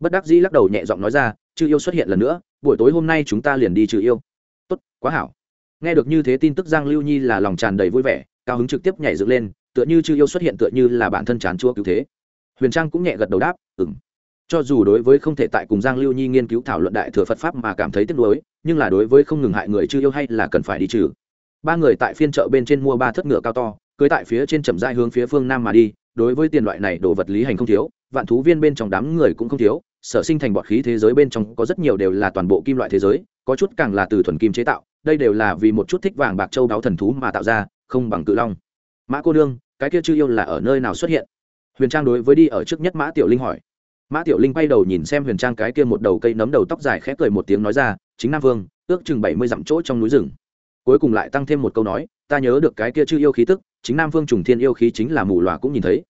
bất đắc dĩ lắc đầu nhẹ giọng nói ra, chư yêu xuất hiện lần nữa, buổi tối hôm nay chúng ta liền đi trừ yêu. Tốt, quá hảo. Nghe được như thế tin tức giang lưu nhi là lòng tràn đầy vui vẻ, cao hứng trực tiếp nhảy dựng lên, tựa như chư yêu xuất hiện tựa như là bản thân chán chua cứu thế. Huyền trang cũng nhẹ gật đầu đáp ừng cho dù đối với không thể tại cùng giang lưu nhi nghiên cứu thảo luận đại thừa phật pháp mà cảm thấy tiếc nuối, nhưng là đối với không ngừng hại người chư yêu hay là cần phải đi trừ. Ba người tại phiên chợ bên trên mua ba thất ngựa cao to, cưới tại phía trên chậm dai hướng phía phương nam mà đi, đối với tiền loại này đồ vật lý hành không thiếu, vạn thú viên bên trong đám người cũng không thiếu sở sinh thành bọt khí thế giới bên trong có rất nhiều đều là toàn bộ kim loại thế giới, có chút càng là từ thuần kim chế tạo, đây đều là vì một chút thích vàng bạc châu đáo thần thú mà tạo ra, không bằng cự long. Mã cô đương cái kia chư yêu là ở nơi nào xuất hiện? Huyền trang đối với đi ở trước nhất mã tiểu linh hỏi. Mã tiểu linh bay đầu nhìn xem huyền trang cái kia một đầu cây nấm đầu tóc dài khẽ cười một tiếng nói ra, chính nam vương, ước chừng bảy mươi dặm chỗ trong núi rừng. Cuối cùng lại tăng thêm một câu nói, ta nhớ được cái kia chư yêu khí tức, chính nam vương trùng thiên yêu khí chính là mù loà cũng nhìn thấy.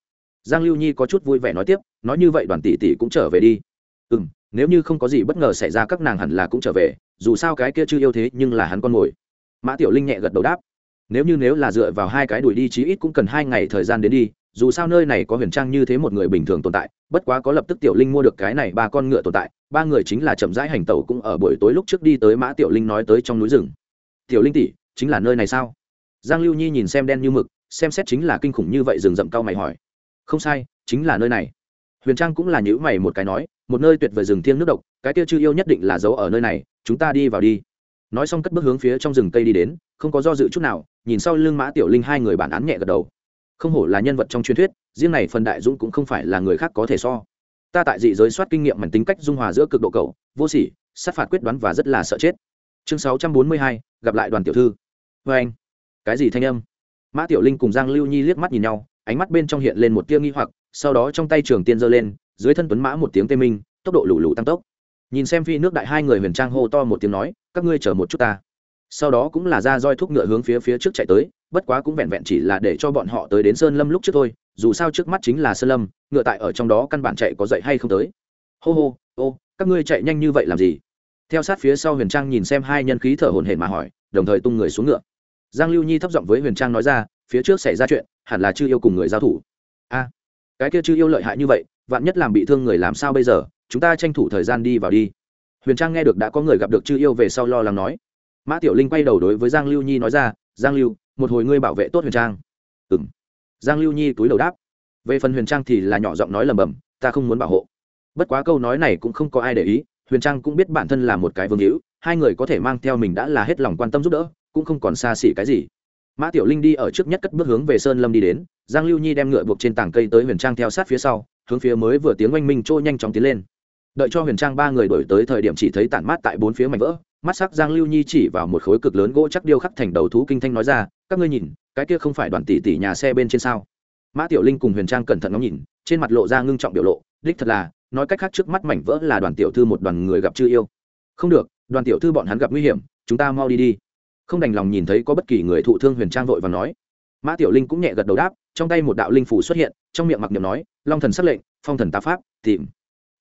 Giang lưu nhi có chút vui vẻ nói tiếp, nói như vậy đoàn tỷ tỷ cũng trở về đi ừ m nếu như không có gì bất ngờ xảy ra các nàng hẳn là cũng trở về, dù sao cái kia chưa yêu thế nhưng là hắn con mồi. Mã tiểu linh nhẹ gật đầu đáp. Nếu như nếu là dựa vào hai cái đuổi đi chí ít cũng cần hai ngày thời gian đến đi, dù sao nơi này có huyền trang như thế một người bình thường tồn tại, bất quá có lập tức tiểu linh mua được cái này ba con ngựa tồn tại, ba người chính là chậm rãi hành tẩu cũng ở buổi tối lúc trước đi tới mã tiểu linh nói tới trong núi rừng. Tiểu linh tỷ, chính là nơi này sao? Giang lưu nhi nhìn xem đen như mực, xem xét chính là kinh khủng như vậy rừng rậm cao mày hỏi. Không sai, chính là nơi này. Huyền trang cũng là nhữ mày một cái nói một nơi tuyệt vời rừng thiêng nước độc, cái kia chư yêu nhất định là giấu ở nơi này, chúng ta đi vào đi. Nói xong cất bước hướng phía trong rừng cây đi đến, không có do dự chút nào, nhìn sau lưng mã tiểu linh hai người bản án nhẹ gật đầu. Không hổ là nhân vật trong truyền thuyết, riêng này phần đại dũng cũng không phải là người khác có thể so. Ta tại dị giới soát kinh nghiệm mảnh tính cách dung hòa giữa cực độ cầu vô sỉ, sát phạt quyết đoán và rất là sợ chết. Chương sáu trăm bốn mươi hai, gặp lại đoàn tiểu thư. Vê anh, cái gì thanh âm? Mã tiểu linh cùng giang lưu nhi liếc mắt nhìn nhau, ánh mắt bên trong hiện lên một tia nghi hoặc, sau đó trong tay trường tiên giơ lên dưới thân tuấn mã một tiếng tê minh, tốc độ lù lù tăng tốc. Nhìn xem phi nước đại hai người huyền trang hô to một tiếng nói, các ngươi chờ một chút ta. Sau đó cũng là ra roi thúc ngựa hướng phía phía trước chạy tới, bất quá cũng vẹn vẹn chỉ là để cho bọn họ tới đến sơn lâm lúc trước thôi, dù sao trước mắt chính là sơn lâm, ngựa tại ở trong đó căn bản chạy có dậy hay không tới. Hô hô, ô, các ngươi chạy nhanh như vậy làm gì? Theo sát phía sau huyền trang nhìn xem hai nhân khí thở hồn hển mà hỏi, đồng thời tung người xuống ngựa. Giang lưu nhi thấp giọng với huyền trang nói ra, phía trước xảy ra chuyện, hẳn là chưa yêu cùng người giao thủ. A, cái kia chưa yêu lợi hại như vậy vạn nhất làm bị thương người làm sao bây giờ, chúng ta tranh thủ thời gian đi vào đi. Huyền trang nghe được đã có người gặp được chư yêu về sau lo lắng nói. Mã tiểu linh quay đầu đối với giang lưu nhi nói ra, giang lưu, một hồi ngươi bảo vệ tốt huyền trang. Ừ m giang lưu nhi túi đầu đáp. Về phần huyền trang thì là nhỏ giọng nói lầm bầm, ta không muốn bảo hộ. Bất quá câu nói này cũng không có ai để ý, huyền trang cũng biết bản thân là một cái vương hữu, hai người có thể mang theo mình đã là hết lòng quan tâm giúp đỡ, cũng không còn xa xỉ cái gì. Mã tiểu linh đi ở trước nhất cất bước hướng về sơn lâm đi đến, giang lưu nhi đem ngựa buộc trên tảng cây tới huyền trang theo sát phía sau hướng phía mới vừa tiếng oanh minh trôi nhanh chóng tiến lên. Đợi cho huyền trang ba người đổi tới thời điểm chỉ thấy tản mát tại bốn phía mảnh vỡ, mắt sắc giang lưu nhi chỉ vào một khối cực lớn gỗ chắc điêu khắc thành đầu thú kinh thanh nói ra, các ngươi nhìn, cái kia không phải đoàn tỷ tỷ nhà xe bên trên sao? Mã tiểu linh cùng huyền trang cẩn thận ngắm nhìn, trên mặt lộ ra ngưng trọng biểu lộ, đích thật là, nói cách khác trước mắt mảnh vỡ là đoàn tiểu thư một đoàn người gặp chưa yêu. Không được, đoàn tiểu thư bọn hắn gặp nguy hiểm, chúng ta mau đi đi. Không đành lòng nhìn thấy có bất kỳ người thụ thương huyền trang vội và nói. Mã tiểu linh cũng nhẹ gật đầu đáp trong tay một đạo linh phủ xuất hiện, trong miệng mặc niệm nói, long thần sắc lệnh, phong thần tá pháp, tìm.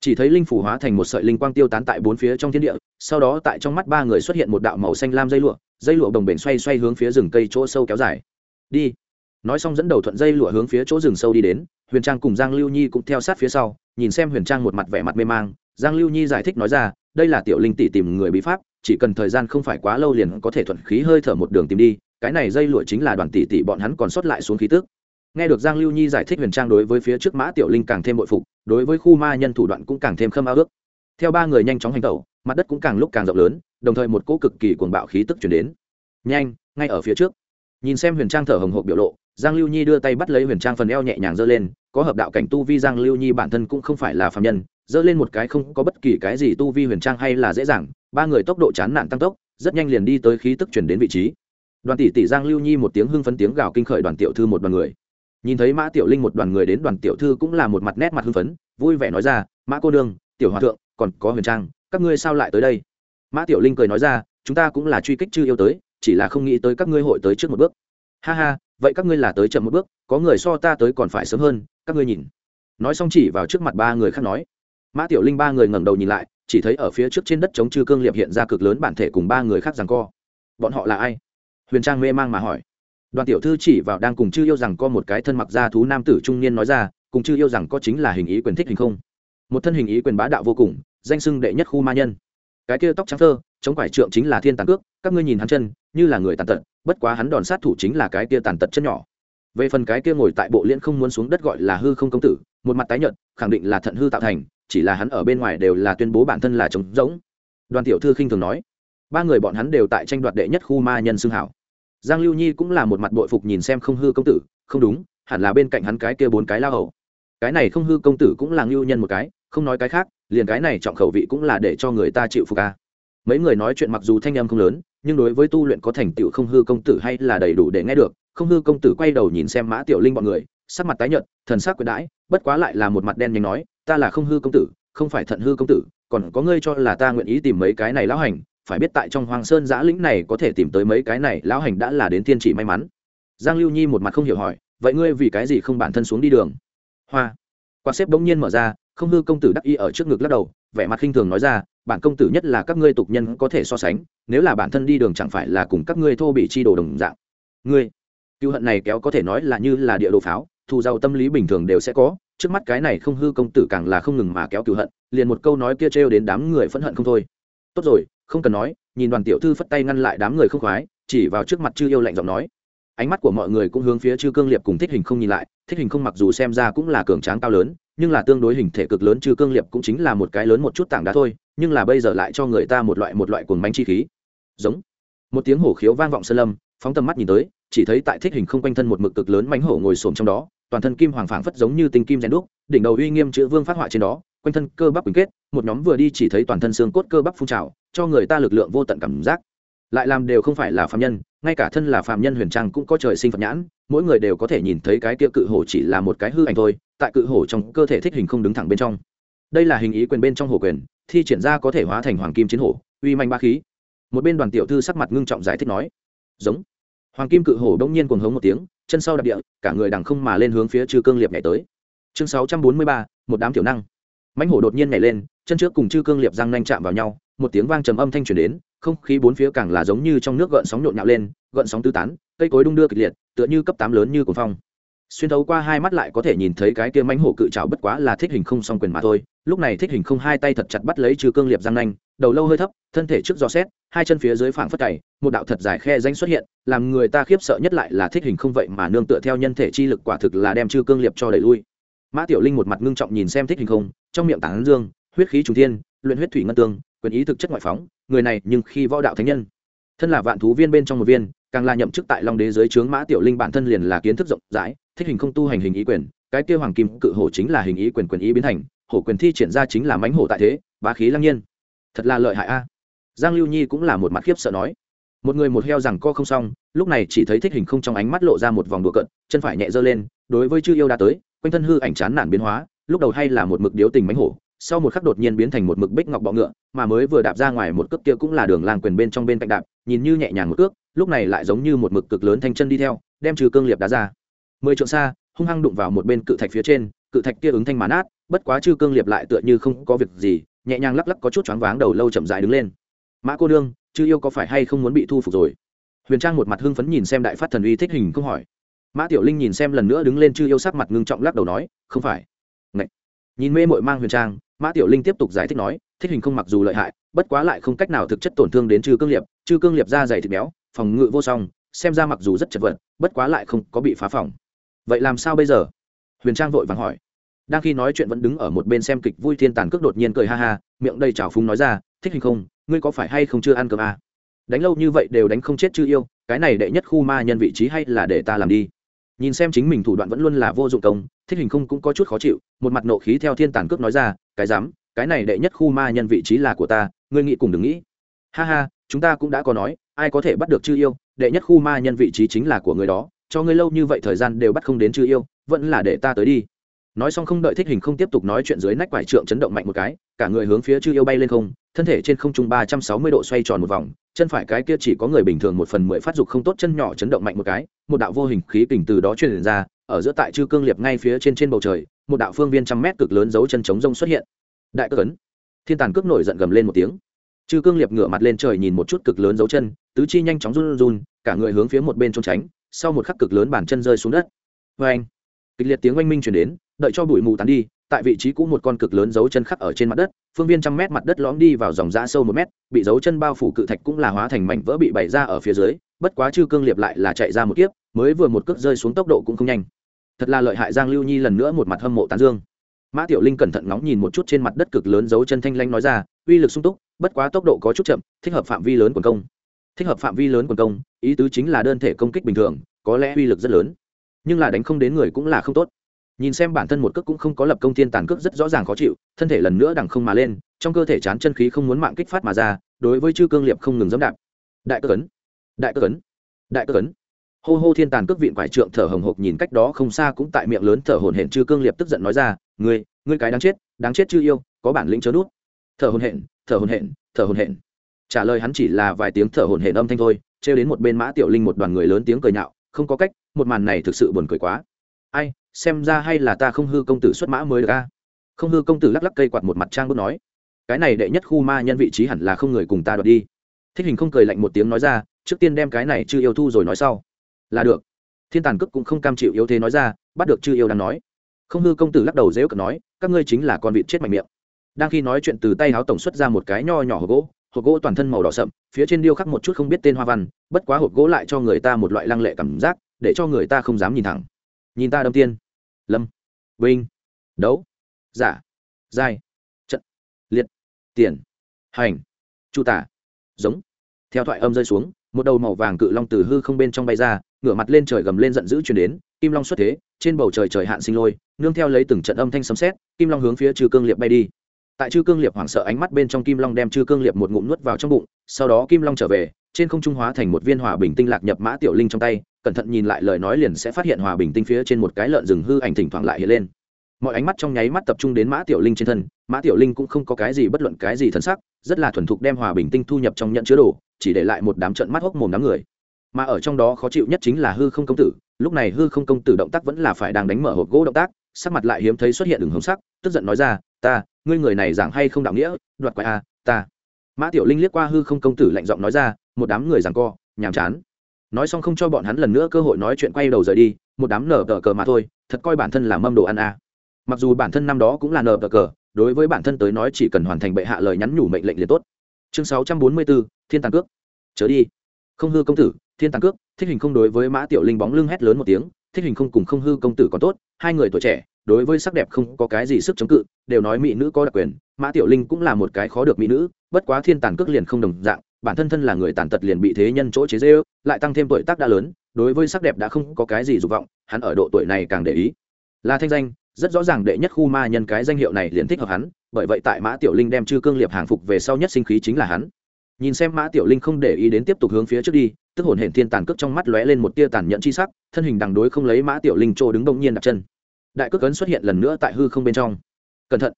Chỉ thấy linh phủ hóa thành một sợi linh quang tiêu tán tại bốn phía trong thiên địa, sau đó tại trong mắt ba người xuất hiện một đạo màu xanh lam dây lụa dây lụa đồng bể xoay xoay hướng phía rừng cây chỗ sâu kéo dài. Đi. Nói xong dẫn đầu thuận dây lụa hướng phía chỗ rừng sâu đi đến, huyền trang cùng giang lưu nhi cũng theo sát phía sau, nhìn xem huyền trang một mặt vẻ mặt mê mang. Giang lưu nhi giải thích nói ra, đây là tiểu linh tỷ tìm người bí pháp, chỉ cần thời gian không phải quá lâu liền có thể thuận khí hơi thở một đường tìm đi, cái này dây lụa chính là đoàn tỷ tỷ bọn hắn còn sót lại xuống khí tức nghe được giang lưu nhi giải thích huyền trang đối với phía trước mã tiểu linh càng thêm bội phục, đối với khu ma nhân thủ đoạn cũng càng thêm khâm ao ước. Theo ba người nhanh chóng hành tẩu, mặt đất cũng càng lúc càng rộng lớn, đồng thời một cỗ cực kỳ cuồng bạo khí tức chuyển đến. Nhanh, ngay ở phía trước. Nhìn xem huyền trang thở hồng hộc biểu lộ, giang lưu nhi đưa tay bắt lấy huyền trang phần eo nhẹ nhàng giơ lên, có hợp đạo cảnh tu vi giang lưu nhi bản thân cũng không phải là phạm nhân, giơ lên một cái không có bất kỳ cái gì tu vi huyền trang hay là dễ dàng, ba người tốc độ chán nản tăng tốc, rất nhanh liền đi tới khí tức chuyển đến vị trí. Đoàn tỷ tỷ giang lưu nhi một tiếng hưng phấn tiếng gào kinh khởi đoàn tiểu thư một đoàn người nhìn thấy mã tiểu linh một đoàn người đến đoàn tiểu thư cũng là một mặt nét mặt hưng phấn, vui vẻ nói ra, mã cô đương tiểu hòa thượng, còn có huyền trang, các ngươi sao lại tới đây? Mã tiểu linh cười nói ra, chúng ta cũng là truy kích chư yêu tới, chỉ là không nghĩ tới các ngươi hội tới trước một bước. Ha ha, vậy các ngươi là tới chậm một bước, có người so ta tới còn phải sớm hơn, các ngươi nhìn. Nói xong chỉ vào trước mặt ba người khác nói. Mã tiểu linh ba người ngẩng đầu nhìn lại, chỉ thấy ở phía trước trên đất chống chư cương liệp hiện ra cực lớn bản thể cùng ba người khác rằng co. Bọn họ là ai? Huyền trang mê mang mà hỏi đoàn tiểu thư chỉ vào đang cùng chư yêu rằng có một cái thân mặc da thú nam tử trung niên nói ra, cùng chư yêu rằng có chính là hình ý quyền thích hình không? Một thân hình ý quyền bá đạo vô cùng, danh sưng đệ nhất khu ma nhân. Cái kia tóc trắng thơ, chống quải trượng chính là thiên tàn cước, các ngươi nhìn hắn chân, như là người tàn tật, bất quá hắn đòn sát thủ chính là cái kia tàn tật chân nhỏ. Về phần cái kia ngồi tại bộ liên không muốn xuống đất gọi là hư không công tử, một mặt tái nhợt, khẳng định là thận hư tạo thành, chỉ là hắn ở bên ngoài đều là tuyên bố bản thân là trống rỗng. Đoàn tiểu thư khinh thường nói. Ba người bọn hắn đều tại tranh đoạt đệ nhất khu ma nhân xưng hảo giang lưu nhi cũng là một mặt bội phục nhìn xem không hư công tử, không đúng, hẳn là bên cạnh hắn cái kia bốn cái lao hầu. Cái này không hư công tử cũng là ngưu nhân một cái, không nói cái khác, liền cái này trọng khẩu vị cũng là để cho người ta chịu phục ca mấy người nói chuyện mặc dù thanh âm không lớn, nhưng đối với tu luyện có thành tựu không hư công tử hay là đầy đủ để nghe được, không hư công tử quay đầu nhìn xem mã tiểu linh bọn người, sắc mặt tái nhợt, thần sắc quyệt đãi, bất quá lại là một mặt đen nhanh nói, ta là không hư công tử, không phải thận hư công tử, còn có ngươi cho là ta nguyện ý tìm mấy cái này lão hành phải biết tại trong hoàng sơn giã lĩnh này có thể tìm tới mấy cái này, lão hành đã là đến thiên chỉ may mắn. Giang lưu nhi một mặt không hiểu hỏi, vậy ngươi vì cái gì không bản thân xuống đi đường? Hoa. Quạt xếp bỗng nhiên mở ra, không hư công tử đắc y ở trước ngực lắc đầu, vẻ mặt khinh thường nói ra, bản công tử nhất là các ngươi tục nhân có thể so sánh, nếu là bản thân đi đường chẳng phải là cùng các ngươi thô bị chi đồ đồng dạng. Ngươi cựu hận này kéo có thể nói là như là địa đồ pháo, thù giàu tâm lý bình thường đều sẽ có, trước mắt cái này không hư công tử càng là không ngừng mà kéo cựu hận, liền một câu nói kia trêu đến đám người phẫn hận không thôi. Tốt rồi không cần nói, nhìn đoàn tiểu thư phất tay ngăn lại đám người không khoái, chỉ vào trước mặt chư yêu lạnh giọng nói. Ánh mắt của mọi người cũng hướng phía chư cương liệp cùng thích hình không nhìn lại, thích hình không mặc dù xem ra cũng là cường tráng cao lớn, nhưng là tương đối hình thể cực lớn chư cương liệp cũng chính là một cái lớn một chút tảng đá thôi, nhưng là bây giờ lại cho người ta một loại một loại cuồng bánh chi khí. Giống. Một tiếng hổ khiếu vang vọng sơn lâm, phóng tầm mắt nhìn tới, chỉ thấy tại thích hình không quanh thân một mực cực lớn mánh hổ ngồi xổm trong đó, toàn thân kim hoàng phảng phất giống như tinh kim rèn đúc, đỉnh đầu uy nghiêm chữ vương phát họa trên đó quanh thân cơ bắp quỳnh kết, một nhóm vừa đi chỉ thấy toàn thân xương cốt cơ bắp phun trào, cho người ta lực lượng vô tận cảm giác. Lại làm đều không phải là phạm nhân, ngay cả thân là phạm nhân huyền trang cũng có trời sinh phật nhãn, mỗi người đều có thể nhìn thấy cái kia cự hổ chỉ là một cái hư ảnh thôi, tại cự hổ trong cơ thể thích hình không đứng thẳng bên trong. Đây là hình ý quyền bên trong hổ quyền, thi triển ra có thể hóa thành hoàng kim chiến hổ, uy manh ba khí. Một bên đoàn tiểu thư sắc mặt ngưng trọng giải thích nói, giống. Hoàng kim cự hổ đông nhiên cuồng hống một tiếng, chân sau đạp địa, cả người đằng không mà lên hướng phía chư cương liệp nhảy tới. Chương sáu trăm bốn mươi ba, một đám tiểu năng mãnh hổ đột nhiên nhảy lên, chân trước cùng chư cương liệp răng nhanh chạm vào nhau, một tiếng vang trầm âm thanh truyền đến, không khí bốn phía càng là giống như trong nước gợn sóng nhộn nhạo lên, gợn sóng tứ tán, cây cối đung đưa kịch liệt, tựa như cấp tám lớn như cuồng phong. Xuyên thấu qua hai mắt lại có thể nhìn thấy cái kia mãnh hổ cự trào bất quá là thích hình không song quyền mà thôi, lúc này thích hình không hai tay thật chặt bắt lấy trừ cương liệp răng nanh, đầu lâu hơi thấp, thân thể trước gió xét, hai chân phía dưới phảng phất cày, một đạo thật dài khe danh xuất hiện, làm người ta khiếp sợ nhất lại là thích hình không vậy mà nương tựa theo nhân thể chi lực quả thực là đem trừ cương liệp cho đẩy lui. Mã tiểu linh một mặt ngưng trọng nhìn xem thích hình không trong miệng tảng dương, huyết khí trùng thiên, luyện huyết thủy ngân tương, quyền ý thực chất ngoại phóng, người này nhưng khi võ đạo thánh nhân. Thân là vạn thú viên bên trong một viên, càng là nhậm chức tại long đế dưới trướng mã tiểu linh bản thân liền là kiến thức rộng rãi, thích hình không tu hành hình ý quyền, cái kia hoàng kim cự hổ chính là hình ý quyền quyền ý biến thành, hổ quyền thi triển ra chính là mánh hổ tại thế, bá khí lăng nhiên. Thật là lợi hại a. Giang lưu nhi cũng là một mặt khiếp sợ nói. Một người một heo rằng co không xong, lúc này chỉ thấy thích hình không trong ánh mắt lộ ra một vòng đùa cận chân phải nhẹ giơ lên, đối với chư yêu đã tới, quanh thân hư ảnh chán nản biến hóa lúc đầu hay là một mực điếu tình mánh hổ, sau một khắc đột nhiên biến thành một mực bích ngọc bọ ngựa, mà mới vừa đạp ra ngoài một cước kia cũng là đường làng quyền bên trong bên cạnh đạp, nhìn như nhẹ nhàng một cước, lúc này lại giống như một mực cực lớn thanh chân đi theo, đem trừ cương liệp đá ra. Mười trượng xa, hung hăng đụng vào một bên cự thạch phía trên, cự thạch kia ứng thanh mán át bất quá chư cương liệp lại tựa như không có việc gì, nhẹ nhàng lắc lắc có chút choáng váng đầu lâu chậm dài đứng lên. Mã cô đương chư yêu có phải hay không muốn bị thu phục rồi? Huyền trang một mặt hưng phấn nhìn xem đại phát thần uy thích hình không hỏi. Mã tiểu linh nhìn xem lần nữa đứng lên chư yêu sắc mặt ngưng trọng lắc đầu nói, không phải nhìn mê mội mang huyền trang, mã tiểu linh tiếp tục giải thích nói, thích hình không mặc dù lợi hại, bất quá lại không cách nào thực chất tổn thương đến chư cương liệp. Chư cương liệp da dày thịt béo, phòng ngự vô song, xem ra mặc dù rất chật vật, bất quá lại không có bị phá phòng. Vậy làm sao bây giờ? Huyền trang vội vàng hỏi. Đang khi nói chuyện vẫn đứng ở một bên xem kịch vui thiên tàn cước đột nhiên cười ha ha, miệng đầy trào phúng nói ra, thích hình không, ngươi có phải hay không chưa ăn cơm à? đánh lâu như vậy đều đánh không chết chưa yêu, cái này đệ nhất khu ma nhân vị trí hay là để ta làm đi nhìn xem chính mình thủ đoạn vẫn luôn là vô dụng công, thích hình không cũng có chút khó chịu, một mặt nộ khí theo thiên tàn cước nói ra, cái dám cái này đệ nhất khu ma nhân vị trí là của ta, ngươi nghĩ cùng đừng nghĩ. Ha ha, chúng ta cũng đã có nói, ai có thể bắt được chư yêu, đệ nhất khu ma nhân vị trí chính là của người đó, cho ngươi lâu như vậy thời gian đều bắt không đến chư yêu, vẫn là để ta tới đi. Nói xong không đợi thích hình không tiếp tục nói chuyện dưới nách quải trượng chấn động mạnh một cái, cả người hướng phía chư yêu bay lên không, thân thể trên không trung ba trăm sáu mươi độ xoay tròn một vòng chân phải cái kia chỉ có người bình thường một phần mười phát dục không tốt chân nhỏ chấn động mạnh một cái, một đạo vô hình khí kình từ đó truyền ra, ở giữa tại chư cương liệp ngay phía trên trên bầu trời, một đạo phương viên trăm mét cực lớn dấu chân chống rông xuất hiện. Đại cơ cấn thiên tàn cước nổi giận gầm lên một tiếng. Chư cương liệp ngửa mặt lên trời nhìn một chút cực lớn dấu chân, tứ chi nhanh chóng run run cả người hướng phía một bên trốn tránh, sau một khắc cực lớn bàn chân rơi xuống đất. Vê anh kịch liệt tiếng oanh minh chuyển đến, đợi cho bụi mù tán đi tại vị trí cũ một con cực lớn dấu chân khắc ở trên mặt đất, phương viên trăm mét mặt đất lõm đi vào dòng giã sâu một mét, bị dấu chân bao phủ cự thạch cũng là hóa thành mảnh vỡ bị bày ra ở phía dưới, bất quá chư cương liệp lại là chạy ra một kiếp, mới vừa một cước rơi xuống tốc độ cũng không nhanh. Thật là lợi hại giang lưu nhi lần nữa một mặt hâm mộ tán dương. Mã tiểu linh cẩn thận ngóng nhìn một chút trên mặt đất cực lớn dấu chân thanh lanh nói ra, uy lực sung túc, bất quá tốc độ có chút chậm, thích hợp phạm vi lớn quần công. Thích hợp phạm vi lớn quần công, ý tứ chính là đơn thể công kích bình thường, có lẽ uy lực rất lớn. Nhưng là đánh không đến người cũng là không tốt nhìn xem bản thân một cước cũng không có lập công thiên tàn cước rất rõ ràng khó chịu, thân thể lần nữa đằng không mà lên, trong cơ thể chán chân khí không muốn mạng kích phát mà ra, đối với chư cương liệp không ngừng dẫm đạp. Đại cơ cấn đại cơ cấn đại cơ cấn hô hô thiên tàn cước vịn quải trượng thở hồng hộc nhìn cách đó không xa cũng tại miệng lớn thở hồn hển chư cương liệp tức giận nói ra, ngươi ngươi cái đáng chết đáng chết chư yêu, có bản lĩnh chớ nút thở hồn hển, thở hồn hển, thở hồn hển. Trả lời hắn chỉ là vài tiếng thở hồn hển âm thanh thôi, trêu đến một bên mã tiểu linh một đoàn người lớn tiếng cười nhạo, không có cách, một màn này thực sự buồn cười quá ai, xem ra hay là ta không hư công tử xuất mã mới được a? Không hư công tử lắc lắc cây quạt một mặt trang bước nói, cái này đệ nhất khu ma nhân vị trí hẳn là không người cùng ta đoạt đi. Thích hình không cười lạnh một tiếng nói ra, trước tiên đem cái này chưa yêu thu rồi nói sau. Là được. Thiên tàn cức cũng không cam chịu yếu thế nói ra, bắt được chưa yêu đang nói. Không hư công tử lắc đầu dễ cợt nói, các ngươi chính là con vịt chết mạnh miệng. Đang khi nói chuyện từ tay háo tổng xuất ra một cái nho nhỏ hộp gỗ hộp gỗ toàn thân màu đỏ sậm, phía trên điêu khắc một chút không biết tên hoa văn, bất quá hộp gỗ lại cho người ta một loại lăng lệ cảm giác, để cho người ta không dám nhìn thẳng nhìn ta đâm tiên. Lâm. Vinh. Đấu. Giả. Giai. Trận. Liệt. Tiền. Hành. Chu tả. Giống. Theo thoại âm rơi xuống, một đầu màu vàng cự long từ hư không bên trong bay ra, ngửa mặt lên trời gầm lên giận dữ chuyển đến, kim long xuất thế, trên bầu trời trời hạn sinh lôi, nương theo lấy từng trận âm thanh sấm sét, kim long hướng phía chư cương liệp bay đi. Tại chư cương liệp hoảng sợ ánh mắt bên trong kim long đem chư cương liệp một ngụm nuốt vào trong bụng, sau đó kim long trở về trên không trung hóa thành một viên hòa bình tinh lạc nhập mã tiểu linh trong tay cẩn thận nhìn lại lời nói liền sẽ phát hiện hòa bình tinh phía trên một cái lợn rừng hư ảnh thỉnh thoảng lại hiện lên. Mọi ánh mắt trong nháy mắt tập trung đến mã tiểu linh trên thân mã tiểu linh cũng không có cái gì bất luận cái gì thân sắc rất là thuần thục đem hòa bình tinh thu nhập trong nhận chứa đồ chỉ để lại một đám trận mắt hốc mồm đám người. Mà ở trong đó khó chịu nhất chính là hư không công tử lúc này hư không công tử động tác vẫn là phải đang đánh mở hộp gỗ động tác sắc mặt lại hiếm thấy xuất hiện đường hồng sắc tức giận nói ra ta ngươi người này giảng hay không đạo nghĩa đoạt quái a à, ta. Mã tiểu linh liếc qua hư không công tử lạnh giọng nói ra một đám người giằng co, nhàm chán. Nói xong không cho bọn hắn lần nữa cơ hội nói chuyện quay đầu rời đi, một đám nở tờ cờ mà thôi, thật coi bản thân là mâm đồ ăn a mặc dù bản thân năm đó cũng là nở tờ cờ, đối với bản thân tới nói chỉ cần hoàn thành bệ hạ lời nhắn nhủ mệnh lệnh liền tốt. Chương sáu trăm bốn mươi bốn thiên tàn cước. Chớ đi. Không hư công tử, thiên tàn cước, thích hình không đối với mã tiểu linh bóng lưng hét lớn một tiếng, thích hình không cùng không hư công tử còn tốt, hai người tuổi trẻ, đối với sắc đẹp không có cái gì sức chống cự, đều nói mỹ nữ có đặc quyền, mã tiểu linh cũng là một cái khó được mỹ nữ, bất quá thiên tàn cước liền không đồng dạng bản thân thân là người tàn tật liền bị thế nhân chỗ chế dê lại tăng thêm tuổi tác đã lớn, đối với sắc đẹp đã không có cái gì dục vọng, hắn ở độ tuổi này càng để ý. Là thanh danh, rất rõ ràng đệ nhất khu ma nhân cái danh hiệu này liền thích hợp hắn, bởi vậy tại mã tiểu linh đem chư cương liệp hàng phục về sau nhất sinh khí chính là hắn. Nhìn xem mã tiểu linh không để ý đến tiếp tục hướng phía trước đi, tức hồn hển thiên tàn cước trong mắt lóe lên một tia tàn nhẫn chi sắc, thân hình đằng đối không lấy mã tiểu linh trô đứng đông nhiên đặt chân. Đại cước ấn xuất hiện lần nữa tại hư không bên trong. Cẩn thận.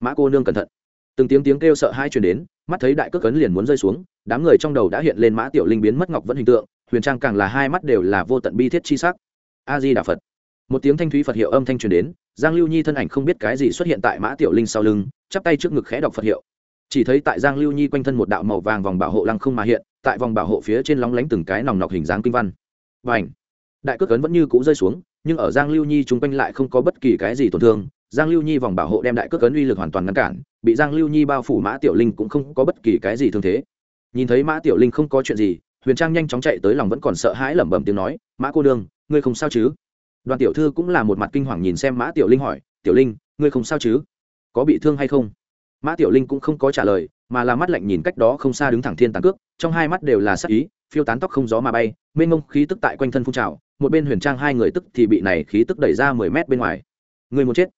Mã cô nương cẩn thận từng tiếng tiếng kêu sợ hai chuyển đến, mắt thấy đại cước ấn liền muốn rơi xuống, đám người trong đầu đã hiện lên mã tiểu linh biến mất ngọc vẫn hình tượng, huyền trang càng là hai mắt đều là vô tận bi thiết chi sắc. A di đà phật. Một tiếng thanh thúy phật hiệu âm thanh truyền đến, giang lưu nhi thân ảnh không biết cái gì xuất hiện tại mã tiểu linh sau lưng, chắp tay trước ngực khẽ đọc phật hiệu. Chỉ thấy tại giang lưu nhi quanh thân một đạo màu vàng vòng bảo hộ lăng không mà hiện, tại vòng bảo hộ phía trên lóng lánh từng cái nòng nọc hình dáng kinh văn. Và ảnh đại cước ấn vẫn như cũ rơi xuống, nhưng ở giang lưu nhi chung quanh lại không có bất kỳ cái gì tổn thương giang lưu nhi vòng bảo hộ đem đại cước ấn uy lực hoàn toàn ngăn cản, bị giang lưu nhi bao phủ mã tiểu linh cũng không có bất kỳ cái gì thương thế. Nhìn thấy mã tiểu linh không có chuyện gì, huyền trang nhanh chóng chạy tới lòng vẫn còn sợ hãi lẩm bẩm tiếng nói, mã cô đương ngươi không sao chứ? Đoàn tiểu thư cũng là một mặt kinh hoàng nhìn xem mã tiểu linh hỏi, tiểu linh, ngươi không sao chứ? Có bị thương hay không? Mã tiểu linh cũng không có trả lời, mà là mắt lạnh nhìn cách đó không xa đứng thẳng thiên tàn cước, trong hai mắt đều là sắc ý, phiêu tán tóc không gió mà bay, mênh mông khí tức tại quanh thân phun trào, một bên huyền trang hai người tức thì bị này khí tức đẩy ra mười mét bên ngoài. Người muốn chết?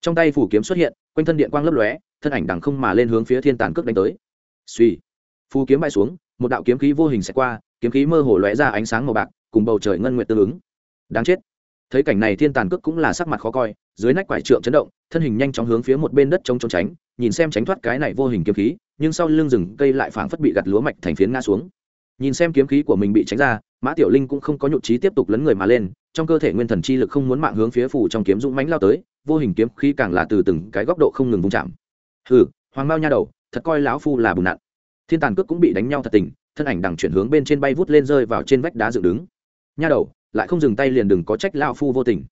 Trong tay phủ kiếm xuất hiện, quanh thân điện quang lấp lóe, thân ảnh đằng không mà lên hướng phía thiên tàn cước đánh tới. Suy phù kiếm bay xuống, một đạo kiếm khí vô hình sẽ qua, kiếm khí mơ hồ lóe ra ánh sáng màu bạc, cùng bầu trời ngân nguyện tương ứng. Đáng chết. Thấy cảnh này thiên tàn cước cũng là sắc mặt khó coi, dưới nách quải trượng chấn động, thân hình nhanh chóng hướng phía một bên đất trống trốn tránh, nhìn xem tránh thoát cái này vô hình kiếm khí, nhưng sau lưng rừng cây lại phảng phất bị gặt lúa mạch thành phiến ngã xuống. Nhìn xem kiếm khí của mình bị tránh ra, mã tiểu linh cũng không có nhụt trí tiếp tục lấn người mà lên, trong cơ thể nguyên thần chi lực không muốn mạng hướng phía phủ trong kiếm dũng mánh lao tới vô hình kiếm khí càng là từ từng cái góc độ không ngừng vung chạm. Hừ, hoàng mao nha đầu, thật coi lão phu là bùn nặn. Thiên tàn cước cũng bị đánh nhau thật tình, thân ảnh đằng chuyển hướng bên trên bay vút lên rơi vào trên vách đá dựng đứng. Nha đầu, lại không dừng tay liền đừng có trách lão phu vô tình.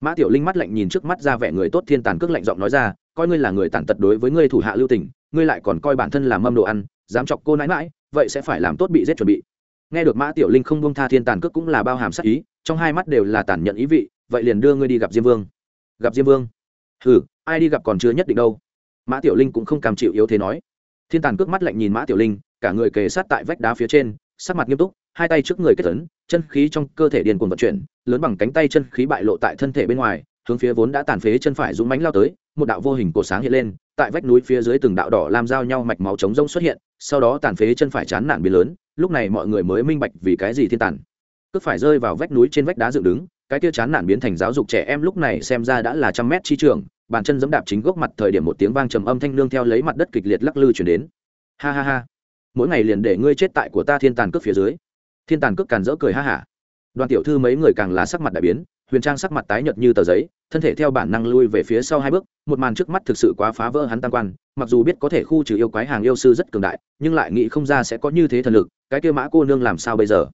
Mã tiểu linh mắt lạnh nhìn trước mắt ra vẻ người tốt, thiên tàn cước lạnh giọng nói ra, coi ngươi là người tàn tật đối với ngươi thủ hạ lưu tình, ngươi lại còn coi bản thân là mâm đồ ăn, dám chọc cô nãi mãi vậy sẽ phải làm tốt bị giết chuẩn bị. Nghe được mã tiểu linh không buông tha thiên tàn cước cũng là bao hàm sát ý, trong hai mắt đều là tàn nhận ý vị, vậy liền đưa ngươi đi gặp diêm vương gặp diêm vương. Ừ ai đi gặp còn chưa nhất định đâu. Mã tiểu linh cũng không cam chịu yếu thế nói. Thiên tàn cước mắt lạnh nhìn mã tiểu linh, cả người kề sát tại vách đá phía trên, sắc mặt nghiêm túc, hai tay trước người kết tấn chân khí trong cơ thể điền cuồng vận chuyển, lớn bằng cánh tay chân khí bại lộ tại thân thể bên ngoài, hướng phía vốn đã tàn phế chân phải dũng mánh lao tới, một đạo vô hình cổ sáng hiện lên, tại vách núi phía dưới từng đạo đỏ làm giao nhau mạch máu trống rông xuất hiện, sau đó tàn phế chân phải chán nản biến lớn, lúc này mọi người mới minh bạch vì cái gì thiên tàn cướp phải rơi vào vách núi trên vách đá dựng đứng cái kia chán nản biến thành giáo dục trẻ em lúc này xem ra đã là trăm mét chi trường, bàn chân giẫm đạp chính gốc mặt thời điểm một tiếng vang trầm âm thanh nương theo lấy mặt đất kịch liệt lắc lư chuyển đến. Ha ha ha. Mỗi ngày liền để ngươi chết tại của ta thiên tàn cước phía dưới. Thiên tàn cước càn rỡ cười ha hả. Đoàn tiểu thư mấy người càng là sắc mặt đại biến, huyền trang sắc mặt tái nhợt như tờ giấy, thân thể theo bản năng lui về phía sau hai bước, một màn trước mắt thực sự quá phá vỡ hắn tam quan, mặc dù biết có thể khu trừ yêu quái hàng yêu sư rất cường đại, nhưng lại nghĩ không ra sẽ có như thế thần lực, cái kia mã cô nương làm sao bây giờ?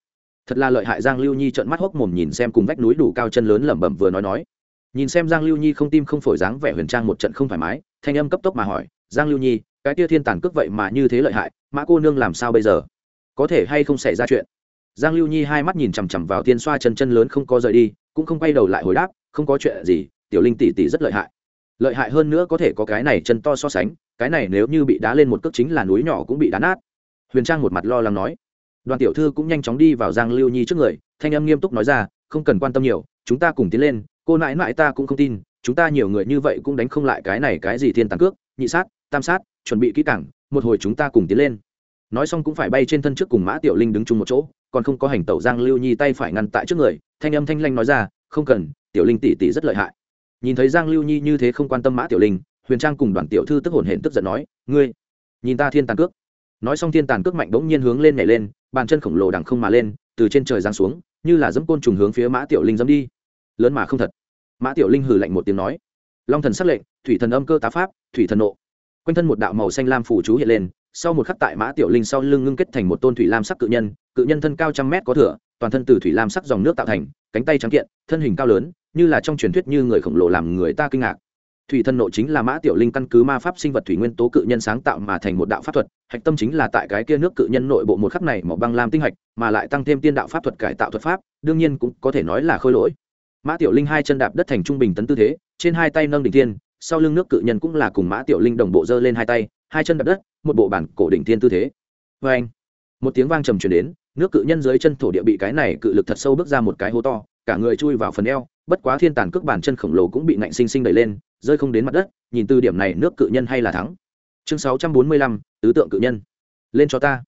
Thật là lợi hại giang lưu nhi trợn mắt hốc mồm nhìn xem cùng vách núi đủ cao chân lớn lẩm bẩm vừa nói nói. Nhìn xem giang lưu nhi không tim không phổi dáng vẻ huyền trang một trận không thoải mái, thanh âm cấp tốc mà hỏi, giang lưu nhi, cái kia thiên tàn cước vậy mà như thế lợi hại, mã cô nương làm sao bây giờ? Có thể hay không xảy ra chuyện? Giang lưu nhi hai mắt nhìn chằm chằm vào Thiên xoa chân chân lớn không có rời đi, cũng không quay đầu lại hồi đáp, không có chuyện gì, tiểu linh tỷ tỷ rất lợi hại. Lợi hại hơn nữa có thể có cái này chân to so sánh, cái này nếu như bị đá lên một cước chính là núi nhỏ cũng bị đá nát. Huyền trang một mặt lo lắng nói đoàn tiểu thư cũng nhanh chóng đi vào giang lưu nhi trước người, thanh âm nghiêm túc nói ra, không cần quan tâm nhiều, chúng ta cùng tiến lên, cô nãi nãi ta cũng không tin, chúng ta nhiều người như vậy cũng đánh không lại cái này cái gì thiên tàn cước, nhị sát, tam sát, chuẩn bị kỹ cảng một hồi chúng ta cùng tiến lên. Nói xong cũng phải bay trên thân trước cùng mã tiểu linh đứng chung một chỗ, còn không có hành tẩu giang lưu nhi tay phải ngăn tại trước người, thanh âm thanh lanh nói ra, không cần, tiểu linh tỷ tỷ rất lợi hại. Nhìn thấy giang lưu nhi như thế không quan tâm mã tiểu linh, huyền trang cùng đoàn tiểu thư tức hồn hển tức giận nói, ngươi, nhìn ta thiên tàn cước nói xong thiên tàn cước mạnh bỗng nhiên hướng lên nhảy lên, bàn chân khổng lồ đằng không mà lên, từ trên trời giáng xuống, như là dẫm côn trùng hướng phía mã tiểu linh dẫm đi. Lớn mà không thật. Mã tiểu linh hừ lạnh một tiếng nói. Long thần s lệnh, thủy thần âm cơ tá pháp, thủy thần nộ. Quanh thân một đạo màu xanh lam phủ chú hiện lên, sau một khắc tại mã tiểu linh sau lưng ngưng kết thành một tôn thủy lam sắc cự nhân cự nhân thân cao trăm mét có thửa, toàn thân từ thủy lam sắc dòng nước tạo thành, cánh tay trắng kiện, thân hình cao lớn, như là trong truyền thuyết như người khổng lồ làm người ta kinh ngạc thủy thân nộ chính là mã tiểu linh căn cứ ma pháp sinh vật thủy nguyên tố cự nhân sáng tạo mà thành một đạo pháp thuật, hạch tâm chính là tại cái kia nước cự nhân nội bộ một khắc này màu băng lam tinh hạch, mà lại tăng thêm tiên đạo pháp thuật cải tạo thuật pháp, đương nhiên cũng có thể nói là khôi lỗi. Mã tiểu linh hai chân đạp đất thành trung bình tấn tư thế, trên hai tay nâng đỉnh thiên, sau lưng nước cự nhân cũng là cùng mã tiểu linh đồng bộ giơ lên hai tay, hai chân đạp đất, một bộ bản cổ đỉnh thiên tư thế. Vê anh, một tiếng vang trầm truyền đến, nước cự nhân dưới chân thổ địa bị cái này cự lực thật sâu bước ra một cái hố to, cả người chui vào phần eo, bất quá thiên tàn cước bàn chân khổng lồ cũng bị nạnh sinh sinh đẩy lên rơi không đến mặt đất, nhìn từ điểm này nước cự nhân hay là thắng. Chương sáu trăm bốn mươi lăm, tứ tượng cự nhân. Lên cho ta.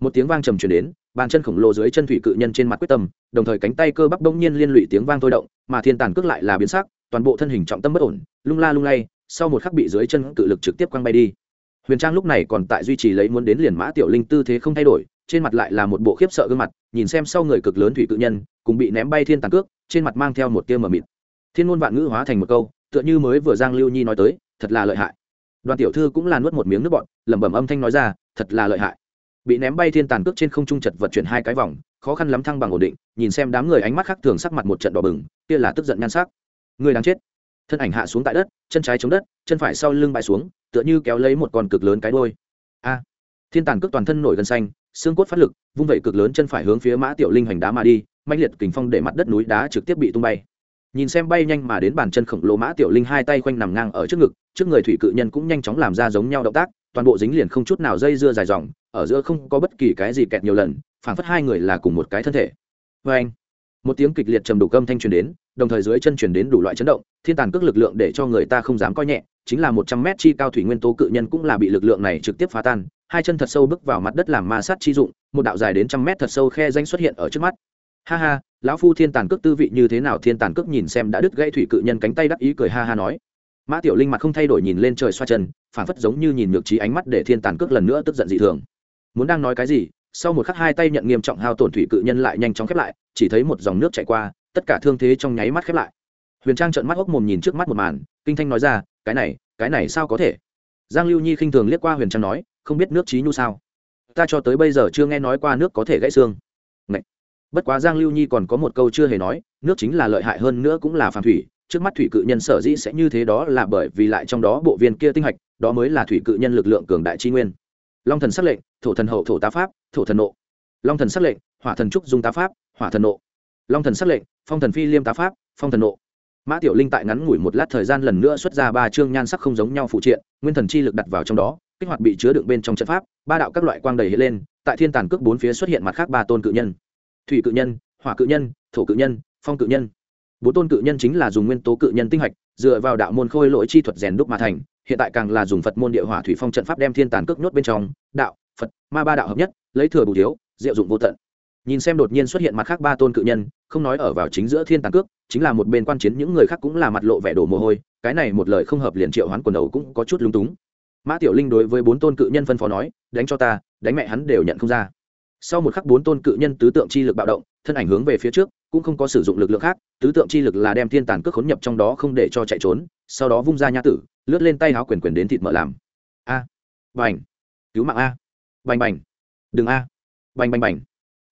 Một tiếng vang trầm truyền đến, bàn chân khổng lồ dưới chân thủy cự nhân trên mặt quyết tâm, đồng thời cánh tay cơ bắp bỗng nhiên liên lụy tiếng vang thôi động, mà thiên tàn cước lại là biến sắc, toàn bộ thân hình trọng tâm bất ổn, lung la lung lay, sau một khắc bị dưới chân cự lực trực tiếp quăng bay đi. Huyền trang lúc này còn tại duy trì lấy muốn đến liền mã tiểu linh tư thế không thay đổi, trên mặt lại là một bộ khiếp sợ gương mặt, nhìn xem sau người cực lớn thủy cự nhân, cùng bị ném bay thiên tàn cước, trên mặt mang theo một tia mờ mịt. Thiên ngôn vạn ngữ hóa thành một câu tựa như mới vừa giang lưu nhi nói tới, thật là lợi hại. Đoàn tiểu thư cũng là nuốt một miếng nước bọn lẩm bẩm âm thanh nói ra, thật là lợi hại. Bị ném bay thiên tàn cước trên không trung chật vật chuyển hai cái vòng, khó khăn lắm thăng bằng ổn định, nhìn xem đám người ánh mắt khác thường sắc mặt một trận đỏ bừng, kia là tức giận nhan sắc. Người đang chết. Thân ảnh hạ xuống tại đất, chân trái chống đất, chân phải sau lưng bại xuống, tựa như kéo lấy một con cực lớn cái đôi a! Thiên tàn cước toàn thân nổi gân xanh, xương cốt phát lực, vung vẩy cực lớn chân phải hướng phía mã tiểu linh hành đá mà đi mạnh liệt kình phong để mặt đất núi đá trực tiếp bị tung bay nhìn xem bay nhanh mà đến bàn chân khổng lồ mã tiểu linh hai tay quanh nằm ngang ở trước ngực, trước người thủy cự nhân cũng nhanh chóng làm ra giống nhau động tác, toàn bộ dính liền không chút nào dây dưa dài dòng, ở giữa không có bất kỳ cái gì kẹt nhiều lần, phảng phất hai người là cùng một cái thân thể. Vê anh, một tiếng kịch liệt trầm đủ âm thanh truyền đến, đồng thời dưới chân truyền đến đủ loại chấn động, thiên tàn cước lực lượng để cho người ta không dám coi nhẹ, chính là một trăm mét chi cao thủy nguyên tố cự nhân cũng là bị lực lượng này trực tiếp phá tan, hai chân thật sâu bước vào mặt đất làm ma sát chi dụng, một đạo dài đến trăm mét thật sâu khe danh xuất hiện ở trước mắt. Ha ha lão phu thiên tàn cước tư vị như thế nào thiên tàn cước nhìn xem đã đứt gãy thủy cự nhân cánh tay đắc ý cười ha ha nói. Mã tiểu linh mặt không thay đổi nhìn lên trời xoa chân phản phất giống như nhìn ngược trí ánh mắt để thiên tàn cước lần nữa tức giận dị thường. Muốn đang nói cái gì, sau một khắc hai tay nhận nghiêm trọng hao tổn thủy cự nhân lại nhanh chóng khép lại, chỉ thấy một dòng nước chảy qua, tất cả thương thế trong nháy mắt khép lại. Huyền trang trợn mắt hốc mồm nhìn trước mắt một màn, kinh thanh nói ra, cái này cái này sao có thể? Giang lưu nhi khinh thường liếc qua huyền trang nói, không biết nước trí nhu sao? Ta cho tới bây giờ chưa nghe nói qua nước có thể gãy xương bất quá giang lưu nhi còn có một câu chưa hề nói, nước chính là lợi hại hơn nữa cũng là phàm thủy, trước mắt thủy cự nhân sở dĩ sẽ như thế đó là bởi vì lại trong đó bộ viên kia tinh hạch, đó mới là thủy cự nhân lực lượng cường đại tri nguyên. Long thần sắc lệnh, thổ thần hậu thổ tá pháp, thổ thần nộ. Long thần sắc lệnh, hỏa thần trúc dung tá pháp, hỏa thần nộ. Long thần sắc lệnh, phong thần phi liêm tá pháp, phong thần nộ. Mã tiểu linh tại ngắn ngủi một lát thời gian lần nữa xuất ra ba chương nhan sắc không giống nhau phụ triện, nguyên thần chi lực đặt vào trong đó, kích hoạt bị chứa đựng bên trong trận pháp, ba đạo các loại quang đầy hiện lên, tại thiên tàn cước bốn phía xuất hiện mặt khác ba tôn cự nhân thủy cự nhân, hỏa cự nhân, thổ cự nhân, phong cự nhân. Bốn tôn cự nhân chính là dùng nguyên tố cự nhân tinh hạch, dựa vào đạo môn khôi lỗi chi thuật rèn đúc mà thành, hiện tại càng là dùng phật môn địa hỏa thủy phong trận pháp đem thiên tàn cước nhốt bên trong, đạo, phật, ma ba đạo hợp nhất, lấy thừa bù thiếu, diệu dụng vô tận. Nhìn xem đột nhiên xuất hiện mặt khác ba tôn cự nhân, không nói ở vào chính giữa thiên tàn cước, chính là một bên quan chiến những người khác cũng là mặt lộ vẻ đổ mồ hôi, cái này một lời không hợp liền triệu hoán quần đầu cũng có chút lúng túng. Mã tiểu linh đối với bốn tôn cự nhân phân phó nói, đánh cho ta, đánh mẹ hắn đều nhận không ra sau một khắc bốn tôn cự nhân tứ tượng chi lực bạo động, thân ảnh hướng về phía trước, cũng không có sử dụng lực lượng khác, tứ tượng chi lực là đem thiên tàn cước khốn nhập trong đó không để cho chạy trốn, sau đó vung ra nha tử, lướt lên tay háo quyền quyền đến thịt mở làm. A. À. bành. Cứu mạng a. Bành bành. Đừng a. Bành bành bành.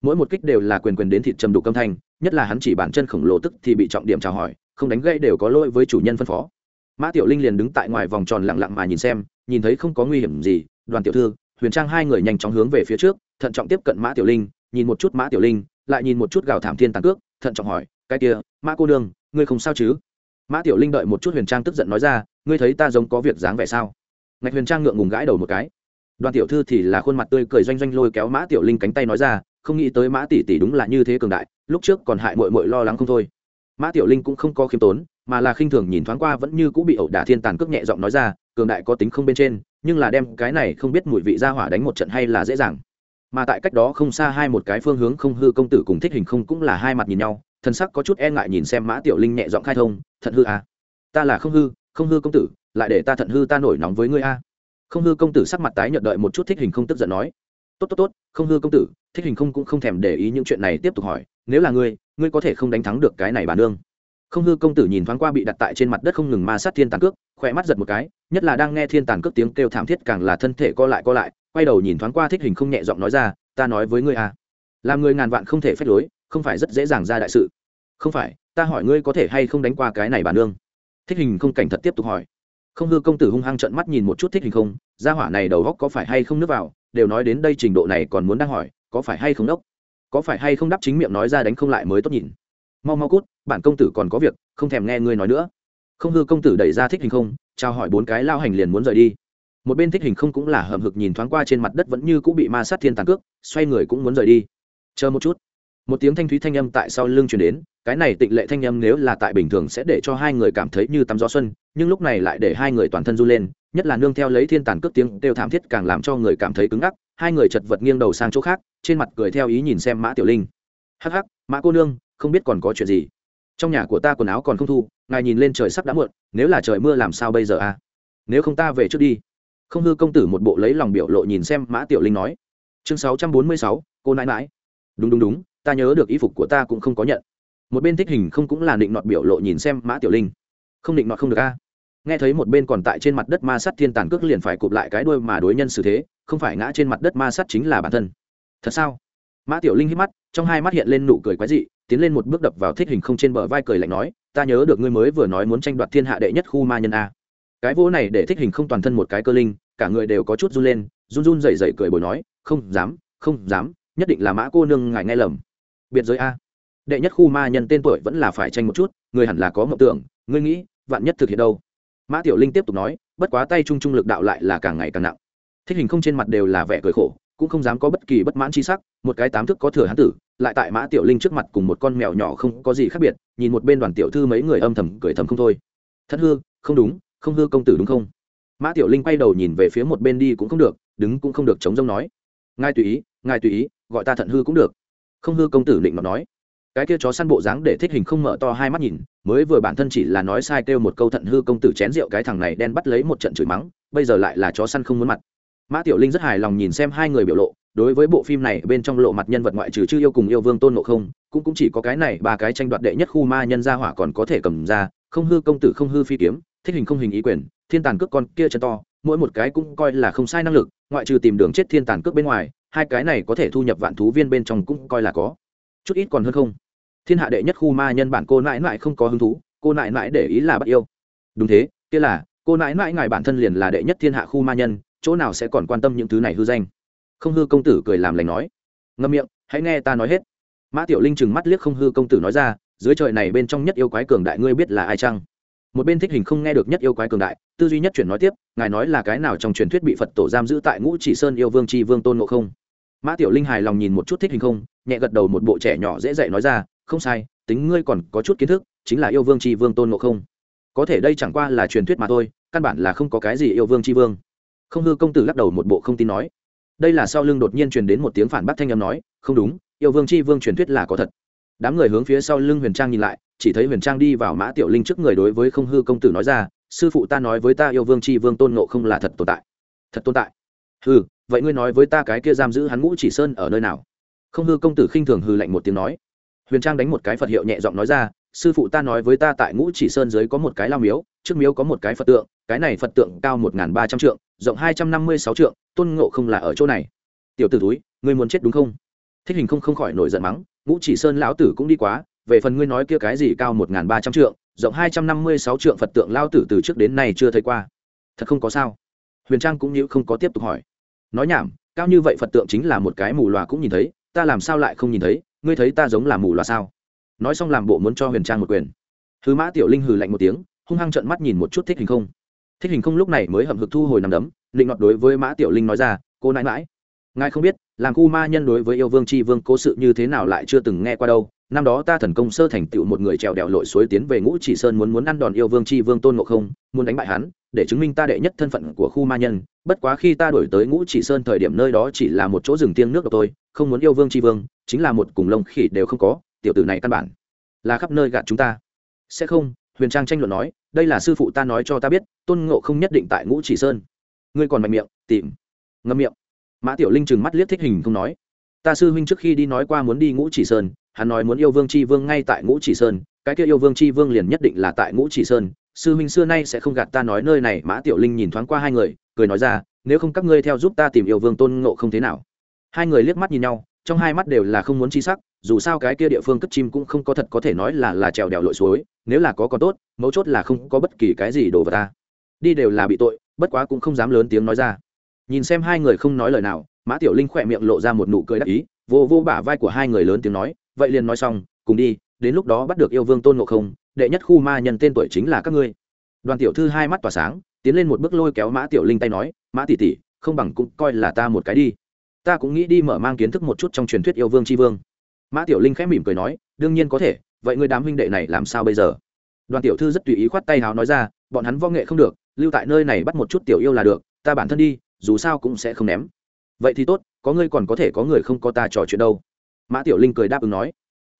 Mỗi một kích đều là quyền quyền đến thịt trầm đục âm thanh, nhất là hắn chỉ bản chân khổng lồ tức thì bị trọng điểm chào hỏi, không đánh gây đều có lỗi với chủ nhân phân phó. Mã tiểu linh liền đứng tại ngoài vòng tròn lặng lặng mà nhìn xem, nhìn thấy không có nguy hiểm gì, đoàn tiểu thư, huyền trang hai người nhanh chóng hướng về phía trước thận trọng tiếp cận mã tiểu linh, nhìn một chút mã tiểu linh, lại nhìn một chút gào thảm thiên tàn cước, thận trọng hỏi, cái kia, mã cô nương, ngươi không sao chứ? Mã tiểu linh đợi một chút huyền trang tức giận nói ra, ngươi thấy ta giống có việc dáng vẻ sao? Ngạch huyền trang ngượng ngùng gãi đầu một cái. Đoàn tiểu thư thì là khuôn mặt tươi cười doanh doanh lôi kéo mã tiểu linh cánh tay nói ra, không nghĩ tới mã tỷ tỷ đúng là như thế cường đại, lúc trước còn hại mội mội lo lắng không thôi. Mã tiểu linh cũng không có khiêm tốn, mà là khinh thường nhìn thoáng qua vẫn như cũng bị ẩu đả thiên tàn cước nhẹ giọng nói ra, cường đại có tính không bên trên, nhưng là đem cái này không biết mùi vị ra hỏa đánh một trận hay là dễ dàng mà tại cách đó không xa hai một cái phương hướng không hư công tử cùng thích hình không cũng là hai mặt nhìn nhau, thân sắc có chút e ngại nhìn xem mã tiểu linh nhẹ giọng khai thông thận hư à. ta là không hư không hư công tử, lại để ta thận hư ta nổi nóng với ngươi a. Không hư công tử sắc mặt tái nhợt đợi một chút thích hình không tức giận nói, tốt tốt tốt, không hư công tử. Thích hình không cũng không thèm để ý những chuyện này tiếp tục hỏi, nếu là ngươi ngươi có thể không đánh thắng được cái này bà nương? Không hư công tử nhìn thoáng qua bị đặt tại trên mặt đất không ngừng ma sát thiên tàn cước, khỏe mắt giật một cái, nhất là đang nghe thiên tàn cước tiếng kêu thảm thiết càng là thân thể co lại co lại quay đầu nhìn thoáng qua thích hình không nhẹ giọng nói ra, ta nói với ngươi à làm người ngàn vạn không thể phép lối, không phải rất dễ dàng ra đại sự. Không phải, ta hỏi ngươi có thể hay không đánh qua cái này bà nương? Thích hình không cảnh thật tiếp tục hỏi. Không hư công tử hung hăng trận mắt nhìn một chút thích hình không, gia hỏa này đầu góc có phải hay không nước vào? Đều nói đến đây trình độ này còn muốn đang hỏi, có phải hay không đốc? Có phải hay không đắp chính miệng nói ra đánh không lại mới tốt nhìn? Mau mau cút, bản công tử còn có việc, không thèm nghe ngươi nói nữa. Không hư công tử đẩy ra thích hình không, trao hỏi bốn cái lao hành liền muốn rời đi một bên thích hình không cũng là hầm hực nhìn thoáng qua trên mặt đất vẫn như cũng bị ma sát thiên tàn cước, xoay người cũng muốn rời đi. Chờ một chút. Một tiếng thanh thúy thanh âm tại sau lưng chuyển đến, cái này tịnh lệ thanh âm nếu là tại bình thường sẽ để cho hai người cảm thấy như tắm gió xuân, nhưng lúc này lại để hai người toàn thân run lên, nhất là nương theo lấy thiên tàn cước tiếng đều thảm thiết càng làm cho người cảm thấy cứng ngắc, hai người chật vật nghiêng đầu sang chỗ khác, trên mặt cười theo ý nhìn xem mã tiểu linh. Hắc hắc, mã cô nương, không biết còn có chuyện gì? Trong nhà của ta quần áo còn không thu, ngài nhìn lên trời sắp đã muộn, nếu là trời mưa làm sao bây giờ à? nếu không ta về trước đi không hư công tử một bộ lấy lòng biểu lộ nhìn xem mã tiểu linh nói. Chương sáu trăm bốn mươi sáu, cô nãi mãi đúng đúng đúng, ta nhớ được y phục của ta cũng không có nhận. Một bên thích hình không cũng là định nọt biểu lộ nhìn xem mã tiểu linh. Không định nọt không được a. Nghe thấy một bên còn tại trên mặt đất ma sắt thiên tàn cước liền phải cụp lại cái đuôi mà đối nhân xử thế, không phải ngã trên mặt đất ma sắt chính là bản thân. Thật sao? Mã tiểu linh hít mắt, trong hai mắt hiện lên nụ cười quái dị, tiến lên một bước đập vào thích hình không trên bờ vai cười lạnh nói, ta nhớ được ngươi mới vừa nói muốn tranh đoạt thiên hạ đệ nhất khu ma nhân a cái vỗ này để thích hình không toàn thân một cái cơ linh, cả người đều có chút run lên, run run dậy dậy cười bồi nói, không dám không dám, nhất định là mã cô nương ngài nghe lầm. Biệt giới a. Đệ nhất khu ma nhân tên tuổi vẫn là phải tranh một chút, người hẳn là có mộng tưởng, ngươi nghĩ, vạn nhất thực hiện đâu? Mã tiểu linh tiếp tục nói, bất quá tay trung trung lực đạo lại là càng ngày càng nặng. Thích hình không trên mặt đều là vẻ cười khổ, cũng không dám có bất kỳ bất mãn chi sắc, một cái tám thức có thừa hán tử, lại tại mã tiểu linh trước mặt cùng một con mèo nhỏ không có gì khác biệt, nhìn một bên đoàn tiểu thư mấy người âm thầm cười thầm không thôi. Thất hư, không đúng không hư công tử đúng không? Mã tiểu linh quay đầu nhìn về phía một bên đi cũng không được, đứng cũng không được, chống rông nói. Ngài tùy ý, ngài tùy ý, gọi ta thận hư cũng được. Không hư công tử định mà nói. Cái kia chó săn bộ dáng để thích hình không mở to hai mắt nhìn, mới vừa bản thân chỉ là nói sai kêu một câu thận hư công tử chén rượu cái thằng này đen bắt lấy một trận chửi mắng, bây giờ lại là chó săn không muốn mặt. Mã tiểu linh rất hài lòng nhìn xem hai người biểu lộ, đối với bộ phim này bên trong lộ mặt nhân vật ngoại trừ chư yêu cùng yêu vương tôn ngộ không, cũng cũng chỉ có cái này ba cái tranh đoạt đệ nhất khu ma nhân gia hỏa còn có thể cầm ra, không hư công tử không hư phi kiếm thích hình không hình ý quyền, thiên tàn cước con kia chân to, mỗi một cái cũng coi là không sai năng lực, ngoại trừ tìm đường chết thiên tàn cước bên ngoài, hai cái này có thể thu nhập vạn thú viên bên trong cũng coi là có. Chút ít còn hơn không. Thiên hạ đệ nhất khu ma nhân bản cô nãi nãi không có hứng thú, cô nại nãi để ý là bắt yêu. Đúng thế, kia là, cô nãi nãi ngài bản thân liền là đệ nhất thiên hạ khu ma nhân, chỗ nào sẽ còn quan tâm những thứ này hư danh? Không hư công tử cười làm lành nói. Ngâm miệng, hãy nghe ta nói hết. Mã tiểu linh chừng mắt liếc không hư công tử nói ra, dưới trời này bên trong nhất yêu quái cường đại ngươi biết là ai chăng? Một bên thích hình không nghe được nhất yêu quái cường đại, tư duy nhất chuyển nói tiếp, ngài nói là cái nào trong truyền thuyết bị phật tổ giam giữ tại ngũ chỉ sơn yêu vương tri vương tôn ngộ không? Mã tiểu linh hài lòng nhìn một chút thích hình không, nhẹ gật đầu một bộ trẻ nhỏ dễ dạy nói ra, không sai, tính ngươi còn có chút kiến thức, chính là yêu vương tri vương tôn ngộ không. Có thể đây chẳng qua là truyền thuyết mà thôi, căn bản là không có cái gì yêu vương tri vương. Không hư công tử lắc đầu một bộ không tin nói. Đây là sau lưng đột nhiên truyền đến một tiếng phản bác thanh âm nói, không đúng, yêu vương tri vương truyền thuyết là có thật. Đám người hướng phía sau lưng huyền trang nhìn lại chỉ thấy huyền trang đi vào mã tiểu linh trước người đối với không hư công tử nói ra, sư phụ ta nói với ta yêu vương tri vương tôn nộ không là thật tồn tại. Thật tồn tại? Hư vậy ngươi nói với ta cái kia giam giữ hắn ngũ chỉ sơn ở nơi nào? Không hư công tử khinh thường hư lạnh một tiếng nói. Huyền trang đánh một cái phật hiệu nhẹ giọng nói ra, sư phụ ta nói với ta tại ngũ chỉ sơn dưới có một cái lao miếu, trước miếu có một cái phật tượng, cái này phật tượng cao một ba trăm trượng, rộng hai trăm năm mươi sáu trượng, tôn ngộ không là ở chỗ này. Tiểu t ử túi ngươi muốn chết đúng không? Thích hình không không khỏi nổi giận mắng, ngũ chỉ sơn lão tử cũng đi quá về phần ngươi nói kia cái gì cao một ba trăm trượng, rộng hai trăm năm mươi sáu trượng phật tượng lao tử từ trước đến nay chưa thấy qua. Thật không có sao. Huyền trang cũng như không có tiếp tục hỏi. Nói nhảm, cao như vậy phật tượng chính là một cái mù loà cũng nhìn thấy, ta làm sao lại không nhìn thấy, ngươi thấy ta giống là mù loà sao? Nói xong làm bộ muốn cho huyền trang một quyền. Hư mã tiểu linh hừ lạnh một tiếng, hung hăng trợn mắt nhìn một chút thích hình không. Thích hình không lúc này mới hậm hực thu hồi nằm đấm, định ngọt đối với mã tiểu linh nói ra, cô nãi mãi ngài không biết làm khu ma nhân đối với yêu vương c h i vương cố sự như thế nào lại chưa từng nghe qua đâu năm đó ta thần công sơ thành tựu một người trèo đèo lội suối tiến về ngũ chỉ sơn muốn muốn ăn đòn yêu vương c h i vương tôn ngộ không, muốn đánh bại hắn, để chứng minh ta đệ nhất thân phận của khu ma nhân. Bất quá khi ta đổi tới ngũ chỉ sơn thời điểm nơi đó chỉ là một chỗ rừng tiêng nước độc tôi không muốn yêu vương c h i vương, chính là một cùng lông khỉ đều không có, tiểu tử này căn bản là khắp nơi gạt chúng ta. Sẽ không, huyền trang tranh luận nói, đây là sư phụ ta nói cho ta biết, tôn ngộ không nhất định tại ngũ chỉ sơn. Ngươi còn mạnh miệng, tìm. Ngâm miệng. Mã tiểu linh chừng mắt liếc thích hình không nói. Ta sư huynh trước khi đi nói qua muốn đi ngũ chỉ sơn hắn nói muốn yêu vương chi vương ngay tại ngũ chỉ sơn, cái kia yêu vương chi vương liền nhất định là tại ngũ chỉ sơn. sư huynh xưa nay sẽ không gạt ta nói nơi này, mã tiểu linh nhìn thoáng qua hai người, cười nói ra, nếu không các ngươi theo giúp ta tìm yêu vương tôn ngộ không thế nào? hai người liếc mắt nhìn nhau, trong hai mắt đều là không muốn chi sắc, dù sao cái kia địa phương cất chim cũng không có thật có thể nói là là trèo đèo lội suối, nếu là có còn tốt, mấu chốt là không có bất kỳ cái gì đổ vào ta. đi đều là bị tội, bất quá cũng không dám lớn tiếng nói ra. nhìn xem hai người không nói lời nào, mã tiểu linh khỏe miệng lộ ra một nụ cười đắc ý, vô vô bả vai của hai người lớn tiếng nói vậy liền nói xong, cùng đi, đến lúc đó bắt được yêu vương tôn ngộ không, đệ nhất khu ma nhân tên tuổi chính là các ngươi. Đoàn tiểu thư hai mắt tỏa sáng, tiến lên một bước lôi kéo mã tiểu linh tay nói, mã tỷ tỷ, không bằng cũng coi là ta một cái đi. Ta cũng nghĩ đi mở mang kiến thức một chút trong truyền thuyết yêu vương tri vương. Mã tiểu linh khẽ mỉm cười nói, đương nhiên có thể, vậy người đám huynh đệ này làm sao bây giờ? Đoàn tiểu thư rất tùy ý khoát tay hào nói ra, bọn hắn võ nghệ không được, lưu tại nơi này bắt một chút tiểu yêu là được, ta bản thân đi, dù sao cũng sẽ không ném. Vậy thì tốt, có ngươi còn có thể có người không có ta trò chuyện đâu mã tiểu linh cười đáp ứng nói.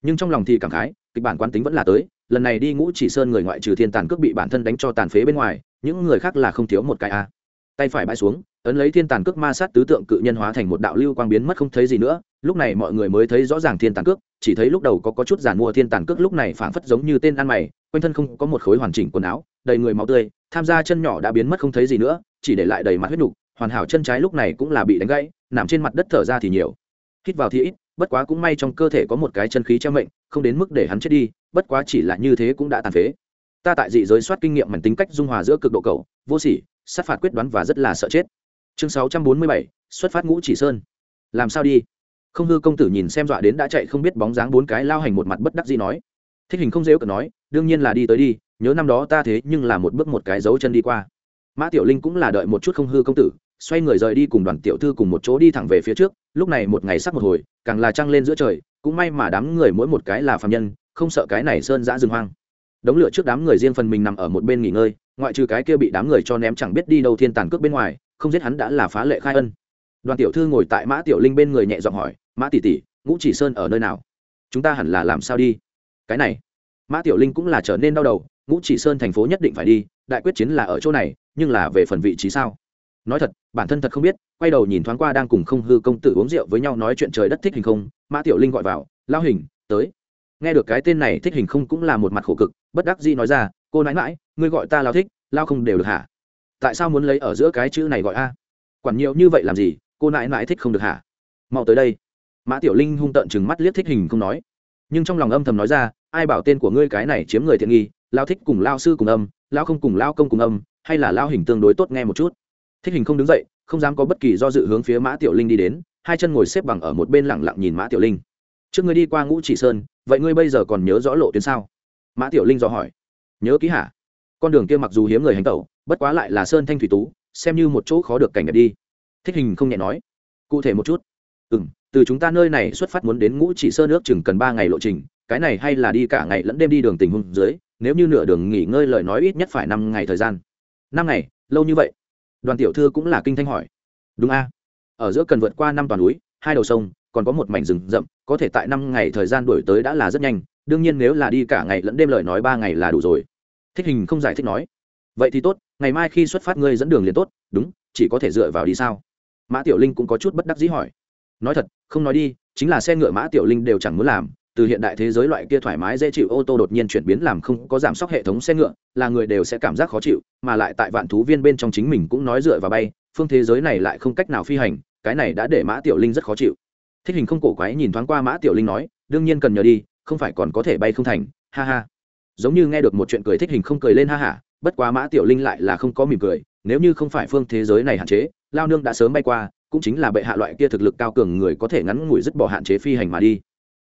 Nhưng trong lòng thì cảm khái kịch bản quán tính vẫn là tới lần này đi ngũ chỉ sơn người ngoại trừ thiên tàn cước bị bản thân đánh cho tàn phế bên ngoài những người khác là không thiếu một cái a. Tay phải bãi xuống ấn lấy thiên tàn cước ma sát tứ tượng cự nhân hóa thành một đạo lưu quang biến mất không thấy gì nữa lúc này mọi người mới thấy rõ ràng thiên tàn cước chỉ thấy lúc đầu có, có chút giàn mua thiên tàn cước lúc này phảng phất giống như tên ăn mày quanh thân không có một khối hoàn chỉnh quần áo đầy người máu tươi tham gia chân nhỏ đã biến mất không thấy gì nữa chỉ để lại đầy mặt huyết nhục hoàn hảo chân trái lúc này cũng là bị đánh gãy nằm trên mặt đất thở ra thì nhiều. Hít vào thì ít bất quá cũng may trong cơ thể có một cái chân khí treo mệnh, không đến mức để hắn chết đi, bất quá chỉ là như thế cũng đã tàn phế. Ta tại dị giới soát kinh nghiệm mảnh tính cách dung hòa giữa cực độ cầu, vô sỉ, sát phạt quyết đoán và rất là sợ chết. Chương sáu trăm bốn mươi bảy, xuất phát ngũ chỉ sơn. Làm sao đi? Không hư công tử nhìn xem dọa đến đã chạy không biết bóng dáng bốn cái lao hành một mặt bất đắc gì nói. Thích hình không dễ cợt nói, đương nhiên là đi tới đi, nhớ năm đó ta thế nhưng là một bước một cái dấu chân đi qua. Mã tiểu linh cũng là đợi một chút không hư công tử xoay người rời đi cùng đoàn tiểu thư cùng một chỗ đi thẳng về phía trước, lúc này một ngày sắc một hồi, càng là trăng lên giữa trời, cũng may mà đám người mỗi một cái là phạm nhân, không sợ cái này sơn giã rừng hoang. Đống lửa trước đám người riêng phần mình nằm ở một bên nghỉ ngơi, ngoại trừ cái kia bị đám người cho ném chẳng biết đi đâu thiên tàn cước bên ngoài, không giết hắn đã là phá lệ khai ân. Đoàn tiểu thư ngồi tại mã tiểu linh bên người nhẹ giọng hỏi, mã tỷ tỷ, ngũ chỉ sơn ở nơi nào? Chúng ta hẳn là làm sao đi? Cái này. Mã tiểu linh cũng là trở nên đau đầu, ngũ chỉ sơn thành phố nhất định phải đi, đại quyết chiến là ở chỗ này, nhưng là về phần vị trí sao? Nói thật, bản thân thật không biết, quay đầu nhìn thoáng qua đang cùng không hư công tử uống rượu với nhau nói chuyện trời đất thích hình không, mã tiểu linh gọi vào lao hình, tới. Nghe được cái tên này, thích hình không cũng là một mặt khổ cực, bất đắc dĩ nói ra, cô nãi mãi ngươi gọi ta lao thích lao không đều được hả? Tại sao muốn lấy ở giữa cái chữ này gọi a? Quản nhiều như vậy làm gì, cô nãi mãi thích không được hả? Mau tới đây. Mã tiểu linh hung tợn chừng mắt liếc thích hình không nói. Nhưng trong lòng âm thầm nói ra, ai bảo tên của ngươi cái này chiếm người thiện nghi lao thích cùng lao sư cùng âm lao không cùng lao công cùng âm, hay là lao hình tương đối tốt nghe một chút? Thích hình không đứng dậy, không dám có bất kỳ do dự hướng phía mã tiểu linh đi đến, hai chân ngồi xếp bằng ở một bên lẳng lặng nhìn mã tiểu linh. Trước ngươi đi qua ngũ chỉ sơn, vậy ngươi bây giờ còn nhớ rõ lộ tuyến sao? Mã tiểu linh dò hỏi. Nhớ ký hả? Con đường kia mặc dù hiếm người hành tẩu, bất quá lại là sơn thanh thủy tú, xem như một chỗ khó được cảnh đẹp đi. Thích hình không nhẹ nói. Cụ thể một chút. Ừ m từ chúng ta nơi này xuất phát muốn đến ngũ chỉ sơn nước chừng cần ba ngày lộ trình, cái này hay là đi cả ngày lẫn đêm đi đường tình hung dưới, nếu như nửa đường nghỉ ngơi lời nói ít nhất phải năm ngày thời gian. Năm ngày, lâu như vậy đoàn tiểu thư cũng là kinh thanh hỏi. Đúng a. Ở giữa cần vượt qua năm toàn núi, hai đầu sông, còn có một mảnh rừng rậm, có thể tại năm ngày thời gian đổi tới đã là rất nhanh, đương nhiên nếu là đi cả ngày lẫn đêm lời nói ba ngày là đủ rồi. Thích hình không giải thích nói. Vậy thì tốt, ngày mai khi xuất phát ngươi dẫn đường liền tốt, đúng, chỉ có thể dựa vào đi sao? Mã tiểu linh cũng có chút bất đắc dĩ hỏi. Nói thật, không nói đi, chính là xe ngựa mã tiểu linh đều chẳng muốn làm từ hiện đại thế giới loại kia thoải mái dễ chịu ô tô đột nhiên chuyển biến làm không có giảm sóc hệ thống xe ngựa, là người đều sẽ cảm giác khó chịu, mà lại tại vạn thú viên bên trong chính mình cũng nói dựa vào bay, phương thế giới này lại không cách nào phi hành, cái này đã để mã tiểu linh rất khó chịu. Thích hình không cổ quái nhìn thoáng qua mã tiểu linh nói, đương nhiên cần nhờ đi, không phải còn có thể bay không thành. Ha ha. Giống như nghe được một chuyện cười thích hình không cười lên ha hả bất quá mã tiểu linh lại là không có mỉm cười, nếu như không phải phương thế giới này hạn chế, lao nương đã sớm bay qua, cũng chính là bệ hạ loại kia thực lực cao cường người có thể ngắn ngủi dứt bỏ hạn chế phi hành mà đi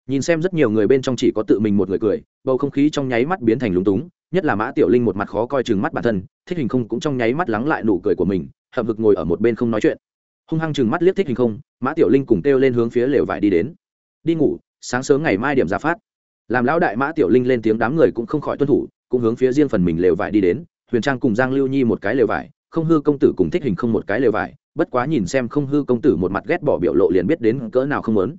nhìn xem rất nhiều người bên trong chỉ có tự mình một người cười, bầu không khí trong nháy mắt biến thành lúng túng, nhất là mã tiểu linh một mặt khó coi chừng mắt bản thân, thích hình không cũng trong nháy mắt lắng lại nụ cười của mình, hậm hực ngồi ở một bên không nói chuyện. Hung hăng chừng mắt liếc thích hình không, mã tiểu linh cùng kêu lên hướng phía lều vải đi đến. Đi ngủ, sáng sớm ngày mai điểm ra phát. Làm lão đại mã tiểu linh lên tiếng đám người cũng không khỏi tuân thủ, cũng hướng phía riêng phần mình lều vải đi đến, huyền trang cùng giang lưu nhi một cái lều vải, không hư công tử cùng thích hình không một cái lều vải, bất quá nhìn xem không hư công tử một mặt ghét bỏ biểu lộ liền biết đến cỡ nào không muốn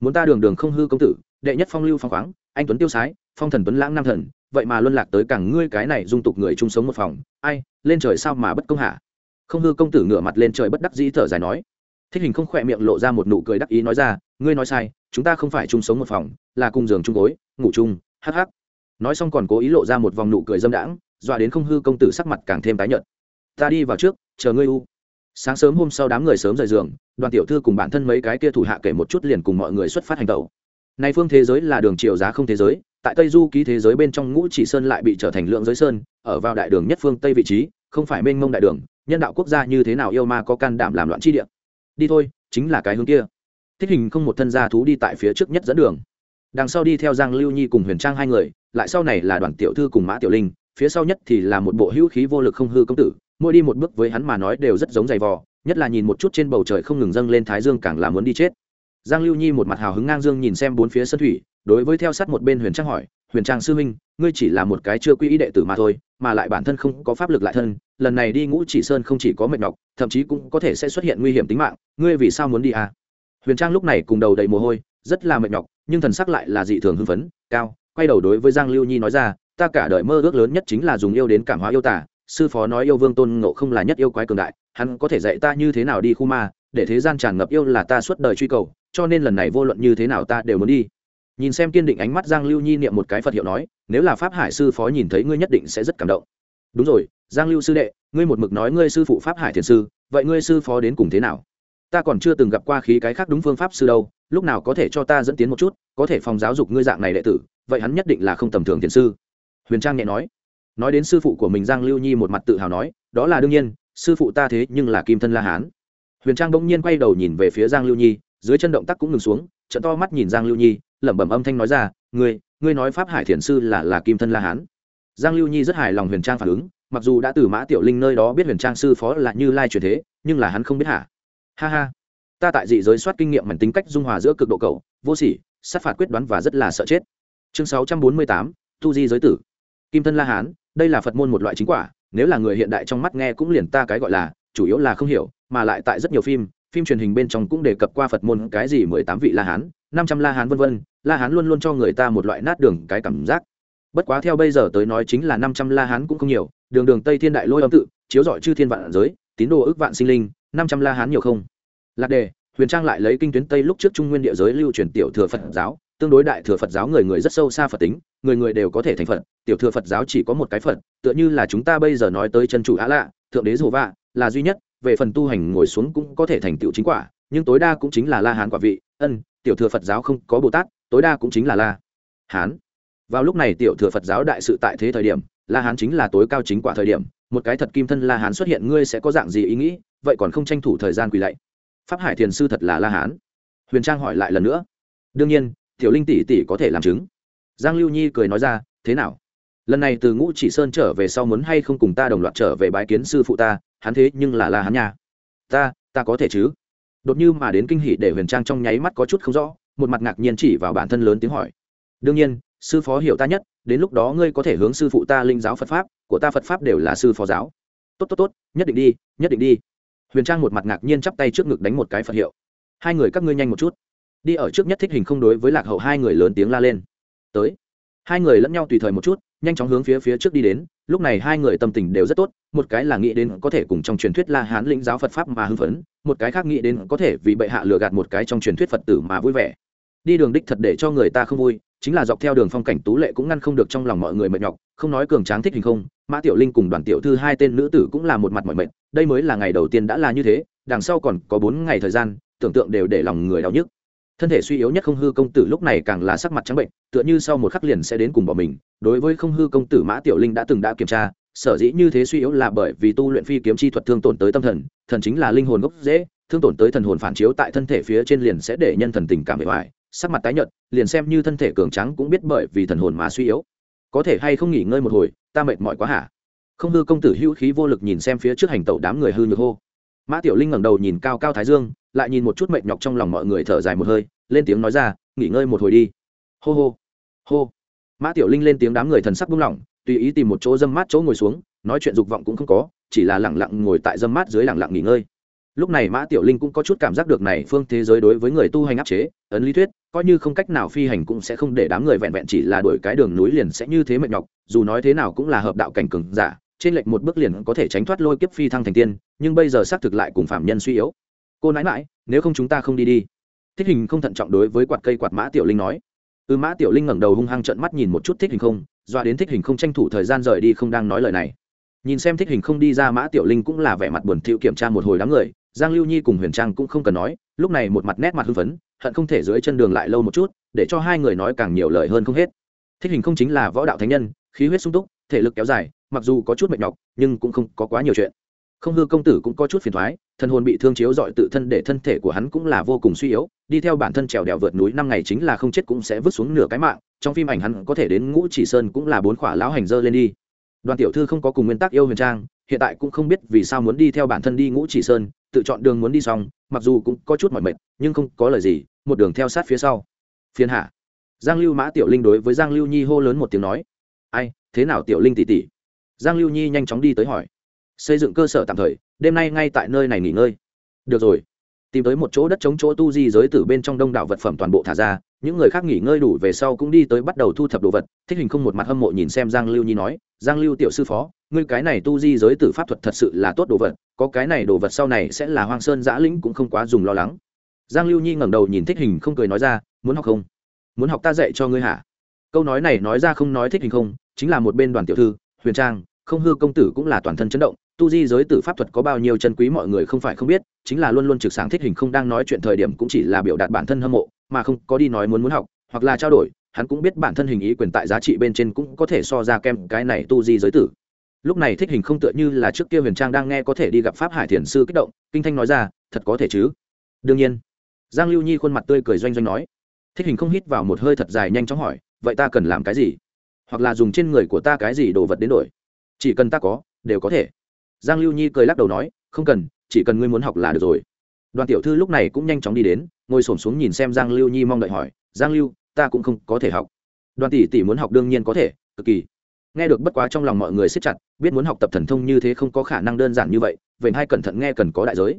muốn ta đường đường không hư công tử, đệ nhất phong lưu phong khoáng, anh tuấn tiêu sái, phong thần tuấn lãng nam thần, vậy mà luân lạc tới cảng ngươi cái này dung tục người chung sống một phòng, ai, lên trời sao mà bất công hạ không hư công tử ngửa mặt lên trời bất đắc dĩ thở dài nói. Thích hình không khỏe miệng lộ ra một nụ cười đắc ý nói ra, ngươi nói sai, chúng ta không phải chung sống một phòng, là cùng giường chung gối, ngủ chung, hắc hắc. Nói xong còn cố ý lộ ra một vòng nụ cười dâm đãng, dọa đến không hư công tử sắc mặt càng thêm tái nhợt. Ta đi vào trước, chờ ngươi u. Sáng sớm hôm sau đám người sớm rời giường đoàn tiểu thư cùng bản thân mấy cái kia thủ hạ kể một chút liền cùng mọi người xuất phát hành tẩu. Nay phương thế giới là đường triều giá không thế giới, tại tây du ký thế giới bên trong ngũ chỉ sơn lại bị trở thành lượng giới sơn, ở vào đại đường nhất phương tây vị trí, không phải mênh mông đại đường, nhân đạo quốc gia như thế nào yêu ma có can đảm làm loạn chi địa. Đi thôi, chính là cái hướng kia. Thích hình không một thân gia thú đi tại phía trước nhất dẫn đường. Đằng sau đi theo giang lưu nhi cùng huyền trang hai người, lại sau này là đoàn tiểu thư cùng mã tiểu linh, phía sau nhất thì là một bộ hữu khí vô lực không hư công tử mỗi đi một bước với hắn mà nói đều rất giống giày vò, nhất là nhìn một chút trên bầu trời không ngừng dâng lên thái dương càng là muốn đi chết giang lưu nhi một mặt hào hứng ngang dương nhìn xem bốn phía sân thủy, đối với theo sát một bên huyền trang hỏi, huyền trang sư huynh, ngươi chỉ là một cái chưa quy ý đệ tử mà thôi, mà lại bản thân không có pháp lực lại thân, lần này đi ngũ chỉ sơn không chỉ có mệt nhọc, thậm chí cũng có thể sẽ xuất hiện nguy hiểm tính mạng, ngươi vì sao muốn đi à? huyền trang lúc này cùng đầu đầy mồ hôi, rất là mệt nhọc, nhưng thần sắc lại là dị thường hưng phấn, cao, quay đầu đối với giang lưu nhi nói ra, ta cả đời mơ ước lớn nhất chính là dùng yêu đến cảm hóa yêu tả sư phó nói yêu vương tôn ngộ không là nhất yêu quái cường đại, hắn có thể dạy ta như thế nào đi khu ma, để thế gian tràn ngập yêu là ta suốt đời truy cầu, cho nên lần này vô luận như thế nào ta đều muốn đi. Nhìn xem kiên định ánh mắt giang lưu nhi niệm một cái phật hiệu nói, nếu là pháp hải sư phó nhìn thấy ngươi nhất định sẽ rất cảm động. Đúng rồi, giang lưu sư đệ, ngươi một mực nói ngươi sư phụ pháp hải thiền sư, vậy ngươi sư phó đến cùng thế nào? Ta còn chưa từng gặp qua khí cái khác đúng phương pháp sư đâu, lúc nào có thể cho ta dẫn tiến một chút, có thể phòng giáo dục ngươi dạng này đệ tử, vậy hắn nhất định là không tầm thường thiền sư. Huyền trang nhẹ nói nói đến sư phụ của mình giang lưu nhi một mặt tự hào nói, đó là đương nhiên, sư phụ ta thế nhưng là kim thân la hán. Huyền trang bỗng nhiên quay đầu nhìn về phía giang lưu nhi, dưới chân động tác cũng ngừng xuống trận to mắt nhìn giang lưu nhi, lẩm bẩm âm thanh nói ra, ngươi ngươi nói pháp hải thiền sư là là kim thân la hán. Giang lưu nhi rất hài lòng huyền trang phản ứng, mặc dù đã từ mã tiểu linh nơi đó biết huyền trang sư phó là như lai truyền thế, nhưng là hắn không biết hả? Ha ha. Ta tại dị giới soát kinh nghiệm mảnh tính cách dung hòa giữa cực độ cầu vô sỉ, sát phạt quyết đoán và rất là sợ chết. Chương sáu trăm bốn mươi tám tu di giới tử. Kim thân la hán đây là phật môn một loại chính quả, nếu là người hiện đại trong mắt nghe cũng liền ta cái gọi là, chủ yếu là không hiểu, mà lại tại rất nhiều phim phim truyền hình bên trong cũng đề cập qua phật môn cái gì mười tám vị la hán, năm trăm la hán vân vân, la hán luôn luôn cho người ta một loại nát đường cái cảm giác. Bất quá theo bây giờ tới nói chính là năm trăm la hán cũng không nhiều, đường đường tây thiên đại lôi âm tự, chiếu dọi chư thiên vạn giới, tín đồ ước vạn sinh linh, năm trăm la hán nhiều không? Lạc đề, huyền trang lại lấy kinh tuyến tây lúc trước trung nguyên địa giới lưu truyền tiểu thừa phật giáo, tương đối đại thừa phật giáo người người rất sâu xa phật tính người người đều có thể thành phật, tiểu thừa phật giáo chỉ có một cái phật, tựa như là chúng ta bây giờ nói tới chân chủ á lạ, thượng đế dù vạ, là duy nhất, về phần tu hành ngồi xuống cũng có thể thành tựu chính quả, nhưng tối đa cũng chính là la hán quả vị, ân, tiểu thừa phật giáo không có bồ tát, tối đa cũng chính là la hán. Vào lúc này tiểu thừa phật giáo đại sự tại thế thời điểm, la hán chính là tối cao chính quả thời điểm, một cái thật kim thân la hán xuất hiện, ngươi sẽ có dạng gì ý nghĩ, vậy còn không tranh thủ thời gian quỳ lạy. Pháp hải thiền sư thật là la hán. Huyền trang hỏi lại lần nữa. Đương nhiên, tiểu linh tỷ tỷ có thể làm chứng giang lưu nhi cười nói ra, thế nào? Lần này từ ngũ chỉ sơn trở về sau muốn hay không cùng ta đồng loạt trở về bái kiến sư phụ ta, hắn thế nhưng là la hắn nha. Ta ta có thể chứ? Đột như mà đến kinh hỷ để huyền trang trong nháy mắt có chút không rõ, một mặt ngạc nhiên chỉ vào bản thân lớn tiếng hỏi. Đương nhiên, sư phó hiểu ta nhất, đến lúc đó ngươi có thể hướng sư phụ ta linh giáo phật pháp, của ta phật pháp đều là sư phó giáo. Tốt tốt tốt, nhất định đi, nhất định đi. Huyền trang một mặt ngạc nhiên chắp tay trước ngực đánh một cái phật hiệu. Hai người các ngươi nhanh một chút. Đi ở trước nhất thích hình không đối với lạc hậu hai người lớn tiếng la lên tới. Hai người lẫn nhau tùy thời một chút, nhanh chóng hướng phía phía trước đi đến, lúc này hai người tâm tình đều rất tốt, một cái là nghĩ đến có thể cùng trong truyền thuyết la hán lĩnh giáo phật pháp mà hưng phấn, một cái khác nghĩ đến có thể vì bệ hạ lừa gạt một cái trong truyền thuyết phật tử mà vui vẻ. Đi đường đích thật để cho người ta không vui, chính là dọc theo đường phong cảnh tú lệ cũng ngăn không được trong lòng mọi người mệt nhọc, không nói cường tráng thích hình không, mã tiểu linh cùng đoàn tiểu thư hai tên nữ tử cũng là một mặt mọi mệt, đây mới là ngày đầu tiên đã là như thế, đằng sau còn có bốn ngày thời gian, tưởng tượng đều để lòng người đau nhức thân thể suy yếu nhất không hư công tử lúc này càng là sắc mặt trắng bệnh, tựa như sau một khắc liền sẽ đến cùng bỏ mình. Đối với không hư công tử, mã tiểu linh đã từng đã kiểm tra, sở dĩ như thế suy yếu là bởi vì tu luyện phi kiếm chi thuật thương tổn tới tâm thần thần chính là linh hồn gốc dễ thương tổn tới thần hồn phản chiếu tại thân thể phía trên liền sẽ để nhân thần tình cảm bề ngoài sắc mặt tái nhợt, liền xem như thân thể cường trắng cũng biết bởi vì thần hồn mà suy yếu. Có thể hay không nghỉ ngơi một hồi, ta mệt mỏi quá hả? Không hư công tử hữu khí vô lực nhìn xem phía trước hành tẩu đám người hư nhược hô mã tiểu linh ngẩng đầu nhìn cao cao thái dương, lại nhìn một chút mệt nhọc trong lòng mọi người thở dài một hơi, lên tiếng nói ra, nghỉ ngơi một hồi đi. Hô hô hô. Mã tiểu linh lên tiếng đám người thần sắc buông lỏng, tùy ý tìm một chỗ dâm mát chỗ ngồi xuống, nói chuyện dục vọng cũng không có, chỉ là lẳng lặng ngồi tại dâm mát dưới lẳng lặng nghỉ ngơi. Lúc này mã tiểu linh cũng có chút cảm giác được này phương thế giới đối với người tu hành áp chế, ấn lý thuyết, coi như không cách nào phi hành cũng sẽ không để đám người vẹn vẹn chỉ là đổi cái đường núi liền sẽ như thế mệt nhọc, dù nói thế nào cũng là hợp đạo cảnh cường giả, trên lệch một bước liền có thể tránh thoát lôi kiếp phi thăng thành tiên nhưng bây giờ xác thực lại cùng phạm nhân suy yếu. Cô nãi mãi nếu không chúng ta không đi đi. Thích hình không thận trọng đối với quạt cây quạt mã tiểu linh nói. Ừ mã tiểu linh ngẩng đầu hung hăng trợn mắt nhìn một chút thích hình không, doa đến thích hình không tranh thủ thời gian rời đi không đang nói lời này. Nhìn xem thích hình không đi ra, mã tiểu linh cũng là vẻ mặt buồn thiệu kiểm tra một hồi đám người. Giang lưu nhi cùng huyền trang cũng không cần nói, lúc này một mặt nét mặt hưng phấn, hận không thể dưới chân đường lại lâu một chút, để cho hai người nói càng nhiều lời hơn không hết. Thích hình không chính là võ đạo thánh nhân, khí huyết sung túc, thể lực kéo dài, mặc dù có chút mệt nhọc, nhưng cũng không có quá nhiều chuyện không hư công tử cũng có chút phiền thoái, thân hồn bị thương chiếu dọi tự thân để thân thể của hắn cũng là vô cùng suy yếu, đi theo bản thân trèo đèo vượt núi năm ngày chính là không chết cũng sẽ vứt xuống nửa cái mạng, trong phim ảnh hắn có thể đến ngũ chỉ sơn cũng là bốn khỏa lão hành dơ lên đi. Đoàn tiểu thư không có cùng nguyên tắc yêu huyền trang, hiện tại cũng không biết vì sao muốn đi theo bản thân đi ngũ chỉ sơn, tự chọn đường muốn đi xong, mặc dù cũng có chút mỏi mệt, nhưng không có lời gì, một đường theo sát phía sau. Phiên hạ. Giang lưu mã tiểu linh đối với giang lưu nhi hô lớn một tiếng nói, ai, thế nào tiểu linh tỉ tỉ giang lưu nhi nhanh chóng đi tới hỏi xây dựng cơ sở tạm thời, đêm nay ngay tại nơi này nghỉ ngơi. Được rồi. Tìm tới một chỗ đất chống chỗ tu di giới từ bên trong đông đảo vật phẩm toàn bộ thả ra, những người khác nghỉ ngơi đủ về sau cũng đi tới bắt đầu thu thập đồ vật. Thích hình không một mặt hâm mộ nhìn xem giang lưu nhi nói, giang lưu tiểu sư phó, ngươi cái này tu di giới tử pháp thuật thật sự là tốt đồ vật, có cái này đồ vật sau này sẽ là hoang sơn giã lĩnh cũng không quá dùng lo lắng. Giang lưu nhi ngẩng đầu nhìn thích hình không cười nói ra, muốn học không? Muốn học ta dạy cho ngươi hả? Câu nói này nói ra không nói thích hình không, chính là một bên đoàn tiểu thư, huyền trang, không hư công tử cũng là toàn thân chấn động tu di giới tử pháp thuật có bao nhiêu chân quý mọi người không phải không biết, chính là luôn luôn trực sáng thích hình không đang nói chuyện thời điểm cũng chỉ là biểu đạt bản thân hâm mộ, mà không có đi nói muốn muốn học, hoặc là trao đổi, hắn cũng biết bản thân hình ý quyền tại giá trị bên trên cũng có thể so ra kem cái này tu di giới tử. Lúc này thích hình không tựa như là trước kia huyền trang đang nghe có thể đi gặp pháp hải thiền sư kích động, kinh thanh nói ra, thật có thể chứ? Đương nhiên. Giang lưu nhi khuôn mặt tươi cười doanh doanh nói. Thích hình không hít vào một hơi thật dài nhanh chóng hỏi, vậy ta cần làm cái gì? Hoặc là dùng trên người của ta cái gì đồ vật đến đổi? Chỉ cần ta có, đều có thể giang lưu nhi cười lắc đầu nói, không cần, chỉ cần ngươi muốn học là được rồi. Đoàn tiểu thư lúc này cũng nhanh chóng đi đến, ngồi s ổ m xuống nhìn xem giang lưu nhi mong đợi hỏi, giang lưu, ta cũng không có thể học. Đoàn tỷ tỷ muốn học đương nhiên có thể, cực kỳ. Nghe được bất quá trong lòng mọi người siết chặt, biết muốn học tập thần thông như thế không có khả năng đơn giản như vậy vậy hai cẩn thận nghe cần có đại giới.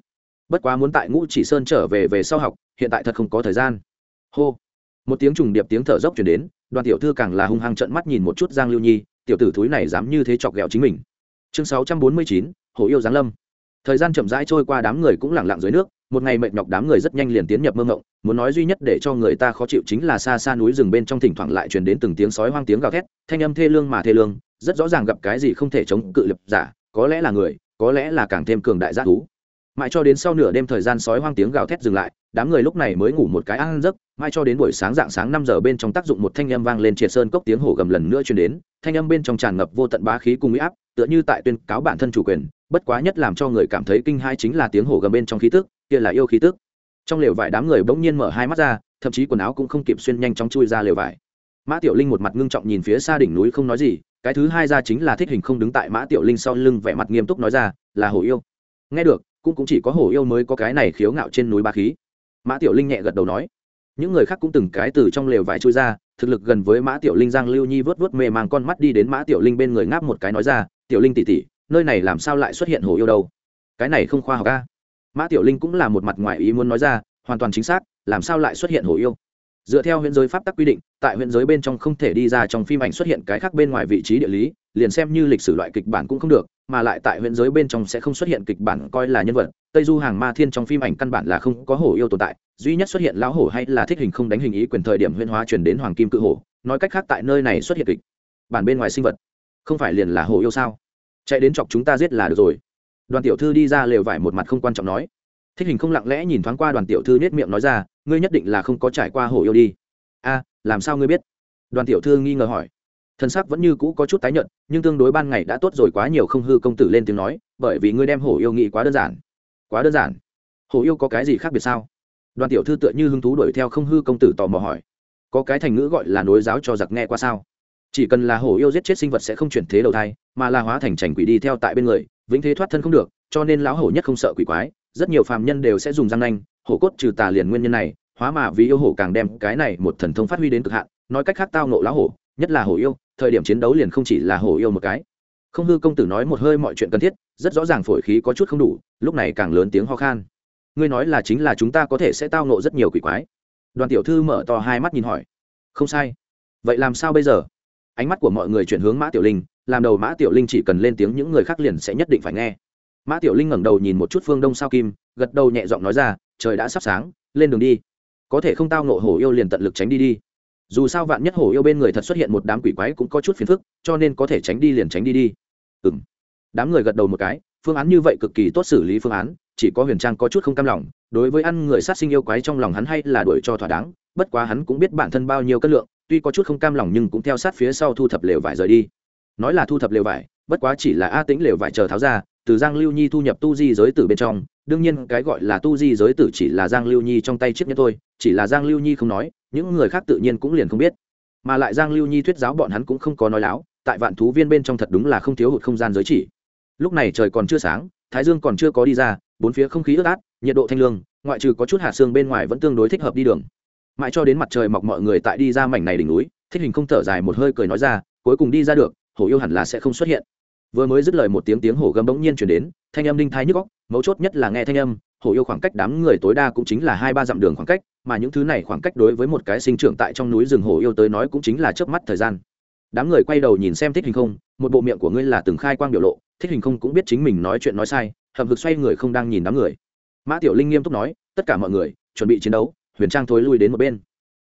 Bất quá muốn tại ngũ chỉ sơn trở về về sau học, hiện tại thật không có thời gian. Hô. Một tiếng trùng điệp tiếng thở dốc chuyển đến, đoàn tiểu thư càng là hung hăng trận mắt nhìn một chút giang lưu nhi, tiểu tử thúi này dám như thế chọc ghẹo chính mình chương sáu trăm bốn mươi chín hồ yêu giáng lâm. Thời gian chậm rãi trôi qua, đám người cũng lẳng lặng dưới nước. Một ngày mệt nhọc, đám người rất nhanh liền tiến nhập mơ ngộng muốn nói duy nhất để cho người ta khó chịu chính là xa xa núi rừng bên trong thỉnh thoảng lại truyền đến từng tiếng sói hoang, tiếng gào thét, thanh âm thê lương mà thê lương. Rất rõ ràng gặp cái gì không thể chống cự lập giả, có lẽ là người, có lẽ là càng thêm cường đại giác thú. Mãi cho đến sau nửa đêm thời gian sói hoang, tiếng gào thét dừng lại, đám người lúc này mới ngủ một cái ăn giấc. Mãi cho đến buổi sáng dạng sáng năm giờ, bên trong tác dụng một thanh âm vang lên, triệt sơn cốc tiếng hổ gầm lần nữa truyền đến. Thanh âm bên trong tràn ngập vô tận bá khí cùng uy áp tựa như tại tuyên cáo bản thân chủ quyền, bất quá nhất làm cho người cảm thấy kinh hai chính là tiếng hổ gầm bên trong khí tức, kia là yêu khí tức. Trong lều vải đám người bỗng nhiên mở hai mắt ra, thậm chí quần áo cũng không kịp xuyên nhanh chóng chui ra lều vải. Mã tiểu linh một mặt ngưng trọng nhìn phía xa đỉnh núi không nói gì, cái thứ hai ra chính là thích hình không đứng tại mã tiểu linh sau lưng vẻ mặt nghiêm túc nói ra, là hổ yêu. Nghe được, cũng cũng chỉ có hổ yêu mới có cái này khiếu ngạo trên núi ba khí. Mã tiểu linh nhẹ gật đầu nói. Những người khác cũng từng cái từ trong lều vải chui ra, thực lực gần với mã tiểu linh giang lưu nhi vớt vớt mê mang con mắt đi đến mã tiểu linh bên người ngáp một cái nói ra tiểu linh tỉ tỉ nơi này làm sao lại xuất hiện hồ yêu đâu? Cái này không khoa học ca mã tiểu linh cũng là một mặt ngoài ý muốn nói ra, hoàn toàn chính xác, làm sao lại xuất hiện hồ yêu? Dựa theo huyện giới pháp tắc quy định, tại huyện giới bên trong không thể đi ra trong phim ảnh xuất hiện cái khác bên ngoài vị trí địa lý, liền xem như lịch sử loại kịch bản cũng không được, mà lại tại huyện giới bên trong sẽ không xuất hiện kịch bản coi là nhân vật. Tây du hàng ma thiên trong phim ảnh căn bản là không có hổ yêu tồn tại, duy nhất xuất hiện lão hổ hay là thích hình không đánh hình ý quyền thời điểm huyện hóa chuyển đến hoàng kim cự hổ, nói cách khác tại nơi này xuất hiện kịch bản bên ngoài sinh vật không phải liền là hổ yêu sao? Chạy đến chọc chúng ta giết là được rồi. Đoàn tiểu thư đi ra lều vải một mặt không quan trọng nói. Thích hình không lặng lẽ nhìn thoáng qua đoàn tiểu thư nết miệng nói ra, ngươi nhất định là không có trải qua hổ yêu đi. A, làm sao ngươi biết? Đoàn tiểu thư nghi ngờ hỏi. Thân sắc vẫn như cũ có chút tái nhợt, nhưng tương đối ban ngày đã tốt rồi quá nhiều không hư công tử lên tiếng nói, bởi vì ngươi đem hổ yêu nghĩ quá đơn giản. Quá đơn giản? Hổ yêu có cái gì khác biệt sao? Đoàn tiểu thư tựa như hứng thú đuổi theo không hư công tử tò mò hỏi. Có cái thành ngữ gọi là nối giáo cho giặc nghe qua sao? Chỉ cần là hổ yêu giết chết sinh vật sẽ không chuyển thế đầu thai, mà là hóa thành trành quỷ đi theo tại bên người, vĩnh thế thoát thân không được, cho nên lão hổ nhất không sợ quỷ quái, rất nhiều phàm nhân đều sẽ dùng răng nanh, hổ cốt trừ tà liền nguyên nhân này, hóa mà vì yêu hổ càng đem cái này một thần thông phát huy đến cực hạn, nói cách khác tao nộ lão hổ, nhất là hổ yêu, thời điểm chiến đấu liền không chỉ là hổ yêu một cái. Không hư công tử nói một hơi mọi chuyện cần thiết, rất rõ ràng phổi khí có chút không đủ, lúc này càng lớn tiếng ho khan. Ngươi nói là chính là chúng ta có thể sẽ tao nộ rất nhiều quỷ quái. Đoàn tiểu thư mở to hai mắt nhìn hỏi. Không sai. Vậy làm sao bây giờ? Ánh mắt của mọi người chuyển hướng mã tiểu linh, làm đầu mã tiểu linh chỉ cần lên tiếng những người khác liền sẽ nhất định phải nghe. Mã tiểu linh ngẩng đầu nhìn một chút phương đông sao kim, gật đầu nhẹ giọng nói ra, trời đã sắp sáng, lên đường đi. Có thể không tao nộ hổ yêu liền tận lực tránh đi đi. Dù sao vạn nhất hổ yêu bên người thật xuất hiện một đám quỷ quái cũng có chút phiền phức, cho nên có thể tránh đi liền tránh đi đi. Ừ m đám người gật đầu một cái, phương án như vậy cực kỳ tốt xử lý phương án, chỉ có huyền trang có chút không cam lòng, đối với ăn người sát sinh yêu quái trong lòng hắn hay là đuổi cho thỏa đáng, bất quá hắn cũng biết bản thân bao nhiêu cân lượng tuy có chút không cam lòng nhưng cũng theo sát phía sau thu thập lều vải rời đi. Nói là thu thập lều vải, bất quá chỉ là a tĩnh lều vải chờ tháo ra, từ giang lưu nhi thu nhập tu di giới tử bên trong, đương nhiên cái gọi là tu di giới tử chỉ là giang lưu nhi trong tay chiếc nhẫn thôi, chỉ là giang lưu nhi không nói, những người khác tự nhiên cũng liền không biết. Mà lại giang lưu nhi thuyết giáo bọn hắn cũng không có nói láo, tại vạn thú viên bên trong thật đúng là không thiếu hụt không gian giới chỉ. Lúc này trời còn chưa sáng, thái dương còn chưa có đi ra, bốn phía không khí ướt át, nhiệt độ thanh lương, ngoại trừ có chút hạt xương bên ngoài vẫn tương đối thích hợp đi đường mãi cho đến mặt trời mọc mọi người tại đi ra mảnh này đỉnh núi, thích hình không thở dài một hơi cười nói ra, cuối cùng đi ra được, hổ yêu hẳn là sẽ không xuất hiện. Vừa mới dứt lời một tiếng tiếng hổ gầm bỗng nhiên chuyển đến, thanh âm đinh thai nhức góc mấu chốt nhất là nghe thanh âm, hổ yêu khoảng cách đám người tối đa cũng chính là hai ba dặm đường khoảng cách, mà những thứ này khoảng cách đối với một cái sinh trưởng tại trong núi rừng hổ yêu tới nói cũng chính là trước mắt thời gian. Đám người quay đầu nhìn xem thích hình không, một bộ miệng của ngươi là từng khai quang biểu lộ, thích hình không cũng biết chính mình nói chuyện nói sai hầm hực xoay người không đang nhìn đám người. Mã tiểu linh nghiêm túc nói, tất cả mọi người, chuẩn bị chiến đấu huyền trang thối lui đến một bên.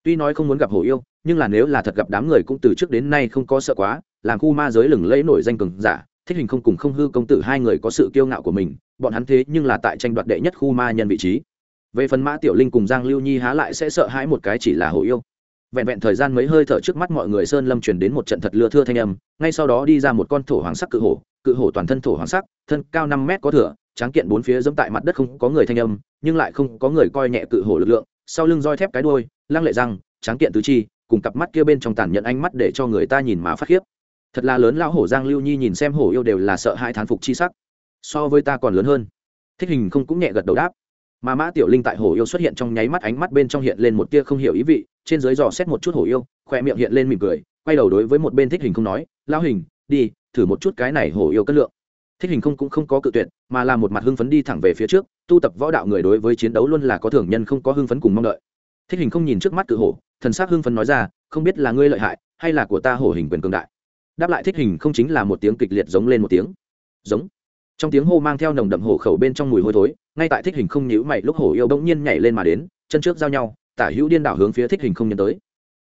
Tuy nói không muốn gặp hổ yêu, nhưng là nếu là thật gặp đám người cũng từ trước đến nay không có sợ quá, làm khu ma giới lừng lẫy nổi danh cường giả, thích hình không cùng không hư công tử hai người có sự kiêu ngạo của mình, bọn hắn thế nhưng là tại tranh đoạt đệ nhất khu ma nhân vị trí. Về phần mã tiểu linh cùng giang lưu nhi há lại sẽ sợ hãi một cái chỉ là hổ yêu. Vẹn vẹn thời gian mấy hơi thở trước mắt mọi người sơn lâm truyền đến một trận thật lưa thưa thanh âm, ngay sau đó đi ra một con thổ hoàng sắc cự hổ cự hổ toàn thân thổ hoàng sắc, thân cao năm mét có thửa tráng kiện bốn phía dẫm tại mặt đất không có người thanh âm, nhưng lại không có người coi nhẹ cự hổ lực lượng sau lưng roi thép cái đuôi, lăng lệ răng, tráng kiện tứ chi, cùng cặp mắt kia bên trong tàn nhận ánh mắt để cho người ta nhìn mà phát khiếp. Thật là lớn lão hổ giang lưu nhi nhìn xem hổ yêu đều là sợ hai thán phục chi sắc. So với ta còn lớn hơn. Thích hình không cũng nhẹ gật đầu đáp. Mà mã tiểu linh tại hổ yêu xuất hiện trong nháy mắt ánh mắt bên trong hiện lên một tia không hiểu ý vị, trên dưới dò xét một chút hổ yêu khoe miệng hiện lên mỉm cười, quay đầu đối với một bên thích hình không nói, lão hình, đi, thử một chút cái này hổ yêu cất lượng. Thích hình không cũng không có cự tuyệt, mà là một mặt hưng phấn đi thẳng về phía trước tu tập võ đạo người đối với chiến đấu luôn là có thường nhân không có hưng phấn cùng mong đợi. Thích hình không nhìn trước mắt cự hổ, thần s á c hưng phấn nói ra, không biết là ngươi lợi hại, hay là của ta hổ hình quyền cường đại? Đáp lại thích hình không chính là một tiếng kịch liệt giống lên một tiếng. Giống. Trong tiếng hô mang theo nồng đậm hổ khẩu bên trong mùi hôi thối, ngay tại thích hình không nhữ mày lúc hổ yêu bỗng nhiên nhảy lên mà đến, chân trước giao nhau, tả hữu điên đảo hướng phía thích hình không nhân tới.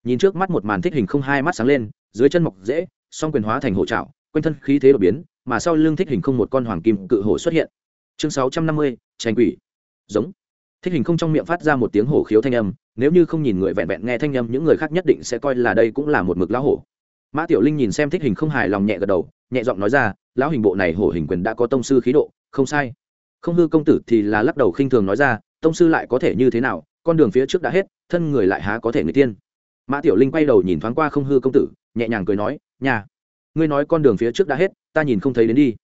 Nhìn trước mắt một màn thích hình không hai mắt sáng lên, dưới chân mọc dễ, song quyền hóa thành hổ trạo quanh thân khí thế đột biến, mà sau lưng thích hình không một con hoàng kim cự hổ xuất hiện. Chương sáu trăm năm mươi tranh quỷ. Giống. Thích hình không trong miệng phát ra một tiếng hổ khiếu thanh âm, nếu như không nhìn người vẹn vẹn nghe thanh âm, những người khác nhất định sẽ coi là đây cũng là một mực lão hổ. Mã tiểu linh nhìn xem thích hình không hài lòng nhẹ gật đầu, nhẹ giọng nói ra, lão hình bộ này hổ hình quyền đã có tông sư khí độ, không sai. Không hư công tử thì là lắc đầu khinh thường nói ra, tông sư lại có thể như thế nào? Con đường phía trước đã hết, thân người lại há có thể người tiên. Mã tiểu linh quay đầu nhìn thoáng qua không hư công tử, nhẹ nhàng cười nói, nhà, ngươi nói con đường phía trước đã hết, ta nhìn không thấy đến đi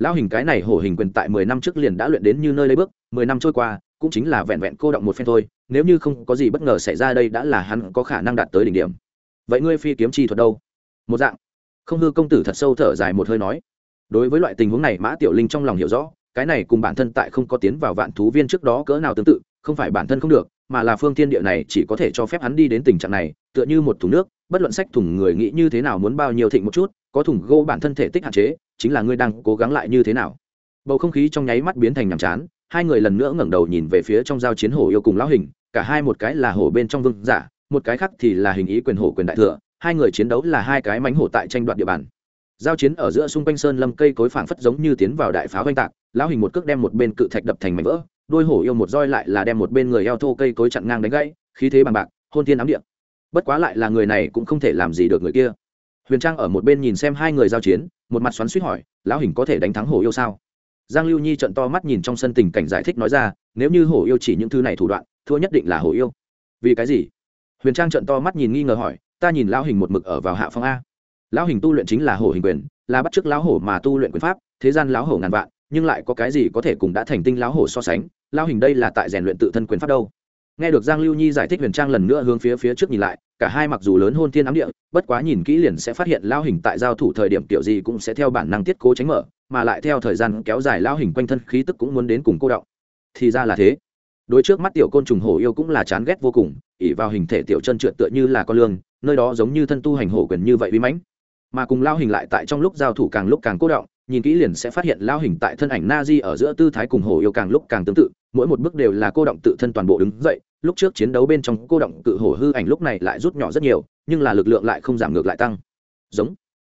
lão hình cái này hổ hình quyền tại mười năm trước liền đã luyện đến như nơi lấy bước, mười năm trôi qua, cũng chính là vẹn vẹn cô động một phen thôi, nếu như không có gì bất ngờ xảy ra đây đã là hắn có khả năng đạt tới đỉnh điểm. Vậy ngươi phi kiếm chi thuật đâu? Một dạng. Không hư công tử thật sâu thở dài một hơi nói. Đối với loại tình huống này, mã tiểu linh trong lòng hiểu rõ, cái này cùng bản thân tại không có tiến vào vạn thú viên trước đó cỡ nào tương tự, không phải bản thân không được, mà là phương thiên địa này chỉ có thể cho phép hắn đi đến tình trạng này, tựa như một thùng nước, bất luận sách thùng người nghĩ như thế nào muốn bao nhiêu thịnh một chút, có thùng gỗ bản thân thể tích hạn chế chính là ngươi đang cố gắng lại như thế nào. Bầu không khí trong nháy mắt biến thành nhàm chán, hai người lần nữa ngẩng đầu nhìn về phía trong giao chiến hổ yêu cùng lão hình, cả hai một cái là hổ bên trong vương giả, một cái khác thì là hình ý quyền hổ quyền đại thừa, hai người chiến đấu là hai cái mánh hổ tại tranh đoạt địa bàn. Giao chiến ở giữa xung quanh sơn lâm cây cối phảng phất giống như tiến vào đại pháo oanh tạc, lão hình một cước đem một bên cự thạch đập thành mảnh vỡ, đôi hổ yêu một roi lại là đem một bên người eo thô cây cối chặn ngang đánh gãy, khí thế bằng bạc, hôn thiên ám địa. Bất quá lại là người này cũng không thể làm gì được người kia. Huyền trang ở một bên nhìn xem hai người giao chiến một mặt xoắn suýt hỏi, lão hình có thể đánh thắng hổ yêu sao? Giang lưu nhi trận to mắt nhìn trong sân tình cảnh giải thích nói ra, nếu như hổ yêu chỉ những thứ này thủ đoạn, thua nhất định là hổ yêu. Vì cái gì? Huyền trang trận to mắt nhìn nghi ngờ hỏi, ta nhìn lão hình một mực ở vào hạ phong a. Lão hình tu luyện chính là hổ hình quyền, là bắt chước lão hổ mà tu luyện quyền pháp, thế gian lão hổ ngàn vạn, nhưng lại có cái gì có thể cùng đã thành tinh lão hổ so sánh? Lão hình đây là tại rèn luyện tự thân quyền pháp đâu? Nghe được giang lưu nhi giải thích huyền trang lần nữa hướng phía phía trước nhìn lại, cả hai mặc dù lớn hôn thiên ám địa, bất quá nhìn kỹ liền sẽ phát hiện lao hình tại giao thủ thời điểm kiểu gì cũng sẽ theo bản năng tiết cố tránh mở, mà lại theo thời gian kéo dài lao hình quanh thân khí tức cũng muốn đến cùng cô động. Thì ra là thế. Đối trước mắt tiểu côn trùng hổ yêu cũng là chán ghét vô cùng ỉ vào hình thể tiểu chân trượt tựa như là con lương, nơi đó giống như thân tu hành hổ quyền như vậy bí mãnh. Mà cùng lao hình lại tại trong lúc giao thủ càng lúc càng cố động nhìn kỹ liền sẽ phát hiện lao hình tại thân ảnh na di ở giữa tư thái cùng hồ yêu càng lúc càng tương tự, mỗi một bước đều là cô động tự thân toàn bộ đứng dậy, lúc trước chiến đấu bên trong cô động cự hổ hư ảnh lúc này lại rút nhỏ rất nhiều, nhưng là lực lượng lại không giảm ngược lại tăng. Giống.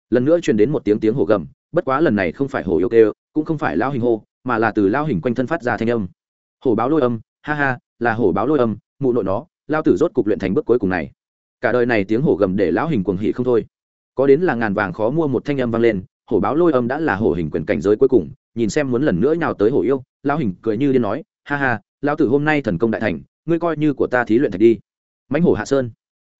Lần nữa truyền đến một tiếng tiếng hổ gầm, bất quá lần này không phải hổ yêu kêu, cũng không phải lao hình hô, mà là từ lao hình quanh thân phát ra thanh âm. Hổ báo lôi âm, ha ha, là hổ báo lôi âm, mụ nội nó lao tử rốt cục luyện thành bước cuối cùng này. Cả đời này tiếng hổ gầm để lão hình cuồng hỉ không thôi. Có đến là ngàn vàng khó mua một thanh âm vang lên hổ báo lôi âm đã là hổ hình quyền cảnh giới cuối cùng, nhìn xem muốn lần nữa nào tới hổ yêu, lão hình cười như điên nói, ha ha, lão tử hôm nay thần công đại thành, ngươi coi như của ta thí luyện thạch đi. Mãnh hổ hạ sơn,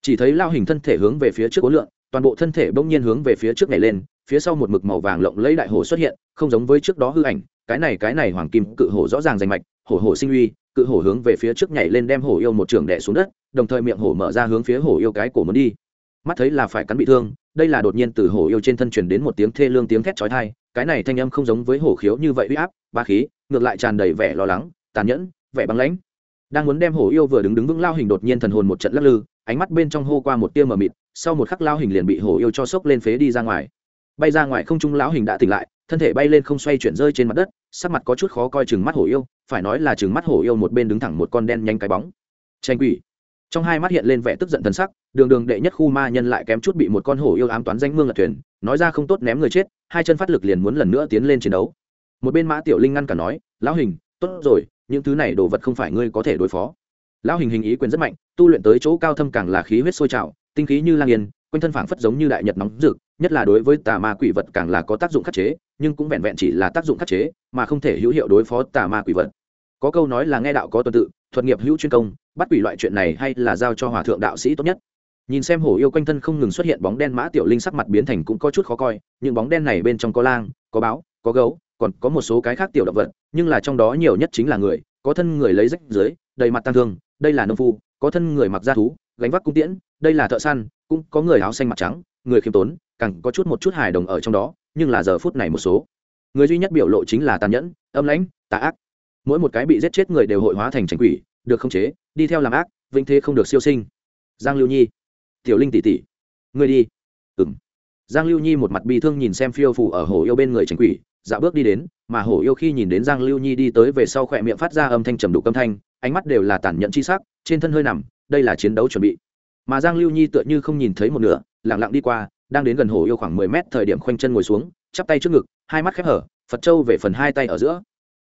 chỉ thấy lao hình thân thể hướng về phía trước cố lượng toàn bộ thân thể bỗng nhiên hướng về phía trước nhảy lên, phía sau một mực màu vàng lộng lấy đại hổ xuất hiện, không giống với trước đó hư ảnh, cái này cái này hoàng kim cự hổ rõ ràng rành mạch, hổ hổ sinh uy, cự hổ hướng về phía trước nhảy lên đem hổ yêu một trường đẻ xuống đất, đồng thời miệng hổ mở ra hướng phía hổ yêu cái cổ muốn đi mắt thấy là phải cắn bị thương, đây là đột nhiên từ hổ yêu trên thân truyền đến một tiếng thê lương tiếng thét chói tai, cái này thanh âm không giống với hổ khiếu như vậy uy áp, ba khí, ngược lại tràn đầy vẻ lo lắng, tàn nhẫn, vẻ băng lãnh. Đang muốn đem hổ yêu vừa đứng đứng vững lao hình đột nhiên thần hồn một trận lắc lư, ánh mắt bên trong hô qua một tia mờ mịt, sau một khắc lao hình liền bị hổ yêu cho sốc lên phế đi ra ngoài. Bay ra ngoài không trung lão hình đã tỉnh lại, thân thể bay lên không xoay chuyển rơi trên mặt đất, sắc mặt có chút khó coi chừng mắt hổ yêu, phải nói là chừng mắt hổ yêu một bên đứng thẳng một con đen nhanh cái bóng. Tranh quỷ. Trong hai mắt hiện lên vẻ tức giận thân sắc đường đường đệ nhất khu ma nhân lại kém chút bị một con hổ yêu ám toán danh mương lật thuyền, nói ra không tốt ném người chết, hai chân phát lực liền muốn lần nữa tiến lên chiến đấu. Một bên mã tiểu linh ngăn cả nói, lão hình, tốt rồi, những thứ này đồ vật không phải ngươi có thể đối phó. Lão hình hình ý quyền rất mạnh, tu luyện tới chỗ cao thâm càng là khí huyết sôi trào, tinh khí như lang yên, quanh thân phảng phất giống như đại nhật nóng rực, nhất là đối với tà ma quỷ vật càng là có tác dụng khắc chế, nhưng cũng vẹn vẹn chỉ là tác dụng khắc chế, mà không thể hữu hiệu đối phó tà ma quỷ vật. Có câu nói là nghe đạo có tuần tự, thuật nghiệp hữu chuyên công, bắt quỷ loại chuyện này hay là giao cho hòa thượng đạo sĩ tốt nhất nhìn xem hổ yêu quanh thân không ngừng xuất hiện bóng đen mã tiểu linh sắc mặt biến thành cũng có chút khó coi, những bóng đen này bên trong có lang, có báo, có gấu, còn có một số cái khác tiểu động vật, nhưng là trong đó nhiều nhất chính là người, có thân người lấy rách dưới, đầy mặt tăng thương, đây là nông phu, có thân người mặc da thú, gánh vác cung tiễn, đây là thợ săn, cũng có người áo xanh mặt trắng, người khiêm tốn, càng có chút một chút hài đồng ở trong đó, nhưng là giờ phút này một số. Người duy nhất biểu lộ chính là tàn nhẫn, âm lãnh, tà ác. Mỗi một cái bị giết chết người đều hội hóa thành tránh quỷ, được khống chế, đi theo làm ác vinh thế không được siêu sinh. Giang lưu nhi tiểu linh tỷ tỷ. Người đi. Ừng giang lưu nhi một mặt bi thương nhìn xem phiêu phủ ở hồ yêu bên người tránh quỷ, dạo bước đi đến, mà hồ yêu khi nhìn đến giang lưu nhi đi tới về sau khỏe miệng phát ra âm thanh trầm đục âm thanh, ánh mắt đều là tản nhận chi sắc, trên thân hơi nằm, đây là chiến đấu chuẩn bị. Mà giang lưu nhi tựa như không nhìn thấy một nửa lẳng lặng đi qua, đang đến gần hồ yêu khoảng mười mét thời điểm khoanh chân ngồi xuống, chắp tay trước ngực, hai mắt khép hở, phật trâu về phần hai tay ở giữa.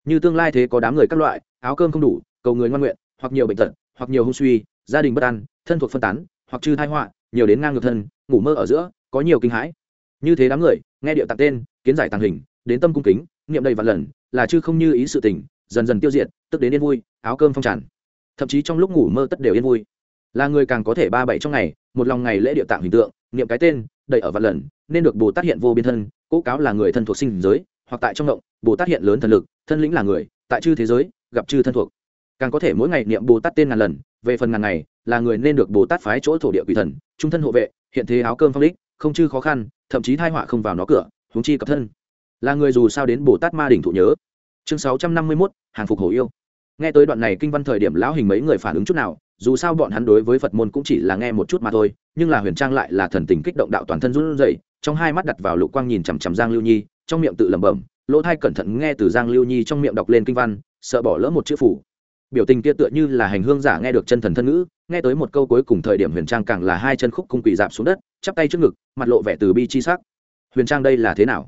Như tương lai thế có đám người các loại, áo cơm không đủ, cầu người ngoan nguyện, hoặc nhiều bệnh tật, hoặc nhiều hung suy, gia đình bất an, thân thuộc phân tán hoặc trừ thai họa, nhiều đến ngang ngược thân, ngủ mơ ở giữa, có nhiều kinh hãi. Như thế đám người, nghe điệu tặng tên, kiến giải tàng hình, đến tâm cung kính, niệm đầy vạn lần, là chứ không như ý sự tình, dần dần tiêu diệt, tức đến yên vui, áo cơm phong tràn. Thậm chí trong lúc ngủ mơ tất đều yên vui. Là người càng có thể ba bảy trong ngày, một lòng ngày lễ địa tạng hình tượng, niệm cái tên, đầy ở vạn lần, nên được bồ tát hiện vô biên thân, cố cáo là người thân thuộc sinh giới, hoặc tại trong động, bồ tát hiện lớn thần lực, thân lĩnh là người, tại chư thế giới, gặp chư thân thuộc. Càng có thể mỗi ngày niệm bồ tát tên ngàn lần về phần ngàn ngày, là người nên được bồ tát phái chỗ thổ địa quỷ thần, trung thân hộ vệ, hiện thế áo cơm phong đích, không chư khó khăn, thậm chí thai họa không vào nó cửa, huống chi cập thân. Là người dù sao đến bồ tát ma đỉnh thụ nhớ. Chương sáu trăm năm mươi mốt, hàng phục hổ yêu. Nghe tới đoạn này kinh văn thời điểm lão hình mấy người phản ứng chút nào, dù sao bọn hắn đối với phật môn cũng chỉ là nghe một chút mà thôi, nhưng là huyền trang lại là thần tình kích động đạo toàn thân run rẩy, trong hai mắt đặt vào lục quang nhìn chằm chằm giang lưu nhi, trong miệng tự lẩm bẩm, lỗ thai cẩn thận nghe từ giang lưu nhi trong miệng đọc lên kinh văn, sợ bỏ lỡ một chữ phủ biểu tình kia tựa như là hành hương giả nghe được chân thần thân ngữ, nghe tới một câu cuối cùng thời điểm huyền trang càng là hai chân khúc cung quỳ dạp xuống đất, chắp tay trước ngực, mặt lộ vẻ từ bi chi sắc. Huyền trang đây là thế nào?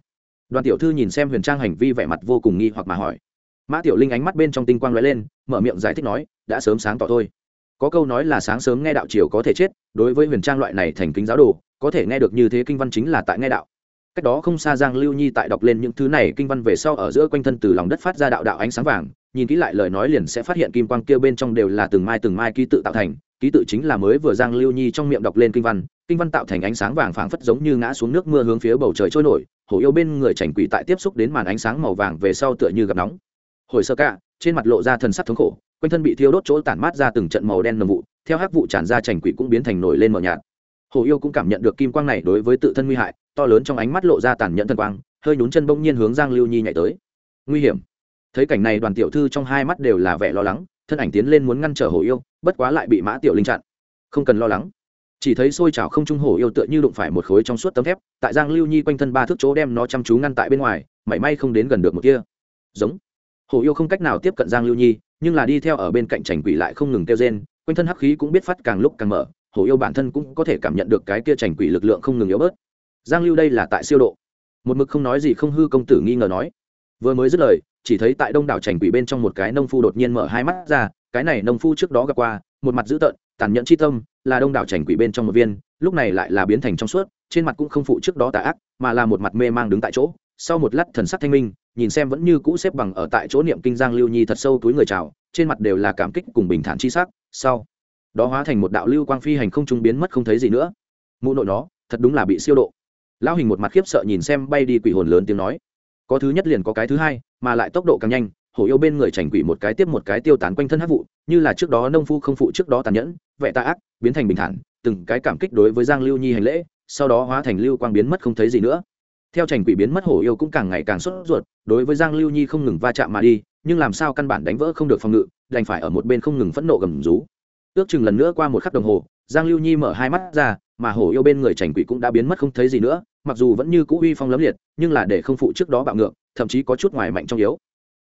Đoàn tiểu thư nhìn xem huyền trang hành vi vẻ mặt vô cùng nghi hoặc mà hỏi. Mã tiểu linh ánh mắt bên trong tinh quang lóe lên, mở miệng giải thích nói, đã sớm sáng tỏ thôi. Có câu nói là sáng sớm nghe đạo chiều có thể chết, đối với huyền trang loại này thành kính giáo đồ, có thể nghe được như thế kinh văn chính là tại nghe đạo. Cách đó không xa giang lưu nhi tại đọc lên những thứ này kinh văn về sau ở giữa quanh thân từ lòng đất phát ra đạo đạo ánh sáng vàng nhìn kỹ lại lời nói liền sẽ phát hiện kim quang kia bên trong đều là từng mai từng mai ký tự tạo thành, ký tự chính là mới vừa giang lưu nhi trong miệng đọc lên kinh văn kinh văn tạo thành ánh sáng vàng phảng phất giống như ngã xuống nước mưa hướng phía bầu trời trôi nổi, hổ yêu bên người chảnh quỷ tại tiếp xúc đến màn ánh sáng màu vàng về sau tựa như gặp nóng. Hồi sơ cả trên mặt lộ ra thần sắc thống khổ, quanh thân bị thiêu đốt chỗ tản mát ra từng trận màu đen nồng vụ, theo hắc vụ tràn ra chảnh quỷ cũng biến thành nổi lên mờ nhạt. Hồ yêu cũng cảm nhận được kim quang này đối với tự thân nguy hại, to lớn trong ánh mắt lộ ra tàn nhẫn thần quang, hơi nhún chân bỗng nhiên hướng giang lưu nhi nhảy tới. Nguy hiểm thấy cảnh này đoàn tiểu thư trong hai mắt đều là vẻ lo lắng, thân ảnh tiến lên muốn ngăn trở hồ yêu, bất quá lại bị mã tiểu linh chặn. Không cần lo lắng. Chỉ thấy xôi trào không trung hổ yêu tựa như đụng phải một khối trong suốt tấm thép, tại giang lưu nhi quanh thân ba thước chỗ đem nó chăm chú ngăn tại bên ngoài, mảy may không đến gần được một kia giống. Hổ yêu không cách nào tiếp cận giang lưu nhi, nhưng là đi theo ở bên cạnh trành quỷ lại không ngừng kêu rên, quanh thân hắc khí cũng biết phát càng lúc càng mở hổ yêu bản thân cũng có thể cảm nhận được cái kia trành quỷ lực lượng không ngừng yếu bớt. Giang lưu đây là tại siêu độ. Một mực không nói gì không hư công tử nghi ngờ nói. Vừa mới dứt lời chỉ thấy tại đông đảo trành quỷ bên trong một cái nông phu đột nhiên mở hai mắt ra, cái này nông phu trước đó gặp qua, một mặt dữ tợn, tàn nhẫn chi tâm, là đông đảo trành quỷ bên trong một viên, lúc này lại là biến thành trong suốt, trên mặt cũng không phụ trước đó tà ác, mà là một mặt mê mang đứng tại chỗ. Sau một lát thần sắc thanh minh, nhìn xem vẫn như cũ xếp bằng ở tại chỗ niệm kinh giang lưu nhi thật sâu túi người chào, trên mặt đều là cảm kích cùng bình thản chi sắc. Sau, đó hóa thành một đạo lưu quang phi hành không trung biến mất không thấy gì nữa. Mụ nội nó, thật đúng là bị siêu độ. Lão hình một mặt khiếp sợ nhìn xem bay đi quỷ hồn lớn tiếng nói có thứ nhất liền có cái thứ hai, mà lại tốc độ càng nhanh, hổ yêu bên người chảnh quỷ một cái tiếp một cái tiêu tán quanh thân hát vụ, như là trước đó nông phu không phụ trước đó tàn nhẫn vẽ tạ ác, biến thành bình thản, từng cái cảm kích đối với giang lưu nhi hành lễ, sau đó hóa thành lưu quang biến mất không thấy gì nữa. Theo chảnh quỷ biến mất hổ yêu cũng càng ngày càng sốt ruột, đối với giang lưu nhi không ngừng va chạm mà đi, nhưng làm sao căn bản đánh vỡ không được phòng ngự, đành phải ở một bên không ngừng phẫn nộ gầm rú. Ước chừng lần nữa qua một khắc đồng hồ, giang lưu nhi mở hai mắt ra mà hổ yêu bên người trành quỷ cũng đã biến mất không thấy gì nữa, mặc dù vẫn như cũ uy phong lấm liệt, nhưng là để không phụ trước đó bạo ngược, thậm chí có chút ngoài mạnh trong yếu.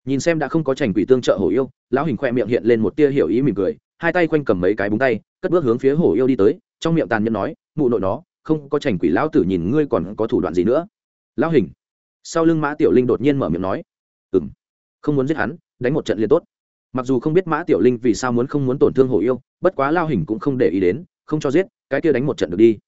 Nhìn xem đã không có trành quỷ tương trợ hổ yêu, lão hình khoe miệng hiện lên một tia hiểu ý mỉm cười, hai tay quanh cầm mấy cái búng tay, cất bước hướng phía hổ yêu đi tới, trong miệng tàn nhẫn nói, mụ nội nó, không có trành quỷ lão tử nhìn ngươi còn có thủ đoạn gì nữa. Lão hình, sau lưng mã tiểu linh đột nhiên mở miệng nói ừng không muốn giết hắn, đánh một trận liền tốt. Mặc dù không biết mã tiểu linh vì sao muốn không muốn tổn thương hổ yêu, bất quá lao hình cũng không để ý đến, không cho giết cái kia đánh một trận được đi.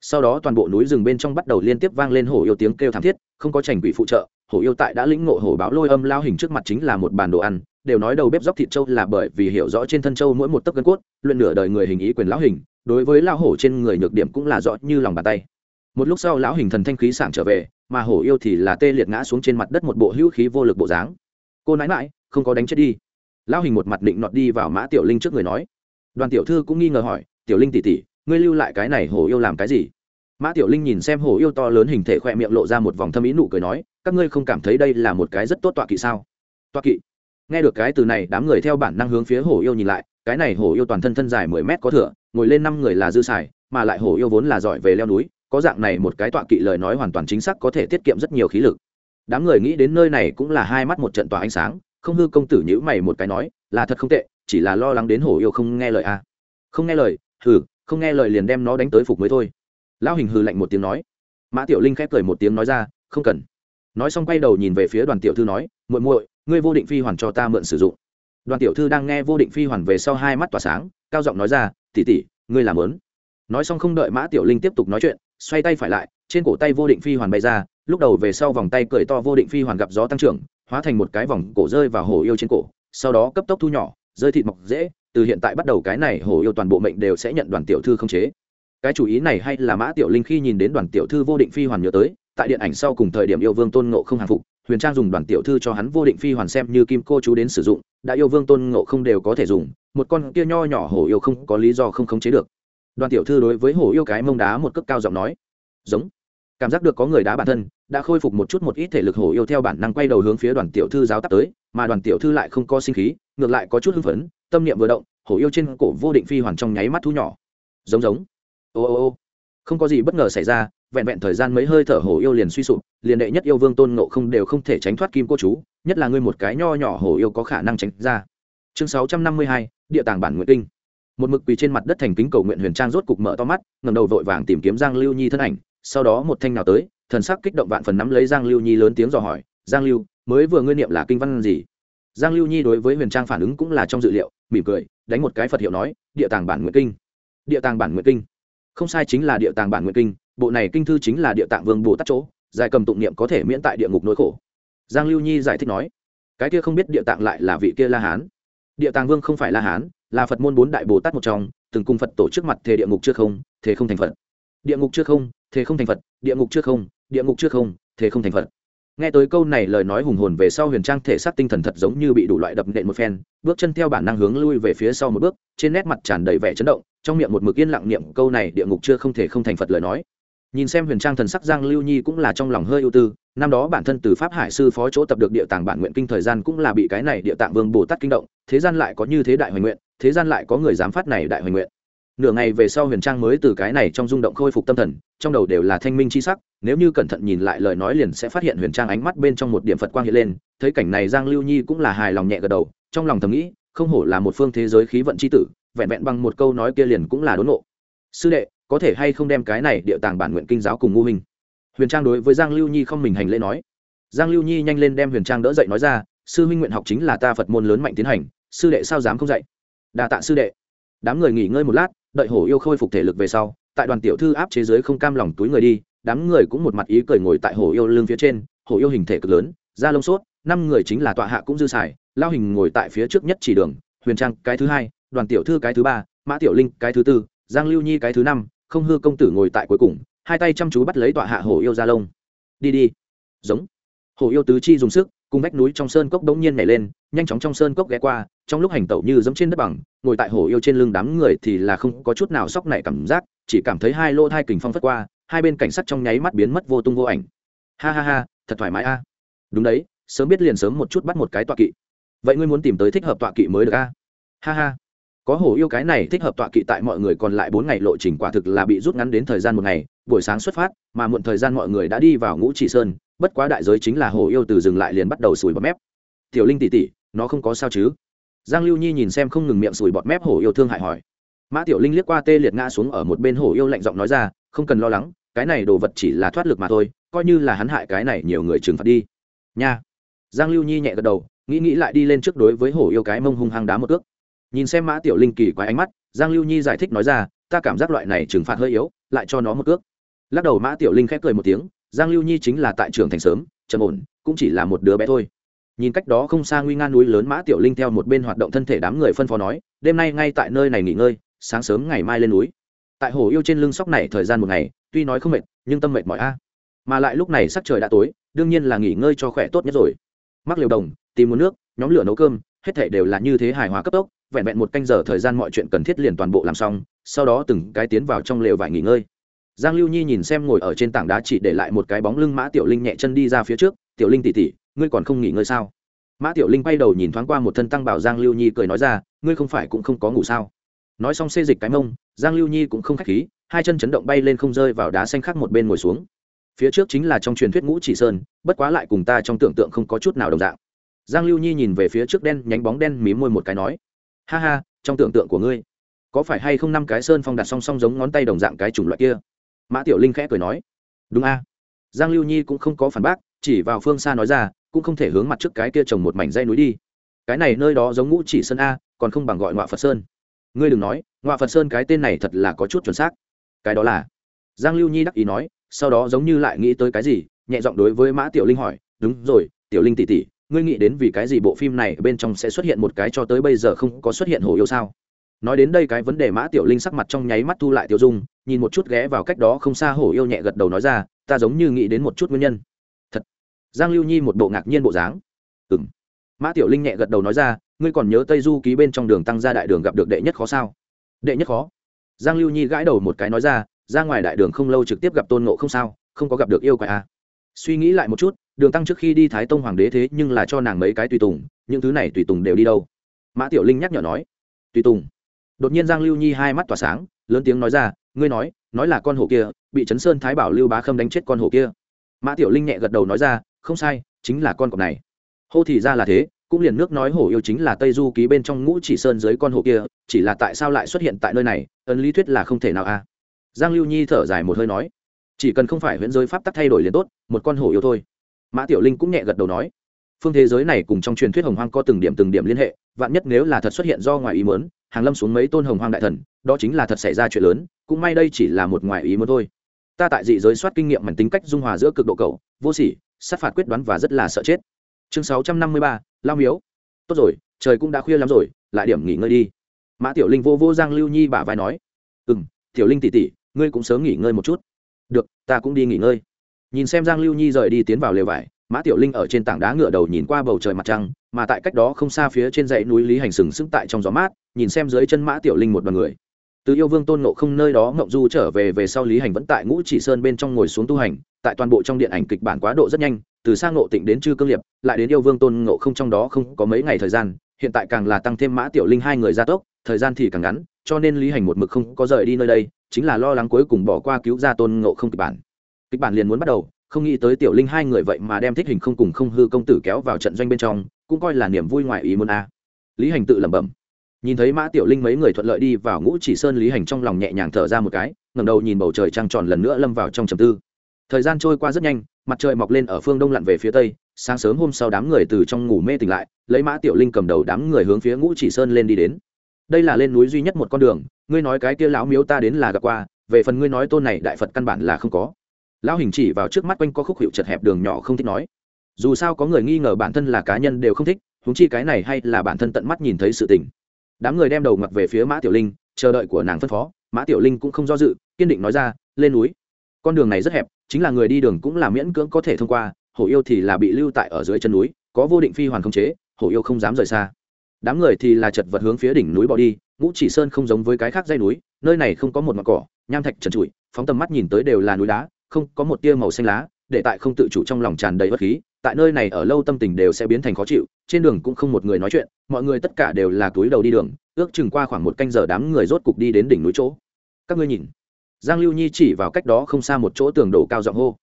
Sau đó toàn bộ núi rừng bên trong bắt đầu liên tiếp vang lên hổ yêu tiếng kêu thảm thiết, không có trành quỷ phụ trợ, hổ yêu tại đã lĩnh ngộ hổ báo lôi âm lao hình trước mặt chính là một bàn đồ ăn, đều nói đầu bếp dóc thịt trâu là bởi vì hiểu rõ trên thân trâu mỗi một tấc gân cốt, luyện nửa đời người hình ý quyền lão hình, đối với lao hổ trên người nhược điểm cũng là rõ như lòng bàn tay. Một lúc sau lão hình thần thanh khí sảng trở về, mà hổ yêu thì là tê liệt ngã xuống trên mặt đất một bộ hữu khí vô lực bộ dáng. Cô nãi mãi không có đánh chết đi. Lão hình một mặt định nọt đi vào mã tiểu linh trước người nói. Đoàn tiểu thư cũng nghi ngờ hỏi, tiểu linh tỉ tỉ ngươi lưu lại cái này hổ yêu làm cái gì? Mã tiểu linh nhìn xem hổ yêu to lớn hình thể khoe miệng lộ ra một vòng thâm ý nụ cười nói, các ngươi không cảm thấy đây là một cái rất tốt tọa kỵ sao? Tọa kỵ? Nghe được cái từ này, đám người theo bản năng hướng phía hổ yêu nhìn lại, cái này hổ yêu toàn thân thân dài mười mét có thửa, ngồi lên năm người là dư xài, mà lại hổ yêu vốn là giỏi về leo núi, có dạng này một cái tọa kỵ lời nói hoàn toàn chính xác có thể tiết kiệm rất nhiều khí lực. Đám người nghĩ đến nơi này cũng là hai mắt một trận tỏa ánh sáng, không hư công tử nhữ mày một cái nói, là thật không tệ, chỉ là lo lắng đến hổ yêu không nghe lời à. không nghe lời, hừ không nghe lời liền đem nó đánh tới phục mới thôi. Lão hình hừ lạnh một tiếng nói. Mã tiểu linh khép cười một tiếng nói ra, không cần. Nói xong quay đầu nhìn về phía đoàn tiểu thư nói, muội muội, ngươi vô định phi hoàn cho ta mượn sử dụng. Đoàn tiểu thư đang nghe vô định phi hoàn về sau hai mắt tỏa sáng, cao giọng nói ra tỉ tỉ ngươi làm lớn nói xong không đợi mã tiểu linh tiếp tục nói chuyện, xoay tay phải lại, trên cổ tay vô định phi hoàn bay ra, lúc đầu về sau vòng tay cười to vô định phi hoàn gặp gió tăng trưởng, hóa thành một cái vòng cổ rơi vào hồ yêu trên cổ, sau đó cấp tốc thu nhỏ, rơi thịt mọc dễ từ hiện tại bắt đầu cái này hồ yêu toàn bộ mệnh đều sẽ nhận đoàn tiểu thư không chế. Cái chủ ý này hay là mã tiểu linh khi nhìn đến đoàn tiểu thư vô định phi hoàn nhớ tới, tại điện ảnh sau cùng thời điểm yêu vương tôn ngộ không hàng phục, huyền trang dùng đoàn tiểu thư cho hắn vô định phi hoàn xem như kim cô chú đến sử dụng, đã yêu vương tôn ngộ không đều có thể dùng, một con kia nho nhỏ hổ yêu không có lý do không khống chế được. Đoàn tiểu thư đối với hổ yêu cái mông đá một cước cao giọng nói, giống. Cảm giác được có người đá bản thân, đã khôi phục một chút một ít thể lực hổ yêu theo bản năng quay đầu hướng phía đoàn tiểu thư giáo tắc tới, mà đoàn tiểu thư lại không có sinh khí ngược lại có chút hưng phấn, tâm niệm vừa động, hổ yêu trên cổ vô định phi hoàn trong nháy mắt thu nhỏ. Giống giống. Ô ô ô. Không có gì bất ngờ xảy ra, vẹn vẹn thời gian mấy hơi thở hổ yêu liền suy sụp, liền đệ nhất yêu vương tôn ngộ không đều không thể tránh thoát kim cô chú, nhất là ngươi một cái nho nhỏ hổ yêu có khả năng tránh ra. Chương sáu trăm năm mươi hai, địa tàng bản nguyện kinh. Một mực quỳ trên mặt đất thành kính cầu nguyện huyền trang rốt cục mở to mắt ngầm đầu vội vàng tìm kiếm giang lưu nhi thân ảnh, sau đó một thanh nào tới, thần sắc kích động vạn phần nắm lấy giang lưu nhi lớn tiếng dò hỏi, giang lưu, mới vừa ngươi niệm là kinh văn gì? Giang lưu nhi đối với huyền trang phản ứng cũng là trong dự liệu, mỉm cười, đánh một cái phật hiệu nói, địa tàng bản nguyện kinh. Địa tàng bản nguyện kinh. Không sai chính là địa tàng bản nguyện kinh, bộ này kinh thư chính là địa tạng vương bồ tát chỗ giải cầm tụng niệm có thể miễn tại địa ngục nỗi khổ. Giang lưu nhi giải thích nói, cái kia không biết địa tạng lại là vị kia la hán. Địa tàng vương không phải la hán, là phật môn bốn đại bồ tát một trong, từng cung phật tổ trước mặt thề địa ngục chưa không thế không thành phật. Địa ngục chưa không thế không thành phật. Địa ngục chưa không, địa ngục chưa không thế không thành phật nghe tới câu này lời nói hùng hồn về sau huyền trang thể xác tinh thần thật giống như bị đủ loại đập nện một phen, bước chân theo bản năng hướng lui về phía sau một bước, trên nét mặt tràn đầy vẻ chấn động, trong miệng một mực yên lặng niệm câu này địa ngục chưa không thể không thành phật lời nói. Nhìn xem huyền trang thần sắc giang lưu nhi cũng là trong lòng hơi ưu tư, năm đó bản thân từ pháp hải sư phó chỗ tập được địa tàng bản nguyện kinh thời gian cũng là bị cái này địa tạng vương bồ tát kinh động, thế gian lại có như thế đại hoành nguyện, thế gian lại có người dám phát này đại hoành nguyện nửa ngày về sau huyền trang mới từ cái này trong rung động khôi phục tâm thần, trong đầu đều là thanh minh c h i sắc, nếu như cẩn thận nhìn lại lời nói liền sẽ phát hiện huyền trang ánh mắt bên trong một điểm phật quang hiện lên, thấy cảnh này giang lưu nhi cũng là hài lòng nhẹ gật đầu, trong lòng thầm nghĩ, không hổ là một phương thế giới khí vận c h i tử, vẹn vẹn bằng một câu nói kia liền cũng là đốn nộ sư đệ, có thể hay không đem cái này địa tàng bản nguyện kinh giáo cùng ngô hình huyền trang đối với giang lưu nhi không mình hành lễ nói. Giang lưu nhi nhanh lên đem huyền trang đỡ dậy nói ra, sư huynh nguyện học chính là ta phật môn lớn mạnh tiến hành, sư đệ sao dám không dạy? Đà tạ sư đệ. Đám người nghỉ ngơi một lát đợi hổ yêu khôi phục thể lực về sau, tại đoàn tiểu thư áp chế giới không cam lòng túi người đi, đám người cũng một mặt ý cười ngồi tại hổ yêu lưng phía trên, hổ yêu hình thể cực lớn, da lông sốt, năm người chính là tọa hạ cũng dư xài, lao hình ngồi tại phía trước nhất chỉ đường, huyền trang cái thứ hai, đoàn tiểu thư cái thứ ba, mã tiểu linh cái thứ tư, giang lưu nhi cái thứ năm, không hư công tử ngồi tại cuối cùng, hai tay chăm chú bắt lấy tọa hạ hổ yêu da lông. Đi đi. Giống. Hổ yêu tứ chi dùng sức cùng vách núi trong sơn cốc bỗng nhiên nhảy lên, nhanh chóng trong sơn cốc ghé qua, trong lúc hành tẩu như dẫm trên đất bằng, ngồi tại hổ yêu trên lưng đám người thì là không có chút nào sóc nảy cảm giác, chỉ cảm thấy hai lô thai kình phong phất qua, hai bên cảnh sát trong nháy mắt biến mất vô tung vô ảnh. Ha ha ha, thật thoải mái a. Đúng đấy, sớm biết liền sớm một chút bắt một cái tọa kỵ. Vậy ngươi muốn tìm tới thích hợp tọa kỵ mới được a? Ha ha. Có hổ yêu cái này thích hợp tọa kỵ tại mọi người còn lại bốn ngày lộ trình quả thực là bị rút ngắn đến thời gian một ngày. Buổi sáng xuất phát, mà muộn thời gian mọi người đã đi vào ngũ chỉ sơn bất quá đại giới chính là hổ yêu từ dừng lại liền bắt đầu sùi bọt mép. Tiểu linh tỉ tỉ nó không có sao chứ? Giang lưu nhi nhìn xem không ngừng miệng sùi bọt mép hổ yêu thương hại hỏi. Mã tiểu linh liếc qua tê liệt ngã xuống ở một bên hổ yêu lạnh giọng nói ra, không cần lo lắng, cái này đồ vật chỉ là thoát lực mà thôi, coi như là hắn hại cái này nhiều người trừng phạt đi. Nha. Giang lưu nhi nhẹ gật đầu, nghĩ nghĩ lại đi lên trước đối với hổ yêu cái mông hung hăng đá một ước nhìn xem mã tiểu linh kỳ quái ánh mắt, giang lưu nhi giải thích nói ra, ta cảm giác loại này trừng phạt hơi yếu, lại cho nó một ước lắc đầu mã tiểu linh khép cười một tiếng giang lưu nhi chính là tại trường thành sớm, trầm ổn, cũng chỉ là một đứa bé thôi. Nhìn cách đó không xa nguy nga núi lớn mã tiểu linh theo một bên hoạt động thân thể đám người phân phó nói, đêm nay ngay tại nơi này nghỉ ngơi, sáng sớm ngày mai lên núi. Tại hồ yêu trên lưng sóc này thời gian một ngày, tuy nói không mệt, nhưng tâm mệt mỏi a. Mà lại lúc này sắc trời đã tối, đương nhiên là nghỉ ngơi cho khỏe tốt nhất rồi. Mắc liều đồng, tìm một nước, nhóm lửa nấu cơm, hết thể đều là như thế hài hòa cấp tốc, vẹn vẹn một canh giờ thời gian mọi chuyện cần thiết liền toàn bộ làm xong, sau đó từng cái tiến vào trong lều vải nghỉ ngơi giang lưu nhi nhìn xem ngồi ở trên tảng đá chỉ để lại một cái bóng lưng mã tiểu linh nhẹ chân đi ra phía trước, tiểu linh tỉ tỉ ngươi còn không nghỉ ngơi sao? Mã tiểu linh bay đầu nhìn thoáng qua một thân tăng bảo giang lưu nhi cười nói ra, ngươi không phải cũng không có ngủ sao? Nói xong xê dịch cái mông, giang lưu nhi cũng không k h á c h khí, hai chân chấn động bay lên không rơi vào đá xanh khác một bên ngồi xuống. Phía trước chính là trong truyền thuyết ngũ chỉ sơn, bất quá lại cùng ta trong tưởng tượng không có chút nào đồng dạng. Giang lưu nhi nhìn về phía trước đen, nhánh bóng đen mí môi một cái nói, ha ha, trong tưởng tượng của ngươi, có phải hay không năm cái sơn phong đặt song song giống ngón tay đồng dạng cái chủng loại kia? Mã tiểu linh khẽ cười nói, đúng a. Giang lưu nhi cũng không có phản bác, chỉ vào phương xa nói ra, cũng không thể hướng mặt trước cái kia trồng một mảnh dây núi đi. Cái này nơi đó giống ngũ chỉ sơn a, còn không bằng gọi ngoại phật sơn. Ngươi đừng nói ngoại phật sơn cái tên này thật là có chút chuẩn xác. Cái đó là? Giang lưu nhi đắc ý nói, sau đó giống như lại nghĩ tới cái gì, nhẹ giọng đối với mã tiểu linh hỏi, đúng rồi, tiểu linh tỷ tỷ, ngươi nghĩ đến vì cái gì bộ phim này bên trong sẽ xuất hiện một cái cho tới bây giờ không có xuất hiện hổ yêu sao? Nói đến đây cái vấn đề mã tiểu linh sắc mặt trong nháy mắt thu lại tiểu dung, nhìn một chút ghé vào cách đó không xa hổ yêu nhẹ gật đầu nói ra, ta giống như nghĩ đến một chút nguyên nhân. Thật? Giang lưu nhi một bộ ngạc nhiên bộ dáng. Ừ m mã tiểu linh nhẹ gật đầu nói ra, ngươi còn nhớ tây du ký bên trong đường tăng ra đại đường gặp được đệ nhất khó sao? Đệ nhất khó? Giang lưu nhi gãi đầu một cái nói ra ra ngoài đại đường không lâu trực tiếp gặp tôn nộ không sao? Không có gặp được yêu quái à. suy nghĩ lại một chút, đường tăng trước khi đi thái tông hoàng đế thế nhưng là cho nàng mấy cái tùy tùng, những thứ này tùy tùng đều đi đâu? Mã tiểu linh nhắc nhở nói. Tùy tùng đột nhiên giang lưu nhi hai mắt tỏa sáng, lớn tiếng nói ra, ngươi nói nói là con hổ kia, bị chấn sơn thái bảo lưu bá khâm đánh chết con hổ kia. Mã tiểu linh nhẹ gật đầu nói ra, không sai, chính là con cọp này. Hô thì ra là thế, cũng liền nước nói hổ yêu chính là tây du ký bên trong ngũ chỉ sơn dưới con hổ kia, chỉ là tại sao lại xuất hiện tại nơi này, ấn lý thuyết là không thể nào a. Giang lưu nhi thở dài một hơi nói, chỉ cần không phải huyễn giới pháp tắc thay đổi liền tốt, một con hổ yêu thôi. Mã tiểu linh cũng nhẹ gật đầu nói, phương thế giới này cùng trong truyền thuyết hồng hoang có từng điểm từng điểm liên hệ, vạn nhất nếu là thật xuất hiện do ngoài ý muốn hàng lâm xuống mấy tôn hồng hoang đại thần, đó chính là thật xảy ra chuyện lớn, cũng may đây chỉ là một ngoài ý muốn thôi. Ta tại dị giới soát kinh nghiệm mảnh tính cách dung hòa giữa cực độ cầu vô sỉ, sát phạt quyết đoán và rất là sợ chết. Chương sáu trăm năm mươi ba, lao miếu. Tốt rồi, trời cũng đã khuya lắm rồi, lại điểm nghỉ ngơi đi. Mã tiểu linh vô vô giang lưu nhi bả vai nói. Ừ m tiểu linh tỉ tỉ ngươi cũng sớm nghỉ ngơi một chút. Được, ta cũng đi nghỉ ngơi. Nhìn xem giang lưu nhi rời đi tiến vào lều vải mã tiểu linh ở trên tảng đá ngựa đầu nhìn qua bầu trời mặt trăng, mà tại cách đó không xa phía trên dãy núi lý hành sừng sững tại trong gió mát, nhìn xem dưới chân mã tiểu linh một đoàn người. Từ yêu vương tôn nộ không nơi đó ngộng du trở về về sau lý hành vẫn tại ngũ chỉ sơn bên trong ngồi xuống tu hành, tại toàn bộ trong điện ảnh kịch bản quá độ rất nhanh, từ sang ngộ tịnh đến chư cương liệp lại đến yêu vương tôn ngộ không trong đó không có mấy ngày thời gian, hiện tại càng là tăng thêm mã tiểu linh hai người gia tốc, thời gian thì càng ngắn, cho nên lý hành một mực không có rời đi nơi đây, chính là lo lắng cuối cùng bỏ qua cứu ra tôn ngộ không kịch bản. Kịch bản liền muốn bắt đầu không nghĩ tới tiểu linh hai người vậy mà đem thích hình không cùng không hư công tử kéo vào trận doanh bên trong, cũng coi là niềm vui ngoài ý muốn a. Lý hành tự lẩm bẩm. Nhìn thấy mã tiểu linh mấy người thuận lợi đi vào ngũ chỉ sơn, lý hành trong lòng nhẹ nhàng thở ra một cái, ngẩng đầu nhìn bầu trời trăng tròn lần nữa lâm vào trong trầm tư. Thời gian trôi qua rất nhanh, mặt trời mọc lên ở phương đông lặn về phía tây, sáng sớm hôm sau đám người từ trong ngủ mê tỉnh lại, lấy mã tiểu linh cầm đầu đám người hướng phía ngũ chỉ sơn lên đi đến. Đây là lên núi duy nhất một con đường, ngươi nói cái kia lão miếu ta đến là gặp qua, về phần ngươi nói tôn này đại phật căn bản là không có lão hình chỉ vào trước mắt quanh có khúc hiệu chật hẹp đường nhỏ không thích nói. Dù sao có người nghi ngờ bản thân là cá nhân đều không thích húng chi cái này hay là bản thân tận mắt nhìn thấy sự tình. Đám người đem đầu ngặt về phía mã tiểu linh, chờ đợi của nàng phân phó. Mã tiểu linh cũng không do dự, kiên định nói ra, lên núi. Con đường này rất hẹp, chính là người đi đường cũng là miễn cưỡng có thể thông qua, hổ yêu thì là bị lưu tại ở dưới chân núi, có vô định phi hoàn khống chế, hổ yêu không dám rời xa. Đám người thì là chật vật hướng phía đỉnh núi bỏ đi, ngũ chỉ sơn không giống với cái khác dây núi, nơi này không có một mặt cỏ, nham thạch trần trụi, phóng tầm mắt nhìn tới đều là núi đá không có một tia màu xanh lá, để tại không tự chủ trong lòng tràn đầy bất khí, tại nơi này ở lâu tâm tình đều sẽ biến thành khó chịu, trên đường cũng không một người nói chuyện, mọi người tất cả đều là túi đầu đi đường, ước chừng qua khoảng một canh giờ đám người rốt cục đi đến đỉnh núi chỗ. Các ngươi nhìn, giang lưu nhi chỉ vào cách đó không xa một chỗ tường đổ cao giọng hô.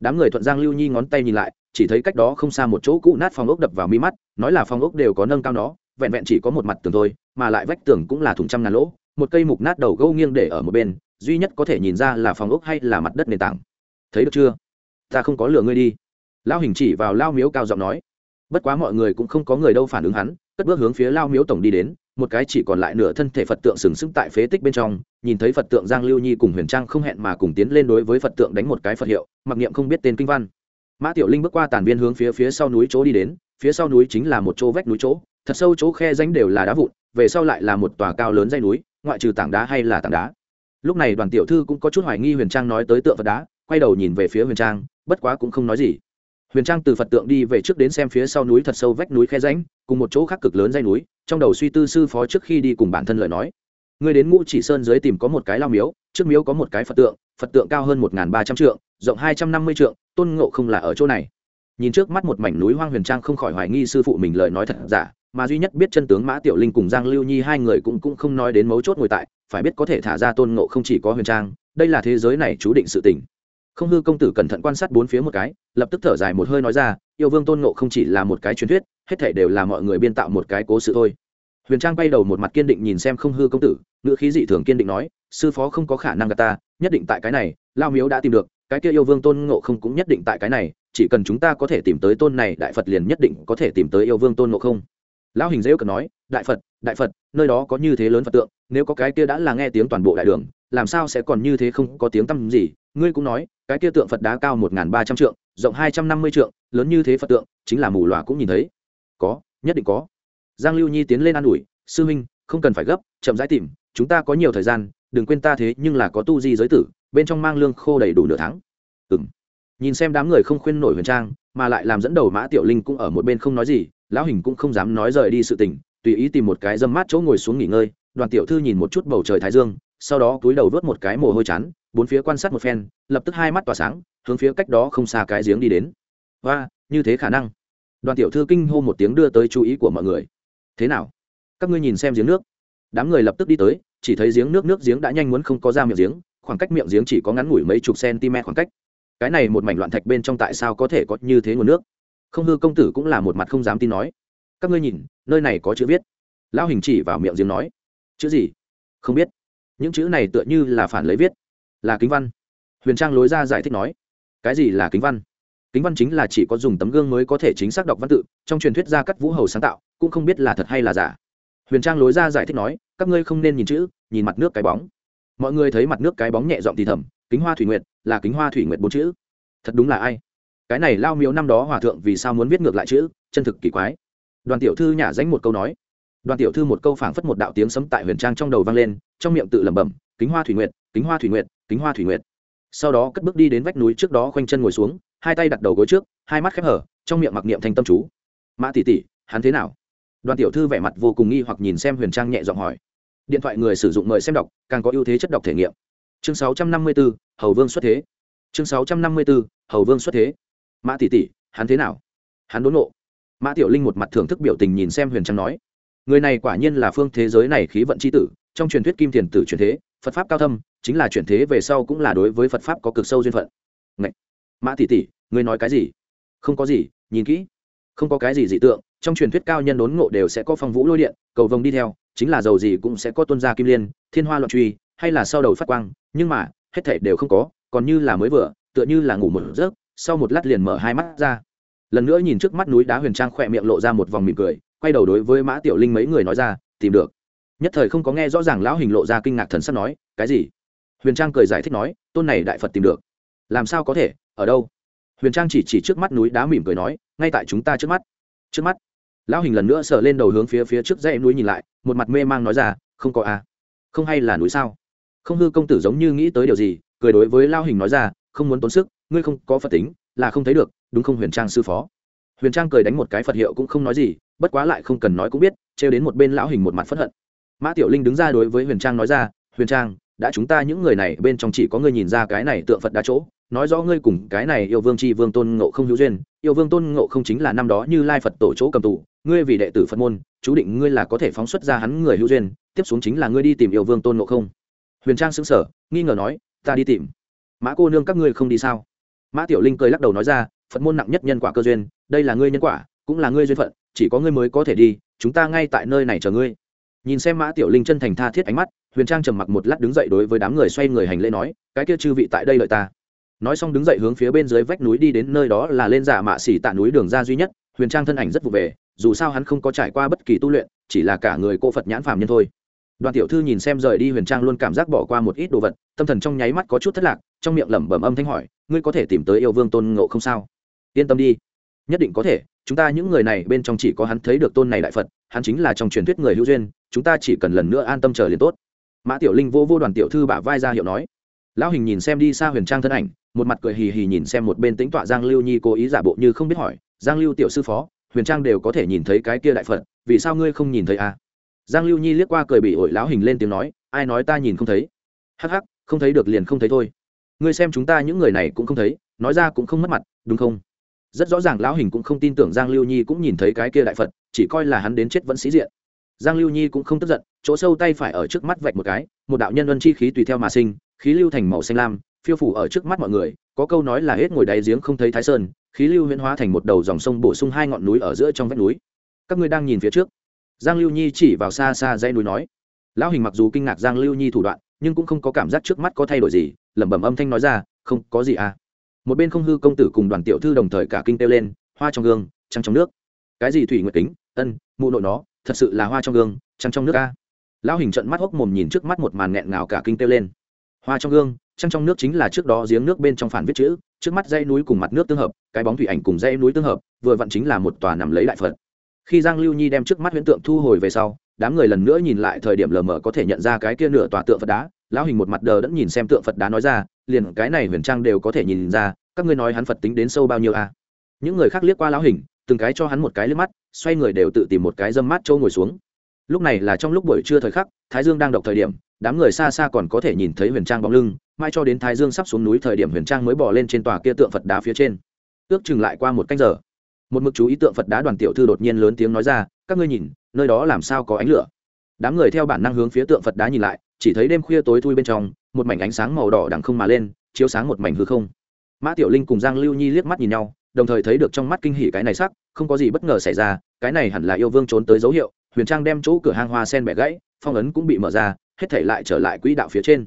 Đám người thuận giang lưu nhi ngón tay nhìn lại, chỉ thấy cách đó không xa một chỗ cũ nát phòng ốc đập vào mi mắt, nói là phòng ốc đều có nâng cao nó, vẹn vẹn chỉ có một mặt tường thôi, mà lại vách tường cũng là thùng trăm ngàn lỗ, một cây mục nát đầu gâu nghiêng để ở một bên, duy nhất có thể nhìn ra là phòng ốc hay là mặt đất nền tảng thấy được chưa? Ta không có lừa ngươi đi. Lao hình chỉ vào lao miếu cao giọng nói. Bất quá mọi người cũng không có người đâu phản ứng hắn, cất bước hướng phía lao miếu tổng đi đến, một cái chỉ còn lại nửa thân thể phật tượng sừng sững tại phế tích bên trong, nhìn thấy phật tượng giang lưu nhi cùng huyền trang không hẹn mà cùng tiến lên đối với phật tượng đánh một cái phật hiệu, mặc niệm không biết tên kinh văn. Mã tiểu linh bước qua tàn viên hướng phía phía sau núi chỗ đi đến, phía sau núi chính là một chỗ vách núi chỗ, thật sâu chỗ khe ránh đều là đá vụn, về sau lại là một tòa cao lớn dây núi, ngoại trừ tảng đá hay là tảng đá. Lúc này đoàn tiểu thư cũng có chút hoài nghi huyền trang nói tới tượng phật đá quay đầu nhìn về phía huyền trang, bất quá cũng không nói gì. Huyền trang từ phật tượng đi về trước đến xem phía sau núi thật sâu vách núi khe ránh cùng một chỗ khác cực lớn dây núi, trong đầu suy tư sư phó trước khi đi cùng bản thân lời nói. Người đến ngũ chỉ sơn dưới tìm có một cái lao miếu, trước miếu có một cái phật tượng phật tượng cao hơn một ba trăm trượng, rộng hai trăm năm mươi trượng, tôn ngộ không là ở chỗ này. Nhìn trước mắt một mảnh núi hoang huyền trang không khỏi hoài nghi sư phụ mình lời nói thật giả, mà duy nhất biết chân tướng mã tiểu linh cùng giang lưu nhi hai người cũng cũng không nói đến mấu chốt ngồi tại, phải biết có thể thả ra tôn ngộ không chỉ có huyền trang, đây là thế giới này chú định sự tình không hư công tử cẩn thận quan sát bốn phía một cái, lập tức thở dài một hơi nói ra, yêu vương tôn ngộ không chỉ là một cái truyền thuyết, hết thể đều là mọi người biên tạo một cái cố sự thôi. Huyền trang bay đầu một mặt kiên định nhìn xem không hư công tử, ngữ khí dị thường kiên định nói, sư phó không có khả năng gạt ta, nhất định tại cái này, lao miếu đã tìm được, cái kia yêu vương tôn ngộ không cũng nhất định tại cái này, chỉ cần chúng ta có thể tìm tới tôn này, đại phật liền nhất định có thể tìm tới yêu vương tôn ngộ không. Lão hình dễ cần nói, đại phật đại phật, nơi đó có như thế lớn phật tượng, nếu có cái kia đã là nghe tiếng toàn bộ đại đường, làm sao sẽ còn như thế không có tiếng tăm gì ngươi cũng nói, cái kia tượng phật đá cao một ba trăm trượng, rộng hai trăm năm mươi trượng, lớn như thế phật tượng, chính là mù loà cũng nhìn thấy. Có, nhất định có. Giang lưu nhi tiến lên an ủi, sư huynh, không cần phải gấp, chậm rãi tìm, chúng ta có nhiều thời gian, đừng quên ta thế nhưng là có tu di giới tử, bên trong mang lương khô đầy đủ nửa tháng. Ừ m nhìn xem đám người không khuyên nổi huyền trang, mà lại làm dẫn đầu mã tiểu linh cũng ở một bên không nói gì, lão hình cũng không dám nói rời đi sự tình, tùy ý tìm một cái dâm mát chỗ ngồi xuống nghỉ ngơi, đoàn tiểu thư nhìn một chút bầu trời thái dương sau đó túi đầu vớt một cái mồ hôi chán, bốn phía quan sát một phen, lập tức hai mắt tỏa sáng, hướng phía cách đó không xa cái giếng đi đến. Và như thế khả năng. Đoàn tiểu thư kinh hô một tiếng đưa tới chú ý của mọi người. Thế nào? Các ngươi nhìn xem giếng nước. Đám người lập tức đi tới, chỉ thấy giếng nước nước giếng đã nhanh muốn không có ra miệng giếng, khoảng cách miệng giếng chỉ có ngắn ngủi mấy chục cm khoảng cách. Cái này một mảnh loạn thạch bên trong tại sao có thể có như thế nguồn nước? Không hư công tử cũng là một mặt không dám tin nói. Các ngươi nhìn, nơi này có chữ viết. Lão hình chỉ vào miệng giếng nói. Chữ gì? Không biết những chữ này tựa như là phản lấy viết. Là kính văn. Huyền trang lối ra giải thích nói. Cái gì là kính văn? Kính văn chính là chỉ có dùng tấm gương mới có thể chính xác đọc văn tự, trong truyền thuyết gia cắt vũ hầu sáng tạo, cũng không biết là thật hay là giả. Huyền trang lối ra giải thích nói, các ngươi không nên nhìn chữ, nhìn mặt nước cái bóng. Mọi người thấy mặt nước cái bóng nhẹ giọng thì thầm, kính hoa thủy nguyệt, là kính hoa thủy nguyệt bốn chữ. Thật đúng là ai? Cái này lao miếu năm đó hòa thượng vì sao muốn viết ngược lại chữ? Chân thực kỳ quái. Đoàn tiểu thư nhả danh một câu nói đoàn tiểu thư một câu phảng phất một đạo tiếng sấm tại huyền trang trong đầu vang lên trong miệng tự lẩm bẩm kính hoa thủy nguyệt kính hoa thủy nguyệt kính hoa thủy nguyệt. Sau đó cất bước đi đến vách núi trước đó khoanh chân ngồi xuống hai tay đặt đầu gối trước hai mắt khép hở trong miệng mặc niệm thanh tâm chú. Mã tỷ tỷ hắn thế nào? Đoàn tiểu thư vẻ mặt vô cùng nghi hoặc nhìn xem huyền trang nhẹ giọng hỏi. Điện thoại người sử dụng mời xem đọc càng có ưu thế chất đọc thể nghiệm. Chương 654, hầu vương xuất thế. Chương 654, hầu vương xuất thế. Mã tỷ tỷ hắn thế nào? Hắn đốn nộ. Mã tiểu linh một mặt thưởng thức biểu tình nhìn xem huyền trang nói người này quả nhiên là phương thế giới này khí vận c h i tử, trong truyền thuyết kim thiền tử truyền thế, phật pháp cao thâm, chính là chuyển thế về sau cũng là đối với phật pháp có cực sâu duyên phận. Ngậy! mã tỷ tỷ, ngươi nói cái gì? Không có gì, nhìn kỹ. Không có cái gì dị tượng, trong truyền thuyết cao nhân đốn ngộ đều sẽ có phong vũ lôi điện, cầu vồng đi theo, chính là dầu gì cũng sẽ có tuân gia kim liên, thiên hoa loạn truy, hay là sau đầu phát quang, nhưng mà, hết thể đều không có, còn như là mới vừa, tựa như là ngủ một giấc, sau một lát liền mở hai mắt ra. Lần nữa nhìn trước mắt núi đá huyền trang khỏe miệng lộ ra một vòng mỉm cười quay đầu đối với mã tiểu linh mấy người nói ra, tìm được. Nhất thời không có nghe rõ ràng lão hình lộ ra kinh ngạc thần sắp nói, cái gì? Huyền trang cười giải thích nói, tôn này đại phật tìm được. Làm sao có thể? Ở đâu? Huyền trang chỉ chỉ trước mắt núi đá mỉm cười nói, ngay tại chúng ta trước mắt. Trước mắt? Lão hình lần nữa sờ lên đầu hướng phía phía trước dãy núi nhìn lại, một mặt mê mang nói ra, không có à? Không hay là núi sao? Không hư công tử giống như nghĩ tới điều gì, cười đối với lao hình nói ra, không muốn tốn sức, ngươi không có phật tính, là không thấy được, đúng không huyền trang sư phó? Huyền trang cười đánh một cái phật hiệu cũng không nói gì bất quá lại không cần nói cũng biết, trêu đến một bên lão hình một mặt phất hận. Mã tiểu linh đứng ra đối với huyền trang nói ra, huyền trang, đã chúng ta những người này bên trong chỉ có ngươi nhìn ra cái này tượng phật đa chỗ, nói rõ ngươi cùng cái này yêu vương c h i vương tôn ngộ không hữu duyên, yêu vương tôn ngộ không chính là năm đó như lai phật tổ chỗ cầm tù, ngươi vì đệ tử phật môn, chú định ngươi là có thể phóng xuất ra hắn người hữu duyên, tiếp xuống chính là ngươi đi tìm yêu vương tôn ngộ không. Huyền trang xứng sở nghi ngờ nói, ta đi tìm. Mã cô nương, các ngươi không đi sao? Mã tiểu linh cười lắc đầu nói ra, phật môn nặng nhất nhân quả cơ duyên, đây là ngươi nhân quả cũng là ngươi duyên phận, chỉ có ngươi mới có thể đi, chúng ta ngay tại nơi này chờ ngươi. Nhìn xem mã tiểu linh chân thành tha thiết ánh mắt, huyền trang trầm mặc một lát đứng dậy đối với đám người xoay người hành lễ nói, cái kia chư vị tại đây lợi ta. Nói xong đứng dậy hướng phía bên dưới vách núi đi đến nơi đó là lên giả mạ xỉ tạ núi đường ra duy nhất, huyền trang thân ảnh rất vụ về, dù sao hắn không có trải qua bất kỳ tu luyện, chỉ là cả người cô phật nhãn phàm nhân thôi. Đoàn tiểu thư nhìn xem rời đi huyền trang luôn cảm giác bỏ qua một ít đồ vật, tâm thần trong nháy mắt có chút thất lạc, trong miệng lẩm bẩm âm thanh hỏi, ngươi có thể tìm tới yêu vương tôn ngộ không sao? Yên tâm đi, nhất định có thể chúng ta những người này bên trong chỉ có hắn thấy được tôn này đại phật, hắn chính là trong truyền thuyết người hữu duyên, chúng ta chỉ cần lần nữa an tâm chờ liền tốt. Mã tiểu linh vô vô đoàn tiểu thư bả vai ra hiệu nói. Lão hình nhìn xem đi xa huyền trang thân ảnh, một mặt cười hì hì nhìn xem một bên tính tọa giang lưu nhi cố ý giả bộ như không biết hỏi, giang lưu tiểu sư phó, huyền trang đều có thể nhìn thấy cái kia đại phật, vì sao ngươi không nhìn thấy à? giang lưu nhi liếc qua cười bị ổi lão hình lên tiếng nói, ai nói ta nhìn không thấy? Hắc hắc, không thấy được liền không thấy thôi. Ngươi xem chúng ta những người này cũng không thấy, nói ra cũng không mất mặt, đúng không? Rất rõ ràng lão hình cũng không tin tưởng giang lưu nhi cũng nhìn thấy cái kia đại phật, chỉ coi là hắn đến chết vẫn sĩ diện. Giang lưu nhi cũng không tức giận, chỗ sâu tay phải ở trước mắt vạch một cái, một đạo nhân ân chi khí tùy theo mà sinh, khí lưu thành màu xanh lam, phiêu phủ ở trước mắt mọi người, có câu nói là hết ngồi đáy giếng không thấy thái sơn, khí lưu huyễn hóa thành một đầu dòng sông bổ sung hai ngọn núi ở giữa trong vách núi. Các ngươi đang nhìn phía trước. Giang lưu nhi chỉ vào xa xa dãy núi nói. Lão hình mặc dù kinh ngạc giang lưu nhi thủ đoạn, nhưng cũng không có cảm giác trước mắt có thay đổi gì, lẩm bẩm âm thanh nói ra, không, có gì à? Một bên không hư công tử cùng đoàn tiểu thư đồng thời cả kinh têu lên, hoa trong gương, trăng trong nước. Cái gì thủy nguyệt kính, ân, mụ nội nó, thật sự là hoa trong gương, trăng trong nước ca lão hình trận mắt hốc mồm nhìn trước mắt một màn nghẹn ngào cả kinh têu lên. Hoa trong gương, trăng trong nước chính là trước đó giếng nước bên trong phản viết chữ, trước mắt dây núi cùng mặt nước tương hợp, cái bóng thủy ảnh cùng dây núi tương hợp, vừa vặn chính là một tòa nằm lấy đại phật. Khi giang lưu nhi đem trước mắt huyễn tượng thu hồi về sau, đám người lần nữa nhìn lại thời điểm lờ mờ có thể nhận ra cái kia nửa tòa tượng phật đá. Lão hình một mặt đờ đẫn nhìn xem tượng phật đá nói ra liền cái này huyền trang đều có thể nhìn ra, các ngươi nói hắn phật tính đến sâu bao nhiêu à. những người khác liếc qua lão hình, từng cái cho hắn một cái liếc mắt, xoay người đều tự tìm một cái dâm mát trâu ngồi xuống. Lúc này là trong lúc buổi trưa thời khắc, thái dương đang đọc thời điểm, đám người xa xa còn có thể nhìn thấy huyền trang bóng lưng, mai cho đến thái dương sắp xuống núi thời điểm huyền trang mới bỏ lên trên tòa kia tượng phật đá phía trên. Ước chừng lại qua một canh giờ, một mực chú ý tượng phật đá đoàn tiểu thư đột nhiên lớn tiếng nói ra, các ngươi nhìn, nơi đó làm sao có ánh lửa? Đám người theo bản năng hướng phía tượng phật đá nhìn lại, chỉ thấy đêm khuya tối thui bên trong, một mảnh ánh sáng màu đỏ đằng không mà lên, chiếu sáng một mảnh hư không. Mã tiểu linh cùng giang lưu nhi liếc mắt nhìn nhau, đồng thời thấy được trong mắt kinh hỉ cái này sắc, không có gì bất ngờ xảy ra, cái này hẳn là yêu vương trốn tới dấu hiệu, huyền trang đem chỗ cửa hang hoa sen bẻ gãy, phong ấn cũng bị mở ra, hết thể lại trở lại quỹ đạo phía trên.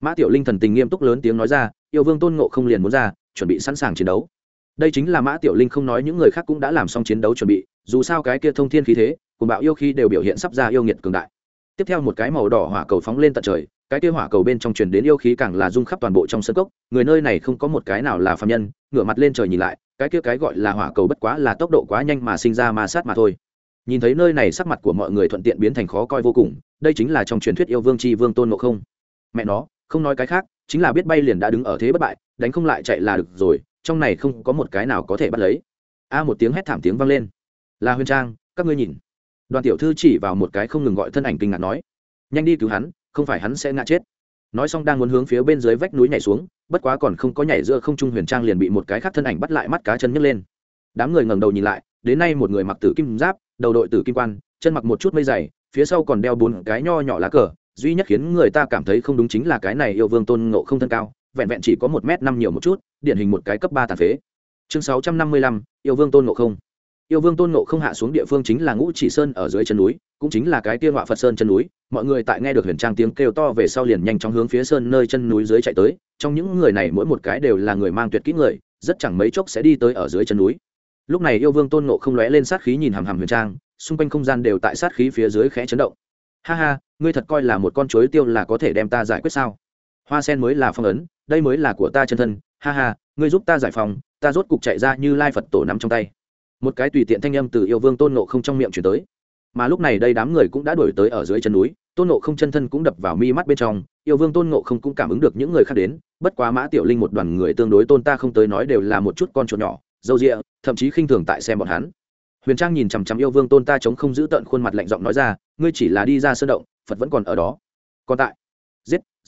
Mã tiểu linh thần tình nghiêm túc lớn tiếng nói ra, yêu vương tôn ngộ không liền muốn ra, chuẩn bị sẵn sàng chiến đấu đây chính là mã tiểu linh không nói những người khác cũng đã làm xong chiến đấu chuẩn bị, dù sao cái kia thông thiên khí thế, cùng bạo yêu khi đều biểu hiện sắp ra yêu nghiệt cường đại. Tiếp theo một cái màu đỏ hỏa cầu phóng lên tận trời, cái kia hỏa cầu bên trong truyền đến yêu khí càng là rung khắp toàn bộ trong sân cốc, người nơi này không có một cái nào là phạm nhân, ngửa mặt lên trời nhìn lại, cái kia cái gọi là hỏa cầu bất quá là tốc độ quá nhanh mà sinh ra ma sát mà thôi. Nhìn thấy nơi này sắc mặt của mọi người thuận tiện biến thành khó coi vô cùng, đây chính là trong truyền thuyết yêu vương tri vương tôn ngộ không. Mẹ nó, không nói cái khác, chính là biết bay liền đã đứng ở thế bất bại, đánh không lại chạy là được rồi trong này không có một cái nào có thể bắt lấy. A một tiếng hét thảm tiếng vang lên. Là huyền trang, các ngươi nhìn. Đoàn tiểu thư chỉ vào một cái không ngừng gọi thân ảnh kinh ngạc nói, nhanh đi cứu hắn, không phải hắn sẽ ngã chết. Nói xong đang muốn hướng phía bên dưới vách núi nhảy xuống, bất quá còn không có nhảy giữa không trung huyền trang liền bị một cái khác thân ảnh bắt lại mắt cá chân nhấc lên. Đám người ngẩng đầu nhìn lại, đến nay một người mặc tử kim giáp, đầu đội tử kim quan, chân mặc một chút mây dày, phía sau còn đeo bốn cái nho nhỏ lá cờ, duy nhất khiến người ta cảm thấy không đúng chính là cái này yêu vương tôn ngộ không thân cao vẹn vẹn chỉ có một m năm nhiều một chút, điển hình một cái cấp ba tàn phế. Chương sáu trăm năm mươi lăm, yêu vương tôn ngộ không. Yêu vương tôn ngộ không hạ xuống địa phương chính là ngũ chỉ sơn ở dưới chân núi, cũng chính là cái tiên họa phật sơn chân núi. Mọi người tại nghe được huyền trang tiếng kêu to về sau liền nhanh chóng hướng phía sơn nơi chân núi dưới chạy tới. Trong những người này mỗi một cái đều là người mang tuyệt kỹ người, rất chẳng mấy chốc sẽ đi tới ở dưới chân núi. Lúc này yêu vương tôn ngộ không lóe lên sát khí nhìn hàm hàm huyền trang, xung quanh không gian đều tại sát khí phía dưới khẽ chấn động. Ha ha, ngươi thật coi là một con chuối tiêu là có thể đem ta giải quyết sao? Hoa sen mới là phong ấn đây mới là của ta chân thân, ha ha, ngươi giúp ta giải phòng ta rốt cục chạy ra như lai phật tổ nắm trong tay. Một cái tùy tiện thanh âm từ yêu vương tôn nộ không trong miệng chuyển tới. Mà lúc này đây đám người cũng đã đổi tới ở dưới chân núi, tôn nộ không chân thân cũng đập vào mi mắt bên trong, yêu vương tôn nộ không cũng cảm ứng được những người khác đến, bất quá mã tiểu linh một đoàn người tương đối tôn ta không tới nói đều là một chút con chuột nhỏ, dâu rịa, thậm chí khinh thường tại xem bọn hắn. Huyền trang nhìn chằm chằm yêu vương tôn ta chống không giữ tận khuôn mặt lạnh giọng nói ra, ngươi chỉ là đi ra sơn động, phật vẫn còn ở đó. Còn tại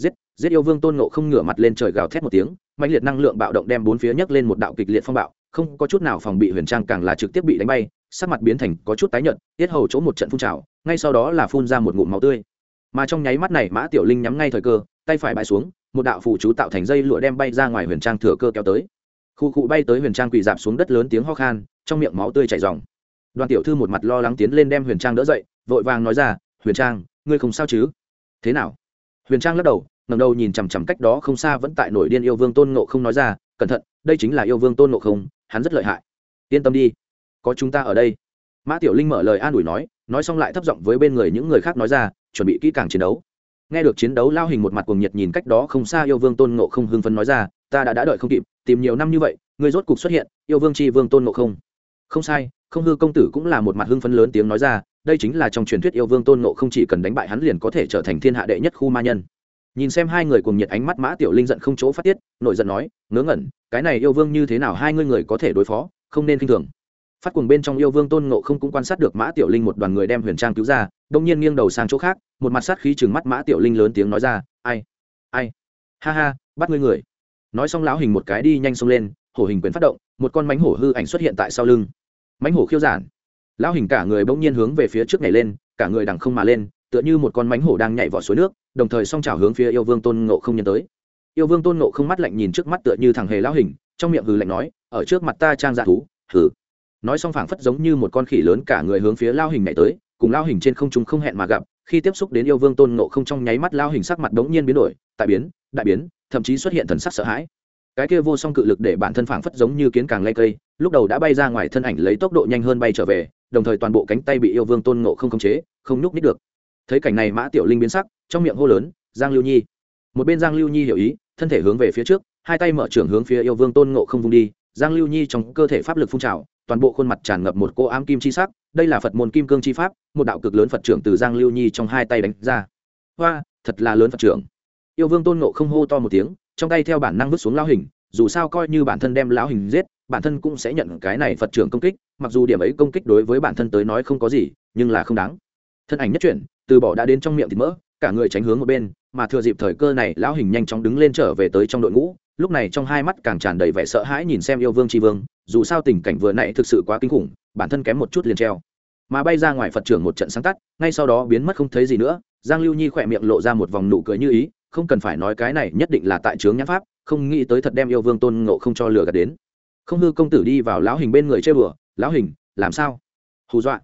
giết giết yêu vương tôn nộ không ngửa mặt lên trời gào thét một tiếng mạnh liệt năng lượng bạo động đem bốn phía nhấc lên một đạo kịch liệt phong bạo, không có chút nào phòng bị huyền trang càng là trực tiếp bị đánh bay, sắc mặt biến thành có chút tái nhợt, tiết hầu chỗ một trận phun trào, ngay sau đó là phun ra một ngụm máu tươi. Mà trong nháy mắt này, mã tiểu linh nhắm ngay thời cơ, tay phải bãi xuống, một đạo phụ chú tạo thành dây lụa đem bay ra ngoài huyền trang thừa cơ kéo tới. Khu cụ bay tới huyền trang quỳ dạp xuống đất lớn tiếng ho khan, trong miệng máu tươi chảy dòng đoàn tiểu thư một mặt lo lắng tiến lên đem huyền trang đỡ dậy, vội vàng nói ra, huyền trang, ngươi không sao chứ? Thế nào? Huyền trang lắc đầu ngầm đầu nhìn chằm chằm cách đó không xa vẫn tại nổi điên yêu vương tôn nộ không nói ra, cẩn thận, đây chính là yêu vương tôn nộ không, hắn rất lợi hại. Yên tâm đi, có chúng ta ở đây. Mã tiểu linh mở lời an ủi nói nói xong lại thấp giọng với bên người những người khác nói ra, chuẩn bị kỹ càng chiến đấu. Nghe được chiến đấu lao hình một mặt cuồng nhiệt nhìn cách đó không xa yêu vương tôn nộ không hưng phấn nói ra, ta đã đã đợi không kịp, tìm nhiều năm như vậy người rốt cục xuất hiện, yêu vương c vương tôn nộ không. Không sai, không hư công tử cũng là một mặt hưng phấn lớn tiếng nói ra đây chính là trong truyền thuyết yêu vương tôn ngộ không chỉ cần đánh bại hắn liền có thể trở thành thiên hạ đệ nhất khu ma nhân. Nhìn xem hai người cùng nhiệt ánh mắt mã tiểu linh giận không chỗ phát tiết nội giận nói, ngớ ngẩn, cái này yêu vương như thế nào hai ngươi người có thể đối phó, không nên k i n h thường. Phát cuồng bên trong yêu vương tôn ngộ không cũng quan sát được mã tiểu linh một đoàn người đem huyền trang cứu ra, đông nhiên nghiêng đầu sang chỗ khác, một mặt sát khí chừng mắt mã tiểu linh lớn tiếng nói ra, ai ai, ha ha, bắt ngươi người. Nói xong lão hình một cái đi nhanh xông lên, hổ hình quyền phát động, một con mánh hổ hư ảnh xuất hiện tại sau lưng. Mánh hổ khiêu giản lão hình cả người bỗng nhiên hướng về phía trước nhảy lên, cả người đằng không mà lên, tựa như một con mánh hổ đang nhảy vào suối nước, đồng thời song trào hướng phía yêu vương tôn ngộ không nhân tới. Yêu vương tôn ngộ không mắt lạnh nhìn trước mắt tựa như thằng hề lão hình, trong miệng hừ lạnh nói, ở trước mặt ta trang dạ thú, hừ. Nói xong phảng phất giống như một con khỉ lớn cả người hướng phía lao hình nhảy tới, cùng lao hình trên không trung không hẹn mà gặp, khi tiếp xúc đến yêu vương tôn ngộ không trong nháy mắt lao hình sắc mặt bỗng nhiên biến đổi tại biến, đại biến, thậm chí xuất hiện thần sắc sợ hãi. Cái kia vô song cự lực để bản thân phảng phất giống như kiến càng lay cây, lúc đầu đã bay ra ngoài thân ảnh lấy tốc độ nhanh hơn bay trở về đồng thời toàn bộ cánh tay bị yêu vương tôn ngộ không khống chế, không nhúc nít được. Thấy cảnh này mã tiểu linh biến sắc, trong miệng hô lớn, giang lưu nhi. Một bên giang lưu nhi hiểu ý, thân thể hướng về phía trước, hai tay mở trưởng hướng phía yêu vương tôn ngộ không vung đi. Giang lưu nhi trong cơ thể pháp lực phun trào, toàn bộ khuôn mặt tràn ngập một cô ám kim chi sắc. Đây là phật môn kim cương chi pháp, một đạo cực lớn phật trưởng từ giang lưu nhi trong hai tay đánh ra. Hoa, thật là lớn phật trưởng. Yêu vương tôn ngộ không hô to một tiếng, trong tay theo bản năng vứt xuống lao hình dù sao coi như bản thân đem lão hình giết, bản thân cũng sẽ nhận cái này phật trưởng công kích, mặc dù điểm ấy công kích đối với bản thân tới nói không có gì, nhưng là không đáng. Thân ảnh nhất chuyển, từ bỏ đã đến trong miệng thịt mỡ, cả người tránh hướng một bên, mà thừa dịp thời cơ này, lão hình nhanh chóng đứng lên trở về tới trong đội ngũ, lúc này trong hai mắt càng tràn đầy vẻ sợ hãi nhìn xem yêu vương tri vương, dù sao tình cảnh vừa nãy thực sự quá kinh khủng, bản thân kém một chút liền treo. Mà bay ra ngoài phật trưởng một trận sáng tắt, ngay sau đó biến mất không thấy gì nữa, giang lưu nhi khỏe miệng lộ ra một vòng nụ cười như ý, không cần phải nói cái này nhất định là tại trướng nhãn pháp không nghĩ tới thật đem yêu vương tôn ngộ không cho lừa gạt đến. Không hư công tử đi vào lão hình bên người chơi bừa lão hình, làm sao? Hù dọa.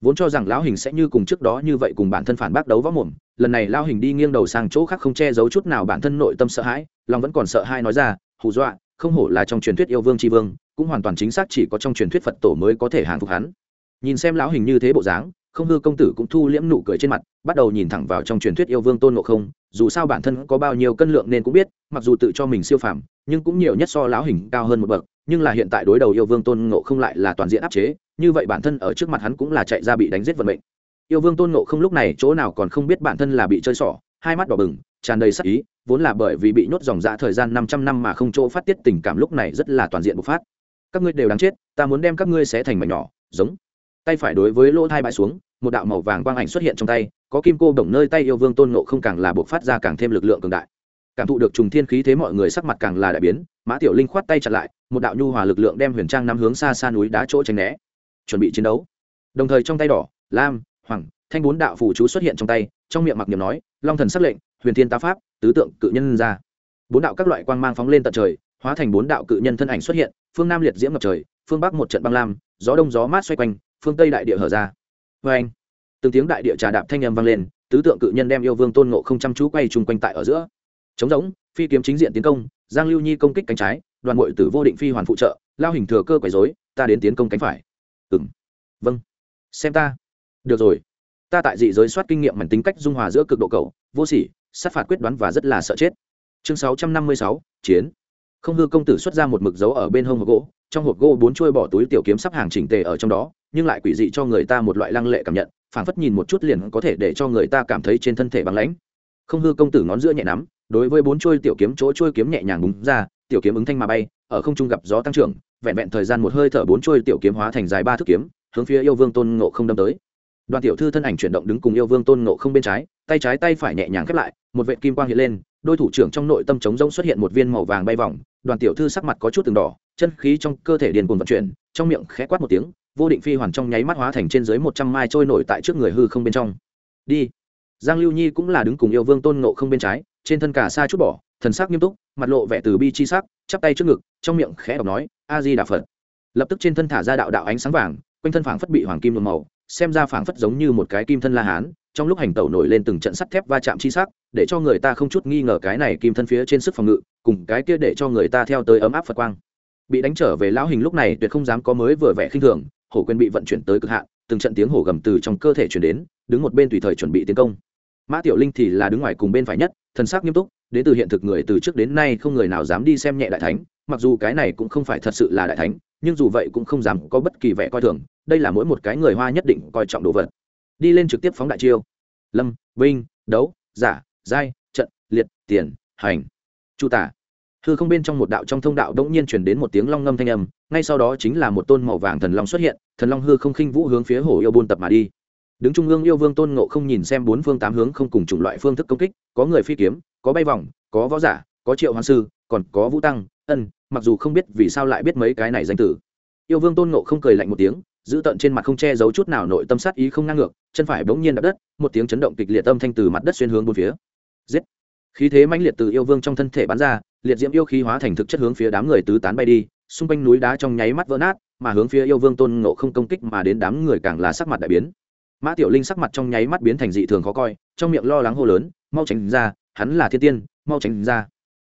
Vốn cho rằng lão hình sẽ như cùng trước đó như vậy cùng bản thân phản bác đấu võ mồm, lần này lão hình đi nghiêng đầu sang chỗ khác không che giấu chút nào bản thân nội tâm sợ hãi, lòng vẫn còn sợ hai nói ra, hù dọa, không hổ là trong truyền thuyết yêu vương tri vương, cũng hoàn toàn chính xác chỉ có trong truyền thuyết phật tổ mới có thể hàng phục hắn. Nhìn xem lão hình như thế bộ dáng, không hư công tử cũng thu liễm nụ cười trên mặt, bắt đầu nhìn thẳng vào trong truyền thuyết yêu vương tôn ngộ không dù sao bản thân có bao nhiêu cân lượng nên cũng biết, mặc dù tự cho mình siêu phàm, nhưng cũng nhiều nhất so lão hình cao hơn một bậc, nhưng là hiện tại đối đầu yêu vương tôn ngộ không lại là toàn diện áp chế, như vậy bản thân ở trước mặt hắn cũng là chạy ra bị đánh giết vận mệnh. Yêu vương tôn ngộ không lúc này chỗ nào còn không biết bản thân là bị chơi xỏ, hai mắt đỏ bừng, tràn đầy sắc ý, vốn là bởi vì bị nhốt dòng dã thời gian năm trăm năm mà không chỗ phát tiết tình cảm lúc này rất là toàn diện bộc phát. Các ngươi đều đáng chết, ta muốn đem các ngươi xé thành mảnh nhỏ, giống. Tay phải đối với lỗ thai bãi xuống, một đạo màu vàng quang ảnh xuất hiện trong tay có kim cô đồng nơi tay yêu vương tôn nộ không càng là buộc phát ra càng thêm lực lượng cường đại. Cảm thụ được trùng thiên khí thế mọi người sắc mặt càng là đại biến, mã tiểu linh khoát tay chặt lại, một đạo nhu hòa lực lượng đem huyền trang nắm hướng xa xa núi đá chỗ tránh né. Chuẩn bị chiến đấu. Đồng thời trong tay đỏ, lam, hoàng, thanh bốn đạo phù chú xuất hiện trong tay, trong miệng mặc niệm nói, long thần sắc lệnh, huyền thiên tá pháp, tứ tượng cự nhân ra. Bốn đạo các loại quang mang phóng lên tận trời, hóa thành bốn đạo cự nhân thân ảnh xuất hiện, phương nam liệt diễm ngập trời, phương bắc một trận băng lam, gió đông gió mát xoay quanh, phương tây đại địa hở ra. Vê anh từng tiếng đại địa trà đạp thanh âm vang lên, tứ tượng cự nhân đem yêu vương tôn ngộ không chăm chú quay chung quanh tại ở giữa. Chống giống phi kiếm chính diện tiến công, giang lưu nhi công kích cánh trái, đoàn ngội tử vô định phi hoàn phụ trợ, lao hình thừa cơ quấy dối ta đến tiến công cánh phải. Ừng vâng. Xem ta. Được rồi. Ta tại dị giới soát kinh nghiệm mảnh tính cách dung hòa giữa cực độ cầu vô sỉ, sát phạt quyết đoán và rất là sợ chết. Chương sáu trăm năm mươi sáu, chiến không hư công tử xuất ra một mực dấu ở bên hông hộp gỗ, trong hộp gỗ bốn chuôi bỏ túi tiểu kiếm sắp hàng chỉnh tề ở trong đó, nhưng lại quỷ dị cho người ta một loại lăng lệ cảm nhận, phảng phất nhìn một chút liền có thể để cho người ta cảm thấy trên thân thể bằng lãnh. Không hư công tử ngón giữa nhẹ nắm, đối với bốn chuôi tiểu kiếm, chỗ chuôi kiếm nhẹ nhàng búng ra, tiểu kiếm ứng thanh mà bay, ở không trung gặp gió tăng trưởng, vẹn vẹn thời gian một hơi thở bốn chuôi tiểu kiếm hóa thành dài ba thước kiếm, hướng phía yêu vương tôn ngộ không đâm tới đoàn tiểu thư thân ảnh chuyển động đứng cùng yêu vương tôn nộ không bên trái, tay trái tay phải nhẹ nhàng khép lại, một vệ kim quang hiện lên, đôi thủ trưởng trong nội tâm trống rỗng xuất hiện một viên màu vàng bay vòng, đoàn tiểu thư sắc mặt có chút từng đỏ, chân khí trong cơ thể điền cuồng vận chuyển, trong miệng khẽ quát một tiếng, vô định phi hoàn trong nháy mắt hóa thành trên dưới một trăm mai trôi nổi tại trước người hư không bên trong. Đi. Giang lưu nhi cũng là đứng cùng yêu vương tôn nộ không bên trái, trên thân cả xa chút bỏ, thần sắc nghiêm túc, mặt lộ vẻ từ bi chi sắc, chắp tay trước ngực, trong miệng khẽ đọc nói, a di đà phật. Lập tức trên thân thả ra đạo đạo ánh sáng vàng, quanh thân phảng phất bị hoàng kim đột màu xem ra phảng phất giống như một cái kim thân la hán, trong lúc hành tẩu nổi lên từng trận sắt thép va chạm chi sắc, để cho người ta không chút nghi ngờ cái này kim thân phía trên sức phòng ngự, cùng cái kia để cho người ta theo tới ấm áp phật quang. Bị đánh trở về lão hình lúc này tuyệt không dám có mới vừa vẻ khinh thường, hổ quyền bị vận chuyển tới cực hạn, từng trận tiếng hổ gầm từ trong cơ thể chuyển đến, đứng một bên tùy thời chuẩn bị tiến công. Mã tiểu linh thì là đứng ngoài cùng bên phải nhất thần sắc nghiêm túc, đến từ hiện thực người từ trước đến nay không người nào dám đi xem nhẹ đại thánh mặc dù cái này cũng không phải thật sự là đại thánh, nhưng dù vậy cũng không dám có bất kỳ vẻ coi thường, đây là mỗi một cái người hoa nhất định coi trọng đồ vật. Đi lên trực tiếp phóng đại chiêu. Lâm, vinh, đấu, giả, giai, trận, liệt, tiền, hành. Chu tả. Hư không bên trong một đạo trong thông đạo đ ỗ n g nhiên chuyển đến một tiếng long ngâm thanh âm, ngay sau đó chính là một tôn màu vàng thần long xuất hiện, thần long hư không khinh vũ hướng phía hồ yêu buôn tập mà đi. Đứng trung ương yêu vương tôn ngộ không nhìn xem bốn phương tám hướng không cùng chủng loại phương thức công kích, có người phi kiếm, có bay vòng, có võ giả, có triệu hoàng sư, còn có vũ tăng ân, mặc dù không biết vì sao lại biết mấy cái này danh tử yêu vương tôn ngộ không cười lạnh một tiếng, giữ tận trên mặt không che giấu chút nào nội tâm sát ý không ngang ngược, chân phải bỗng nhiên đập đất, một tiếng chấn động kịch liệt âm thanh từ mặt đất xuyên hướng bốn phía. Giết! Khí thế mãnh liệt từ yêu vương trong thân thể bắn ra, liệt diễm yêu khí hóa thành thực chất hướng phía đám người tứ tán bay đi, xung quanh núi đá trong nháy mắt vỡ nát, mà hướng phía yêu vương tôn ngộ không công kích mà đến đám người càng là sắc mặt đại biến. Mã tiểu linh sắc mặt trong nháy mắt biến thành dị thường khó coi, trong miệng lo lắng hô lớn, mau tránh ra, hắn là thiên tiên, mau tránh ra.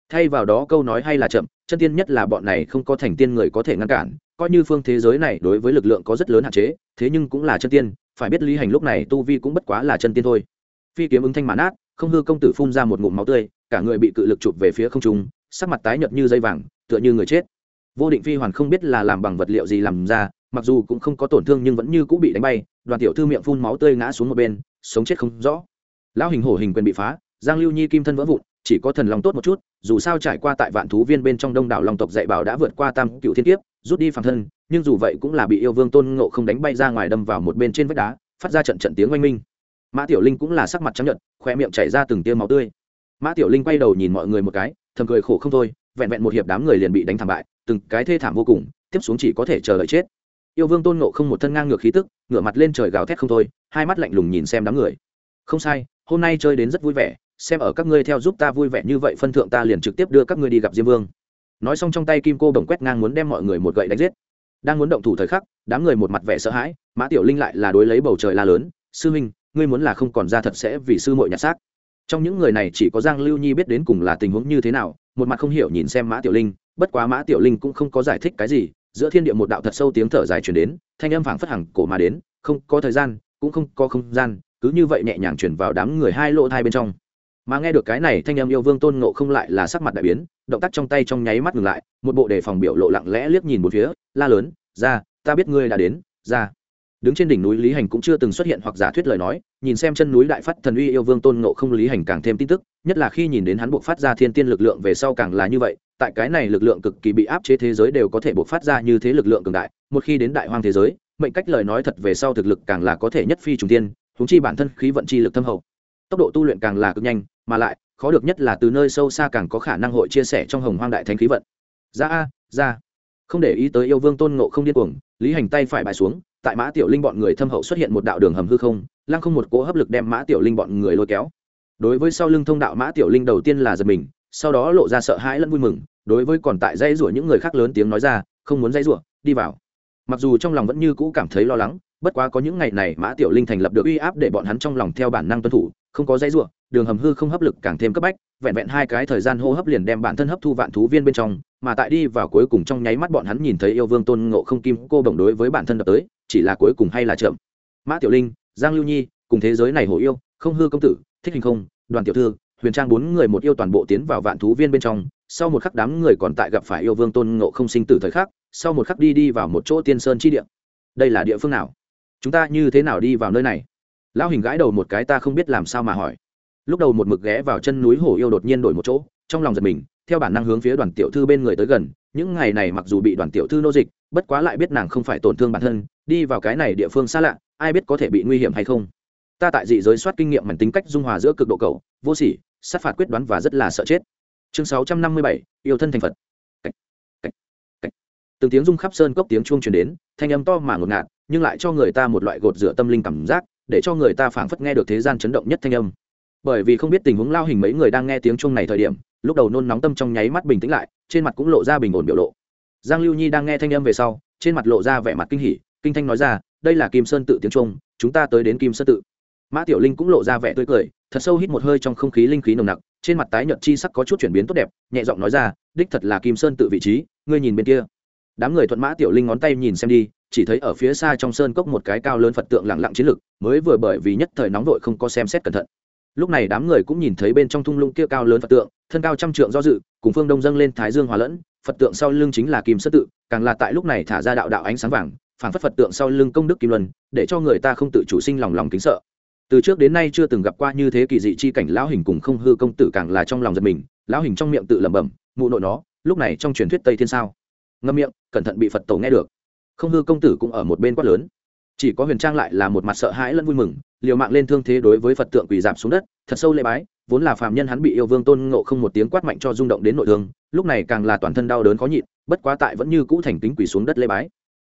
Thay vào đó câu nói hay là chậm chân tiên nhất là bọn này không có thành tiên người có thể ngăn cản, coi như phương thế giới này đối với lực lượng có rất lớn hạn chế, thế nhưng cũng là chân tiên, phải biết lý hành lúc này tu vi cũng bất quá là chân tiên thôi. Phi kiếm ứng thanh mãn át, không hư công tử phun ra một ngụm máu tươi, cả người bị cự lực chụp về phía không trung, sắc mặt tái nhợt như dây vàng, tựa như người chết. Vô định phi hoàn không biết là làm bằng vật liệu gì làm ra, mặc dù cũng không có tổn thương nhưng vẫn như cũng bị đánh bay, đoàn tiểu thư miệng phun máu tươi ngã xuống một bên, sống chết không rõ. Lão hình hổ hình quyền bị phá giang lưu nhi kim thân vỡ vụn, chỉ có thần lòng tốt một chút, dù sao trải qua tại vạn thú viên bên trong đông đảo long tộc dạy bảo đã vượt qua tam cựu thiên kiếp, rút đi phản thân, nhưng dù vậy cũng là bị yêu vương tôn ngộ không đánh bay ra ngoài đâm vào một bên trên vách đá, phát ra trận trận tiếng oanh minh. Mã tiểu linh cũng là sắc mặt trắng nhợt, khoe miệng chảy ra từng tia máu tươi. Mã tiểu linh quay đầu nhìn mọi người một cái, thầm cười khổ không thôi, vẹn vẹn một hiệp đám người liền bị đánh thảm bại, từng cái thê thảm vô cùng, tiếp xuống chỉ có thể chờ đợi chết. Yêu vương tôn ngộ không một thân ngang ngược khí tức, ngửa mặt lên trời gào thét không thôi, hai mắt lạnh lùng nhìn xem đám người. Không sai, hôm nay chơi đến rất vui vẻ xem ở các ngươi theo giúp ta vui vẻ như vậy phân thượng ta liền trực tiếp đưa các ngươi đi gặp diêm vương. Nói xong trong tay kim cô bồng quét ngang muốn đem mọi người một gậy đánh giết. Đang muốn động thủ thời khắc, đám người một mặt vẻ sợ hãi, mã tiểu linh lại là đối lấy bầu trời la lớn, sư huynh ngươi muốn là không còn ra thật sẽ vì sư muội nhặt xác. Trong những người này chỉ có giang lưu nhi biết đến cùng là tình huống như thế nào, một mặt không hiểu nhìn xem mã tiểu linh, bất quá mã tiểu linh cũng không có giải thích cái gì, giữa thiên địa một đạo thật sâu tiếng thở dài chuyển đến, thanh âm phảng phất hằng cổ mà đến, không có thời gian, cũng không có không gian, cứ như vậy nhẹ nhàng chuyển vào đám người hai lỗ thai bên trong mà nghe được cái này thanh âm yêu vương tôn ngộ không lại là sắc mặt đại biến, động tác trong tay trong nháy mắt ngừng lại, một bộ đề phòng biểu lộ lặng lẽ liếc nhìn một phía, la lớn, ra, ta biết ngươi đã đến, ra. Đứng trên đỉnh núi lý hành cũng chưa từng xuất hiện hoặc giả thuyết lời nói, nhìn xem chân núi đại phát thần uy yêu vương tôn ngộ không lý hành càng thêm tin tức, nhất là khi nhìn đến hắn buộc phát ra thiên tiên lực lượng về sau càng là như vậy, tại cái này lực lượng cực kỳ bị áp chế thế giới đều có thể buộc phát ra như thế lực lượng cường đại, một khi đến đại hoang thế giới, mệnh cách lời nói thật về sau thực lực càng là có thể nhất phi trùng tiên húng chi bản thân khí vận chi lực thâm hậu tốc độ tu luyện càng là cực nhanh, mà lại, khó được nhất là từ nơi sâu xa càng có khả năng hội chia sẻ trong hồng hoang đại thánh khí vận. Ra a ra. Không để ý tới yêu vương tôn ngộ không điên cuồng, lý hành tay phải bài xuống, tại mã tiểu linh bọn người thâm hậu xuất hiện một đạo đường hầm hư không, lăng không một cỗ hấp lực đem mã tiểu linh bọn người lôi kéo. Đối với sau lưng thông đạo mã tiểu linh đầu tiên là giật mình, sau đó lộ ra sợ hãi lẫn vui mừng, đối với còn tại dây rủa những người khác lớn tiếng nói ra, không muốn dây rủa, đi vào. Mặc dù trong lòng vẫn như cũ cảm thấy lo lắng, bất quá có những ngày này mã tiểu linh thành lập được uy áp để bọn hắn trong lòng theo bản năng tuân thủ không có dây rủa, đường hầm hư không hấp lực càng thêm cấp bách, vẹn vẹn hai cái thời gian hô hấp liền đem bản thân hấp thu vạn thú viên bên trong, mà tại đi vào cuối cùng trong nháy mắt bọn hắn nhìn thấy yêu vương tôn ngộ không kim cô bổng đối với bản thân đập tới, chỉ là cuối cùng hay là chậm. Mã tiểu linh, giang lưu nhi, cùng thế giới này hồ yêu, không hư công tử, thích hình không, đoàn tiểu thư, huyền trang bốn người một yêu toàn bộ tiến vào vạn thú viên bên trong, sau một khắc đám người còn tại gặp phải yêu vương tôn ngộ không sinh tử thời khắc, sau một khắc đi đi vào một chỗ tiên sơn chi địa. Đây là địa phương nào? Chúng ta như thế nào đi vào nơi này? Lão hình gãi đầu một cái ta không biết làm sao mà hỏi lúc đầu một mực ghé vào chân núi hổ yêu đột nhiên đổi một chỗ, trong lòng giật mình, theo bản năng hướng phía đoàn tiểu thư bên người tới gần, những ngày này mặc dù bị đoàn tiểu thư nô dịch, bất quá lại biết nàng không phải tổn thương bản thân, đi vào cái này địa phương xa lạ, ai biết có thể bị nguy hiểm hay không ta tại dị giới soát kinh nghiệm mảnh tính cách dung hòa giữa cực độ cầu vô sỉ, sát phạt quyết đoán và rất là sợ chết chương sáu trăm năm mươi bảy, yêu thân thành phật Cách. Cách. Cách. từng tiếng rung khắp sơn cốc tiếng chuông truyền đến, thanh âm to mà ngột ngạt, nhưng lại cho người ta một loại gột rửa tâm linh cảm giác để cho người ta phảng phất nghe được thế gian chấn động nhất thanh âm. Bởi vì không biết tình huống lao hình mấy người đang nghe tiếng chuông này thời điểm, lúc đầu nôn nóng tâm trong nháy mắt bình tĩnh lại, trên mặt cũng lộ ra bình ổn biểu lộ. Giang lưu nhi đang nghe thanh âm về sau, trên mặt lộ ra vẻ mặt kinh hỉ, kinh thanh nói ra, đây là kim sơn tự tiếng trung chúng ta tới đến kim sơn tự. Mã tiểu linh cũng lộ ra vẻ tươi cười, thật sâu hít một hơi trong không khí linh khí nồng nặc, trên mặt tái nhợt chi sắc có chút chuyển biến tốt đẹp, nhẹ giọng nói ra, đích thật là kim sơn tự vị trí, ngươi nhìn bên kia đám người thuận mã tiểu linh ngón tay nhìn xem đi, chỉ thấy ở phía xa trong sơn cốc một cái cao lớn phật tượng lặng lặng chiến lực, mới vừa bởi vì nhất thời nóng vội không có xem xét cẩn thận. Lúc này đám người cũng nhìn thấy bên trong thung lũng kia cao lớn phật tượng, thân cao trăm trượng do dự, cùng phương đông dâng lên thái dương hòa lẫn, phật tượng sau lưng chính là kim sất tự, càng là tại lúc này thả ra đạo đạo ánh sáng vàng phản phất phật tượng sau lưng công đức kim luân, để cho người ta không tự chủ sinh lòng lòng kính sợ. Từ trước đến nay chưa từng gặp qua như thế kỳ dị chi cảnh lão hình cùng không hư công tử càng là trong lòng giật mình, lão hình trong miệng tự lẩm bẩm, mụ nội nó, lúc này trong truyền thuyết tây thiên sao? Ngâm miệng, cẩn thận bị phật tổ nghe được. Không hư công tử cũng ở một bên quát lớn. Chỉ có huyền trang lại là một mặt sợ hãi lẫn vui mừng, liều mạng lên thương thế đối với phật tượng quỳ giảm xuống đất, thật sâu lễ bái, vốn là phàm nhân hắn bị yêu vương tôn ngộ không một tiếng quát mạnh cho rung động đến nội thương, lúc này càng là toàn thân đau đớn khó nhịn, bất quá tại vẫn như cũ thành kính quỳ xuống đất lễ bái.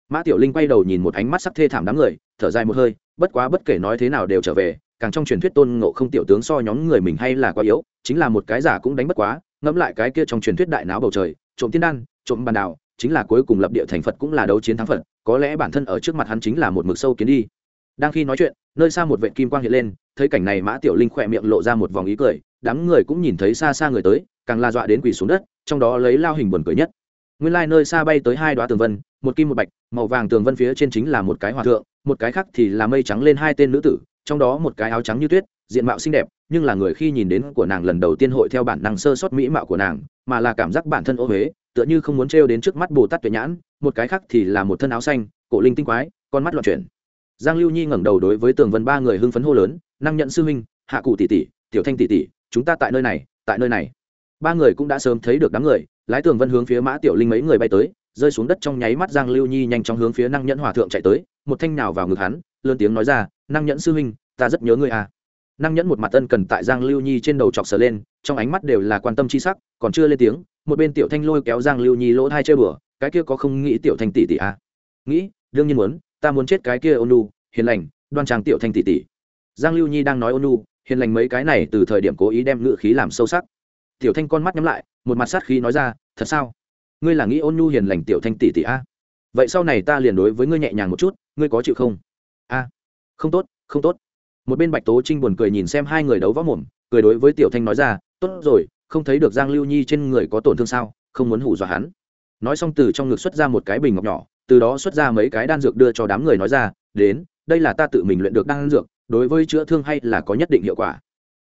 Mã tiểu linh quay đầu nhìn một ánh mắt sắc thê thảm đám người, thở dài một hơi, bất quá bất kể nói thế nào đều trở về, càng trong truyền thuyết tôn ngộ không tiểu tướng so nhóm người mình hay là quá yếu, chính là một cái giả cũng đánh bất quá, ngẫm lại cái kia trong truyền thuyết đại náo bầu trời, trộm tiên đan, trộm bàn đảo chính là cuối cùng lập địa thành phật cũng là đấu chiến thắng phật, có lẽ bản thân ở trước mặt hắn chính là một mực sâu kiến đi. Đang khi nói chuyện, nơi xa một vệ kim quang hiện lên, thấy cảnh này mã tiểu linh khỏe miệng lộ ra một vòng ý cười, đám người cũng nhìn thấy xa xa người tới, càng la dọa đến quỳ xuống đất, trong đó lấy lao hình buồn cười nhất. Nguyên lai nơi xa bay tới hai đoá tường vân, một kim một bạch, màu vàng tường vân phía trên chính là một cái hòa thượng, một cái khác thì là mây trắng lên hai tên nữ tử, trong đó một cái áo trắng như tuyết, diện mạo xinh đẹp, nhưng là người khi nhìn đến của nàng lần đầu tiên hội theo bản năng sơ sót mỹ mạo của nàng, mà là cảm giác bản thân ô huế tựa như không muốn trêu đến trước mắt bồ tát tuệ nhãn, một cái khác thì là một thân áo xanh, cổ linh tinh quái, con mắt loạn chuyển. Giang lưu nhi ngẩng đầu đối với tường vân ba người hưng phấn hô lớn, năng nhận sư huynh, hạ cụ tỷ tỷ, tiểu thanh tỷ tỷ, chúng ta tại nơi này, tại nơi này. Ba người cũng đã sớm thấy được đám người, lái tường vân hướng phía mã tiểu linh mấy người bay tới, rơi xuống đất trong nháy mắt giang lưu nhi nhanh chóng hướng phía năng nhẫn hòa thượng chạy tới, một thanh nào vào ngực hắn, lớn tiếng nói ra, năng nhẫn sư huynh, ta rất nhớ ngươi à. Năng nhẫn một mặt ân cần tại giang lưu nhi trên đầu chọc sờ lên, trong ánh mắt đều là quan tâm c h i sắc, còn chưa lên tiếng một bên tiểu thanh lôi kéo giang lưu nhi lỗ thai chơi bừa, cái kia có không nghĩ tiểu thanh tỷ tỷ à? nghĩ, đương nhiên muốn, ta muốn chết cái kia ônu hiền lành, đoan trang tiểu thanh tỷ tỷ. Giang lưu nhi đang nói ônu hiền lành mấy cái này từ thời điểm cố ý đem ngự khí làm sâu sắc. Tiểu thanh con mắt nhắm lại, một mặt sát khí nói ra, thật sao? Ngươi là nghĩ ôn nhu hiền lành tiểu thanh tỷ tỷ a vậy sau này ta liền đối với ngươi nhẹ nhàng một chút, ngươi có chịu không? A, không tốt không tốt. Một bên bạch tố trinh buồn cười nhìn xem hai người đấu võ mồm, cười đối với tiểu thanh nói ra, tốt rồi không thấy được giang lưu nhi trên người có tổn thương sao, không muốn hủ dọa hắn. Nói xong từ trong ngực xuất ra một cái bình ngọc nhỏ, từ đó xuất ra mấy cái đan dược đưa cho đám người nói ra, đến, đây là ta tự mình luyện được đan dược, đối với chữa thương hay là có nhất định hiệu quả.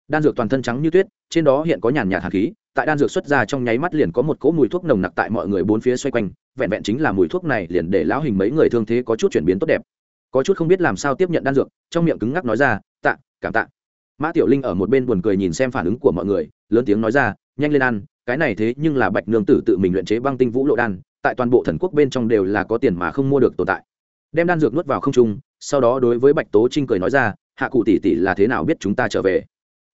Đan dược toàn thân trắng như tuyết, trên đó hiện có nhàn nhạt hạt khí, tại đan dược xuất ra trong nháy mắt liền có một cỗ mùi thuốc nồng nặc tại mọi người bốn phía xoay quanh, vẹn vẹn chính là mùi thuốc này liền để lão hình mấy người thương thế có chút chuyển biến tốt đẹp. Có chút không biết làm sao tiếp nhận đan dược, trong miệng cứng ngắc nói ra, tạ, cảm tạ. Mã tiểu linh ở một bên buồn cười nhìn xem phản ứng của mọi người lớn tiếng nói ra nhanh lên ăn cái này thế nhưng là bạch nương tử tự mình luyện chế băng tinh vũ lộ đan tại toàn bộ thần quốc bên trong đều là có tiền mà không mua được tồn tại. Đem đan dược nuốt vào không trung sau đó đối với bạch tố trinh cười nói ra hạ cụ tỷ tỷ là thế nào biết chúng ta trở về?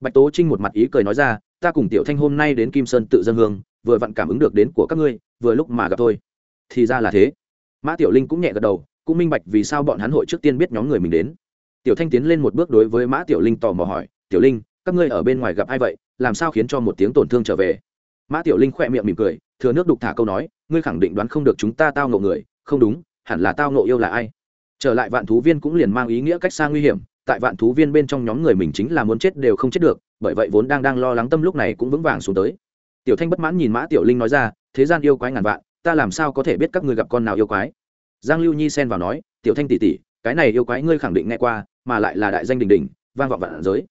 Bạch tố trinh một mặt ý cười nói ra ta cùng tiểu thanh hôm nay đến kim sơn tự dân hương vừa vặn cảm ứng được đến của các ngươi vừa lúc mà gặp thôi, thì ra là thế. Mã tiểu linh cũng nhẹ gật đầu cũng minh bạch vì sao bọn hắn hội trước tiên biết nhóm người mình đến. Tiểu thanh tiến lên một bước đối với mã tiểu linh tò mò hỏi tiểu linh các ngươi ở bên ngoài gặp ai vậy? Làm sao khiến cho một tiếng tổn thương trở về? Mã tiểu linh khỏe miệng mỉm cười, thừa nước đục thả câu nói, ngươi khẳng định đoán không được chúng ta tao ngộ người. Không đúng, hẳn là tao ngộ yêu là ai? Trở lại vạn thú viên cũng liền mang ý nghĩa cách xa nguy hiểm. Tại vạn thú viên bên trong nhóm người mình chính là muốn chết đều không chết được, bởi vậy vốn đang đang lo lắng tâm lúc này cũng vững vàng xuống tới. Tiểu thanh bất mãn nhìn mã tiểu linh nói ra, thế gian yêu quái ngàn vạn, ta làm sao có thể biết các ngươi gặp con nào yêu quái? Giang lưu nhi xen vào nói, tiểu thanh tỷ tỷ, cái này yêu quái ngươi khẳng định nghe qua, mà lại là đại danh đình đình vang vọng vạn giới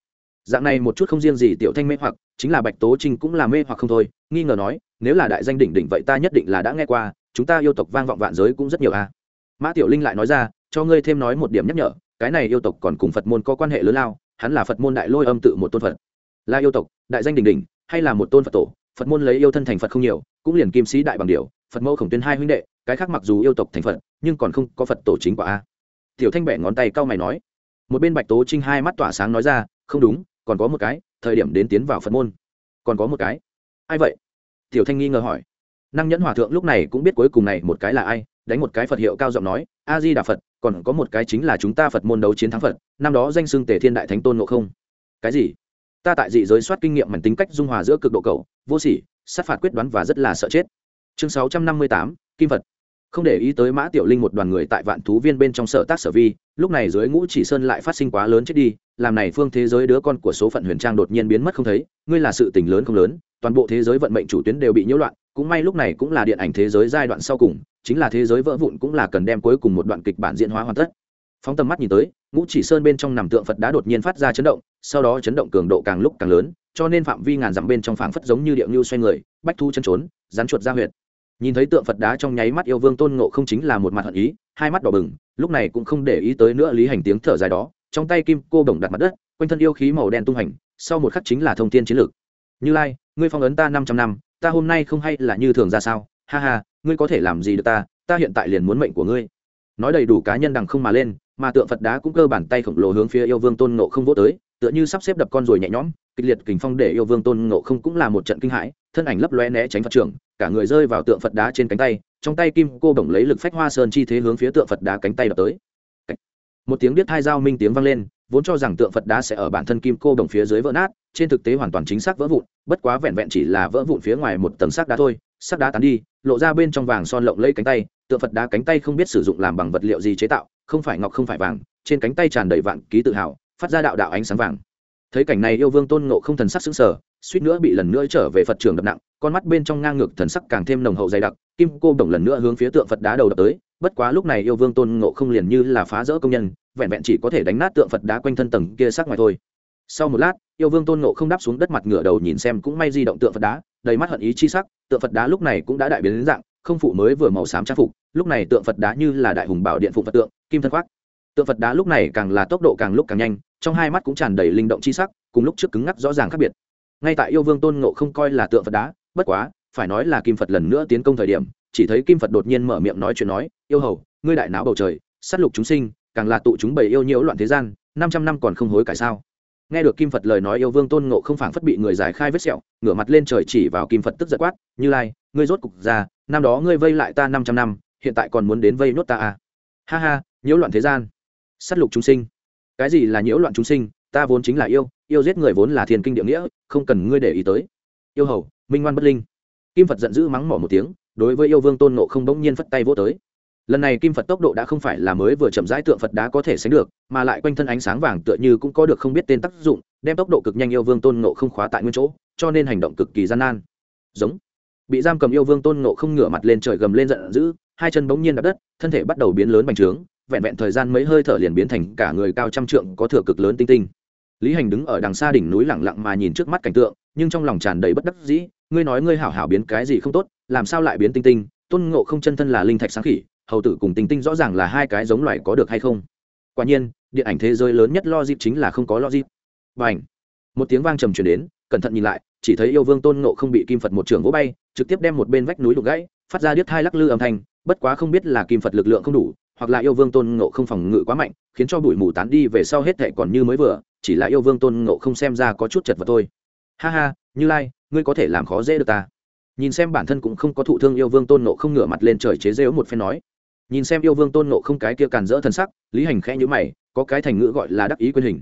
dạng này một chút không riêng gì tiểu thanh mê hoặc, chính là bạch tố trinh cũng là mê hoặc không thôi, nghi ngờ nói, nếu là đại danh đỉnh đỉnh vậy ta nhất định là đã nghe qua, chúng ta yêu tộc vang vọng vạn giới cũng rất nhiều a. Mã tiểu linh lại nói ra, cho ngươi thêm nói một điểm nhắc nhở, cái này yêu tộc còn cùng phật môn có quan hệ lớn lao, hắn là phật môn đại lôi âm tự một tôn phật. Là yêu tộc, đại danh đỉnh đỉnh, hay là một tôn phật tổ, phật môn lấy yêu thân thành phật không nhiều, cũng liền kim sĩ đại bằng điều, phật mẫu khổng tuyên hai huynh đệ, cái khác mặc dù yêu tộc thành phật, nhưng còn không có phật tổ chính quả a. Tiểu thanh bẻ ngón tay cau mày nói. Một bên bạch tố trinh hai mắt tỏa sáng nói ra, không đúng còn có một cái, thời điểm đến tiến vào phật môn. Còn có một cái. Ai vậy? Tiểu thanh nghi ngờ hỏi. Năng nhẫn hòa thượng lúc này cũng biết cuối cùng này một cái là ai, đánh một cái phật hiệu cao giọng nói, a di đà phật, còn có một cái chính là chúng ta phật môn đấu chiến thắng phật, năm đó danh xưng tề thiên đại thánh tôn ngộ không. Cái gì? Ta tại dị giới soát kinh nghiệm mảnh tính cách dung hòa giữa cực độ cầu vô sỉ, sát phạt quyết đoán và rất là sợ chết. Chương sáu trăm năm mươi tám, kim phật không để ý tới mã tiểu linh một đoàn người tại vạn thú viên bên trong sở tác sở vi, lúc này dưới ngũ chỉ sơn lại phát sinh quá lớn chết đi, làm này phương thế giới đứa con của số phận huyền trang đột nhiên biến mất không thấy, ngươi là sự tình lớn không lớn, toàn bộ thế giới vận mệnh chủ tuyến đều bị nhiễu loạn, cũng may lúc này cũng là điện ảnh thế giới giai đoạn sau cùng, chính là thế giới vỡ vụn cũng là cần đem cuối cùng một đoạn kịch bản diễn hóa hoàn tất. Phóng tầm mắt nhìn tới, ngũ chỉ sơn bên trong nằm tượng phật đã đột nhiên phát ra chấn động, sau đó chấn động cường độ càng lúc càng lớn, cho nên phạm vi ngàn dặm bên trong phảng phất giống như điệu như xoay người, bách thu chân trốn, rắn chuột ra huyệt nhìn thấy tượng phật đá trong nháy mắt yêu vương tôn ngộ không chính là một mặt hận ý, hai mắt đỏ bừng, lúc này cũng không để ý tới nữa lý hành tiếng thở dài đó, trong tay kim cô bổng đặt mặt đất, quanh thân yêu khí màu đen tung hành, sau một khắc chính là thông tin chiến lược. Như lai, ngươi phong ấn ta năm trăm năm, ta hôm nay không hay là như thường ra sao? Ha ha, ngươi có thể làm gì được ta? Ta hiện tại liền muốn mệnh của ngươi. Nói đầy đủ cá nhân đằng không mà lên, mà tượng phật đá cũng cơ bản tay khổng lồ hướng phía yêu vương tôn ngộ không vô tới tựa như sắp xếp đập con rồi nhẹ nhõm, kịch liệt kình phong để yêu vương tôn ngộ không cũng là một trận kinh hãi, thân ảnh lấp loe né tránh phật trưởng, cả người rơi vào tượng phật đá trên cánh tay, trong tay kim cô bổng lấy lực phách hoa sơn chi thế hướng phía tượng phật đá cánh tay đập tới. Một tiếng biết hai dao minh tiếng vang lên, vốn cho rằng tượng phật đá sẽ ở bản thân kim cô bổng phía dưới vỡ nát, trên thực tế hoàn toàn chính xác vỡ vụn, bất quá vẹn vẹn chỉ là vỡ vụn phía ngoài một tầng sắc đá thôi sắc đá tán đi, lộ ra bên trong vàng son lộng lấy cánh tay, tượng phật đá cánh tay không biết sử dụng làm bằng vật liệu gì chế tạo, không phải ngọc không phải vàng, trên cánh tay tràn đầy vạn ký tự hào phát ra đạo đạo ánh sáng vàng. Thấy cảnh này yêu vương tôn ngộ không thần sắc xứng sở suýt nữa bị lần nữa trở về phật trường đập nặng, con mắt bên trong ngang ngược thần sắc càng thêm nồng hậu dày đặc, kim cô đồng lần nữa hướng phía tượng phật đá đầu đập tới, bất quá lúc này yêu vương tôn ngộ không liền như là phá rỡ công nhân, vẹn vẹn chỉ có thể đánh nát tượng phật đá quanh thân tầng kia sắc ngoài thôi. Sau một lát, yêu vương tôn ngộ không đáp xuống đất mặt ngửa đầu nhìn xem cũng may di động tượng phật đá, đầy mắt hận ý chi sắc, tượng phật đá lúc này cũng đã đại biến đến dạng, không phụ mới vừa màu xám trang phục, lúc này tượng phật đá như là đại hùng bảo điện phụ phật tượng, kim thân khoác tượng phật đá lúc này càng là tốc độ càng lúc càng nhanh, trong hai mắt cũng tràn đầy linh động chi sắc, cùng lúc trước cứng ngắc rõ ràng khác biệt. Ngay tại yêu vương tôn ngộ không coi là tượng phật đá, bất quá, phải nói là kim phật lần nữa tiến công thời điểm, chỉ thấy kim phật đột nhiên mở miệng nói chuyện nói, yêu hầu, ngươi đại não bầu trời, sát lục chúng sinh, càng là tụ chúng bầy yêu nhiễu loạn thế gian, năm trăm năm còn không hối cải sao? Nghe được kim phật lời nói, yêu vương tôn ngộ không phảng phất bị người giải khai vết sẹo, ngửa mặt lên trời chỉ vào kim phật tức giật quát, như lai, ngươi rốt cục ra, năm đó ngươi vây lại ta năm trăm năm, hiện tại còn muốn đến vây nốt ta à? Ha ha, nhiễu loạn thế gian s á t lục chúng sinh. Cái gì là nhiễu loạn chúng sinh? Ta vốn chính là yêu yêu giết người vốn là thiền kinh địa nghĩa, không cần ngươi để ý tới. Yêu hầu, minh ngoan bất linh. Kim phật giận dữ mắng mỏ một tiếng, đối với yêu vương tôn nộ không bỗng nhiên phất tay vô tới. Lần này kim phật tốc độ đã không phải là mới vừa chậm rãi tượng phật đá có thể sánh được, mà lại quanh thân ánh sáng vàng tựa như cũng có được không biết tên tác dụng, đem tốc độ cực nhanh yêu vương tôn nộ không khóa tại nguyên chỗ, cho nên hành động cực kỳ gian nan. Giống. Bị giam cầm yêu vương tôn nộ không ngửa mặt lên trời gầm lên giận dữ, hai chân bỗng nhiên đập đất, thân thể bắt đầu biến lớn bành trướng vẹn vẹn thời gian mấy hơi thở liền biến thành cả người cao trăm trượng có thừa cực lớn tinh tinh. Lý hành đứng ở đằng xa đỉnh núi lẳng lặng mà nhìn trước mắt cảnh tượng, nhưng trong lòng tràn đầy bất đắc dĩ, ngươi nói ngươi hảo hảo biến cái gì không tốt, làm sao lại biến tinh tinh? Tôn ngộ không chân thân là linh thạch sáng khỉ, hầu tử cùng tinh tinh rõ ràng là hai cái giống loài có được hay không? Quả nhiên, điện ảnh thế giới lớn nhất lo dịp chính là không có lo dịp và ảnh một tiếng vang trầm truyền đến, cẩn thận nhìn lại, chỉ thấy yêu vương tôn ngộ không bị kim phật một trường vỗ bay, trực tiếp đem một bên vách núi đục gãy, phát ra điếc thai lắc lư âm thanh, bất quá không biết là kim phật lực lượng không đủ hoặc là yêu vương tôn ngộ không phòng ngự quá mạnh, khiến cho bụi mù tán đi về sau hết thệ còn như mới vừa, chỉ là yêu vương tôn ngộ không xem ra có chút chật vật thôi. Ha ha, như lai, ngươi có thể làm khó dễ được ta. Nhìn xem bản thân cũng không có thụ thương yêu vương tôn ngộ không ngửa mặt lên trời chế rêu một phen nói. Nhìn xem yêu vương tôn ngộ không cái kia càn rỡ thân sắc, lý hành khẽ nhữ mày, có cái thành ngữ gọi là đắc ý quyền hình.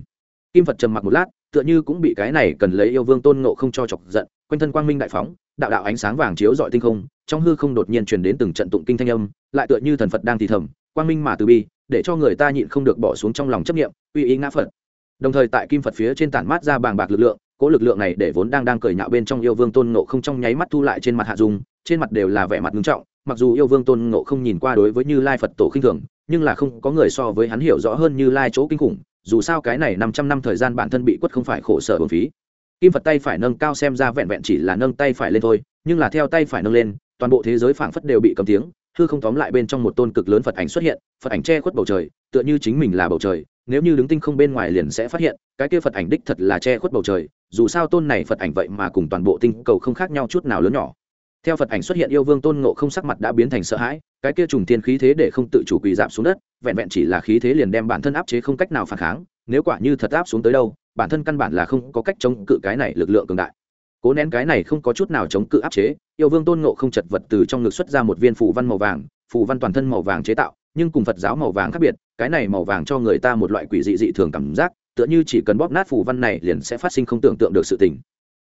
Kim phật trầm mặc một lát, tựa như cũng bị cái này cần lấy yêu vương tôn ngộ không cho chọc giận, quanh thân quang minh đại phóng, đạo đạo ánh sáng vàng chiếu dọi tinh không, trong hư không đột nhiên truyền đến từng trận tụng kinh thanh âm, lại tựa như thần phật đang thì thầm quang minh mà từ bi, để cho người ta nhịn không được bỏ xuống trong lòng chấp nghiệm uy ý ngã phật. Đồng thời tại kim phật phía trên tản mát ra bàng bạc lực lượng, cỗ lực lượng này để vốn đang đang cởi nhạo bên trong yêu vương tôn ngộ không trong nháy mắt thu lại trên mặt hạ dung, trên mặt đều là vẻ mặt ngưng trọng, mặc dù yêu vương tôn ngộ không nhìn qua đối với như lai phật tổ khinh thường, nhưng là không có người so với hắn hiểu rõ hơn như lai chỗ kinh khủng, dù sao cái này năm trăm năm thời gian bản thân bị quất không phải khổ sở hồn phí. Kim phật tay phải nâng cao xem ra vẹn vẹn chỉ là nâng tay phải lên thôi, nhưng là theo tay phải nâng lên, toàn bộ thế giới phảng phất đều bị cầm tiếng hư không tóm lại bên trong một tôn cực lớn phật ảnh xuất hiện, phật ảnh che khuất bầu trời, tựa như chính mình là bầu trời, nếu như đứng tinh không bên ngoài liền sẽ phát hiện, cái kia phật ảnh đích thật là che khuất bầu trời, dù sao tôn này phật ảnh vậy mà cùng toàn bộ tinh cầu không khác nhau chút nào lớn nhỏ. Theo phật ảnh xuất hiện yêu vương tôn ngộ không sắc mặt đã biến thành sợ hãi, cái kia trùng tiên khí thế để không tự chủ quỳ giảm xuống đất, vẹn vẹn chỉ là khí thế liền đem bản thân áp chế không cách nào phản kháng, nếu quả như thật áp xuống tới đâu, bản thân căn bản là không có cách chống cự cái này lực lượng cường đại cố nén cái này không có chút nào chống cự áp chế, yêu vương tôn ngộ không chật vật từ trong ngực xuất ra một viên phù văn màu vàng, phù văn toàn thân màu vàng chế tạo, nhưng cùng phật giáo màu vàng khác biệt, cái này màu vàng cho người ta một loại quỷ dị dị thường cảm giác, tựa như chỉ cần bóp nát phù văn này liền sẽ phát sinh không tưởng tượng được sự tình.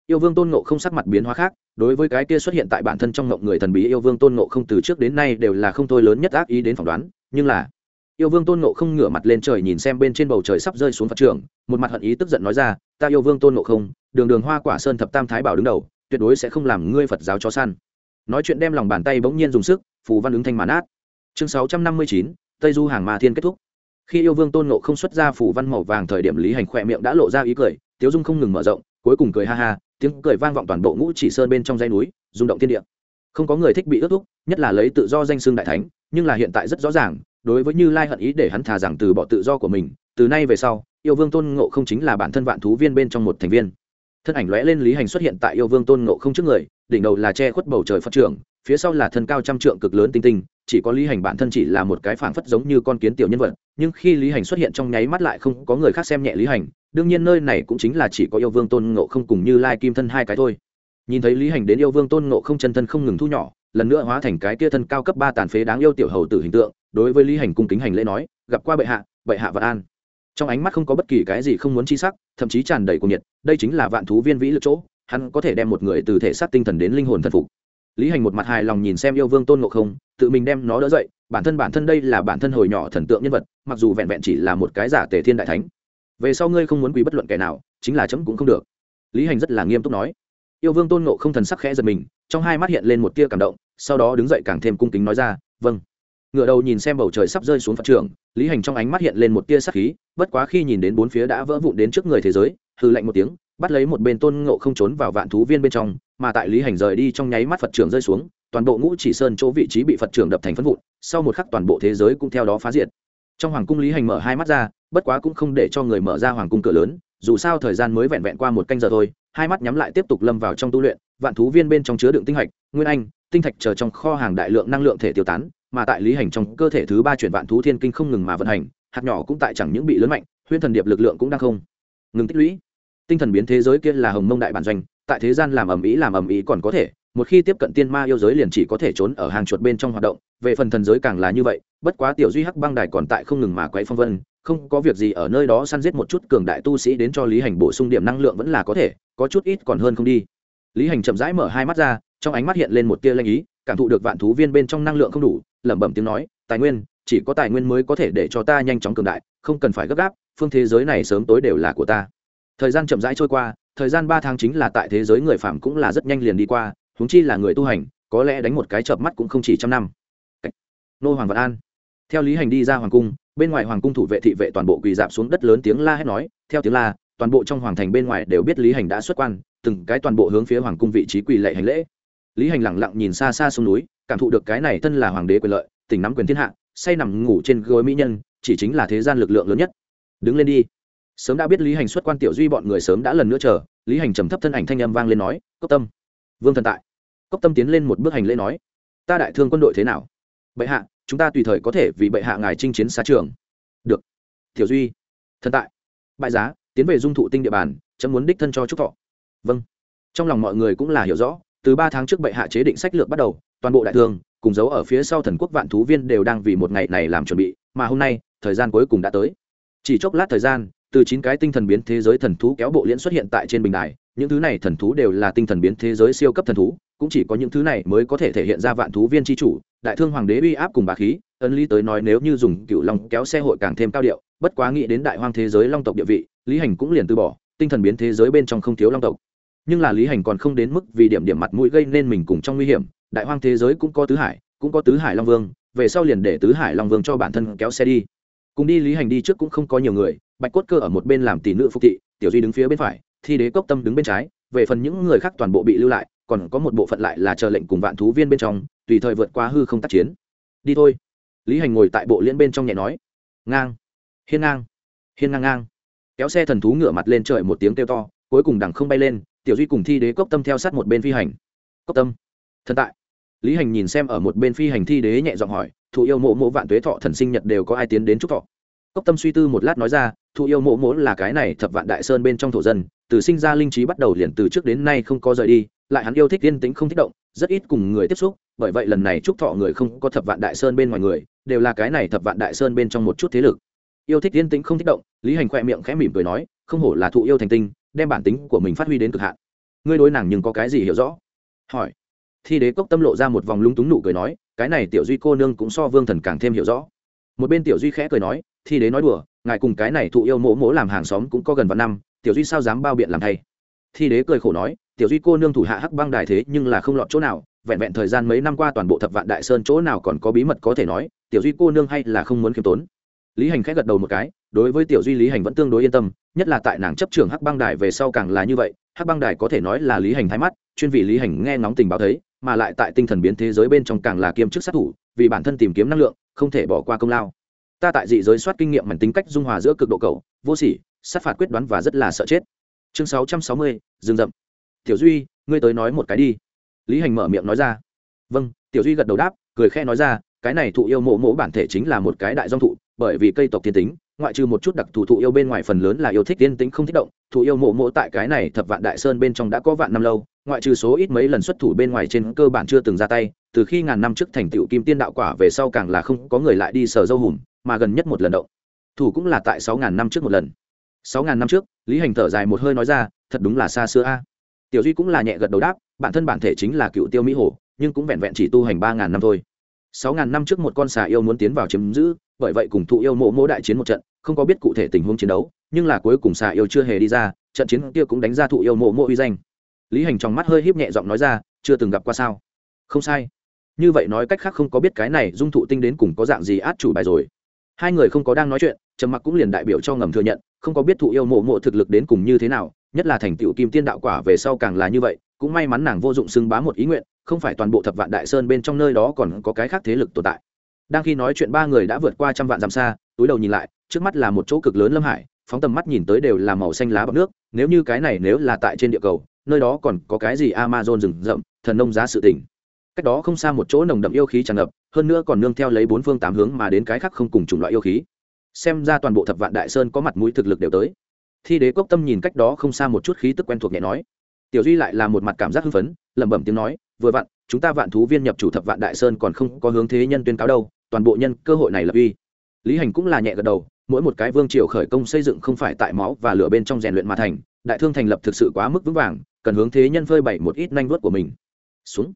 Yêu vương tôn ngộ không sắc mặt biến hóa khác, đối với cái kia xuất hiện tại bản thân trong ngộng người thần bí yêu vương tôn ngộ không từ trước đến nay đều là không thôi lớn nhất ác ý đến phỏng đoán, nhưng là, yêu vương tôn ngộ không ngửa mặt lên trời nhìn xem bên trên bầu trời sắp rơi xuống phật trường, một mặt hận ý tức giận nói ra ta yêu vương tôn ngộ không, đường đường hoa quả sơn thập tam thái bảo đứng đầu, tuyệt đối sẽ không làm ngươi phật giáo cho săn. Nói chuyện đem lòng bàn tay bỗng nhiên dùng sức, phù văn ứng thanh màn át. Chương sáu trăm năm mươi chín, tây du hàng ma thiên kết thúc. Khi yêu vương tôn ngộ không xuất ra phù văn màu vàng thời điểm lý hành khỏe miệng đã lộ ra ý cười, tiếu dung không ngừng mở rộng, cuối cùng cười ha ha, tiếng cười vang vọng toàn bộ ngũ chỉ sơn bên trong dãy núi, rung động thiên địa. Không có người thích bị ước thúc, nhất là lấy tự do danh xưng đại thánh, nhưng là hiện tại rất rõ ràng, đối với như lai hận ý để hắn thà rằng từ bỏ tự do của mình từ nay về sau, yêu vương tôn ngộ không chính là bản thân vạn thú viên bên trong một thành viên. Thân ảnh lóe lên lý hành xuất hiện tại yêu vương tôn ngộ không trước người, đỉnh đầu là che khuất bầu trời phát trưởng, phía sau là thân cao trăm trượng cực lớn tinh tinh, chỉ có lý hành bản thân chỉ là một cái phảng phất giống như con kiến tiểu nhân vật, nhưng khi lý hành xuất hiện trong nháy mắt lại không có người khác xem nhẹ lý hành, đương nhiên nơi này cũng chính là chỉ có yêu vương tôn ngộ không cùng như lai kim thân hai cái thôi. Nhìn thấy lý hành đến yêu vương tôn ngộ không chân thân không ngừng thu nhỏ, lần nữa hóa thành cái kia thân cao cấp ba tàn phế đáng yêu tiểu hầu tử hình tượng, đối với lý hành cung kính hành lễ nói, gặp qua bệ hạ bệ hạ vạn an trong ánh mắt không có bất kỳ cái gì không muốn chi sắc, thậm chí tràn đầy cuồng nhiệt, đây chính là vạn thú viên vĩ lực chỗ, hắn có thể đem một người từ thể xác tinh thần đến linh hồn thần phục. Lý hành một mặt hài lòng nhìn xem yêu vương tôn ngộ không, tự mình đem nó đỡ dậy, bản thân bản thân đây là bản thân hồi nhỏ thần tượng nhân vật, mặc dù vẹn vẹn chỉ là một cái giả tề thiên đại thánh. Về sau ngươi không muốn quý bất luận kẻ nào, chính là chấm cũng không được. Lý hành rất là nghiêm túc nói. Yêu vương tôn ngộ không thần sắc khẽ giật mình, trong hai mắt hiện lên một tia cảm động, sau đó đứng dậy càng thêm cung kính nói ra vâng ngựa đầu nhìn xem bầu trời sắp rơi xuống phật trường, lý hành trong ánh mắt hiện lên một tia sắc khí, bất quá khi nhìn đến bốn phía đã vỡ vụn đến trước người thế giới hư lạnh một tiếng, bắt lấy một bên tôn ngộ không trốn vào vạn thú viên bên trong, mà tại lý hành rời đi trong nháy mắt phật trường rơi xuống, toàn bộ ngũ chỉ sơn chỗ vị trí bị phật trường đập thành phân vụn, sau một khắc toàn bộ thế giới cũng theo đó phá diệt. Trong hoàng cung lý hành mở hai mắt ra, bất quá cũng không để cho người mở ra hoàng cung cửa lớn, dù sao thời gian mới vẹn vẹn qua một canh giờ thôi, hai mắt nhắm lại tiếp tục lâm vào trong tu luyện, vạn thú viên bên trong chứa đựng tinh hạch, nguyên anh, tinh thạch chờ trong kho hàng đại lượng năng lượng thể tiêu tán mà tại lý hành trong cơ thể thứ ba chuyển vạn thú thiên kinh không ngừng mà vận hành, hạt nhỏ cũng tại chẳng những bị lớn mạnh huyên thần điệp lực lượng cũng đang không ngừng tích lũy. Tinh thần biến thế giới kia là hồng mông đại bản doanh, tại thế gian làm ầm ĩ làm ầm ĩ còn có thể, một khi tiếp cận tiên ma yêu giới liền chỉ có thể trốn ở hàng chuột bên trong hoạt động, về phần thần giới càng là như vậy, bất quá tiểu duy hắc băng đài còn tại không ngừng mà quay phong vân, không có việc gì ở nơi đó săn giết một chút cường đại tu sĩ đến cho lý hành bổ sung điểm năng lượng vẫn là có thể, có chút ít còn hơn không đi. Lý hành chậm rãi mở hai mắt ra, trong ánh mắt hiện lên một tia lanh ý cảm thụ được vạn thú viên bên trong năng lượng không đủ, lẩm bẩm tiếng nói, tài nguyên, chỉ có tài nguyên mới có thể để cho ta nhanh chóng cường đại, không cần phải gấp gáp, phương thế giới này sớm tối đều là của ta. Thời gian chậm rãi trôi qua, thời gian ba tháng chính là tại thế giới người phạm cũng là rất nhanh liền đi qua húng chi là người tu hành, có lẽ đánh một cái chợp mắt cũng không chỉ trăm năm. Nô hoàng vật an. Theo lý hành đi ra hoàng cung, bên ngoài hoàng cung thủ vệ thị vệ toàn bộ quỳ dạp xuống đất lớn tiếng la hét nói, theo tiếng la, toàn bộ trong hoàng thành bên ngoài đều biết lý hành đã xuất quan, từng cái toàn bộ hướng phía hoàng cung vị trí quỳ lệ hành lễ lý hành lẳng lặng nhìn xa xa sông núi, cảm thụ được cái này thân là hoàng đế quyền lợi tỉnh nắm quyền thiên hạ, say nằm ngủ trên gối mỹ nhân, chỉ chính là thế gian lực lượng lớn nhất. Đứng lên đi. Sớm đã biết lý hành xuất quan tiểu duy bọn người sớm đã lần nữa chờ, lý hành trầm thấp thân ảnh thanh âm vang lên nói, cốc tâm. Vương thần tại. Cốc tâm tiến lên một bước hành lễ nói, ta đại thương quân đội thế nào? Bệ hạ, chúng ta tùy thời có thể vì bệ hạ ngài chinh chiến xa trường. Được. Tiểu duy. Thần tại. Bại giá, tiến về dung thụ tinh địa bàn, chấm muốn đích thân cho trúc thọ. Vâng. Trong lòng mọi người cũng là hiểu rõ từ ba tháng trước bệ hạ chế định sách lược bắt đầu, toàn bộ đại thương cùng giấu ở phía sau thần quốc vạn thú viên đều đang vì một ngày này làm chuẩn bị, mà hôm nay, thời gian cuối cùng đã tới. Chỉ chốc lát thời gian, từ chín cái tinh thần biến thế giới thần thú kéo bộ liễn xuất hiện tại trên bình đài, những thứ này thần thú đều là tinh thần biến thế giới siêu cấp thần thú, cũng chỉ có những thứ này mới có thể thể hiện ra vạn thú viên tri chủ, đại thương hoàng đế uy áp cùng bà khí ấn lý tới nói nếu như dùng cựu long kéo xe hội càng thêm cao điệu, bất quá nghĩ đến đại hoang thế giới long tộc địa vị, lý hành cũng liền từ bỏ, tinh thần biến thế giới bên trong không thiếu long tộc nhưng là lý hành còn không đến mức vì điểm điểm mặt mũi gây nên mình cùng trong nguy hiểm, đại hoang thế giới cũng có tứ hải, cũng có tứ hải long vương, về sau liền để tứ hải long vương cho bản thân kéo xe đi. Cùng đi lý hành đi trước cũng không có nhiều người, bạch cốt cơ ở một bên làm tỷ nữ phục thị, tiểu duy đứng phía bên phải, thi đế cốc tâm đứng bên trái, về phần những người khác toàn bộ bị lưu lại, còn có một bộ phận lại là chờ lệnh cùng vạn thú viên bên trong, tùy thời vượt qua hư không tác chiến. Đi thôi. Lý hành ngồi tại bộ liễn bên trong nhẹ nói. Ngang. Hiên ngang. Hiên ngang ngang. Kéo xe thần thú ngửa mặt lên trời một tiếng kêu to, cuối cùng đằng không bay lên tiểu duy cùng thi đế cốc tâm theo sát một bên phi hành. Cốc tâm, thần tại. Lý hành nhìn xem ở một bên phi hành thi đế nhẹ giọng hỏi, thụ yêu mộ mộ vạn tuế thọ thần sinh nhật đều có ai tiến đến chúc thọ? Cốc tâm suy tư một lát nói ra, thụ yêu mộ mộ là cái này thập vạn đại sơn bên trong thổ dân, từ sinh ra linh trí bắt đầu liền từ trước đến nay không có rời đi, lại hắn yêu thích yên tĩnh không thích động, rất ít cùng người tiếp xúc, bởi vậy lần này chúc thọ người không có thập vạn đại sơn bên ngoài người, đều là cái này thập vạn đại sơn bên trong một chút thế lực. Yêu thích yên tĩnh không thích động, lý hành khoe miệng khẽ mỉm cười nói, không hổ là thụ yêu thành tinh đem bản tính của mình phát huy đến cực hạn. Ngươi đối nàng nhưng có cái gì hiểu rõ? Hỏi. Thi đế cốc tâm lộ ra một vòng lúng túng nụ cười nói, cái này tiểu duy cô nương cũng so vương thần càng thêm hiểu rõ. Một bên tiểu duy khẽ cười nói, thi đế nói đùa, ngài cùng cái này thụ yêu mỗ mỗ làm hàng xóm cũng có gần vạn năm, tiểu duy sao dám bao biện làm thay? Thi đế cười khổ nói, tiểu duy cô nương thủ hạ hắc băng đài thế nhưng là không lọt chỗ nào, vẹn vẹn thời gian mấy năm qua toàn bộ thập vạn đại sơn chỗ nào còn có bí mật có thể nói, tiểu duy cô nương hay là không muốn khiêm tốn. Lý hành khẽ gật đầu một cái đối với tiểu duy lý hành vẫn tương đối yên tâm, nhất là tại nàng chấp trường hắc băng đài về sau càng là như vậy, hắc băng đài có thể nói là lý hành thái mắt, chuyên vị lý hành nghe ngóng tình báo thấy, mà lại tại tinh thần biến thế giới bên trong càng là kiêm chức sát thủ, vì bản thân tìm kiếm năng lượng, không thể bỏ qua công lao. Ta tại dị giới soát kinh nghiệm mảnh tính cách dung hòa giữa cực độ cầu vô sỉ, sát phạt quyết đoán và rất là sợ chết. Chương sáu trăm sáu mươi, rừng rậm. Tiểu duy, ngươi tới nói một cái đi. Lý hành mở miệng nói ra. Vâng tiểu duy gật đầu đáp, cười khe nói ra, cái này thụ yêu mộ mộ bản thể chính là một cái đại dong thụ, bởi vì cây tộc thiên tính ngoại trừ một chút đặc thù thụ yêu bên ngoài phần lớn là yêu thích tiên tính không thích động, thụ yêu mộ mộ tại cái này thập vạn đại sơn bên trong đã có vạn năm lâu, ngoại trừ số ít mấy lần xuất thủ bên ngoài trên cơ bản chưa từng ra tay, từ khi ngàn năm trước thành tựu kim tiên đạo quả về sau càng là không có người lại đi sờ dâu hùm, mà gần nhất một lần động. Thủ cũng là tại sáu ngàn năm trước một lần. Sáu ngàn năm trước, lý hành thở dài một hơi nói ra, thật đúng là xa xưa a. Tiểu duy cũng là nhẹ gật đầu đáp, bản thân bản thể chính là cựu tiêu mỹ hổ nhưng cũng vẹn vẹn chỉ tu hành ba ngàn năm thôi sáu ngàn năm trước một con xà yêu muốn tiến vào chiếm giữ, bởi vậy cùng thụ yêu mộ mỗ đại chiến một trận, không có biết cụ thể tình huống chiến đấu, nhưng là cuối cùng xà yêu chưa hề đi ra, trận chiến kia cũng đánh ra thụ yêu mộ mộ uy danh. Lý hành trong mắt hơi híp nhẹ giọng nói ra, chưa từng gặp qua sao? Không sai. Như vậy nói cách khác không có biết cái này dung thụ tinh đến cùng có dạng gì át chủ bài rồi. Hai người không có đang nói chuyện, trầm mặc cũng liền đại biểu cho ngầm thừa nhận, không có biết thụ yêu mộ mộ thực lực đến cùng như thế nào, nhất là thành tựu kim tiên đạo quả về sau càng là như vậy, cũng may mắn nàng vô dụng xưng bá một ý nguyện không phải toàn bộ thập vạn đại sơn bên trong nơi đó còn có cái khác thế lực tồn tại. Đang khi nói chuyện, ba người đã vượt qua trăm vạn dặm xa, túi đầu nhìn lại, trước mắt là một chỗ cực lớn lâm hải, phóng tầm mắt nhìn tới đều là màu xanh lá bọc nước, nếu như cái này nếu là tại trên địa cầu, nơi đó còn có cái gì amazon rừng rậm, thần nông giá sự tỉnh. Cách đó không xa một chỗ nồng đậm yêu khí tràn ngập, hơn nữa còn nương theo lấy bốn phương tám hướng mà đến cái khác không cùng chủng loại yêu khí. Xem ra toàn bộ thập vạn đại sơn có mặt mũi thực lực đều tới. Thi đế cốc tâm nhìn cách đó không xa một chút khí tức quen thuộc nhẹ nói. Tiểu duy lại là một mặt cảm giác hưng phấn, lẩm bẩm tiếng nói vừa vặn, chúng ta vạn thú viên nhập chủ thập vạn đại sơn còn không có hướng thế nhân tuyên cáo đâu, toàn bộ nhân cơ hội này lập uy. Lý hành cũng là nhẹ gật đầu, mỗi một cái vương triều khởi công xây dựng không phải tại máu và lửa bên trong rèn luyện mà thành, đại thương thành lập thực sự quá mức vững vàng, cần hướng thế nhân phơi bày một ít nanh vuốt của mình. Xuống.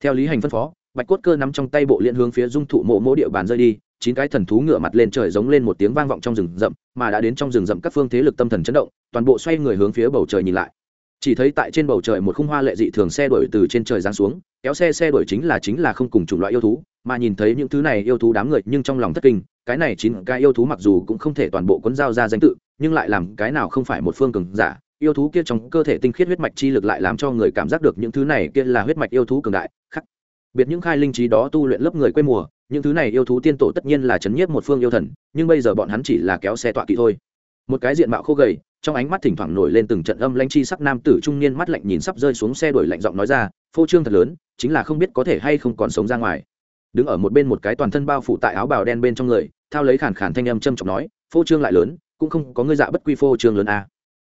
Theo lý hành phân phó, bạch cốt cơ nắm trong tay bộ liên hướng phía dung thụ mộ mỗ địa bàn rơi đi, chín cái thần thú ngựa mặt lên trời giống lên một tiếng vang vọng trong rừng rậm, mà đã đến trong rừng rậm các phương thế lực tâm thần chấn động, toàn bộ xoay người hướng phía bầu trời nhìn lại chỉ thấy tại trên bầu trời một khung hoa lệ dị thường xe đuổi từ trên trời giáng xuống, kéo xe xe đuổi chính là chính là không cùng chủng loại yêu thú, mà nhìn thấy những thứ này yêu thú đám người nhưng trong lòng thất kinh, cái này chín cái yêu thú mặc dù cũng không thể toàn bộ cuốn giao ra danh tự, nhưng lại làm cái nào không phải một phương cường giả. Yêu thú kia trong cơ thể tinh khiết huyết mạch chi lực lại làm cho người cảm giác được những thứ này kia là huyết mạch yêu thú cường đại, khắc. Biệt những khai linh trí đó tu luyện lớp người quê mùa, những thứ này yêu thú tiên tổ tất nhiên là chấn nhiếp một phương yêu thần, nhưng bây giờ bọn hắn chỉ là kéo xe tọa kỵ thôi một cái diện mạo khô gầy, trong ánh mắt thỉnh thoảng nổi lên từng trận âm lanh chi sắc nam tử trung niên mắt lạnh nhìn sắp rơi xuống xe đuổi lạnh giọng nói ra, phô trương thật lớn, chính là không biết có thể hay không còn sống ra ngoài. Đứng ở một bên một cái toàn thân bao phủ tại áo bào đen bên trong người, thao lấy khản khản thanh âm châm trọng nói, phô trương lại lớn, cũng không có ngươi dạ bất quy phô trương lớn a.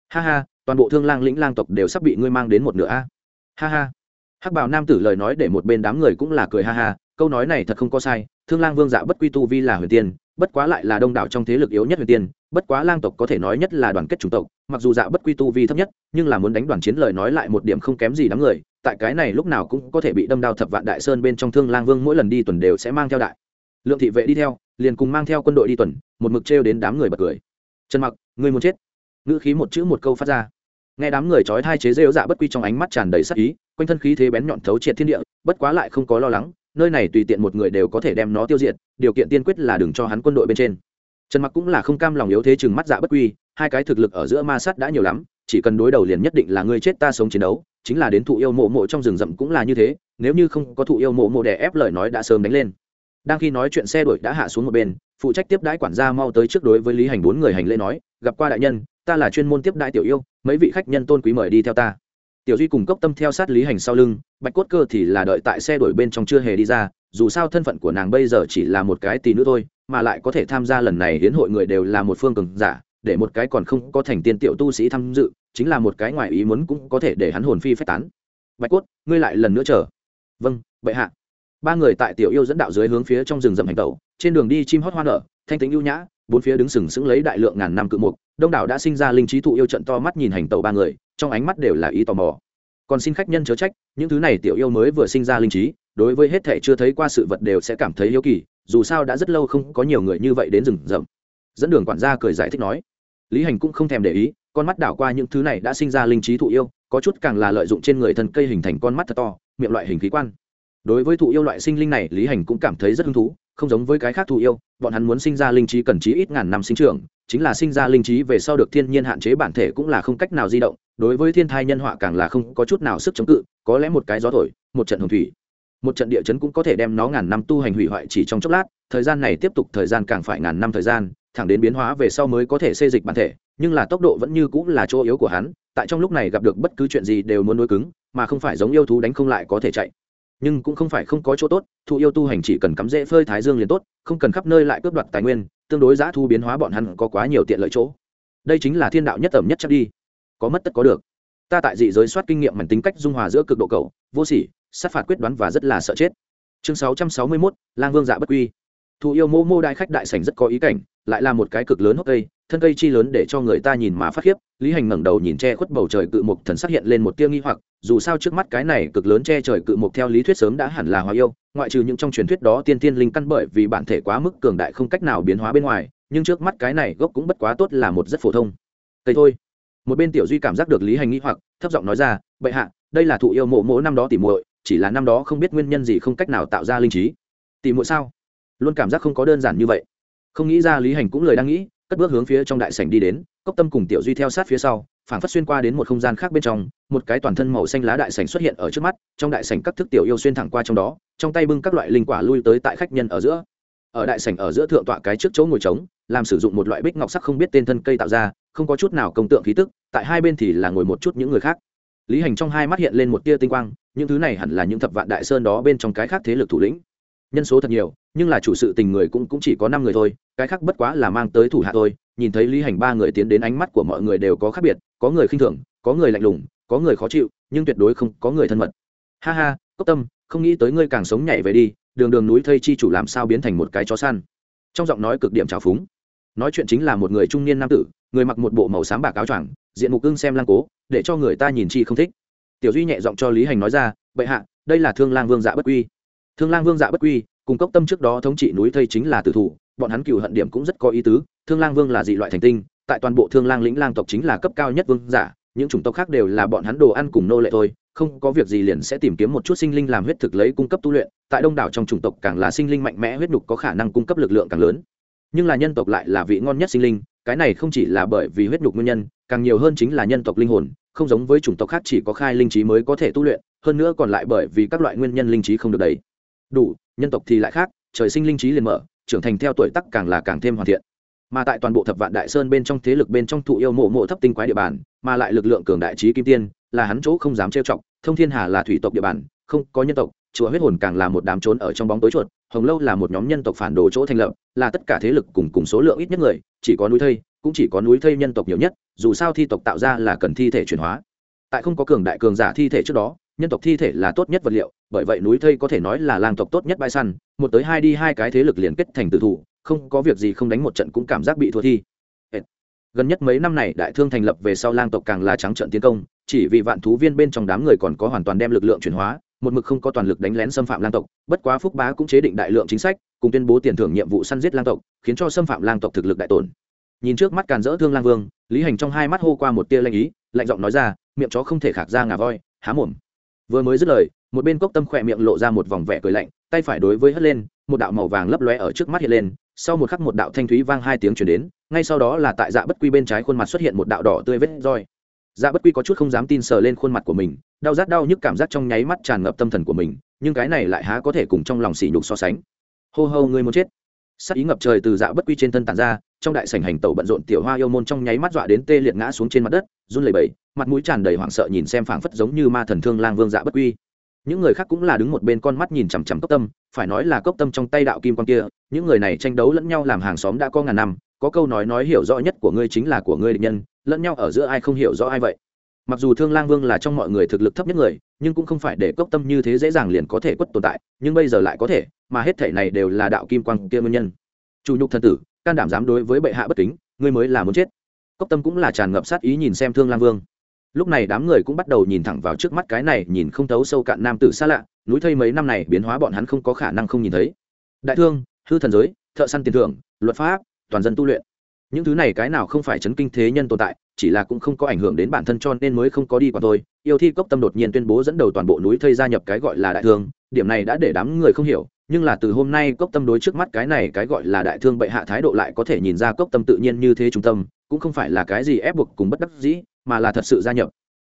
Ha ha, toàn bộ thương lang lĩnh lang tộc đều sắp bị ngươi mang đến một nửa a. Ha ha. Hắc bào nam tử lời nói để một bên đám người cũng là cười ha ha, câu nói này thật không có sai, thương lang vương dạ bất quy tu vi là huyền tiên bất quá lại là đông đảo trong thế lực yếu nhất huyền tiên, bất quá lang tộc có thể nói nhất là đoàn kết chủng tộc, mặc dù dạ bất quy tu vi thấp nhất, nhưng là muốn đánh đoàn chiến lời nói lại một điểm không kém gì đám người, tại cái này lúc nào cũng có thể bị đâm đao thập vạn đại sơn bên trong thương lang vương mỗi lần đi tuần đều sẽ mang theo đại. Lượng thị vệ đi theo, liền cùng mang theo quân đội đi tuần, một mực trêu đến đám người bật cười. Trần mặc người muốn chết? Ngữ khí một chữ một câu phát ra. Nghe đám người trói thai chế rêu dạ bất quy trong ánh mắt tràn đầy sắc ý, quanh thân khí thế bén nhọn thấu triệt thiên địa, bất quá lại không có lo lắng nơi này tùy tiện một người đều có thể đem nó tiêu diệt, điều kiện tiên quyết là đừng cho hắn quân đội bên trên. Trần mặc cũng là không cam lòng yếu thế chừng mắt dạ bất quy, hai cái thực lực ở giữa ma sát đã nhiều lắm, chỉ cần đối đầu liền nhất định là ngươi chết ta sống chiến đấu, chính là đến thụ yêu mộ mộ trong rừng rậm cũng là như thế, nếu như không có thụ yêu mộ mộ đè ép lời nói đã sớm đánh lên. Đang khi nói chuyện xe đuổi đã hạ xuống một bên, phụ trách tiếp đãi quản gia mau tới trước đối với lý hành bốn người hành lễ nói, gặp qua đại nhân, ta là chuyên môn tiếp đãi tiểu yêu, mấy vị khách nhân tôn quý mời đi theo ta tiểu duy cùng cốc tâm theo sát lý hành sau lưng, bạch cốt cơ thì là đợi tại xe đuổi bên trong chưa hề đi ra, dù sao thân phận của nàng bây giờ chỉ là một cái tỷ nữ thôi, mà lại có thể tham gia lần này hiến hội người đều là một phương cường giả, để một cái còn không có thành tiên tiểu tu sĩ tham dự, chính là một cái ngoài ý muốn cũng có thể để hắn hồn phi phách tán. Bạch cốt, ngươi lại lần nữa chờ. Vâng bệ hạ. Ba người tại tiểu yêu dẫn đạo dưới hướng phía trong rừng rậm hành tẩu, trên đường đi chim hót hoa nở, thanh tính ưu nhã bốn phía đứng sừng sững lấy đại lượng ngàn năm cự mục, đông đảo đã sinh ra linh trí thụ yêu trận to mắt nhìn hành tẩu ba người, trong ánh mắt đều là ý tò mò. Còn xin khách nhân chớ trách, những thứ này tiểu yêu mới vừa sinh ra linh trí, đối với hết thể chưa thấy qua sự vật đều sẽ cảm thấy yêu kỳ, dù sao đã rất lâu không có nhiều người như vậy đến rừng rậm. Dẫn đường quản gia cười giải thích nói, lý hành cũng không thèm để ý, con mắt đảo qua những thứ này đã sinh ra linh trí thụ yêu, có chút càng là lợi dụng trên người thân cây hình thành con mắt thật to, miệng loại hình khí quan. Đối với thụ yêu loại sinh linh này, lý hành cũng cảm thấy rất hứng thú không giống với cái khác thù yêu, bọn hắn muốn sinh ra linh trí cần chí ít ngàn năm sinh trưởng, chính là sinh ra linh trí về sau được thiên nhiên hạn chế bản thể cũng là không cách nào di động, đối với thiên thai nhân họa càng là không có chút nào sức chống cự, có lẽ một cái gió thổi, một trận hồng thủy. Một trận địa chấn cũng có thể đem nó ngàn năm tu hành hủy hoại chỉ trong chốc lát, thời gian này tiếp tục thời gian càng phải ngàn năm thời gian, thẳng đến biến hóa về sau mới có thể xê dịch bản thể, nhưng là tốc độ vẫn như cũng là chỗ yếu của hắn, tại trong lúc này gặp được bất cứ chuyện gì đều muốn nuôi cứng, mà không phải giống yêu thú đánh không lại có thể chạy nhưng cũng không phải không có chỗ tốt thụ yêu tu hành chỉ cần cắm rễ phơi thái dương liền tốt, không cần khắp nơi lại cướp đoạt tài nguyên, tương đối giá thu biến hóa bọn hắn có quá nhiều tiện lợi chỗ. Đây chính là thiên đạo nhất tầm nhất chắc đi. Có mất tất có được. Ta tại dị giới soát kinh nghiệm mảnh tính cách dung hòa giữa cực độ cầu, vô sỉ, sát phạt quyết đoán và rất là sợ chết. Chương sáu trăm sáu mươi mốt, lang vương dạ bất quy. Thụ yêu mô mô đại khách đại sảnh rất có ý cảnh, lại là một cái cực lớn hốc cây thân cây chi lớn để cho người ta nhìn mà phát khiếp, lý hành ngẩng đầu nhìn che khuất bầu trời cự mục thần xác hiện lên một tia nghi hoặc, dù sao trước mắt cái này cực lớn che trời cự mục theo lý thuyết sớm đã hẳn là hóa yêu, ngoại trừ những trong truyền thuyết đó tiên tiên linh căn bởi vì bản thể quá mức cường đại không cách nào biến hóa bên ngoài, nhưng trước mắt cái này gốc cũng bất quá tốt là một rất phổ thông. Cây thôi. Một bên tiểu duy cảm giác được lý hành nghi hoặc, thấp giọng nói ra, bệ hạ, đây là thụ yêu mộ mỗ năm đó tỉ muội, chỉ là năm đó không biết nguyên nhân gì không cách nào tạo ra linh trí. Tỉ muội sao? Luôn cảm giác không có đơn giản như vậy. Không nghĩ ra lý hành cũng lời đang nghĩ cất bước hướng phía trong đại sảnh đi đến, cốc tâm cùng tiểu duy theo sát phía sau, phảng phất xuyên qua đến một không gian khác bên trong, một cái toàn thân màu xanh lá đại sảnh xuất hiện ở trước mắt, trong đại sảnh các thức tiểu yêu xuyên thẳng qua trong đó, trong tay bưng các loại linh quả lui tới tại khách nhân ở giữa. Ở đại sảnh ở giữa thượng tọa cái trước chỗ ngồi trống, làm sử dụng một loại bích ngọc sắc không biết tên thân cây tạo ra, không có chút nào công tượng khí tức, tại hai bên thì là ngồi một chút những người khác. Lý hành trong hai mắt hiện lên một tia tinh quang, những thứ này hẳn là những thập vạn đại sơn đó bên trong cái khác thế lực thủ lĩnh nhân số thật nhiều, nhưng là chủ sự tình người cũng cũng chỉ có năm người thôi, cái khác bất quá là mang tới thủ hạ thôi. Nhìn thấy lý hành ba người tiến đến ánh mắt của mọi người đều có khác biệt, có người khinh thường, có người lạnh lùng, có người khó chịu, nhưng tuyệt đối không có người thân mật. Ha ha, cốc tâm, không nghĩ tới ngươi càng sống nhảy về đi, đường đường núi thây chi chủ làm sao biến thành một cái chó săn. Trong giọng nói cực điểm trào phúng. Nói chuyện chính là một người trung niên nam tử, người mặc một bộ màu xám bạc áo choàng, diện mục ưng xem lang cố, để cho người ta nhìn chi không thích. Tiểu duy nhẹ giọng cho lý hành nói ra, bệ hạ, đây là thương lang vương dạ bất quy thương lang vương dạ bất quy, cùng cốc tâm trước đó thống trị núi thây chính là tử thủ, bọn hắn cựu hận điểm cũng rất có ý tứ, thương lang vương là dị loại thành tinh, tại toàn bộ thương lang lĩnh lang tộc chính là cấp cao nhất vương giả, những chủng tộc khác đều là bọn hắn đồ ăn cùng nô lệ thôi, không có việc gì liền sẽ tìm kiếm một chút sinh linh làm huyết thực lấy cung cấp tu luyện, tại đông đảo trong chủng tộc càng là sinh linh mạnh mẽ huyết nhục có khả năng cung cấp lực lượng càng lớn. Nhưng là nhân tộc lại là vị ngon nhất sinh linh, cái này không chỉ là bởi vì huyết nhục nguyên nhân, càng nhiều hơn chính là nhân tộc linh hồn, không giống với chủng tộc khác chỉ có khai linh trí mới có thể tu luyện, hơn nữa còn lại bởi vì các loại nguyên nhân linh trí không được đầy đủ, nhân tộc thì lại khác, trời sinh linh trí liền mở, trưởng thành theo tuổi tắc càng là càng thêm hoàn thiện. Mà tại toàn bộ thập vạn đại sơn bên trong thế lực bên trong thụ yêu mộ mộ thấp tinh quái địa bàn, mà lại lực lượng cường đại trí kim tiên, là hắn chỗ không dám trêu chọc, thông thiên hà là thủy tộc địa bàn, không có nhân tộc, chùa huyết hồn càng là một đám trốn ở trong bóng tối chuột, hồng lâu là một nhóm nhân tộc phản đồ chỗ thành lập, là tất cả thế lực cùng cùng số lượng ít nhất người, chỉ có núi thây, cũng chỉ có núi thây nhân tộc nhiều nhất, dù sao thi tộc tạo ra là cần thi thể chuyển hóa. Tại không có cường đại cường giả thi thể trước đó nhân tộc thi thể là tốt nhất vật liệu, bởi vậy núi thây có thể nói là lang tộc tốt nhất bãi săn, một tới hai đi hai cái thế lực liền kết thành tử thủ, không có việc gì không đánh một trận cũng cảm giác bị thua thi. Gần nhất mấy năm này đại thương thành lập về sau lang tộc càng là trắng trận tiến công, chỉ vì vạn thú viên bên trong đám người còn có hoàn toàn đem lực lượng chuyển hóa, một mực không có toàn lực đánh lén xâm phạm lang tộc, bất quá phúc bá cũng chế định đại lượng chính sách, cùng tuyên bố tiền thưởng nhiệm vụ săn giết lang tộc, khiến cho xâm phạm lang tộc thực lực đại tổn. Nhìn trước mắt càn rỡ thương lang vương, lý hành trong hai mắt hô qua một tia lanh ý, lạnh giọng nói ra, miệng chó không thể khạc ra ngà voi, há mồm vừa mới dứt lời, một bên cốc tâm khỏe miệng lộ ra một vòng vẻ cười lạnh, tay phải đối với hất lên, một đạo màu vàng lấp lóe ở trước mắt hiện lên, sau một khắc một đạo thanh thúy vang hai tiếng chuyển đến, ngay sau đó là tại dạ bất quy bên trái khuôn mặt xuất hiện một đạo đỏ tươi vết roi. Dạ bất quy có chút không dám tin sờ lên khuôn mặt của mình, đau rát đau nhức cảm giác trong nháy mắt tràn ngập tâm thần của mình, nhưng cái này lại há có thể cùng trong lòng sỉ nhục so sánh. Hô hô người muốn chết. Sắc ý ngập trời từ dạ bất quy trên thân tàn ra trong đại sảnh hành tẩu bận rộn tiểu hoa yêu môn trong nháy mắt dọa đến tê liệt ngã xuống trên mặt đất, run lẩy bẩy, mặt mũi tràn đầy hoảng sợ nhìn xem phảng phất giống như ma thần thương lang vương dạ bất quy. Những người khác cũng là đứng một bên con mắt nhìn chằm chằm cốc tâm, phải nói là cốc tâm trong tay đạo kim quan kia, những người này tranh đấu lẫn nhau làm hàng xóm đã có ngàn năm, có câu nói nói hiểu rõ nhất của ngươi chính là của ngươi địch nhân, lẫn nhau ở giữa ai không hiểu rõ ai vậy. Mặc dù thương lang vương là trong mọi người thực lực thấp nhất người, nhưng cũng không phải để cốc tâm như thế dễ dàng liền có thể quất tồn tại, nhưng bây giờ lại có thể, mà hết thể này đều là đạo kim quan kia nguyên nhân. Chủ nhục thần tử can đảm dám đối với bệ hạ bất kính, ngươi mới là muốn chết. Cốc tâm cũng là tràn ngập sát ý nhìn xem thương lang vương. Lúc này đám người cũng bắt đầu nhìn thẳng vào trước mắt cái này nhìn không thấu sâu cạn nam tử xa lạ, núi thây mấy năm này biến hóa bọn hắn không có khả năng không nhìn thấy. Đại thương, hư thần giới, thợ săn tiền thưởng, luật pháp, toàn dân tu luyện. Những thứ này cái nào không phải chấn kinh thế nhân tồn tại, chỉ là cũng không có ảnh hưởng đến bản thân cho nên mới không có đi qua tôi yêu thi cốc tâm đột nhiên tuyên bố dẫn đầu toàn bộ núi thây gia nhập cái gọi là đại thương, điểm này đã để đám người không hiểu nhưng là từ hôm nay cốc tâm đối trước mắt cái này cái gọi là đại thương bệ hạ thái độ lại có thể nhìn ra cốc tâm tự nhiên như thế trung tâm, cũng không phải là cái gì ép buộc cùng bất đắc dĩ, mà là thật sự gia nhập.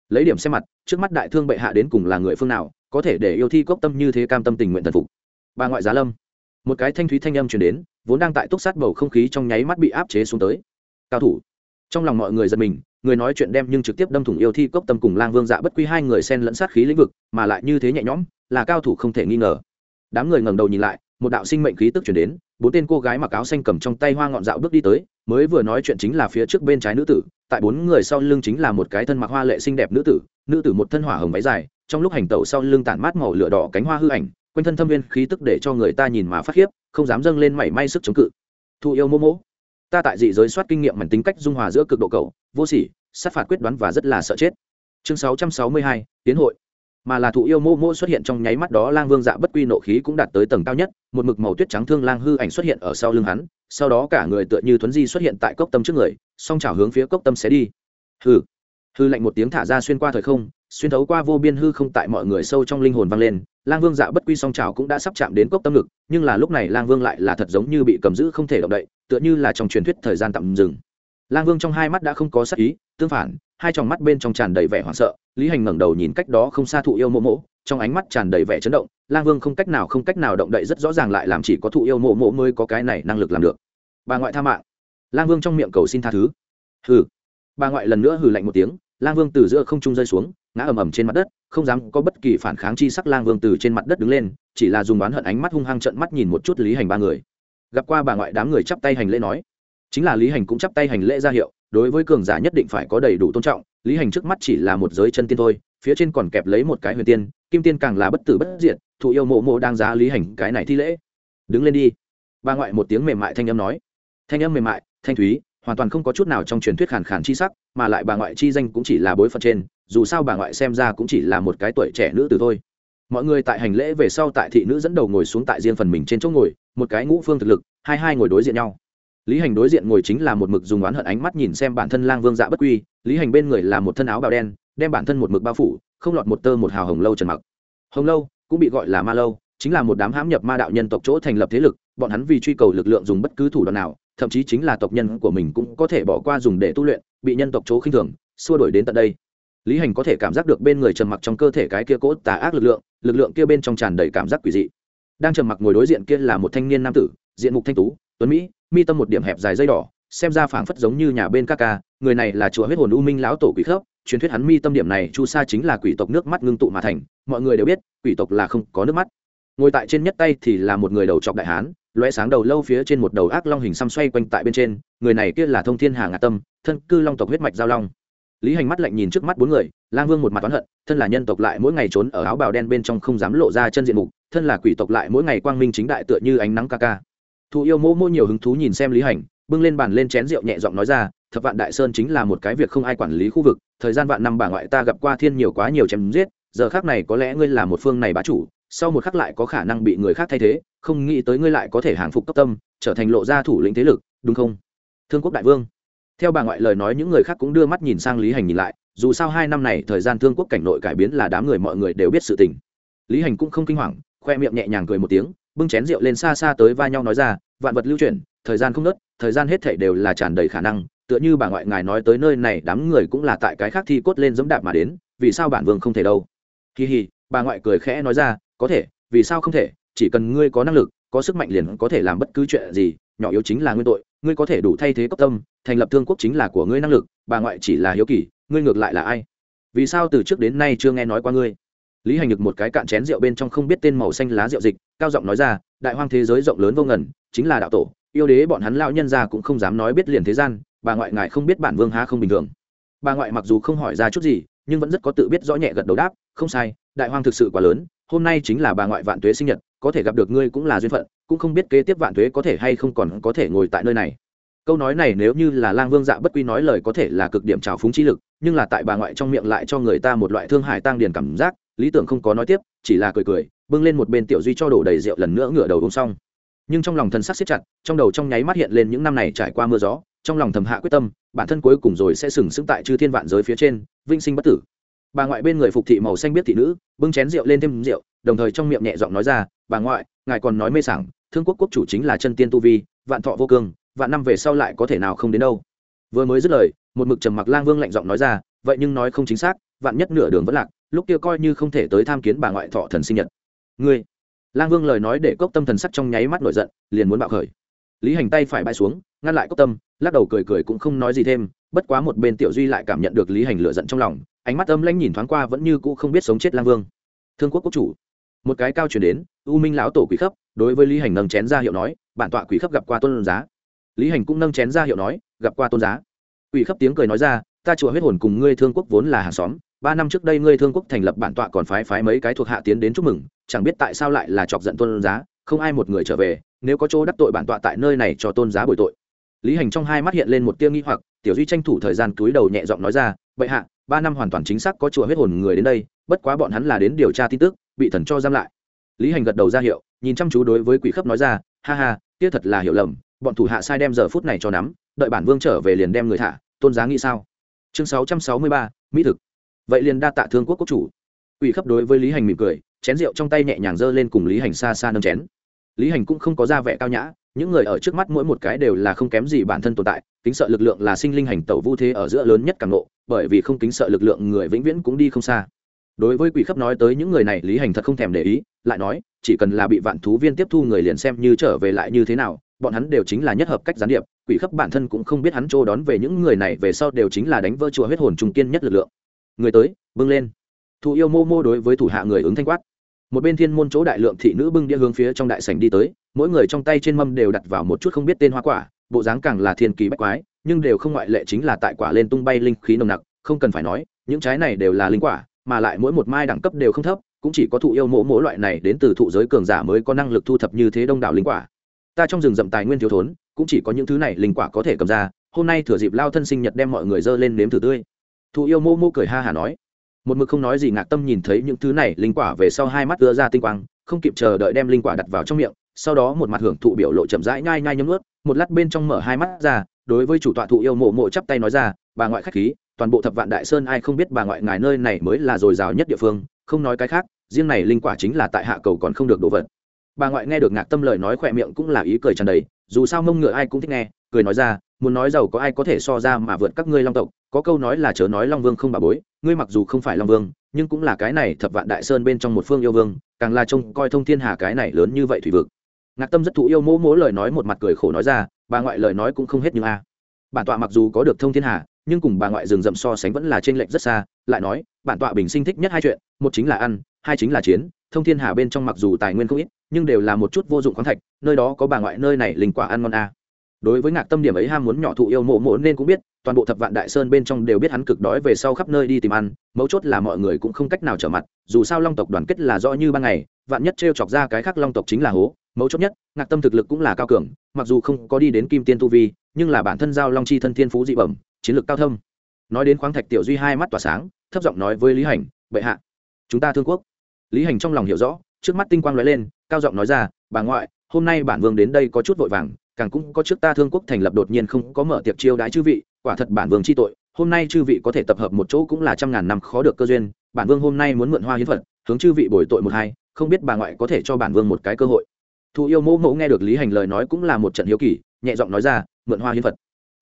Lấy điểm xem mặt, trước mắt đại thương bệ hạ đến cùng là người phương nào, có thể để yêu thi cốc tâm như thế cam tâm tình nguyện thần phục. Bà ngoại giá lâm. Một cái thanh thúy thanh âm truyền đến, vốn đang tại túc sát bầu không khí trong nháy mắt bị áp chế xuống tới. Cao thủ. Trong lòng mọi người giật mình, người nói chuyện đem nhưng trực tiếp đâm thủng yêu thi cốc tâm cùng lang vương dạ bất quy hai người xen lẫn sát khí lĩnh vực, mà lại như thế nhẹ nhõm, là cao thủ không thể nghi ngờ đám người ngẩng đầu nhìn lại một đạo sinh mệnh khí tức chuyển đến bốn tên cô gái mặc áo xanh cầm trong tay hoa ngọn dạo bước đi tới mới vừa nói chuyện chính là phía trước bên trái nữ tử tại bốn người sau lưng chính là một cái thân mặc hoa lệ xinh đẹp nữ tử nữ tử một thân hỏa hồng váy dài trong lúc hành tẩu sau lưng tản mát màu lửa đỏ cánh hoa hư ảnh quanh thân thâm viên khí tức để cho người ta nhìn mà phát khiếp không dám dâng lên mảy may sức chống cự. Thu yêu mô mô ta tại dị giới soát kinh nghiệm mảnh tính cách dung hòa giữa cực độ cầu vô sỉ sát phạt quyết đoán và rất là sợ chết. Chương 662, tiến hội mà là thụ yêu mô mô xuất hiện trong nháy mắt đó, lang vương dạ bất quy nộ khí cũng đạt tới tầng cao nhất, một mực màu tuyết trắng thương lang hư ảnh xuất hiện ở sau lưng hắn, sau đó cả người tựa như thuấn di xuất hiện tại cốc tâm trước người, song trào hướng phía cốc tâm sẽ đi. Hư hư lạnh một tiếng thả ra xuyên qua thời không, xuyên thấu qua vô biên hư không tại mọi người sâu trong linh hồn vang lên, lang vương dạ bất quy song trào cũng đã sắp chạm đến cốc tâm lực nhưng là lúc này lang vương lại là thật giống như bị cầm giữ không thể động đậy, tựa như là trong truyền thuyết thời gian tạm dừng lang vương trong hai mắt đã không có sắc ý, tương phản, hai tròng mắt bên trong tràn đầy vẻ hoảng sợ, lý hành ngẩng đầu nhìn cách đó không xa thụ yêu mộ mộ, trong ánh mắt tràn đầy vẻ chấn động, lang vương không cách nào không cách nào động đậy rất rõ ràng lại làm chỉ có thụ yêu mộ mộ mới có cái này năng lực làm được. Bà ngoại tha mạng. Lang vương trong miệng cầu xin tha thứ. Hừ. Bà ngoại lần nữa hừ lạnh một tiếng, lang vương từ giữa không trung rơi xuống, ngã ầm ầm trên mặt đất, không dám có bất kỳ phản kháng chi sắc lang vương từ trên mặt đất đứng lên, chỉ là dùng oán hận ánh mắt hung hăng trận mắt nhìn một chút lý hành ba người. Gặp qua bà ngoại đám người chắp tay hành lễ nói chính là lý hành cũng chắp tay hành lễ ra hiệu, đối với cường giả nhất định phải có đầy đủ tôn trọng, lý hành trước mắt chỉ là một giới chân tiên thôi, phía trên còn kẹp lấy một cái huyền tiên, kim tiên càng là bất tử bất diệt, thụ yêu mộ mộ đang giá lý hành cái này thi lễ. Đứng lên đi. Bà ngoại một tiếng mềm mại thanh âm nói. Thanh âm mềm mại, thanh thúy, hoàn toàn không có chút nào trong truyền thuyết khàn khàn chi sắc, mà lại bà ngoại chi danh cũng chỉ là bối phận trên, dù sao bà ngoại xem ra cũng chỉ là một cái tuổi trẻ nữ từ thôi. Mọi người tại hành lễ về sau tại thị nữ dẫn đầu ngồi xuống tại riêng phần mình trên chỗ ngồi, một cái ngũ phương thực lực, hai hai ngồi đối diện nhau lý hành đối diện ngồi chính là một mực dùng oán hận ánh mắt nhìn xem bản thân lang vương dạ bất quy. Lý hành bên người là một thân áo bào đen, đem bản thân một mực bao phủ, không lọt một tơ một hào hồng lâu trần mặc. Hồng lâu cũng bị gọi là ma lâu, chính là một đám hãm nhập ma đạo nhân tộc chỗ thành lập thế lực, bọn hắn vì truy cầu lực lượng dùng bất cứ thủ đoạn nào, thậm chí chính là tộc nhân của mình cũng có thể bỏ qua dùng để tu luyện, bị nhân tộc chỗ khinh thường, xua đổi đến tận đây. Lý hành có thể cảm giác được bên người trầm mặc trong cơ thể cái kia cốt tà ác lực lượng lực lượng kia bên trong tràn đầy cảm giác quỷ dị. Đang trầm mặc ngồi đối diện kia là một thanh niên nam tử, diện mục thanh tú tuấn mỹ, mi tâm một điểm hẹp dài dây đỏ, xem ra phảng phất giống như nhà bên ca ca, người này là chùa huyết hồn u minh lão tổ quỷ khớp, truyền thuyết hắn mi tâm điểm này chu sa chính là quỷ tộc nước mắt ngưng tụ mà thành, mọi người đều biết, quỷ tộc là không có nước mắt. Ngồi tại trên nhất tay thì là một người đầu trọc đại hán loé sáng đầu lâu phía trên một đầu ác long hình xăm xoay quanh tại bên trên, người này kia là thông thiên hà ngạ tâm, thân cư long tộc huyết mạch giao long. Lý hành mắt lạnh nhìn trước mắt bốn người, lang vương một mặt oán hận, thân là nhân tộc lại mỗi ngày trốn ở áo bào đen bên trong không dám lộ ra chân diện mục, thân là quỷ tộc lại mỗi ngày quang minh chính đại tựa như ánh nắng ca ca thụ yêu mô mô nhiều hứng thú nhìn xem lý hành, bưng lên bàn lên chén rượu nhẹ giọng nói ra, thập vạn đại sơn chính là một cái việc không ai quản lý khu vực, thời gian vạn năm bà ngoại ta gặp qua thiên nhiều quá nhiều chém giết, giờ khác này có lẽ ngươi là một phương này bá chủ, sau một khắc lại có khả năng bị người khác thay thế, không nghĩ tới ngươi lại có thể hàng phục cấp tâm, trở thành lộ gia thủ lĩnh thế lực, đúng không? Thương quốc đại vương. Theo bà ngoại lời nói, những người khác cũng đưa mắt nhìn sang lý hành nhìn lại, dù sao hai năm này thời gian thương quốc cảnh nội cải biến là đám người mọi người đều biết sự tình. Lý hành cũng không kinh hoàng, khoe miệng nhẹ nhàng cười một tiếng bưng chén rượu lên xa xa tới va nhau nói ra, vạn vật lưu chuyển, thời gian không nớt, thời gian hết thảy đều là tràn đầy khả năng, tựa như bà ngoại ngài nói tới nơi này, đám người cũng là tại cái khác thi cốt lên dẫm đạp mà đến, vì sao bản vương không thể đâu? Kỳ hì bà ngoại cười khẽ nói ra, có thể, vì sao không thể? Chỉ cần ngươi có năng lực, có sức mạnh liền có thể làm bất cứ chuyện gì, nhỏ yếu chính là nguyên tội, ngươi có thể đủ thay thế cốc tâm, thành lập thương quốc chính là của ngươi năng lực, bà ngoại chỉ là hiếu kỳ, ngươi ngược lại là ai? Vì sao từ trước đến nay chưa nghe nói qua ngươi? Lý hành ngực một cái cạn chén rượu bên trong không biết tên màu xanh lá rượu dịch, cao giọng nói ra, đại hoang thế giới rộng lớn vô ngần, chính là đạo tổ, yêu đế bọn hắn lao nhân ra cũng không dám nói biết liền thế gian, bà ngoại ngài không biết bản vương há không bình thường. Bà ngoại mặc dù không hỏi ra chút gì, nhưng vẫn rất có tự biết rõ nhẹ gật đầu đáp, không sai, đại hoang thực sự quá lớn, hôm nay chính là bà ngoại vạn tuế sinh nhật, có thể gặp được ngươi cũng là duyên phận, cũng không biết kế tiếp vạn tuế có thể hay không còn có thể ngồi tại nơi này. Câu nói này nếu như là lang vương dạ bất quy nói lời có thể là cực điểm trào phúng trí lực, nhưng là tại bà ngoại trong miệng lại cho người ta một loại thương hải tăng điền cảm giác lý tưởng không có nói tiếp, chỉ là cười cười, bưng lên một bên tiểu duy cho đổ đầy rượu lần nữa ngửa đầu uống xong. Nhưng trong lòng thần sắc siết chặt, trong đầu trong nháy mắt hiện lên những năm này trải qua mưa gió, trong lòng thầm hạ quyết tâm, bản thân cuối cùng rồi sẽ sừng sững tại chư thiên vạn giới phía trên vinh sinh bất tử. Bà ngoại bên người phục thị màu xanh biết thị nữ, bưng chén rượu lên thêm rượu, đồng thời trong miệng nhẹ giọng nói ra, bà ngoại, ngài còn nói mê sảng, thương quốc quốc chủ chính là chân tiên tu vi, vạn thọ vô cương, vạn năm về sau lại có thể nào không đến đâu? Vừa mới dứt lời, một mực trầm mặc lang vương lạnh giọng nói ra, vậy nhưng nói không chính xác, vạn nhất nửa đường vẫn lạc lúc kia coi như không thể tới tham kiến bà ngoại thọ thần sinh nhật. Ngươi, lang vương lời nói để cốc tâm thần sắc trong nháy mắt nổi giận, liền muốn bạo khởi. Lý hành tay phải bay xuống, ngăn lại cốc tâm, lắc đầu cười cười cũng không nói gì thêm, bất quá một bên tiểu duy lại cảm nhận được lý hành lựa giận trong lòng, ánh mắt âm lãnh nhìn thoáng qua vẫn như cũ không biết sống chết lang vương. Thương quốc quốc chủ. Một cái cao chuyển đến, u minh lão tổ quỷ khấp, đối với lý hành nâng chén ra hiệu nói, bản tọa quỷ khấp gặp qua tôn giá. Lý hành cũng nâng chén ra hiệu nói, gặp qua tôn giá. Quỷ khấp tiếng cười nói ra, ta chùa huyết hồn cùng ngươi thương quốc vốn là hàng xóm ba năm trước đây ngươi thương quốc thành lập bản tọa còn phái phái mấy cái thuộc hạ tiến đến chúc mừng, chẳng biết tại sao lại là chọc giận tôn giá, không ai một người trở về, nếu có chỗ đắc tội bản tọa tại nơi này cho tôn giá bồi tội. Lý hành trong hai mắt hiện lên một tia nghi hoặc, tiểu duy tranh thủ thời gian cúi đầu nhẹ giọng nói ra vậy hạ, ba năm hoàn toàn chính xác có chùa huyết hồn người đến đây, bất quá bọn hắn là đến điều tra tin tức, bị thần cho giam lại. Lý hành gật đầu ra hiệu, nhìn chăm chú đối với quỷ khấp nói ra, ha ha, kia thật là hiểu lầm, bọn thủ hạ sai đem giờ phút này cho nắm, đợi bản vương trở về liền đem người thả, tôn giá nghĩ sao? Chương sáu trăm sáu mươi ba, mỹ thực vậy liền đa tạ thương quốc quốc chủ. Ủy khắp đối với lý hành mỉm cười, chén rượu trong tay nhẹ nhàng giơ lên cùng lý hành xa xa nâng chén. Lý hành cũng không có ra vẻ cao nhã, những người ở trước mắt mỗi một cái đều là không kém gì bản thân tồn tại, kính sợ lực lượng là sinh linh hành tẩu vu thế ở giữa lớn nhất càng nộ bởi vì không kính sợ lực lượng người vĩnh viễn cũng đi không xa. Đối với quỷ khắp nói tới những người này, lý hành thật không thèm để ý, lại nói, chỉ cần là bị vạn thú viên tiếp thu người liền xem như trở về lại như thế nào, bọn hắn đều chính là nhất hợp cách gián điệp, quỷ khắp bản thân cũng không biết hắn trô đón về những người này về sau đều chính là đánh vỡ chùa huyết hồn trung kiên nhất lực lượng người tới, bưng lên. Thụ yêu mô mô đối với thủ hạ người ứng thanh quát. Một bên thiên môn chỗ đại lượng thị nữ bưng đĩa hướng phía trong đại sảnh đi tới, mỗi người trong tay trên mâm đều đặt vào một chút không biết tên hoa quả, bộ dáng càng là thiên kỳ bách quái, nhưng đều không ngoại lệ chính là tại quả lên tung bay linh khí nồng nặc, không cần phải nói, những trái này đều là linh quả, mà lại mỗi một mai đẳng cấp đều không thấp, cũng chỉ có thụ yêu mỗ mỗ loại này đến từ thụ giới cường giả mới có năng lực thu thập như thế đông đảo linh quả. Ta trong rừng rậm tài nguyên thiếu thốn, cũng chỉ có những thứ này linh quả có thể cầm ra, hôm nay thừa dịp lao thân sinh nhật đem mọi người dơ lên nếm thử tươi thụ yêu mô mô cười ha hả nói. Một mực không nói gì ngạc tâm nhìn thấy những thứ này, linh quả về sau hai mắt đưa ra tinh quang, không kịp chờ đợi đem linh quả đặt vào trong miệng, sau đó một mặt hưởng thụ biểu lộ chậm rãi nhai nhai nhấm ướt một lát bên trong mở hai mắt ra, đối với chủ tọa thụ yêu mộ mộ chắp tay nói ra, bà ngoại khách khí, toàn bộ thập vạn đại sơn ai không biết bà ngoại ngài nơi này mới là dồi dào nhất địa phương, không nói cái khác, riêng này linh quả chính là tại hạ cầu còn không được đổ vật. Bà ngoại nghe được ngạc tâm lời nói khỏe miệng cũng là ý cười tràn đầy, dù sao mông ngựa ai cũng thích nghe, cười nói ra muốn nói giàu có ai có thể so ra mà vượt các ngươi long tộc, có câu nói là chớ nói long vương không bà bối, ngươi mặc dù không phải long vương, nhưng cũng là cái này thập vạn đại sơn bên trong một phương yêu vương, càng là trông coi thông thiên hà cái này lớn như vậy thủy vực. Ngạc tâm rất thụ yêu mỗ mỗ lời nói một mặt cười khổ nói ra, bà ngoại lời nói cũng không hết nhưng a. Bản tọa mặc dù có được thông thiên hà, nhưng cùng bà ngoại rừng rậm so sánh vẫn là trên lệnh rất xa, lại nói, bản tọa bình sinh thích nhất hai chuyện, một chính là ăn, hai chính là chiến, thông thiên hà bên trong mặc dù tài nguyên không ít, nhưng đều là một chút vô dụng khoáng thạch, nơi đó có bà ngoại nơi này linh quả ăn ngon a đối với ngạc tâm điểm ấy ham muốn nhỏ thụ yêu mộ mộ nên cũng biết, toàn bộ thập vạn đại sơn bên trong đều biết hắn cực đói về sau khắp nơi đi tìm ăn, mấu chốt là mọi người cũng không cách nào trở mặt, dù sao long tộc đoàn kết là rõ như ban ngày, vạn nhất t r e o chọc ra cái khác long tộc chính là hố, mấu chốt nhất, ngạc tâm thực lực cũng là cao cường, mặc dù không có đi đến kim tiên tu vi, nhưng là bản thân giao long chi thân thiên phú dị bẩm, chiến lược cao thâm. Nói đến khoáng thạch tiểu duy hai mắt tỏa sáng, thấp giọng nói với lý hành, bệ hạ, chúng ta thương quốc. Lý hành trong lòng hiểu rõ, trước mắt tinh quang lóe lên, cao giọng nói ra, bà ngoại, hôm nay bản vương đến đây có chút vội vàng càng cũng có trước ta thương quốc thành lập đột nhiên không có mở tiệc chiêu đãi chư vị, quả thật bản vương chi tội, hôm nay chư vị có thể tập hợp một chỗ cũng là trăm ngàn năm khó được cơ duyên, bản vương hôm nay muốn mượn hoa hiến phật, hướng chư vị bồi tội một hai, không biết bà ngoại có thể cho bản vương một cái cơ hội. Thụ yêu mẫu mẫu nghe được lý hành lời nói cũng là một trận hiếu kỳ, nhẹ giọng nói ra, mượn hoa hiến phật.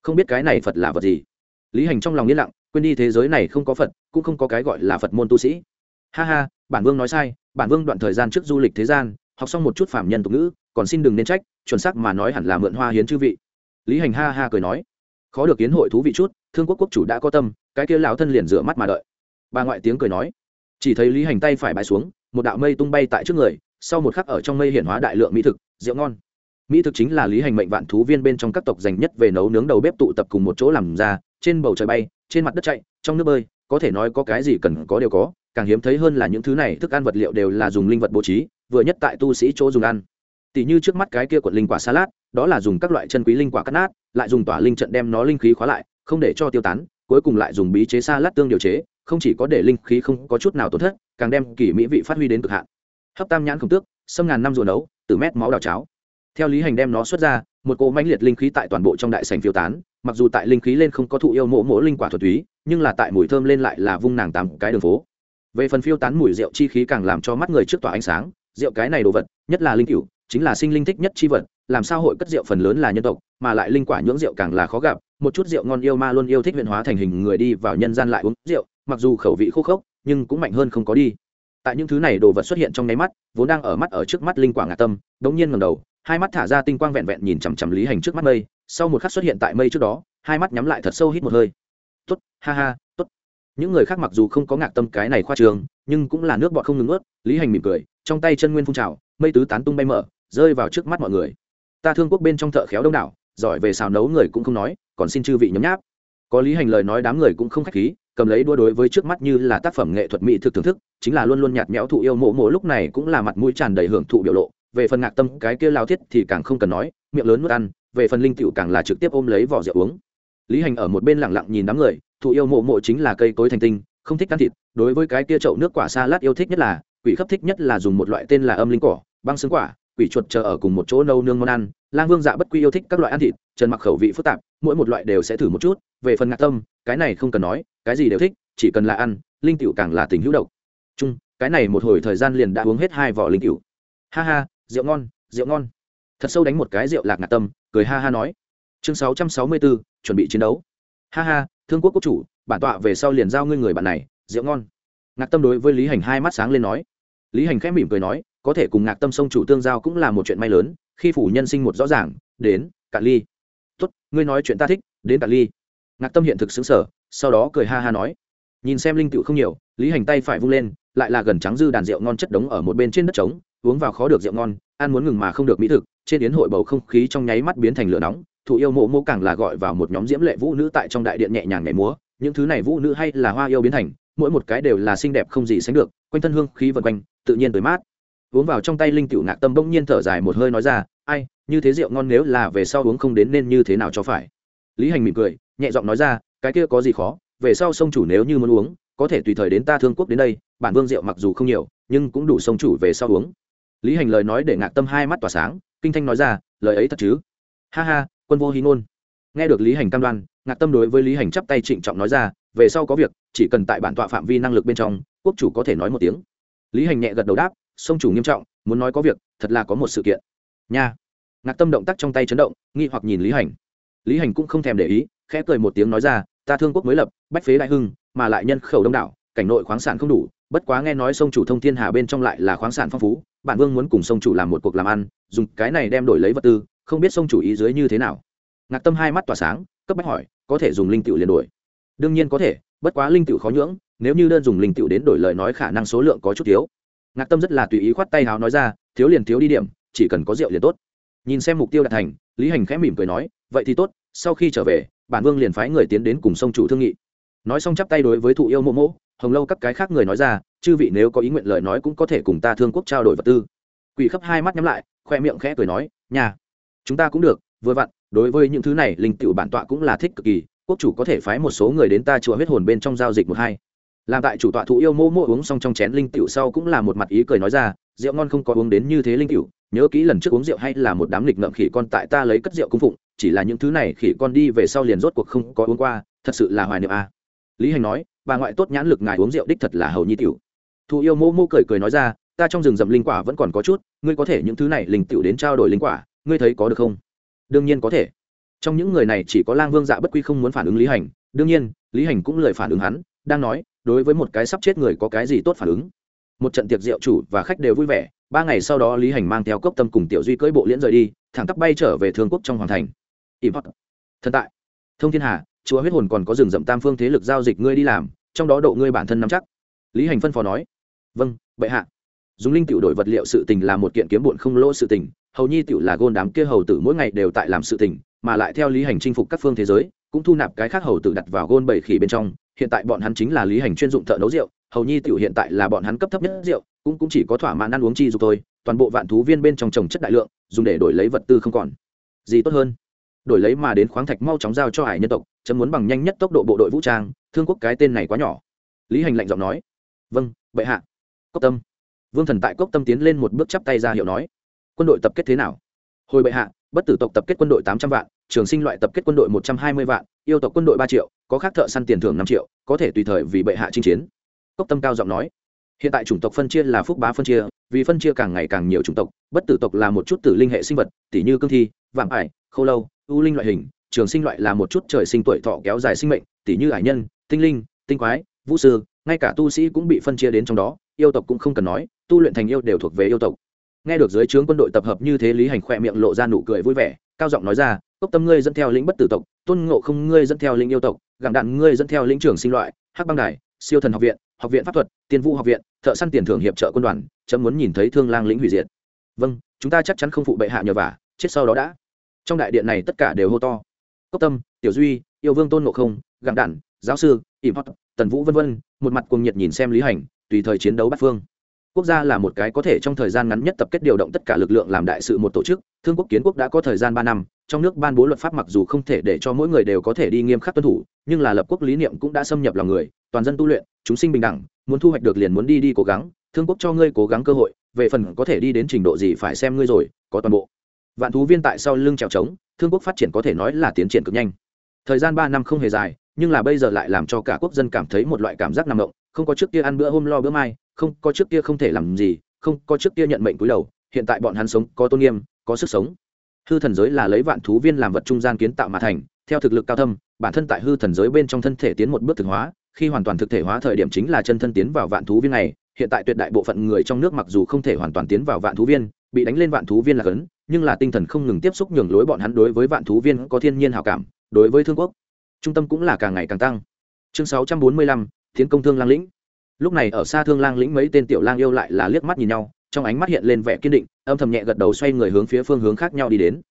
Không biết cái này phật là vật gì? Lý hành trong lòng yên lặng, quên đi thế giới này không có phật, cũng không có cái gọi là phật môn tu sĩ. Ha ha, bản vương nói sai, bản vương đoạn thời gian trước du lịch thế gian, học xong một chút phạm nhân tục ngữ còn xin đừng nên trách, chuẩn xác mà nói hẳn là mượn hoa hiến chư vị. Lý hành ha ha cười nói. Khó được kiến hội thú vị chút, thương quốc quốc chủ đã có tâm, cái kia lão thân liền rửa mắt mà đợi. Bà ngoại tiếng cười nói. Chỉ thấy lý hành tay phải bãi xuống, một đạo mây tung bay tại trước người, sau một khắc ở trong mây hiển hóa đại lượng mỹ thực, rượu ngon. Mỹ thực chính là lý hành mệnh vạn thú viên bên trong các tộc dành nhất về nấu nướng đầu bếp tụ tập cùng một chỗ làm ra, trên bầu trời bay, trên mặt đất chạy, trong nước bơi, có thể nói có cái gì cần có đều có, càng hiếm thấy hơn là những thứ này thức ăn vật liệu đều là dùng linh vật bố trí, vừa nhất tại tu sĩ chỗ dùng ăn tỷ như trước mắt cái kia quận linh quả salad, đó là dùng các loại chân quý linh quả cắt nát, lại dùng tỏa linh trận đem nó linh khí khóa lại, không để cho tiêu tán, cuối cùng lại dùng bí chế salad tương điều chế, không chỉ có để linh khí không có chút nào tổn thất, càng đem kỳ mỹ vị phát huy đến cực hạn hấp tam nhãn không tước, xâm ngàn năm rùa nấu từ mét máu đào cháo theo lý hành đem nó xuất ra, một cỗ mãnh liệt linh khí tại toàn bộ trong đại sành phiêu tán, mặc dù tại linh khí lên không có thụ yêu mộ mỗ linh quả thuật túy, nhưng là tại mùi thơm lên lại là vung nàng tám cái đường phố về phần phiêu tán mùi rượu chi khí càng làm cho mắt người trước tỏa ánh sáng, rượu cái này đồ vật, nhất là linh cửu chính là sinh linh thích nhất chi vật, làm sao hội cất rượu phần lớn là nhân tộc, mà lại linh quả nhưỡng rượu càng là khó gặp, một chút rượu ngon yêu ma luôn yêu thích huyện hóa thành hình người đi vào nhân gian lại uống rượu, mặc dù khẩu vị khô khốc, nhưng cũng mạnh hơn không có đi. Tại những thứ này đồ vật xuất hiện trong nháy mắt, vốn đang ở mắt ở trước mắt linh quả ngạ tâm, đống nhiên ngầm đầu, hai mắt thả ra tinh quang vẹn vẹn nhìn chằm chằm lý hành trước mắt mây, sau một khắc xuất hiện tại mây trước đó, hai mắt nhắm lại thật sâu hít một hơi. Tốt, ha ha, tốt. Những người khác mặc dù không có ngạc tâm cái này khoa trường, nhưng cũng là nước bọt không ngừng ướt lý hành mỉm cười, trong tay chân nguyên phun trào, mây tứ tán tung bay mở rơi vào trước mắt mọi người. Ta thương quốc bên trong thợ khéo đông đảo, giỏi về xào nấu người cũng không nói, còn xin chư vị nhấm nháp. Có lý hành lời nói đám người cũng không khách khí, cầm lấy đua đối với trước mắt như là tác phẩm nghệ thuật mỹ thực thưởng thức, chính là luôn luôn nhạt nhẽo thụ yêu mộ mộ lúc này cũng là mặt mũi tràn đầy hưởng thụ biểu lộ. Về phần ngạc tâm, cái kia lao thiết thì càng không cần nói, miệng lớn nuốt ăn, về phần linh tiểu càng là trực tiếp ôm lấy vỏ rượu uống. Lý hành ở một bên lặng lặng nhìn đám người, thụ yêu mộ mộ chính là cây cối thành tinh, không thích ăn thịt, đối với cái kia chậu nước quả xa lát yêu thích nhất là, quỷ khắp thích nhất là dùng một loại tên là âm linh cỏ, băng xương quả quỷ chuột chờ ở cùng một chỗ nâu nương món ăn, lang vương dạ bất quy yêu thích các loại ăn thịt, trần mặc khẩu vị phức tạp, mỗi một loại đều sẽ thử một chút, về phần ngạc tâm, cái này không cần nói, cái gì đều thích, chỉ cần là ăn, linh tiểu càng là tình hữu độc. Chung, cái này một hồi thời gian liền đã uống hết hai vỏ linh tiểu. Ha ha, rượu ngon rượu ngon. Thật sâu đánh một cái rượu lạc Ngạc tâm, cười ha ha nói. Chương sáu trăm sáu mươi bốn chuẩn bị chiến đấu. Ha ha, thương quốc quốc chủ, bản tọa về sau liền giao ngươi người bạn này, rượu ngon. Ngạc tâm đối với lý hành hai mắt sáng lên nói. Lý hành khẽ mỉm cười nói có thể cùng ngạc tâm sông chủ tương giao cũng là một chuyện may lớn, khi phủ nhân sinh một rõ ràng, đến, cạn ly. Tốt, ngươi nói chuyện ta thích, đến cạn ly. Ngạc tâm hiện thực xứng sở sau đó cười ha ha nói. Nhìn xem linh tựu không nhiều, lý hành tay phải vung lên, lại là gần trắng dư đàn rượu ngon chất đống ở một bên trên đất trống, uống vào khó được rượu ngon, ăn muốn ngừng mà không được mỹ thực, trên yến hội bầu không khí trong nháy mắt biến thành lửa nóng, thụ yêu mộ mô càng là gọi vào một nhóm diễm lệ vũ nữ tại trong đại điện nhẹ nhàng nhảy múa, những thứ này vũ nữ hay là hoa yêu biến thành, mỗi một cái đều là xinh đẹp không gì sánh được, quanh thân hương khí vần quanh, tự nhiên tới mát uống vào trong tay linh tiểu ngạc tâm bỗng nhiên thở dài một hơi nói ra, ai, như thế rượu ngon nếu là về sau uống không đến nên như thế nào cho phải? Lý hành mỉm cười, nhẹ giọng nói ra, cái kia có gì khó, về sau sông chủ nếu như muốn uống, có thể tùy thời đến ta thương quốc đến đây, bản vương rượu mặc dù không nhiều, nhưng cũng đủ sông chủ về sau uống. Lý hành lời nói để ngạc tâm hai mắt tỏa sáng, kinh thanh nói ra, lời ấy thật chứ? Ha ha, quân vô hí ngôn. Nghe được lý hành cam đoan, ngạc tâm đối với lý hành chắp tay trịnh trọng nói ra, về sau có việc, chỉ cần tại bản tọa phạm vi năng lực bên trong, quốc chủ có thể nói một tiếng. Lý hành nhẹ gật đầu đáp sông chủ nghiêm trọng, muốn nói có việc, thật là có một sự kiện. Nha. Ngạc tâm động tác trong tay chấn động, nghi hoặc nhìn lý hành. Lý hành cũng không thèm để ý, khẽ cười một tiếng nói ra, ta thương quốc mới lập, bách phế đại hưng, mà lại nhân khẩu đông đảo, cảnh nội khoáng sản không đủ, bất quá nghe nói sông chủ thông thiên hà bên trong lại là khoáng sản phong phú, bản vương muốn cùng sông chủ làm một cuộc làm ăn, dùng cái này đem đổi lấy vật tư, không biết sông chủ ý dưới như thế nào. Ngạc tâm hai mắt tỏa sáng, cấp bách hỏi, có thể dùng linh tiểu liền đổi? Đương nhiên có thể, bất quá linh tiểu khó nhưỡng, nếu như đơn dùng linh tiểu đến đổi lời nói khả năng số lượng có chút thiếu ngạc tâm rất là tùy ý khoát tay háo nói ra, thiếu liền thiếu đi điểm, chỉ cần có rượu liền tốt. Nhìn xem mục tiêu đạt thành, lý hành khẽ mỉm cười nói, vậy thì tốt, sau khi trở về, bản vương liền phái người tiến đến cùng sông chủ thương nghị. Nói xong chắp tay đối với thụ yêu mộ mộ, hồng lâu các cái khác người nói ra, chư vị nếu có ý nguyện lời nói cũng có thể cùng ta thương quốc trao đổi vật tư. Quỷ khắp hai mắt nhắm lại, khoe miệng khẽ cười nói, nhà, chúng ta cũng được, vừa vặn, đối với những thứ này, linh tiểu bản tọa cũng là thích cực kỳ, quốc chủ có thể phái một số người đến ta chùa huyết hồn bên trong giao dịch một hai làm tại chủ tọa thụ yêu mô mô uống xong trong chén linh tiểu sau cũng là một mặt ý cười nói ra, rượu ngon không có uống đến như thế linh tiểu, nhớ kỹ lần trước uống rượu hay là một đám lịch ngậm khỉ con tại ta lấy cất rượu cung phụng, chỉ là những thứ này khỉ con đi về sau liền rốt cuộc không có uống qua, thật sự là hoài niệm a. À. lý hành nói, bà ngoại tốt nhãn lực ngài uống rượu đích thật là hầu nhi tiểu. Thụ yêu mô mô cười cười nói ra, ta trong rừng rậm linh quả vẫn còn có chút, ngươi có thể những thứ này linh tiểu đến trao đổi linh quả, ngươi thấy có được không? Đương nhiên có thể. Trong những người này chỉ có lang vương dạ bất quy không muốn phản ứng lý hành, đương nhiên, lý hành cũng lời phản ứng hắn, đang nói đối với một cái sắp chết người có cái gì tốt phản ứng. Một trận tiệc rượu chủ và khách đều vui vẻ, ba ngày sau đó lý hành mang theo cốc tâm cùng tiểu duy cưỡi bộ liễn rời đi, thẳng tắp bay trở về thương quốc trong hoàng thành. Im hót thần tại. Thông thiên hà, chúa huyết hồn còn có rừng rậm tam phương thế lực giao dịch ngươi đi làm, trong đó độ ngươi bản thân nắm chắc. Lý hành phân phó nói. Vâng bệ hạ. Dùng linh tiểu đổi vật liệu sự tình là một kiện kiếm bụn không lỗ sự tình, hầu nhi tiểu là gôn đám kia hầu tử mỗi ngày đều tại làm sự tình, mà lại theo lý hành chinh phục các phương thế giới, cũng thu nạp cái khác hầu tử đặt vào gôn bảy khỉ bên trong hiện tại bọn hắn chính là lý hành chuyên dụng thợ nấu rượu, hầu nhi tiểu hiện tại là bọn hắn cấp thấp nhất rượu, cũng cũng chỉ có thỏa mãn ăn uống chi dục thôi, toàn bộ vạn thú viên bên trong trồng chất đại lượng, dùng để đổi lấy vật tư không còn. Gì tốt hơn? Đổi lấy mà đến khoáng thạch mau chóng giao cho hải nhân tộc, chấm muốn bằng nhanh nhất tốc độ bộ đội vũ trang, thương quốc cái tên này quá nhỏ. Lý hành lạnh giọng nói. Vâng bệ hạ. Cốc tâm. Vương thần tại cốc tâm tiến lên một bước chắp tay ra hiệu nói. Quân đội tập kết thế nào? Hồi bệ hạ, bất tử tộc tập kết quân đội tám trăm vạn trường sinh loại tập kết quân đội một trăm hai mươi vạn, yêu tộc quân đội ba triệu, có khác thợ săn tiền thưởng năm triệu, có thể tùy thời vì bệ hạ chinh chiến. Cốc tâm cao giọng nói. Hiện tại chủng tộc phân chia là phúc bá phân chia, vì phân chia càng ngày càng nhiều chủng tộc, bất tử tộc là một chút tử linh hệ sinh vật tỷ như cương thi, vạm ải khâu lâu, u linh loại hình, trường sinh loại là một chút trời sinh tuổi thọ kéo dài sinh mệnh tỷ như hải nhân, tinh linh, tinh quái, vũ sư, ngay cả tu sĩ cũng bị phân chia đến trong đó, yêu tộc cũng không cần nói, tu luyện thành yêu đều thuộc về yêu tộc. Nghe được dưới trướng quân đội tập hợp như thế lý hành khỏe miệng lộ ra nụ cười vui vẻ cao giọng nói ra, cốc tâm ngươi dẫn theo lĩnh bất tử tộc, tôn ngộ không ngươi dẫn theo lĩnh yêu tộc gặng đạn ngươi dẫn theo lĩnh trưởng sinh loại, hắc băng đài, siêu thần học viện học viện pháp thuật, tiên vũ học viện, thợ săn tiền thưởng hiệp trợ quân đoàn, chấm muốn nhìn thấy thương lang lĩnh hủy diệt. Vâng chúng ta chắc chắn không phụ bệ hạ nhờ vả, chết sau đó đã. Trong đại điện này tất cả đều hô to. Cốc tâm, tiểu duy, yêu vương tôn ngộ không gặng đạn, giáo sư im hot tần vũ vân vân, một mặt cuồng nhiệt nhìn xem lý hành, tùy thời chiến đấu bắt phương quốc gia là một cái có thể trong thời gian ngắn nhất tập kết điều động tất cả lực lượng làm đại sự một tổ chức, thương quốc kiến quốc đã có thời gian ba năm, trong nước ban bố luật pháp mặc dù không thể để cho mỗi người đều có thể đi nghiêm khắc tuân thủ, nhưng là lập quốc lý niệm cũng đã xâm nhập lòng người, toàn dân tu luyện, chúng sinh bình đẳng, muốn thu hoạch được liền muốn đi đi cố gắng, thương quốc cho ngươi cố gắng cơ hội, về phần có thể đi đến trình độ gì phải xem ngươi rồi, có toàn bộ. Vạn thú viên tại sau lưng trèo trống, thương quốc phát triển có thể nói là tiến triển cực nhanh. Thời gian ba năm không hề dài, nhưng là bây giờ lại làm cho cả quốc dân cảm thấy một loại cảm giác nằm động, không có trước kia ăn bữa hôm lo bữa mai không có trước kia không thể làm gì, không có trước kia nhận mệnh cúi đầu, hiện tại bọn hắn sống có tôn nghiêm, có sức sống. Hư thần giới là lấy vạn thú viên làm vật trung gian kiến tạo mà thành, theo thực lực cao thâm, bản thân tại hư thần giới bên trong thân thể tiến một bước thực hóa, khi hoàn toàn thực thể hóa thời điểm chính là chân thân tiến vào vạn thú viên này, hiện tại tuyệt đại bộ phận người trong nước mặc dù không thể hoàn toàn tiến vào vạn thú viên, bị đánh lên vạn thú viên là cấn, nhưng là tinh thần không ngừng tiếp xúc nhường lối bọn hắn đối với vạn thú viên có thiên nhiên hào cảm, đối với thương quốc, trung tâm cũng là càng ngày càng tăng. Chương sáu trăm bốn mươi lăm tiến công thương lang lĩnh lúc này ở xa thương lang lĩnh mấy tên tiểu lang yêu lại là liếc mắt nhìn nhau, trong ánh mắt hiện lên vẻ kiên định, âm thầm nhẹ gật đầu xoay người hướng phía phương hướng khác nhau đi đến.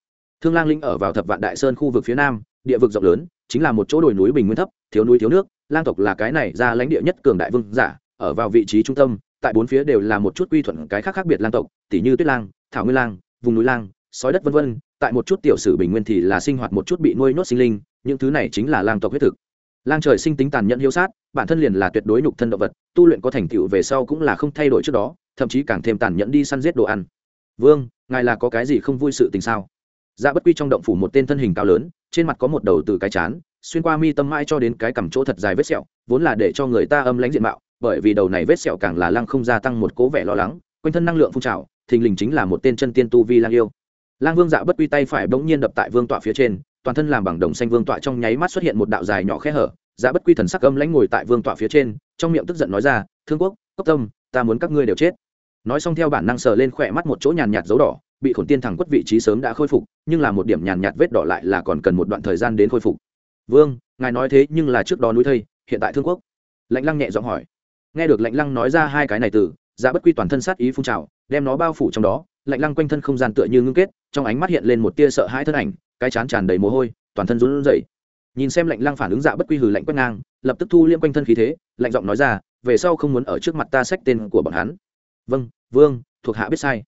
Thương lang lĩnh ở vào thập vạn đại sơn khu vực phía nam, địa vực rộng lớn, chính là một chỗ đồi núi bình nguyên thấp, thiếu núi thiếu nước, lang tộc là cái này ra lãnh địa nhất cường đại vương giả, ở vào vị trí trung tâm, tại bốn phía đều là một chút quy thuận cái khác khác biệt lang tộc, tỉ như tuyết lang, thảo nguyên lang, vùng núi lang, sói đất vân vân, tại một chút tiểu sử bình nguyên thì là sinh hoạt một chút bị nuôi nhốt sinh linh, những thứ này chính là lang tộc huyết thực lang trời sinh tính tàn nhẫn hiếu sát, bản thân liền là tuyệt đối nhục thân động vật, tu luyện có thành tựu về sau cũng là không thay đổi trước đó, thậm chí càng thêm tàn nhẫn đi săn giết đồ ăn. Vương, ngài là có cái gì không vui sự tình sao? Dạ bất quy trong động phủ một tên thân hình cao lớn, trên mặt có một đầu từ cái chán, xuyên qua mi tâm mãi cho đến cái cằm chỗ thật dài vết sẹo, vốn là để cho người ta âm lãnh diện mạo, bởi vì đầu này vết sẹo càng là lăng không gia tăng một cố vẻ lo lắng, quanh thân năng lượng phun trào, thình lình chính là một tên chân tiên tu vi lang yêu. Lang vương dạ bất quy tay phải bỗng nhiên đập tại vương tọa phía trên toàn thân làm bằng đồng xanh vương tọa trong nháy mắt xuất hiện một đạo dài nhỏ khe hở, Giá bất quy thần sắc âm lãnh ngồi tại vương tọa phía trên, trong miệng tức giận nói ra, thương quốc, cốc tâm, ta muốn các ngươi đều chết. Nói xong theo bản năng sờ lên khỏe mắt một chỗ nhàn nhạt dấu đỏ, bị khổn tiên thẳng quất vị trí sớm đã khôi phục, nhưng là một điểm nhàn nhạt vết đỏ lại là còn cần một đoạn thời gian đến khôi phục. Vương, ngài nói thế nhưng là trước đó núi thây, hiện tại thương quốc. Lạnh lăng nhẹ giọng hỏi. Nghe được lạnh lăng nói ra hai cái này từ, Giá bất quy toàn thân sát ý phun trào, đem nó bao phủ trong đó lạnh lăng quanh thân không gian tựa như ngưng kết, trong ánh mắt hiện lên một tia sợ hãi thân ảnh, cái chán tràn đầy mồ hôi, toàn thân run rẩy. Nhìn xem lạnh lăng phản ứng dạ bất quy hừ lạnh quét ngang, lập tức thu liêm quanh thân khí thế, lạnh giọng nói ra, về sau không muốn ở trước mặt ta xách tên của bọn hắn. Vâng vương, thuộc hạ biết sai.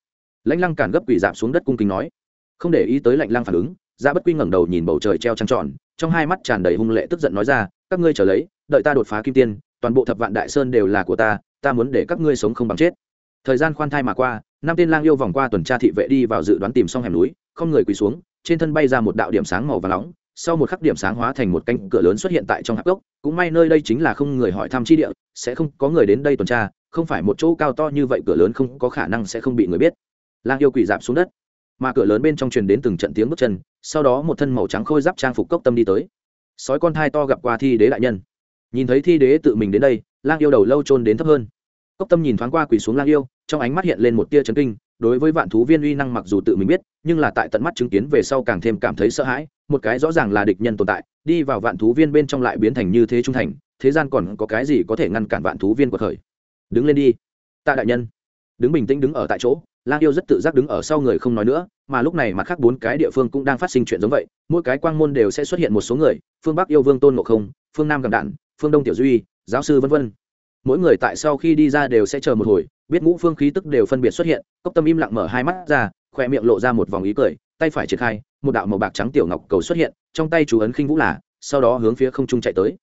Lãnh lăng cản gấp quỷ giảm xuống đất cung kính nói. Không để ý tới lạnh lăng phản ứng dạ bất quy ngẩng đầu nhìn bầu trời treo trăng tròn, trong hai mắt tràn đầy hung lệ tức giận nói ra, các ngươi trở lấy, đợi ta đột phá kim tiên, toàn bộ thập vạn đại sơn đều là của ta ta muốn để các ngươi sống không bằng chết. Thời gian khoan thai mà qua năm tên lang yêu vòng qua tuần tra thị vệ đi vào dự đoán tìm xong hẻm núi, không người quỳ xuống, trên thân bay ra một đạo điểm sáng màu và nóng, sau một khắc điểm sáng hóa thành một cánh cửa lớn xuất hiện tại trong hạp gốc cũng may nơi đây chính là không người hỏi thăm chi địa, sẽ không có người đến đây tuần tra, không phải một chỗ cao to như vậy, cửa lớn không có khả năng sẽ không bị người biết. Lang yêu quỳ dạp xuống đất, mà cửa lớn bên trong truyền đến từng trận tiếng bước chân, sau đó một thân màu trắng khôi giáp trang phục cốc tâm đi tới. Sói con thai to gặp qua thi đế đại nhân. Nhìn thấy thi đế tự mình đến đây, lang yêu đầu lâu trôn đến thấp hơn. Cốc tâm nhìn thoáng qua quỳ xuống lang yêu trong ánh mắt hiện lên một tia chấn kinh, đối với vạn thú viên uy năng mặc dù tự mình biết, nhưng là tại tận mắt chứng kiến về sau càng thêm cảm thấy sợ hãi, một cái rõ ràng là địch nhân tồn tại, đi vào vạn thú viên bên trong lại biến thành như thế trung thành, thế gian còn có cái gì có thể ngăn cản vạn thú viên của thời? Đứng lên đi. Tạ đại nhân. Đứng bình tĩnh đứng ở tại chỗ, lang yêu rất tự giác đứng ở sau người không nói nữa, mà lúc này mặt khác bốn cái địa phương cũng đang phát sinh chuyện giống vậy, mỗi cái quang môn đều sẽ xuất hiện một số người, phương bắc yêu vương tôn ngộ không, phương nam cầm đạn, phương đông tiểu duy, giáo sư v v mỗi người tại sau khi đi ra đều sẽ chờ một hồi biết ngũ phương khí tức đều phân biệt xuất hiện, cốc tâm im lặng mở hai mắt ra khoe miệng lộ ra một vòng ý cười, tay phải triển khai, một đạo màu bạc trắng tiểu ngọc cầu xuất hiện, trong tay chú ấn khinh vũ là, sau đó hướng phía không trung chạy tới.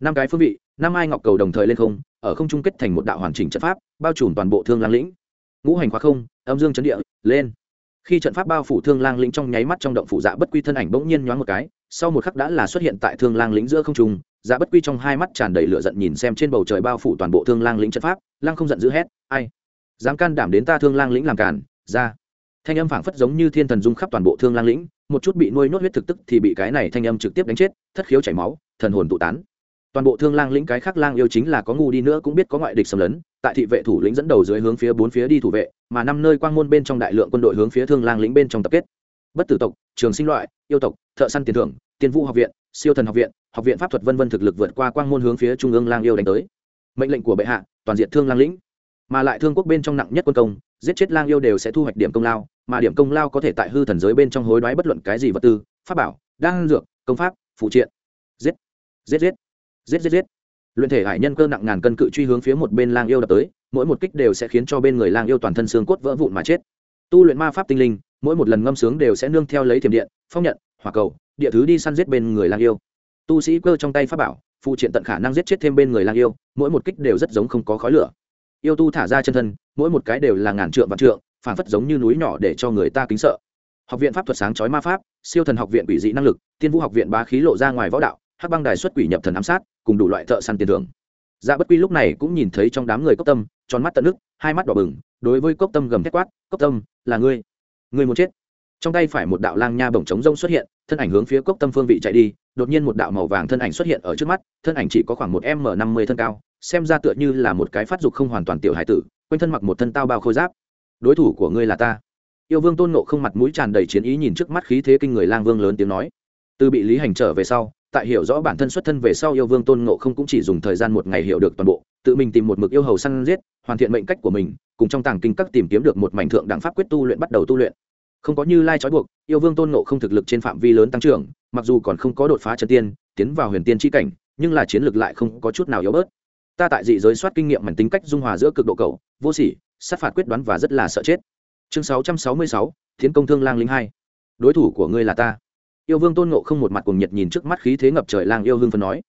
Năm cái phương vị, năm ai ngọc cầu đồng thời lên không, ở không trung kết thành một đạo hoàn chỉnh trận pháp, bao trùm toàn bộ thương lang lĩnh. Ngũ hành khóa không, âm dương chấn địa, lên. Khi trận pháp bao phủ thương lang lĩnh trong nháy mắt trong động phủ dạ bất quy thân ảnh bỗng nhiên nhoáng một cái, sau một khắc đã là xuất hiện tại thương lang lĩnh giữa không trung dạ bất quy trong hai mắt tràn đầy lửa giận nhìn xem trên bầu trời bao phủ toàn bộ thương lang lĩnh trận pháp lang không giận dữ hét, ai? Dám can đảm đến ta thương lang lĩnh làm cản ra! Thanh âm phảng phất giống như thiên thần dung khắp toàn bộ thương lang lĩnh, một chút bị nuôi nhốt huyết thực tức thì bị cái này thanh âm trực tiếp đánh chết, thất khiếu chảy máu, thần hồn tụ tán. Toàn bộ thương lang lĩnh cái khác lang yêu chính là có ngu đi nữa cũng biết có ngoại địch xâm lấn, tại thị vệ thủ lĩnh dẫn đầu dưới hướng phía bốn phía đi thủ vệ, mà năm nơi quang môn bên trong đại lượng quân đội hướng phía thương lang lĩnh bên trong tập kết. Bất tử tộc, trường sinh loại, yêu tộc, thợ săn tiền thưởng tiên vũ học viện siêu thần học viện học viện pháp thuật vân vân thực lực vượt qua quang môn hướng phía trung ương lang yêu đánh tới. Mệnh lệnh của bệ hạ, toàn diện thương lang lĩnh. Mà lại thương quốc bên trong nặng nhất quân công, giết chết lang yêu đều sẽ thu hoạch điểm công lao, mà điểm công lao có thể tại hư thần giới bên trong hối đoái bất luận cái gì vật tư, pháp bảo, đan dược, công pháp, phụ triện. Giết giết giết giết giết giết. Luyện thể hải nhân cơ nặng ngàn cân cự truy hướng phía một bên lang yêu đập tới, mỗi một kích đều sẽ khiến cho bên người lang yêu toàn thân xương cốt vỡ vụn mà chết. Tu luyện ma pháp tinh linh, mỗi một lần ngâm sướng đều sẽ nương theo lấy thiểm điện, phong nhận, hỏa cầu địa thứ đi săn giết bên người lang yêu. Tu sĩ cơ trong tay pháp bảo, phụ triện tận khả năng giết chết thêm bên người lang yêu, mỗi một kích đều rất giống không có khói lửa. Yêu tu thả ra chân thân, mỗi một cái đều là ngàn trượng vạn trượng, phản phất giống như núi nhỏ để cho người ta kính sợ. Học viện pháp thuật sáng chói ma pháp, siêu thần học viện quỷ dị năng lực, tiên vũ học viện bá khí lộ ra ngoài võ đạo, hắc băng đài xuất quỷ nhập thần ám sát, cùng đủ loại thợ săn tiền thưởng. Dạ bất quy lúc này cũng nhìn thấy trong đám người cốc tâm, tròn mắt tận nước, hai mắt đỏ bừng, đối với cốc tâm gầm thét quát, cốc tâm, là ngươi. Ngươi muốn chết trong tay phải một đạo lang nha bổng trống rông xuất hiện, thân ảnh hướng phía cốc tâm phương vị chạy đi, đột nhiên một đạo màu vàng thân ảnh xuất hiện ở trước mắt, thân ảnh chỉ có khoảng một m năm mươi thân cao, xem ra tựa như là một cái phát dục không hoàn toàn tiểu hải tử, quanh thân mặc một thân tao bao khôi giáp. Đối thủ của ngươi là ta. Yêu vương tôn nộ không mặt mũi tràn đầy chiến ý nhìn trước mắt khí thế kinh người lang vương lớn tiếng nói. Từ bị lý hành trở về sau, tại hiểu rõ bản thân xuất thân về sau yêu vương tôn nộ không cũng chỉ dùng thời gian một ngày hiểu được toàn bộ, tự mình tìm một mực yêu hầu săn giết, hoàn thiện mệnh cách của mình, cùng trong tàng kinh các tìm kiếm được một mảnh thượng đẳng pháp quyết tu luyện bắt đầu tu luyện không có như lai trói buộc, yêu vương tôn nộ không thực lực trên phạm vi lớn tăng trưởng, mặc dù còn không có đột phá chân tiên, tiến vào huyền tiên tri cảnh, nhưng là chiến lược lại không có chút nào yếu bớt. Ta tại dị giới soát kinh nghiệm mảnh tính cách dung hòa giữa cực độ cầu vô sỉ, sát phạt quyết đoán và rất là sợ chết. Chương sáu trăm sáu mươi sáu, thiến công thương lang linh hai. Đối thủ của ngươi là ta. Yêu vương tôn nộ không một mặt cùng nhiệt nhìn trước mắt khí thế ngập trời lang yêu hương phân nói.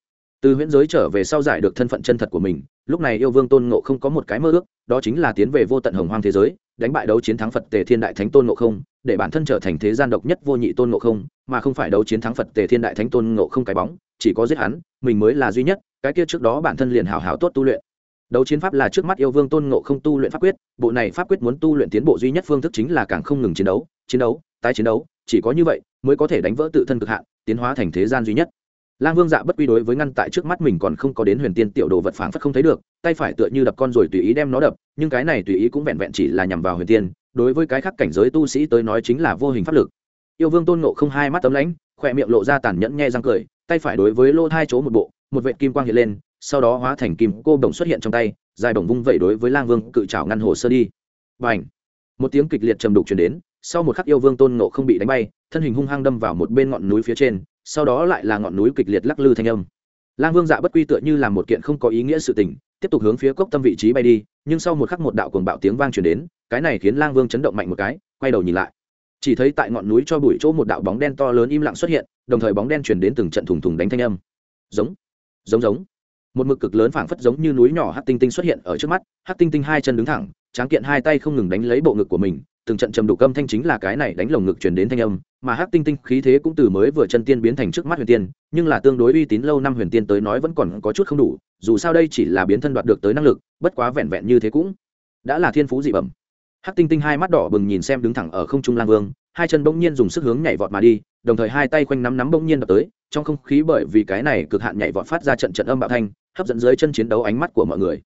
Từ huyễn giới trở về sau giải được thân phận chân thật của mình, lúc này yêu vương tôn nộ không có một cái mơ ước, đó chính là tiến về vô tận hồng hoang thế giới đánh bại đấu chiến thắng phật tề thiên đại thánh tôn Ngộ không, để bản thân trở thành thế gian độc nhất vô nhị tôn Ngộ không, mà không phải đấu chiến thắng phật tề thiên đại thánh tôn Ngộ không cái bóng, chỉ có giết hắn, mình mới là duy nhất, cái kia trước đó bản thân liền hảo hảo tốt tu luyện. Đấu chiến pháp là trước mắt yêu vương tôn ngộ không tu luyện pháp quyết, bộ này pháp quyết muốn tu luyện tiến bộ duy nhất phương thức chính là càng không ngừng chiến đấu chiến đấu, tái chiến đấu, chỉ có như vậy mới có thể đánh vỡ tự thân cực hạn, tiến hóa thành thế gian duy nhất lang vương dạ bất quy đối với ngăn tại trước mắt mình còn không có đến huyền tiên tiểu đồ vật phảng phất không thấy được, tay phải tựa như đập con rồi tùy ý đem nó đập, nhưng cái này tùy ý cũng vẹn vẹn chỉ là nhằm vào huyền tiên, đối với cái khác cảnh giới tu sĩ tới nói chính là vô hình pháp lực. Yêu vương tôn ngộ không hai mắt tấm lãnh, khỏe miệng lộ ra tàn nhẫn nghe răng cười, tay phải đối với lô thai chỗ một bộ, một vệ kim quang hiện lên, sau đó hóa thành kim cô đồng xuất hiện trong tay, dài bổng vung vẩy đối với lang vương cự trào ngăn hồ sơ đi. Và ảnh một tiếng kịch liệt trầm đục chuyển đến, sau một khắc yêu vương tôn nộ không bị đánh bay, thân hình hung hăng đâm vào một bên ngọn núi phía trên sau đó lại là ngọn núi kịch liệt lắc lư thanh âm. Lang vương dạ bất quy tựa như là một kiện không có ý nghĩa sự tình, tiếp tục hướng phía cốc tâm vị trí bay đi, nhưng sau một khắc một đạo cuồng bạo tiếng vang chuyển đến, cái này khiến lang vương chấn động mạnh một cái, quay đầu nhìn lại. Chỉ thấy tại ngọn núi cho bụi chỗ một đạo bóng đen to lớn im lặng xuất hiện, đồng thời bóng đen chuyển đến từng trận thùng thùng đánh thanh âm. Giống giống giống. Một mực cực lớn phảng phất giống như núi nhỏ hát tinh tinh xuất hiện ở trước mắt hát tinh tinh hai chân đứng thẳng, tráng kiện hai tay không ngừng đánh lấy bộ ngực của mình từng trận trầm đục âm thanh chính là cái này đánh lồng ngực truyền đến thanh âm, mà Hắc tinh tinh khí thế cũng từ mới vừa chân tiên biến thành trước mắt huyền tiên, nhưng là tương đối uy tín lâu năm huyền tiên tới nói vẫn còn có chút không đủ, dù sao đây chỉ là biến thân đoạt được tới năng lực, bất quá vẹn vẹn như thế cũng đã là thiên phú dị bẩm. Hắc tinh tinh hai mắt đỏ bừng nhìn xem đứng thẳng ở không trung lang vương, hai chân bỗng nhiên dùng sức hướng nhảy vọt mà đi, đồng thời hai tay quanh nắm nắm bỗng nhiên đập tới, trong không khí bởi vì cái này cực hạn nhảy vọt phát ra trận trận âm bạo thanh, hấp dẫn dưới chân chiến đấu ánh mắt của mọi người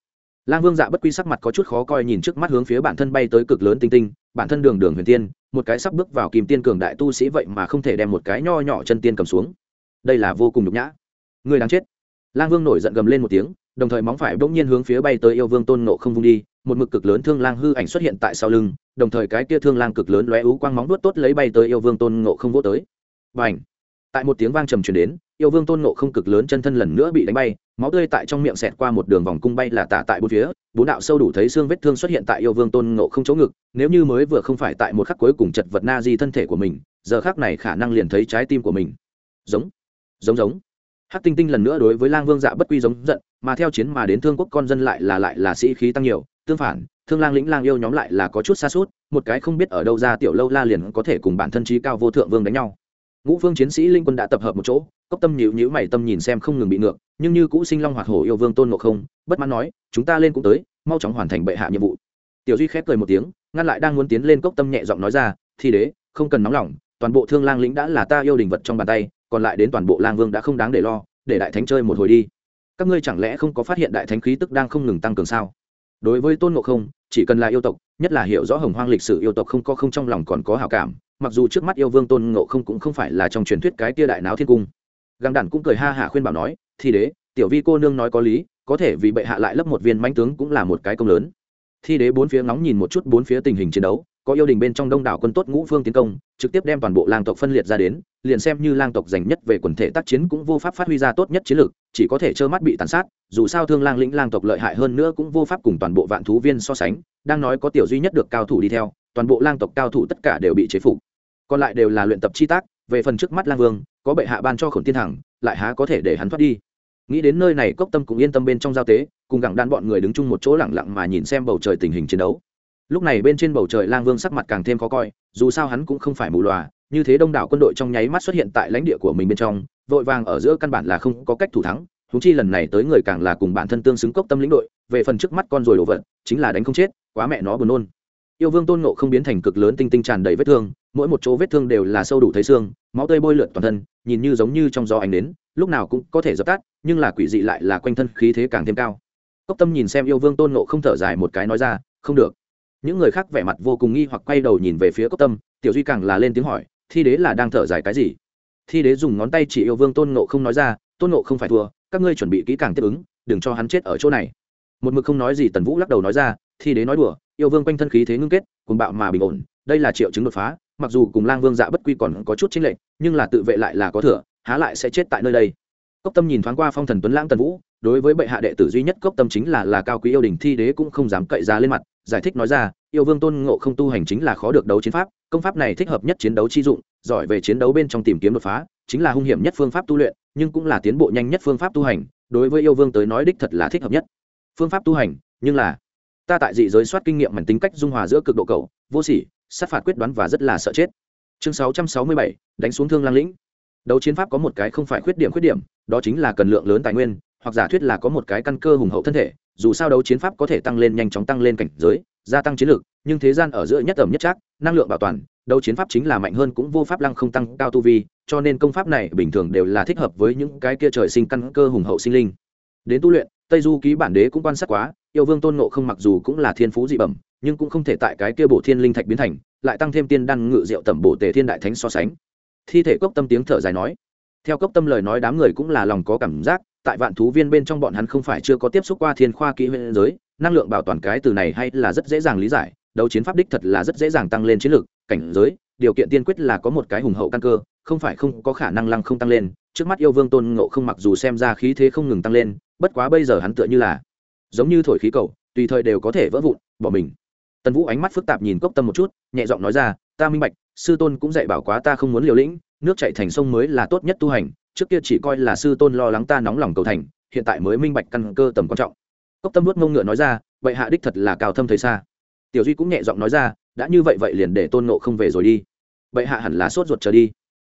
lang vương dạ bất quy sắc mặt có chút khó coi nhìn trước mắt hướng phía bản thân bay tới cực lớn tinh tinh, bản thân đường đường huyền tiên, một cái sắp bước vào kim tiên cường đại tu sĩ vậy mà không thể đem một cái nho nhỏ chân tiên cầm xuống. Đây là vô cùng nhục nhã. Người đáng chết. Lang vương nổi giận gầm lên một tiếng, đồng thời móng phải bỗng nhiên hướng phía bay tới yêu vương tôn nộ không vung đi, một mực cực lớn thương lang hư ảnh xuất hiện tại sau lưng, đồng thời cái kia thương lang cực lớn lóe ú quang móng đuốt tốt lấy bay tới yêu vương tôn nộ không vô tới. Và ảnh tại một tiếng vang trầm truyền đến yêu vương tôn nộ không cực lớn chân thân lần nữa bị đánh bay, máu tươi tại trong miệng xẹt qua một đường vòng cung bay là tả tại bốn phía, bốn đạo sâu đủ thấy xương vết thương xuất hiện tại yêu vương tôn nộ không chỗ ngực, nếu như mới vừa không phải tại một khắc cuối cùng chật vật na di thân thể của mình, giờ khắc này khả năng liền thấy trái tim của mình. Giống giống giống. Hát tinh tinh lần nữa đối với lang vương dạ bất quy giống giận, mà theo chiến mà đến thương quốc con dân lại là lại là sĩ khí tăng nhiều, tương phản, thương lang lĩnh lang yêu nhóm lại là có chút xa suốt, một cái không biết ở đâu ra tiểu lâu la liền có thể cùng bản thân trí cao vô thượng vương đánh nhau ngũ phương chiến sĩ linh quân đã tập hợp một chỗ, cốc tâm nhịu nhữ mày tâm nhìn xem không ngừng bị ngược, nhưng như cũ sinh long hoạt hổ yêu vương tôn ngộ không, bất mãn nói, chúng ta lên cũng tới, mau chóng hoàn thành bệ hạ nhiệm vụ. Tiểu duy khép cười một tiếng, ngăn lại đang muốn tiến lên cốc tâm nhẹ giọng nói ra, thi đế, không cần nóng lòng, toàn bộ thương lang lĩnh đã là ta yêu đình vật trong bàn tay, còn lại đến toàn bộ lang vương đã không đáng để lo, để đại thánh chơi một hồi đi. Các ngươi chẳng lẽ không có phát hiện đại thánh khí tức đang không ngừng tăng cường sao? Đối với tôn ngộ không, chỉ cần là yêu tộc, nhất là hiểu rõ hồng hoang lịch sử yêu tộc không có không trong lòng còn có hảo cảm mặc dù trước mắt yêu vương tôn ngộ không cũng không phải là trong truyền thuyết cái tia đại náo thiên cung. Găng đản cũng cười ha hả khuyên bảo nói, thi đế, tiểu vi cô nương nói có lý, có thể vì bệ hạ lại lấp một viên manh tướng cũng là một cái công lớn. Thi đế bốn phía ngóng nhìn một chút bốn phía tình hình chiến đấu, có yêu đình bên trong đông đảo quân tốt ngũ phương tiến công, trực tiếp đem toàn bộ lang tộc phân liệt ra đến, liền xem như lang tộc giành nhất về quần thể tác chiến cũng vô pháp phát huy ra tốt nhất chiến lược chỉ có thể trơ mắt bị tàn sát, dù sao thương lang lĩnh lang tộc lợi hại hơn nữa cũng vô pháp cùng toàn bộ vạn thú viên so sánh, đang nói có tiểu duy nhất được cao thủ đi theo, toàn bộ lang tộc cao thủ tất cả đều bị chế phục còn lại đều là luyện tập chi tác, về phần trước mắt lang vương, có bệ hạ ban cho khổn tiên thẳng, lại há có thể để hắn thoát đi. Nghĩ đến nơi này, cốc tâm cũng yên tâm bên trong giao tế, cùng gặng đan bọn người đứng chung một chỗ lẳng lặng mà nhìn xem bầu trời tình hình chiến đấu. Lúc này bên trên bầu trời lang vương sắc mặt càng thêm khó coi, dù sao hắn cũng không phải mù lòa như thế đông đảo quân đội trong nháy mắt xuất hiện tại lãnh địa của mình bên trong, vội vàng ở giữa căn bản là không có cách thủ thắng húng chi lần này tới người càng là cùng bản thân tương xứng cốc tâm lĩnh đội, về phần trước mắt con rồi đổ vật, chính là đánh không chết, quá mẹ nó buồn nôn yêu vương tôn nộ không biến thành cực lớn tinh tinh tràn đầy vết thương, mỗi một chỗ vết thương đều là sâu đủ thấy xương, máu tơi bôi lượn toàn thân, nhìn như giống như trong gió ánh đến, lúc nào cũng có thể dập tắt, nhưng là quỷ dị lại là quanh thân khí thế càng thêm cao. Cốc tâm nhìn xem yêu vương tôn nộ không thở dài một cái nói ra, không được. Những người khác vẻ mặt vô cùng nghi hoặc quay đầu nhìn về phía cốc tâm, tiểu duy càng là lên tiếng hỏi, thi đế là đang thở dài cái gì? Thi đế dùng ngón tay chỉ yêu vương tôn nộ không nói ra, tôn nộ không phải thua, các ngươi chuẩn bị kỹ càng tiếp ứng, đừng cho hắn chết ở chỗ này. Một mực không nói gì tần vũ lắc đầu nói ra thi đế nói đùa, yêu vương quanh thân khí thế ngưng kết cùng bạo mà bình ổn, đây là triệu chứng đột phá, mặc dù cùng lang vương dạ bất quy còn có chút chính lệnh nhưng là tự vệ lại là có thừa, há lại sẽ chết tại nơi đây. Cốc tâm nhìn thoáng qua phong thần tuấn lãng tần vũ, đối với bệ hạ đệ tử duy nhất cốc tâm chính là là cao quý yêu đình thi đế cũng không dám cậy ra lên mặt, giải thích nói ra, yêu vương tôn ngộ không tu hành chính là khó được đấu chiến pháp, công pháp này thích hợp nhất chiến đấu chi dụng, giỏi về chiến đấu bên trong tìm kiếm đột phá, chính là hung hiểm nhất phương pháp tu luyện, nhưng cũng là tiến bộ nhanh nhất phương pháp tu hành, đối với yêu vương tới nói đích thật là thích hợp nhất. Phương pháp tu hành, nhưng là ta tại dị giới soát kinh nghiệm mảnh tính cách dung hòa giữa cực độ cầu, vô sỉ, sát phạt quyết đoán và rất là sợ chết. Chương sáu trăm sáu mươi bảy, đánh xuống thương lang lĩnh. Đấu chiến pháp có một cái không phải khuyết điểm khuyết điểm, đó chính là cần lượng lớn tài nguyên, hoặc giả thuyết là có một cái căn cơ hùng hậu thân thể, dù sao đấu chiến pháp có thể tăng lên nhanh chóng tăng lên cảnh giới, gia tăng chiến lược nhưng thế gian ở giữa nhất ẩm nhất chắc năng lượng bảo toàn, đấu chiến pháp chính là mạnh hơn cũng vô pháp lăng không tăng cao tu vi, cho nên công pháp này bình thường đều là thích hợp với những cái kia trời sinh căn cơ hùng hậu sinh linh. Đến tu luyện tây du ký bản đế cũng quan sát quá, yêu vương tôn nộ không mặc dù cũng là thiên phú dị bẩm, nhưng cũng không thể tại cái kia bổ thiên linh thạch biến thành, lại tăng thêm tiên đăng ngự diệu tẩm bổ tề thiên đại thánh so sánh. Thi thể cốc tâm tiếng thở dài nói. Theo cốc tâm lời nói đám người cũng là lòng có cảm giác, tại vạn thú viên bên trong bọn hắn không phải chưa có tiếp xúc qua thiên khoa kỹ huyễn giới, năng lượng bảo toàn cái từ này hay là rất dễ dàng lý giải, đấu chiến pháp đích thật là rất dễ dàng tăng lên chiến lược, cảnh giới, điều kiện tiên quyết là có một cái hùng hậu căn cơ, không phải không có khả năng lăng không tăng lên trước mắt yêu vương tôn ngộ không mặc dù xem ra khí thế không ngừng tăng lên, bất quá bây giờ hắn tựa như là giống như thổi khí cầu, tùy thời đều có thể vỡ vụn, bỏ mình. Tần vũ ánh mắt phức tạp nhìn cốc tâm một chút, nhẹ giọng nói ra, ta minh bạch, sư tôn cũng dạy bảo quá ta không muốn liều lĩnh, nước chạy thành sông mới là tốt nhất tu hành, trước kia chỉ coi là sư tôn lo lắng ta nóng lòng cầu thành, hiện tại mới minh bạch căn cơ tầm quan trọng. Cốc tâm nuốt ngông ngựa nói ra, vậy hạ đích thật là cao thâm thấy xa. Tiểu duy cũng nhẹ giọng nói ra, đã như vậy vậy liền để tôn nộ không về rồi đi. Vậy hạ hẳn là sốt ruột trở đi.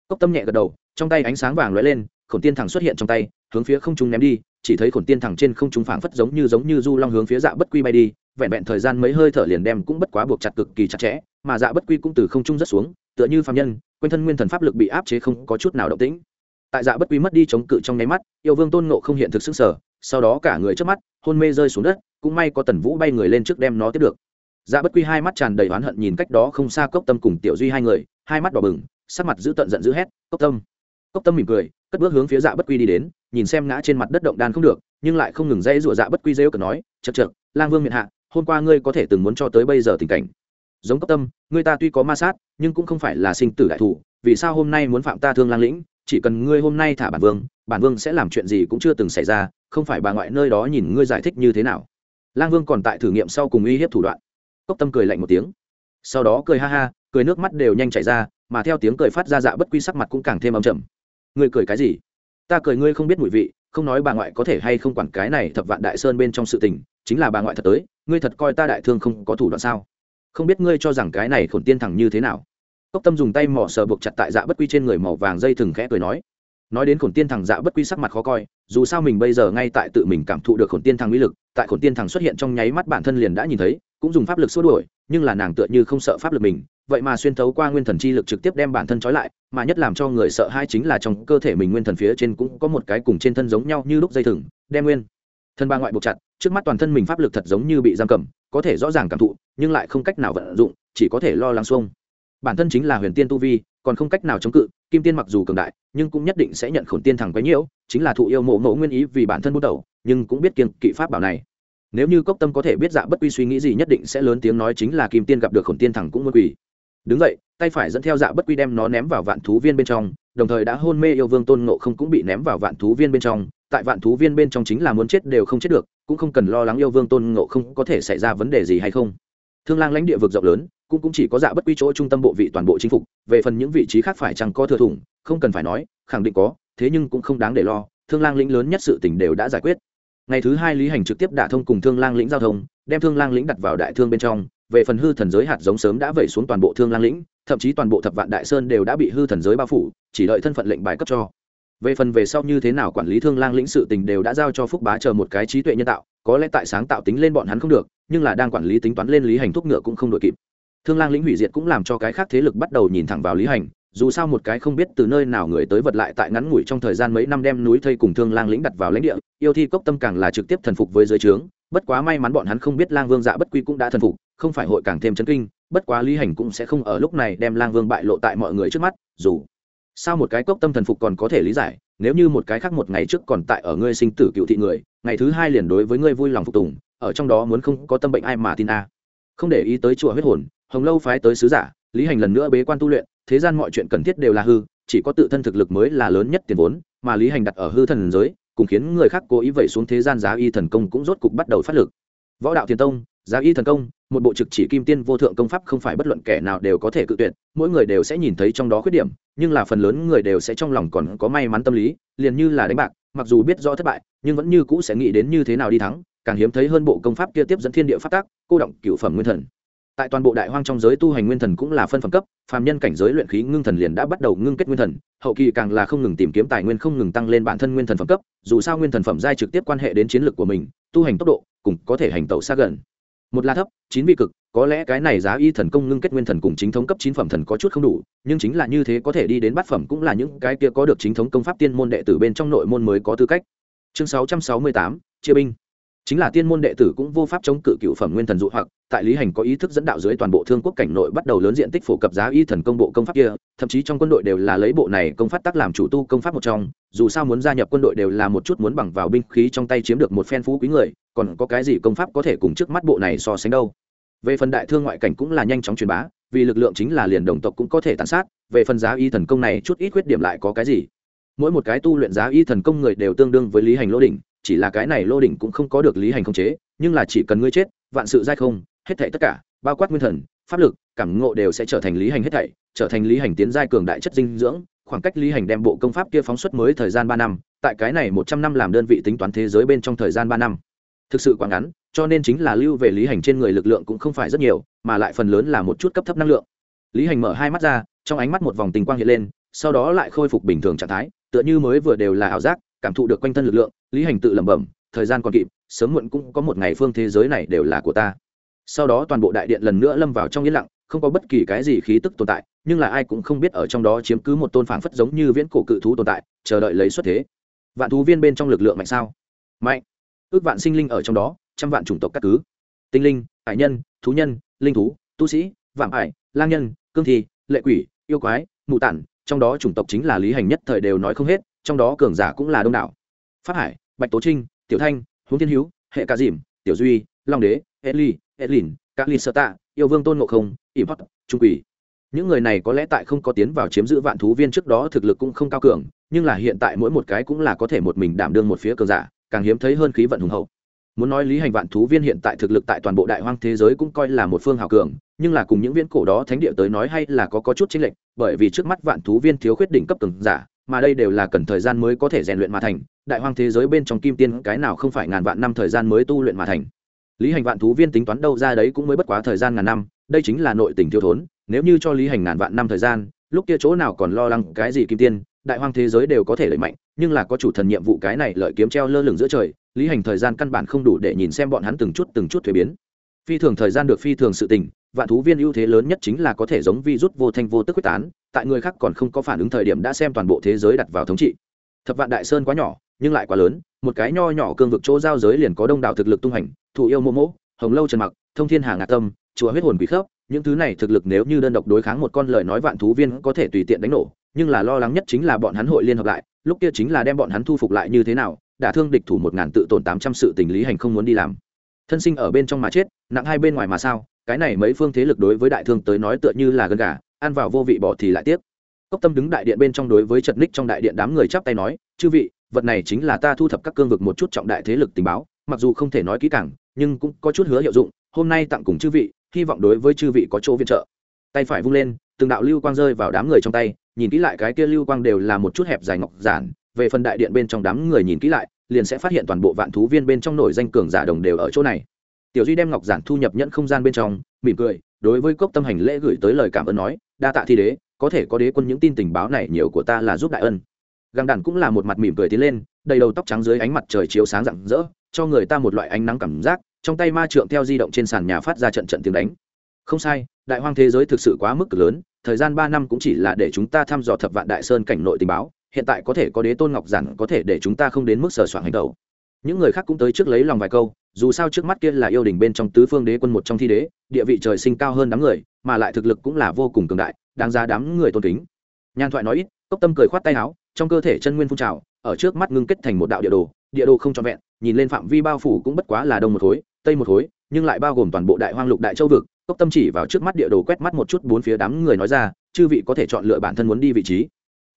Cốc tâm nhẹ gật đầu trong tay ánh sáng vàng lóe lên, khổn tiên thẳng xuất hiện trong tay, hướng phía không trung ném đi, chỉ thấy khổn tiên thẳng trên không trung phảng phất giống như giống như du long hướng phía dạ bất quy bay đi, vẹn vẹn thời gian mấy hơi thở liền đem cũng bất quá buộc chặt cực kỳ chặt chẽ, mà dạ bất quy cũng từ không trung rất xuống, tựa như phạm nhân, quanh thân nguyên thần pháp lực bị áp chế không có chút nào động tĩnh. Tại dạ bất quy mất đi chống cự trong nháy mắt, yêu vương tôn nộ không hiện thực sức sở sau đó cả người trước mắt, hôn mê rơi xuống đất, cũng may có tần vũ bay người lên trước đem nó tiếp được. Dạ bất quy hai mắt tràn đầy oán hận nhìn cách đó không xa cốc tâm cùng tiểu duy hai người, hai mắt đỏ bừng, sắc mặt giữ tận giận dữ hét, cốc tâm! Cốc tâm mỉm cười, cất bước hướng phía dạ bất quy đi đến, nhìn xem ngã trên mặt đất động đan không được, nhưng lại không ngừng dây rụa dạ bất quy rêu cần nói chật chật lang vương miệng hạ, hôm qua ngươi có thể từng muốn cho tới bây giờ tình cảnh. Giống cốc tâm, ngươi ta tuy có ma sát, nhưng cũng không phải là sinh tử đại thủ, vì sao hôm nay muốn phạm ta thương lang lĩnh? Chỉ cần ngươi hôm nay thả bản vương bản vương sẽ làm chuyện gì cũng chưa từng xảy ra, không phải bà ngoại nơi đó nhìn ngươi giải thích như thế nào. Lang vương còn tại thử nghiệm sau cùng uy hiếp thủ đoạn. Cốc tâm cười lạnh một tiếng. Sau đó cười ha ha, cười nước mắt đều nhanh chảy ra, mà theo tiếng cười phát ra dạ bất quy sắc mặt cũng càng thêm âm trầm ngươi cười cái gì? Ta cười ngươi không biết mùi vị, không nói bà ngoại có thể hay không quản cái này thập vạn đại sơn bên trong sự tình, chính là bà ngoại thật tới, ngươi thật coi ta đại thương không có thủ đoạn sao? Không biết ngươi cho rằng cái này khổn tiên thẳng như thế nào? Cốc tâm dùng tay mỏ sờ buộc chặt tại dạ bất quy trên người màu vàng dây thừng khẽ cười nói. Nói đến khổn tiên thằng dạ bất quy sắc mặt khó coi, dù sao mình bây giờ ngay tại tự mình cảm thụ được khổn tiên thằng uy lực, tại khổn tiên thằng xuất hiện trong nháy mắt bản thân liền đã nhìn thấy cũng dùng pháp lực xua đuổi, nhưng là nàng tựa như không sợ pháp lực mình, vậy mà xuyên thấu qua nguyên thần chi lực trực tiếp đem bản thân trói lại, mà nhất làm cho người sợ hai chính là trong cơ thể mình nguyên thần phía trên cũng có một cái cùng trên thân giống nhau như lúc dây thừng, đem nguyên thân ba ngoại buộc chặt, trước mắt toàn thân mình pháp lực thật giống như bị giam cầm, có thể rõ ràng cảm thụ, nhưng lại không cách nào vận dụng, chỉ có thể lo lắng xuông. Bản thân chính là huyền tiên tu vi, còn không cách nào chống cự, kim tiên mặc dù cường đại, nhưng cũng nhất định sẽ nhận khổn tiên thẳng quấy nhiễu, chính là thụ yêu mộ mộ nguyên ý vì bản thân bút đầu, nhưng cũng biết kiên kỵ pháp bảo này nếu như cốc tâm có thể biết dạ bất quy suy nghĩ gì nhất định sẽ lớn tiếng nói chính là kim tiên gặp được khổn tiên thẳng cũng muốn quỳ. Đứng vậy tay phải dẫn theo dạ bất quy đem nó ném vào vạn thú viên bên trong, đồng thời đã hôn mê yêu vương tôn ngộ không cũng bị ném vào vạn thú viên bên trong. Tại vạn thú viên bên trong chính là muốn chết đều không chết được, cũng không cần lo lắng yêu vương tôn ngộ không có thể xảy ra vấn đề gì hay không. Thương lang lãnh địa vực rộng lớn, cũng cũng chỉ có dạ bất quy chỗ trung tâm bộ vị toàn bộ chính phục, về phần những vị trí khác phải chăng có thừa thủng, không cần phải nói, khẳng định có, thế nhưng cũng không đáng để lo, thương lang lĩnh lớn nhất sự tình đều đã giải quyết ngày thứ hai lý hành trực tiếp đả thông cùng thương lang lĩnh giao thông, đem thương lang lĩnh đặt vào đại thương bên trong. Về phần hư thần giới hạt giống sớm đã vẩy xuống toàn bộ thương lang lĩnh, thậm chí toàn bộ thập vạn đại sơn đều đã bị hư thần giới bao phủ, chỉ đợi thân phận lệnh bài cấp cho. Về phần về sau như thế nào quản lý thương lang lĩnh sự tình đều đã giao cho phúc bá chờ một cái trí tuệ nhân tạo, có lẽ tại sáng tạo tính lên bọn hắn không được, nhưng là đang quản lý tính toán lên lý hành thúc ngựa cũng không đội kịp. Thương lang lĩnh hủy diệt cũng làm cho cái khác thế lực bắt đầu nhìn thẳng vào lý hành dù sao một cái không biết từ nơi nào người tới vật lại tại ngắn ngủi trong thời gian mấy năm đem núi thây cùng thương lang lĩnh đặt vào lãnh địa, yêu thi cốc tâm càng là trực tiếp thần phục với giới trướng. Bất quá may mắn bọn hắn không biết lang vương dạ bất quy cũng đã thần phục, không phải hội càng thêm chấn kinh, bất quá lý hành cũng sẽ không ở lúc này đem lang vương bại lộ tại mọi người trước mắt, dù sao một cái cốc tâm thần phục còn có thể lý giải, nếu như một cái khác một ngày trước còn tại ở ngươi sinh tử cựu thị người, ngày thứ hai liền đối với ngươi vui lòng phục tùng, ở trong đó muốn không có tâm bệnh ai mà tin a. Không để ý tới chùa huyết hồn, hồng lâu phái tới sứ giả, lý hành lần nữa bế quan tu luyện thế gian mọi chuyện cần thiết đều là hư, chỉ có tự thân thực lực mới là lớn nhất tiền vốn, mà lý hành đặt ở hư thần giới, cùng khiến người khác cố ý vẩy xuống thế gian giá y thần công cũng rốt cục bắt đầu phát lực. Võ đạo thiền tông, giá y thần công, một bộ trực chỉ kim tiên vô thượng công pháp không phải bất luận kẻ nào đều có thể cự tuyệt, mỗi người đều sẽ nhìn thấy trong đó khuyết điểm, nhưng là phần lớn người đều sẽ trong lòng còn có may mắn tâm lý, liền như là đánh bạc, mặc dù biết rõ thất bại, nhưng vẫn như cũ sẽ nghĩ đến như thế nào đi thắng, càng hiếm thấy hơn bộ công pháp kia tiếp dẫn thiên địa phát tác cô động cựu phẩm nguyên thần tại toàn bộ đại hoang trong giới tu hành nguyên thần cũng là phân phẩm cấp, phàm nhân cảnh giới luyện khí ngưng thần liền đã bắt đầu ngưng kết nguyên thần, hậu kỳ càng là không ngừng tìm kiếm tài nguyên không ngừng tăng lên bản thân nguyên thần phẩm cấp, dù sao nguyên thần phẩm giai trực tiếp quan hệ đến chiến lược của mình, tu hành tốc độ cùng có thể hành tẩu xa gần. Một là thấp, chín vị cực, có lẽ cái này giá y thần công ngưng kết nguyên thần cùng chính thống cấp chín phẩm thần có chút không đủ, nhưng chính là như thế có thể đi đến bát phẩm cũng là những cái kia có được chính thống công pháp tiên môn đệ tử bên trong nội môn mới có tư cách. Chương sáu trăm sáu mươi tám, chia binh chính là tiên môn đệ tử cũng vô pháp chống cự cựu phẩm nguyên thần dụ hoặc, tại lý hành có ý thức dẫn đạo dưới toàn bộ thương quốc cảnh nội bắt đầu lớn diện tích phổ cập giá y thần công bộ công pháp kia, thậm chí trong quân đội đều là lấy bộ này công pháp tác làm chủ tu công pháp một trong, dù sao muốn gia nhập quân đội đều là một chút muốn bằng vào binh khí trong tay chiếm được một phen phú quý người, còn có cái gì công pháp có thể cùng trước mắt bộ này so sánh đâu. Về phần đại thương ngoại cảnh cũng là nhanh chóng truyền bá, vì lực lượng chính là liền đồng tộc cũng có thể tàn sát, về phần giá y thần công này chút ít khuyết điểm lại có cái gì? Mỗi một cái tu luyện giá y thần công người đều tương đương với lý hành lỗ đỉnh chỉ là cái này lô đỉnh cũng không có được lý hành khống chế, nhưng là chỉ cần ngươi chết, vạn sự giai không, hết thảy tất cả, bao quát nguyên thần, pháp lực, cảm ngộ đều sẽ trở thành lý hành hết thảy, trở thành lý hành tiến giai cường đại chất dinh dưỡng, khoảng cách lý hành đem bộ công pháp kia phóng xuất mới thời gian ba năm, tại cái này một trăm năm làm đơn vị tính toán thế giới bên trong thời gian ba năm. Thực sự quá ngắn, cho nên chính là lưu về lý hành trên người lực lượng cũng không phải rất nhiều, mà lại phần lớn là một chút cấp thấp năng lượng. Lý hành mở hai mắt ra, trong ánh mắt một vòng tình quang hiện lên, sau đó lại khôi phục bình thường trạng thái, tựa như mới vừa đều là ảo giác cảm thụ được quanh thân lực lượng, lý hành tự lẩm bẩm, thời gian còn kịp, sớm muộn cũng có một ngày phương thế giới này đều là của ta. Sau đó toàn bộ đại điện lần nữa lâm vào trong yên lặng, không có bất kỳ cái gì khí tức tồn tại, nhưng là ai cũng không biết ở trong đó chiếm cứ một tôn phảng phất giống như viễn cổ cự thú tồn tại, chờ đợi lấy xuất thế. Vạn thú viên bên trong lực lượng mạnh sao? Mạnh. Ước vạn sinh linh ở trong đó, trăm vạn chủng tộc các cứ. Tinh linh, hải nhân, thú nhân, linh thú, tu sĩ, vạm ải, lang nhân, cương thi, lệ quỷ, yêu quái mụ tản, trong đó chủng tộc chính là lý hành nhất thời đều nói không hết trong đó cường giả cũng là đông đảo. Phát hải, bạch tố trinh, tiểu thanh, huống thiên hữu hệ ca dìm, tiểu duy, long đế edly edlin các lin sơ tạ yêu vương tôn ngộ không im hót trung quỷ. Những người này có lẽ tại không có tiến vào chiếm giữ vạn thú viên trước đó thực lực cũng không cao cường, nhưng là hiện tại mỗi một cái cũng là có thể một mình đảm đương một phía cường giả, càng hiếm thấy hơn khí vận hùng hậu. Muốn nói lý hành vạn thú viên hiện tại thực lực tại toàn bộ đại hoang thế giới cũng coi là một phương hào cường, nhưng là cùng những viên cổ đó thánh địa tới nói hay là có có chút chênh lệch, bởi vì trước mắt vạn thú viên thiếu khuyết đỉnh cấp cường giả mà đây đều là cần thời gian mới có thể rèn luyện mà thành, đại hoang thế giới bên trong kim tiên cái nào không phải ngàn vạn năm thời gian mới tu luyện mà thành. Lý hành vạn thú viên tính toán đâu ra đấy cũng mới bất quá thời gian ngàn năm, đây chính là nội tình thiếu thốn, nếu như cho lý hành ngàn vạn năm thời gian, lúc kia chỗ nào còn lo lắng cái gì kim tiên, đại hoang thế giới đều có thể lợi mạnh, nhưng là có chủ thần nhiệm vụ cái này lợi kiếm treo lơ lửng giữa trời, lý hành thời gian căn bản không đủ để nhìn xem bọn hắn từng chút từng chút thuế biến. Phi thường thời gian được phi thường sự tình, vạn thú viên ưu thế lớn nhất chính là có thể giống vi rút vô thanh vô tức quyết tán tại người khác còn không có phản ứng thời điểm đã xem toàn bộ thế giới đặt vào thống trị. Thập vạn đại sơn quá nhỏ, nhưng lại quá lớn, một cái nho nhỏ cương vực chỗ giao giới liền có đông đảo thực lực tung hành thụ yêu mô mỗ hồng lâu trần mặc, thông thiên hà ngạc tâm, chùa huyết hồn quỷ khớp, những thứ này thực lực nếu như đơn độc đối kháng một con lời nói vạn thú viên có thể tùy tiện đánh nổ, nhưng là lo lắng nhất chính là bọn hắn hội liên hợp lại, lúc kia chính là đem bọn hắn thu phục lại như thế nào đã thương địch thủ một ngàn tự tổn tám trăm sự tình lý hành không muốn đi làm. Thân sinh ở bên trong mà chết, nặng hai bên ngoài mà sao, cái này mấy phương thế lực đối với đại thương tới nói tựa như là gần gà ăn vào vô vị bỏ thì lại tiếc. Cốc tâm đứng đại điện bên trong đối với trật ních trong đại điện đám người chắp tay nói, chư vị, vật này chính là ta thu thập các cương vực một chút trọng đại thế lực tình báo, mặc dù không thể nói kỹ càng, nhưng cũng có chút hứa hiệu dụng, hôm nay tặng cùng chư vị, hy vọng đối với chư vị có chỗ viện trợ. Tay phải vung lên, từng đạo lưu quang rơi vào đám người trong tay, nhìn kỹ lại cái kia lưu quang đều là một chút hẹp dài ngọc giản, về phần đại điện bên trong đám người nhìn kỹ lại, liền sẽ phát hiện toàn bộ vạn thú viên bên trong nổi danh cường giả đồng đều ở chỗ này. Tiểu duy đem ngọc giản thu nhập nhận không gian bên trong, mỉm cười đối với cốc tâm hành lễ gửi tới lời cảm ơn nói, đa tạ thi đế, có thể có đế quân những tin tình báo này nhiều của ta là giúp đại ân. Găng đàn cũng là một mặt mỉm cười tiến lên, đầy đầu tóc trắng dưới ánh mặt trời chiếu sáng rạng rỡ, cho người ta một loại ánh nắng cảm giác, trong tay ma trượng theo di động trên sàn nhà phát ra trận trận tiếng đánh. Không sai, đại hoang thế giới thực sự quá mức lớn, thời gian ba năm cũng chỉ là để chúng ta thăm dò thập vạn đại sơn cảnh nội tình báo, hiện tại có thể có đế tôn ngọc giản có thể để chúng ta không đến mức sờ soạn hành đầu những người khác cũng tới trước lấy lòng vài câu dù sao trước mắt kia là yêu đình bên trong tứ phương đế quân một trong thi đế, địa vị trời sinh cao hơn đám người, mà lại thực lực cũng là vô cùng cường đại, đáng ra đám người tôn kính. Nhan thoại nói ít, cốc tâm cười khoát tay áo, trong cơ thể chân nguyên phun trào, ở trước mắt ngưng kết thành một đạo địa đồ địa đồ không trọn vẹn, nhìn lên phạm vi bao phủ cũng bất quá là đông một khối, tây một khối, nhưng lại bao gồm toàn bộ đại hoang lục đại châu vực. Cốc tâm chỉ vào trước mắt địa đồ quét mắt một chút bốn phía đám người nói ra, chư vị có thể chọn lựa bản thân muốn đi vị trí.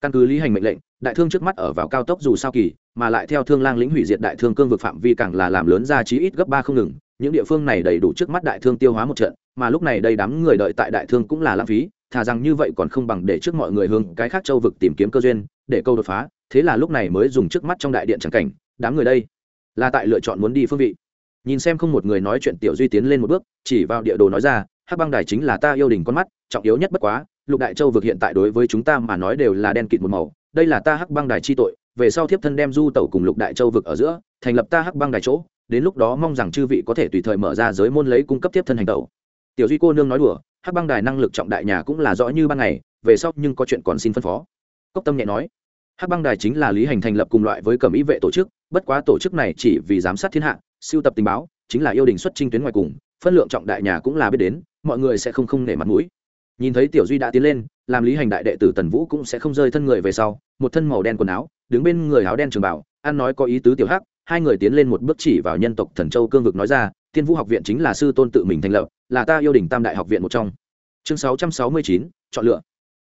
Căn cứ lý hành mệnh lệnh đại thương trước mắt ở vào cao tốc dù sao kỳ, mà lại theo thương lang lĩnh hủy diệt đại thương cương vực phạm vi càng là làm lớn ra chí ít gấp ba không ngừng, những địa phương này đầy đủ trước mắt đại thương tiêu hóa một trận, mà lúc này đây đám người đợi tại đại thương cũng là lãng phí, thà rằng như vậy còn không bằng để trước mọi người hướng cái khác châu vực tìm kiếm cơ duyên, để câu đột phá, thế là lúc này mới dùng trước mắt trong đại điện trắng cảnh, đám người đây là tại lựa chọn muốn đi phương vị. Nhìn xem không một người nói chuyện tiểu duy tiến lên một bước, chỉ vào địa đồ nói ra, hắc băng đài chính là ta yêu đình con mắt, trọng yếu nhất bất quá lục đại châu vực hiện tại đối với chúng ta mà nói đều là đen kịt một màu. Đây là ta hắc băng đài chi tội, về sau thiếp thân đem du tẩu cùng lục đại châu vực ở giữa, thành lập ta hắc băng đài chỗ, đến lúc đó mong rằng chư vị có thể tùy thời mở ra giới môn lấy cung cấp thiếp thân hành tẩu. Tiểu duy cô nương nói đùa, hắc băng đài năng lực trọng đại nhà cũng là rõ như ban ngày, về sau nhưng có chuyện còn xin phân phó. Cốc tâm nhẹ nói, hắc băng đài chính là lý hành thành lập cùng loại với cẩm ý vệ tổ chức, bất quá tổ chức này chỉ vì giám sát thiên hạ, siêu tập tình báo, chính là yêu đình xuất trinh tuyến ngoài cùng, phân lượng trọng đại nhà cũng là biết đến, mọi người sẽ không không nể mặt mũi nhìn thấy tiểu duy đã tiến lên, làm lý hành đại đệ tử tần vũ cũng sẽ không rơi thân người về sau, một thân màu đen quần áo, đứng bên người áo đen trường bảo, ăn nói có ý tứ tiểu hắc, hai người tiến lên một bước chỉ vào nhân tộc thần châu cương vực nói ra, tiên vũ học viện chính là sư tôn tự mình thành lập, là ta yêu đình tam đại học viện một trong. Chương sáu trăm sáu mươi chín, chọn lựa.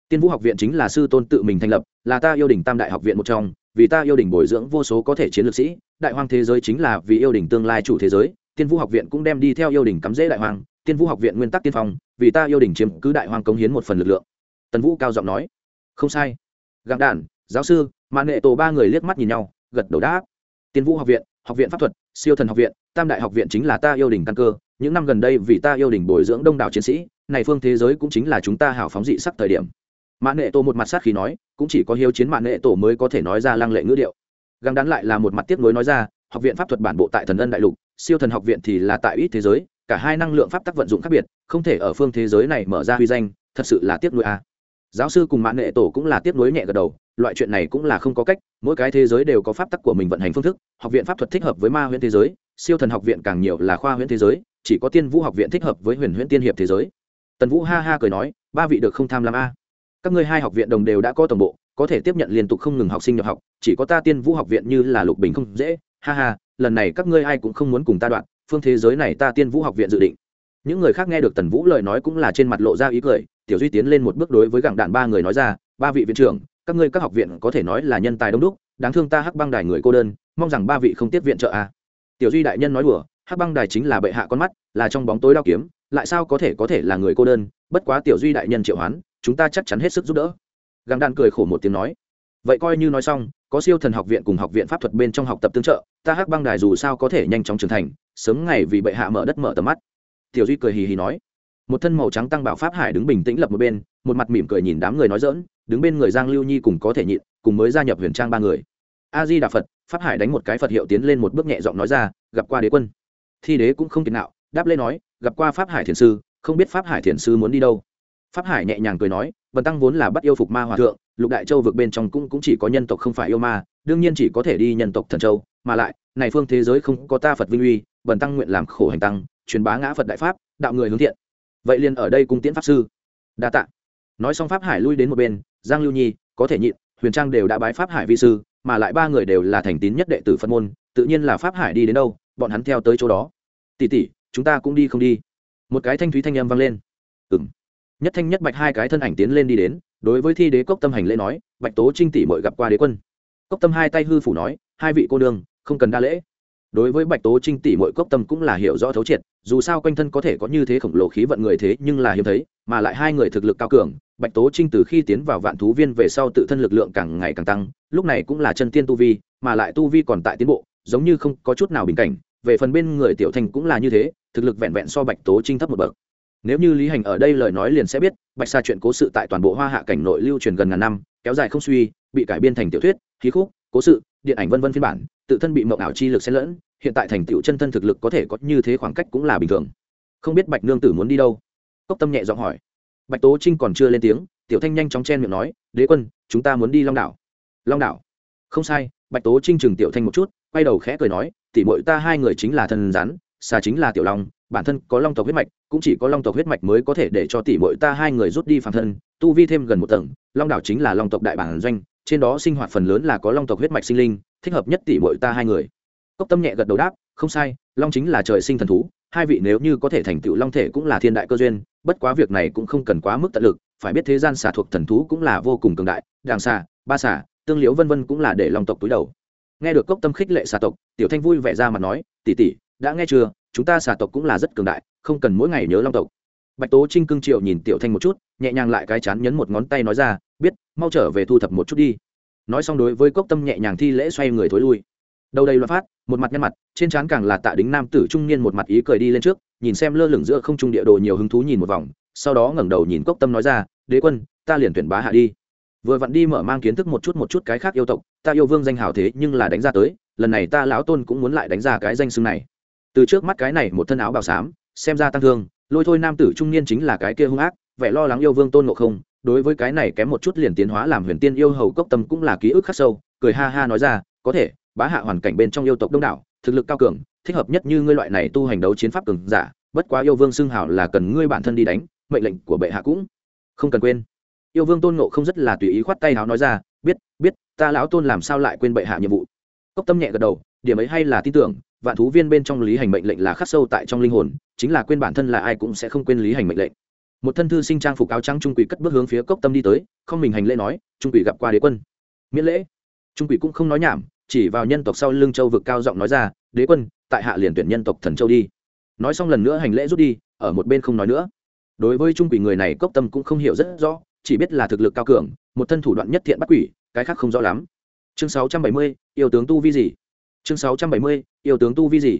Tiên vũ học viện chính là sư tôn tự mình thành lập, là ta yêu đình tam đại học viện một trong, vì ta yêu đình bồi dưỡng vô số có thể chiến lược sĩ, đại hoang thế giới chính là vì yêu đình tương lai chủ thế giới, tiên vũ học viện cũng đem đi theo yêu đình cắm rễ đại hoang tiên vũ học viện nguyên tắc tiên phong, vì ta yêu đình chiếm cứ đại hoàng cống hiến một phần lực lượng. Tần vũ cao giọng nói. Không sai. Gặng đản giáo sư, mạn nghệ tổ ba người liếc mắt nhìn nhau, gật đầu đáp. Tiên vũ học viện học viện pháp thuật, siêu thần học viện, tam đại học viện chính là ta yêu đình căn cơ. Những năm gần đây vì ta yêu đình bồi dưỡng đông đảo chiến sĩ, này phương thế giới cũng chính là chúng ta hào phóng dị sắc thời điểm. Mạn nghệ tổ một mặt sát khí nói, cũng chỉ có hiếu chiến mạn nghệ tổ mới có thể nói ra lăng lệ ngữ điệu. Găng đản lại là một mặt tiếp nối nói ra, học viện pháp thuật bản bộ tại thần ân đại lục, siêu thần học viện thì là tại ít thế giới cả hai năng lượng pháp tắc vận dụng khác biệt, không thể ở phương thế giới này mở ra huy danh, thật sự là tiếp nối a à. giáo sư cùng mạng nghệ tổ cũng là tiếp nối nhẹ gật đầu, loại chuyện này cũng là không có cách, mỗi cái thế giới đều có pháp tắc của mình vận hành phương thức, học viện pháp thuật thích hợp với ma huyễn thế giới, siêu thần học viện càng nhiều là khoa huyễn thế giới, chỉ có tiên vũ học viện thích hợp với huyền huyễn tiên hiệp thế giới. Tần vũ ha ha cười nói, ba vị được không tham lam a. Các ngươi hai học viện đồng đều đã có tổng bộ, có thể tiếp nhận liên tục không ngừng học sinh nhập học, chỉ có ta tiên vũ học viện như là lục bình không dễ. Ha ha, lần này các ngươi ai cũng không muốn cùng ta đoạn phương thế giới này ta tiên vũ học viện dự định. Những người khác nghe được tần vũ lời nói cũng là trên mặt lộ ra ý cười, tiểu duy tiến lên một bước đối với gặng đạn ba người nói ra, ba vị viện trưởng, các ngươi các học viện có thể nói là nhân tài đông đúc, đáng thương ta hắc băng đài người cô đơn, mong rằng ba vị không tiếp viện trợ a. Tiểu duy đại nhân nói đùa, hắc băng đài chính là bệ hạ con mắt, là trong bóng tối đao kiếm, lại sao có thể có thể là người cô đơn, bất quá tiểu duy đại nhân triệu hoán, chúng ta chắc chắn hết sức giúp đỡ. Gặng đạn cười khổ một tiếng nói, vậy coi như nói xong có siêu thần học viện cùng học viện pháp thuật bên trong học tập tương trợ, ta hắc băng đài dù sao có thể nhanh chóng trưởng thành, sớm ngày vì bệ hạ mở đất mở tầm mắt. Tiểu duy cười hì hì nói. Một thân màu trắng tăng bảo pháp hải đứng bình tĩnh lập một bên, một mặt mỉm cười nhìn đám người nói dỡn đứng bên người giang lưu nhi cùng có thể nhịn, cùng mới gia nhập huyền trang ba người. A di đà phật, pháp hải đánh một cái phật hiệu tiến lên một bước nhẹ giọng nói ra, gặp qua đế quân. Thi đế cũng không kiệt nạo, đáp lê nói, gặp qua pháp hải thiền sư, không biết pháp hải thiền sư muốn đi đâu pháp hải nhẹ nhàng cười nói vần tăng vốn là bắt yêu phục ma hòa thượng lục đại châu vực bên trong cũng, cũng chỉ có nhân tộc không phải yêu ma đương nhiên chỉ có thể đi nhân tộc thần châu mà lại này phương thế giới không có ta phật vinh uy vần tăng nguyện làm khổ hành tăng truyền bá ngã phật đại pháp đạo người hướng thiện. Vậy liền ở đây cung tiễn pháp sư. Đa tạ. Nói xong pháp hải lui đến một bên giang lưu nhi có thể nhịn huyền trang đều đã bái pháp hải vi sư mà lại ba người đều là thành tín nhất đệ tử phật môn tự nhiên là pháp hải đi đến đâu bọn hắn theo tới chỗ đó. Tỉ tỉ chúng ta cũng đi không đi. Một cái thanh thúy thanh âm vang lên. Ừng nhất thanh nhất bạch hai cái thân ảnh tiến lên đi đến, đối với thi đế cốc tâm hành lễ nói, bạch tố trinh tỷ mội gặp qua đế quân. Cốc tâm hai tay hư phủ nói, hai vị cô đương không cần đa lễ. Đối với bạch tố trinh tỷ mội cốc tâm cũng là hiểu rõ thấu triệt, dù sao quanh thân có thể có như thế khổng lồ khí vận người thế nhưng là hiếm thấy, mà lại hai người thực lực cao cường, bạch tố trinh từ khi tiến vào vạn thú viên về sau tự thân lực lượng càng ngày càng tăng, lúc này cũng là chân tiên tu vi, mà lại tu vi còn tại tiến bộ, giống như không có chút nào bình cảnh, về phần bên người tiểu thành cũng là như thế, thực lực vẹn vẹn so bạch tố trinh thấp một bậc nếu như lý hành ở đây lời nói liền sẽ biết, bạch sa chuyện cố sự tại toàn bộ hoa hạ cảnh nội lưu truyền gần ngàn năm, kéo dài không suy, bị cải biên thành tiểu thuyết, khí khúc, cố sự, điện ảnh vân vân phiên bản, tự thân bị mộng ảo chi lực xen lẫn, hiện tại thành tựu chân thân thực lực có thể có như thế khoảng cách cũng là bình thường. Không biết bạch nương tử muốn đi đâu? Cốc tâm nhẹ giọng hỏi. Bạch tố trinh còn chưa lên tiếng, tiểu thanh nhanh chóng chen miệng nói, đế quân, chúng ta muốn đi long đảo. Long đảo? Không sai. Bạch tố trinh chừng tiểu thanh một chút, quay đầu khẽ cười nói tỉ mội ta hai người chính là thần rắn xà chính là tiểu long bản thân có long tộc huyết mạch, cũng chỉ có long tộc huyết mạch mới có thể để cho tỷ mội ta hai người rút đi phản thân, tu vi thêm gần một tầng, long đảo chính là long tộc đại bản doanh, trên đó sinh hoạt phần lớn là có long tộc huyết mạch sinh linh, thích hợp nhất tỷ mội ta hai người. Cốc tâm nhẹ gật đầu đáp, không sai, long chính là trời sinh thần thú, hai vị nếu như có thể thành tựu long thể cũng là thiên đại cơ duyên, bất quá việc này cũng không cần quá mức tận lực, phải biết thế gian xà thuộc thần thú cũng là vô cùng cường đại, đàng xả ba xả tương liễu vân vân cũng là để long tộc túi đầu. Nghe được cốc tâm khích lệ xà tộc, tiểu thanh vui vẻ ra mà nói tỉ tỉ đã nghe chưa? Chúng ta xà tộc cũng là rất cường đại, không cần mỗi ngày nhớ long tộc. Bạch tố trinh cưng triệu nhìn tiểu thanh một chút, nhẹ nhàng lại cái chán nhấn một ngón tay nói ra, biết, mau trở về thu thập một chút đi. Nói xong đối với cốc tâm nhẹ nhàng thi lễ xoay người thối lui. Đầu đầy loạt phát, một mặt nhăn mặt, trên trán càng là tạ đính nam tử trung niên một mặt ý cười đi lên trước, nhìn xem lơ lửng giữa không trung địa đồ nhiều hứng thú nhìn một vòng, sau đó ngẩng đầu nhìn cốc tâm nói ra, đế quân, ta liền tuyển bá hạ đi. Vừa vặn đi mở mang kiến thức một chút một chút cái khác yêu tộc, ta yêu vương danh hào thế nhưng là đánh ra tới, lần này ta lão tôn cũng muốn lại đánh ra cái danh xưng này từ trước mắt cái này một thân áo bào xám, xem ra tăng thương, lôi thôi nam tử trung niên chính là cái kia hung ác, vẻ lo lắng yêu vương tôn ngộ không, đối với cái này kém một chút liền tiến hóa làm huyền tiên yêu hầu cốc tâm cũng là ký ức khắc sâu, cười ha ha nói ra, có thể, bá hạ hoàn cảnh bên trong yêu tộc đông đảo, thực lực cao cường, thích hợp nhất như ngươi loại này tu hành đấu chiến pháp cường giả, bất quá yêu vương xưng hảo là cần ngươi bản thân đi đánh, mệnh lệnh của bệ hạ cũng không cần quên. Yêu vương tôn ngộ không rất là tùy ý khoát tay háo nói ra, biết biết, ta lão tôn làm sao lại quên bệ hạ nhiệm vụ? Cốc tâm nhẹ gật đầu, điểm ấy hay là tin tưởng vạn thú viên bên trong lý hành mệnh lệnh là khắc sâu tại trong linh hồn chính là quên bản thân là ai cũng sẽ không quên lý hành mệnh lệnh. Một thân thư sinh trang phục áo trắng trung quỷ cất bước hướng phía cốc tâm đi tới không mình hành lễ nói trung quỷ gặp qua đế quân. Miễn lễ. Trung quỷ cũng không nói nhảm chỉ vào nhân tộc sau lưng châu vực cao giọng nói ra đế quân tại hạ liền tuyển nhân tộc thần châu đi. Nói xong lần nữa hành lễ rút đi ở một bên không nói nữa. Đối với trung quỷ người này cốc tâm cũng không hiểu rất rõ chỉ biết là thực lực cao cường một thân thủ đoạn nhất thiện bắt quỷ cái khác không rõ lắm. Chương 670, yêu tướng tu vi gì? Chương 670, yêu tướng tu vi gì?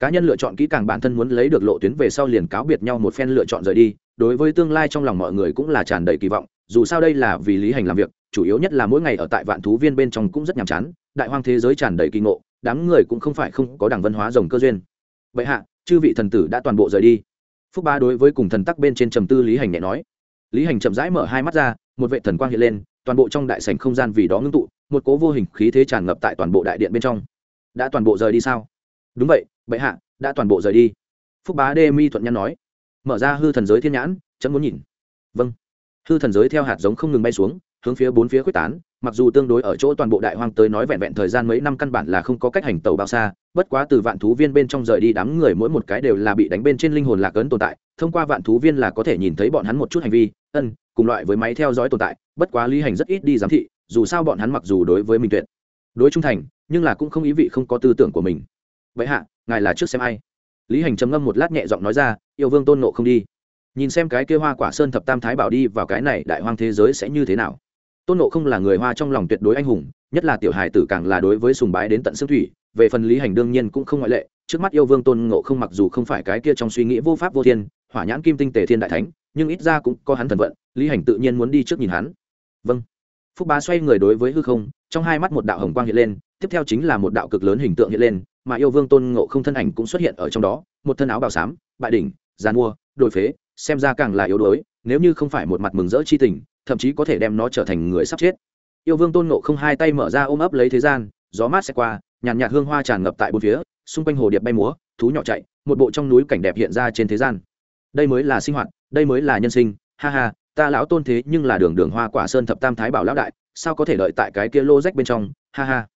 Cá nhân lựa chọn kỹ càng bản thân muốn lấy được lộ tuyến về sau liền cáo biệt nhau một phen lựa chọn rời đi. Đối với tương lai trong lòng mọi người cũng là tràn đầy kỳ vọng dù sao đây là vì lý hành làm việc chủ yếu nhất là mỗi ngày ở tại vạn thú viên bên trong cũng rất nhàm chán đại hoang thế giới tràn đầy kỳ ngộ đám người cũng không phải không có đảng văn hóa rồng cơ duyên. Vậy hạ chư vị thần tử đã toàn bộ rời đi. Phúc ba đối với cùng thần tắc bên trên trầm tư lý hành nhẹ nói. Lý hành chậm rãi mở hai mắt ra một vệ thần quang hiện lên toàn bộ trong đại sảnh không gian vì đó ngưng tụ một cố vô hình khí thế tràn ngập tại toàn bộ đại điện bên trong đã toàn bộ rời đi sao? Đúng vậy, bệ hạ, đã toàn bộ rời đi. Phúc bá đê mi thuận nhân nói. Mở ra hư thần giới thiên nhãn, chấm muốn nhìn. Vâng. Hư thần giới theo hạt giống không ngừng bay xuống, hướng phía bốn phía quyết tán, mặc dù tương đối ở chỗ toàn bộ đại hoang tới nói vẹn vẹn thời gian mấy năm căn bản là không có cách hành tàu bao xa, bất quá từ vạn thú viên bên trong rời đi đám người mỗi một cái đều là bị đánh bên trên linh hồn lạc ấn tồn tại, thông qua vạn thú viên là có thể nhìn thấy bọn hắn một chút hành vi, ân, cùng loại với máy theo dõi tồn tại, bất quá lý hành rất ít đi giám thị, dù sao bọn hắn mặc dù đối với mình tuyệt đối trung thành nhưng là cũng không ý vị không có tư tưởng của mình. Vậy hạ, ngài là trước xem ai? Lý hành trầm ngâm một lát nhẹ giọng nói ra, yêu vương tôn nộ không đi. Nhìn xem cái kia hoa quả sơn thập tam thái bảo đi vào cái này đại hoang thế giới sẽ như thế nào. Tôn nộ không là người hoa trong lòng tuyệt đối anh hùng, nhất là tiểu hài tử càng là đối với sùng bái đến tận xương thủy, về phần lý hành đương nhiên cũng không ngoại lệ, trước mắt yêu vương tôn ngộ không mặc dù không phải cái kia trong suy nghĩ vô pháp vô thiên, hỏa nhãn kim tinh tề thiên đại thánh, nhưng ít ra cũng có hắn thần vận, lý hành tự nhiên muốn đi trước nhìn hắn. Vâng. Phúc bá xoay người đối với hư không, trong hai mắt một đạo hồng quang hiện lên tiếp theo chính là một đạo cực lớn hình tượng hiện lên, mà yêu vương tôn ngộ không thân ảnh cũng xuất hiện ở trong đó, một thân áo bào xám, bại đỉnh, giàn mua, đổi phế, xem ra càng là yếu đuối, nếu như không phải một mặt mừng rỡ chi tình, thậm chí có thể đem nó trở thành người sắp chết. Yêu vương tôn ngộ không hai tay mở ra ôm ấp lấy thế gian, gió mát sẽ qua, nhàn nhạt hương hoa tràn ngập tại bốn phía, xung quanh hồ điệp bay múa, thú nhỏ chạy, một bộ trong núi cảnh đẹp hiện ra trên thế gian. Đây mới là sinh hoạt, đây mới là nhân sinh, ha ha, ta lão tôn thế nhưng là đường đường hoa quả sơn thập tam thái bảo lão đại, sao có thể đợi tại cái kia lô rách bên trong, ha ha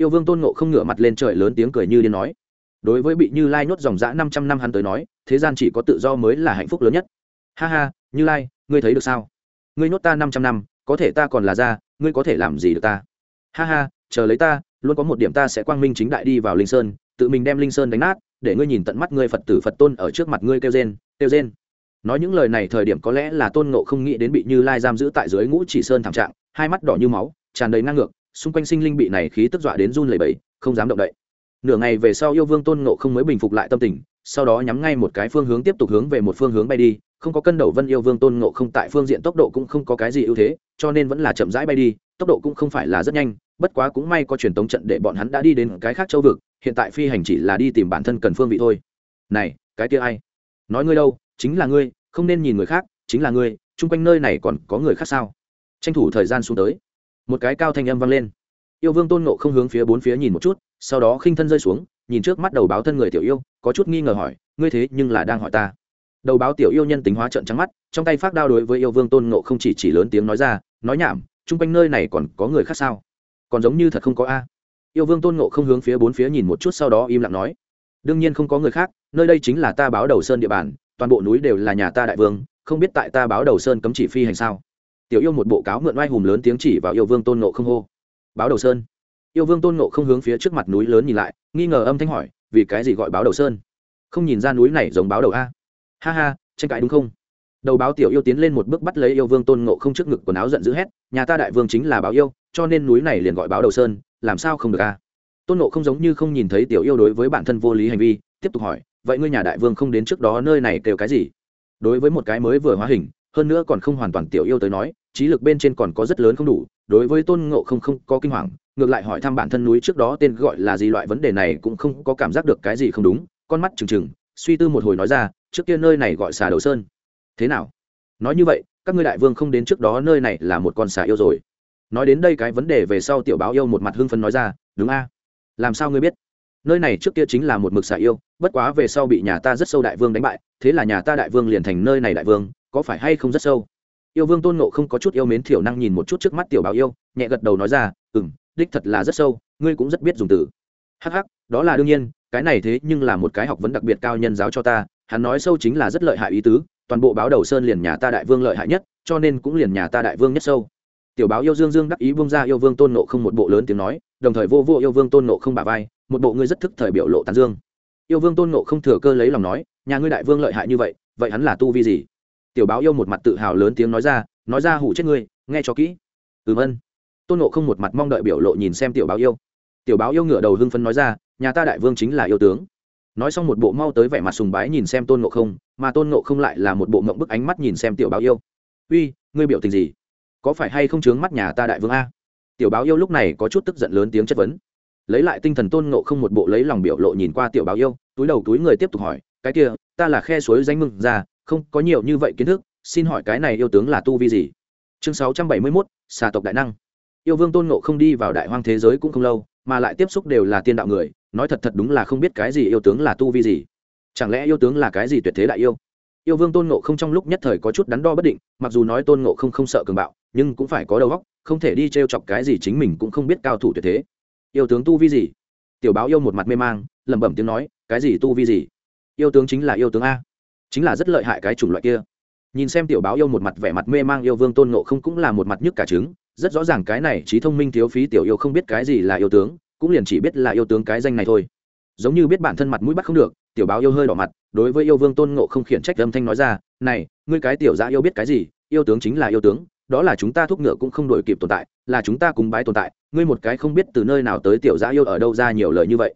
yêu vương tôn ngộ không ngửa mặt lên trời lớn tiếng cười như điên nói. Đối với bị như lai nhốt dòng dã năm trăm năm hắn tới nói, thế gian chỉ có tự do mới là hạnh phúc lớn nhất. Ha ha, như lai, ngươi thấy được sao? Ngươi nhốt ta năm trăm năm, có thể ta còn là ra ngươi có thể làm gì được ta? Ha ha, chờ lấy ta, luôn có một điểm ta sẽ quang minh chính đại đi vào linh sơn, tự mình đem linh sơn đánh nát, để ngươi nhìn tận mắt ngươi phật tử phật tôn ở trước mặt ngươi kêu rên kêu rên. Nói những lời này thời điểm có lẽ là tôn ngộ không nghĩ đến bị như lai giam giữ tại dưới ngũ chỉ sơn thảm trạng, hai mắt đỏ như máu, tràn đầy năng ngược xung quanh sinh linh bị này khí tức dọa đến run lẩy bẩy, không dám động đậy. Nửa ngày về sau yêu vương tôn ngộ không mới bình phục lại tâm tình, sau đó nhắm ngay một cái phương hướng tiếp tục hướng về một phương hướng bay đi, không có cân đầu vân yêu vương tôn ngộ không tại phương diện tốc độ cũng không có cái gì ưu thế, cho nên vẫn là chậm rãi bay đi, tốc độ cũng không phải là rất nhanh, bất quá cũng may có truyền tống trận để bọn hắn đã đi đến cái khác châu vực, hiện tại phi hành chỉ là đi tìm bản thân cần phương vị thôi. Này, cái kia ai? Nói ngươi đâu, chính là ngươi, không nên nhìn người khác, chính là ngươi, chung quanh nơi này còn có người khác sao? Tranh thủ thời gian xuống tới một cái cao thanh âm vang lên. Yêu vương tôn nộ không hướng phía bốn phía nhìn một chút, sau đó khinh thân rơi xuống, nhìn trước mắt đầu báo thân người tiểu yêu, có chút nghi ngờ hỏi, ngươi thế nhưng là đang hỏi ta? Đầu báo tiểu yêu nhân tính hóa trận trắng mắt, trong tay phát đao đối với yêu vương tôn nộ không chỉ chỉ lớn tiếng nói ra, nói nhảm, chung quanh nơi này còn có người khác sao? Còn giống như thật không có a. Yêu vương tôn nộ không hướng phía bốn phía nhìn một chút, sau đó im lặng nói, đương nhiên không có người khác, nơi đây chính là ta báo đầu sơn địa bàn, toàn bộ núi đều là nhà ta đại vương, không biết tại ta báo đầu sơn cấm chỉ phi hành sao? Tiểu yêu một bộ cáo mượn oai hùng lớn tiếng chỉ vào yêu vương tôn nộ không hô. Báo đầu sơn. Yêu vương tôn nộ không hướng phía trước mặt núi lớn nhìn lại, nghi ngờ âm thanh hỏi, vì cái gì gọi báo đầu sơn? Không nhìn ra núi này giống báo đầu a. Ha ha, tranh cãi đúng không? Đầu báo tiểu yêu tiến lên một bước bắt lấy yêu vương tôn nộ không trước ngực quần áo giận dữ hét, nhà ta đại vương chính là báo yêu, cho nên núi này liền gọi báo đầu sơn, làm sao không được a? Tôn nộ không giống như không nhìn thấy tiểu yêu đối với bản thân vô lý hành vi, tiếp tục hỏi, vậy ngươi nhà đại vương không đến trước đó nơi này kêu cái gì? Đối với một cái mới vừa hóa hình, hơn nữa còn không hoàn toàn tiểu yêu tới nói trí lực bên trên còn có rất lớn không đủ, đối với tôn ngộ không không có kinh hoàng, ngược lại hỏi thăm bản thân núi trước đó tên gọi là gì loại vấn đề này cũng không có cảm giác được cái gì không đúng, con mắt trừng trừng, suy tư một hồi nói ra, trước kia nơi này gọi xà đầu sơn. Thế nào? Nói như vậy, các ngươi đại vương không đến trước đó nơi này là một con xà yêu rồi. Nói đến đây cái vấn đề về sau tiểu báo yêu một mặt hưng phấn nói ra, đúng a. Làm sao ngươi biết? Nơi này trước kia chính là một mực xà yêu, bất quá về sau bị nhà ta rất sâu đại vương đánh bại, thế là nhà ta đại vương liền thành nơi này đại vương, có phải hay không rất sâu? Yêu vương tôn nộ không có chút yêu mến thiểu năng nhìn một chút trước mắt tiểu báo yêu, nhẹ gật đầu nói ra ừ m đích thật là rất sâu, ngươi cũng rất biết dùng từ. Hh đó là đương nhiên, cái này thế nhưng là một cái học vấn đặc biệt cao nhân giáo cho ta, hắn nói sâu chính là rất lợi hại ý tứ, toàn bộ báo đầu sơn liền nhà ta đại vương lợi hại nhất, cho nên cũng liền nhà ta đại vương nhất sâu. Tiểu báo yêu dương dương đắc ý vương ra yêu vương tôn nộ không một bộ lớn tiếng nói, đồng thời vô vô yêu vương tôn nộ không bà vai, một bộ ngươi rất thức thời biểu lộ tán dương. Yêu vương tôn nộ không thừa cơ lấy lòng nói, nhà ngươi đại vương lợi hại như vậy vậy hắn là tu vi gì? Tiểu báo yêu một mặt tự hào lớn tiếng nói ra nói ra hủ chết ngươi, nghe cho kỹ. Ừm ân. Tôn nộ không một mặt mong đợi biểu lộ nhìn xem tiểu báo yêu. Tiểu báo yêu ngửa đầu hưng phấn nói ra, nhà ta đại vương chính là yêu tướng. Nói xong một bộ mau tới vẻ mặt sùng bái nhìn xem tôn nộ không, mà tôn nộ không lại là một bộ mộng bức ánh mắt nhìn xem tiểu báo yêu. Uy, ngươi biểu tình gì? Có phải hay không chướng mắt nhà ta đại vương a? Tiểu báo yêu lúc này có chút tức giận lớn tiếng chất vấn. Lấy lại tinh thần tôn nộ không một bộ lấy lòng biểu lộ nhìn qua tiểu báo yêu, túi đầu túi người tiếp tục hỏi, cái kia, ta là khe suối danh mừng ra không có nhiều như vậy kiến thức, xin hỏi cái này yêu tướng là tu vi gì? Chương sáu trăm bảy mươi mốt, xà tộc đại năng. Yêu vương tôn nộ không đi vào đại hoang thế giới cũng không lâu, mà lại tiếp xúc đều là tiên đạo người, nói thật thật đúng là không biết cái gì yêu tướng là tu vi gì. Chẳng lẽ yêu tướng là cái gì tuyệt thế đại yêu? Yêu vương tôn nộ không trong lúc nhất thời có chút đắn đo bất định, mặc dù nói tôn nộ không không sợ cường bạo, nhưng cũng phải có đầu óc, không thể đi t r e o chọc cái gì chính mình cũng không biết cao thủ tuyệt thế. Yêu tướng tu vi gì? Tiểu báo yêu một mặt mê mang, lẩm bẩm tiếng nói, cái gì tu vi gì? Yêu tướng chính là yêu tướng a chính là rất lợi hại cái chủng loại kia. Nhìn xem tiểu báo yêu một mặt vẻ mặt mê mang yêu vương tôn nộ không cũng là một mặt nhức cả trứng, rất rõ ràng cái này trí thông minh thiếu phí tiểu yêu không biết cái gì là yêu tướng, cũng liền chỉ biết là yêu tướng cái danh này thôi. Giống như biết bản thân mặt mũi bắt không được, tiểu báo yêu hơi đỏ mặt, đối với yêu vương tôn ngộ không khiển trách âm thanh nói ra, này, ngươi cái tiểu gia yêu biết cái gì? Yêu tướng chính là yêu tướng, đó là chúng ta thúc ngựa cũng không đổi kịp tồn tại, là chúng ta cùng bái tồn tại, ngươi một cái không biết từ nơi nào tới tiểu gia yêu ở đâu ra nhiều lời như vậy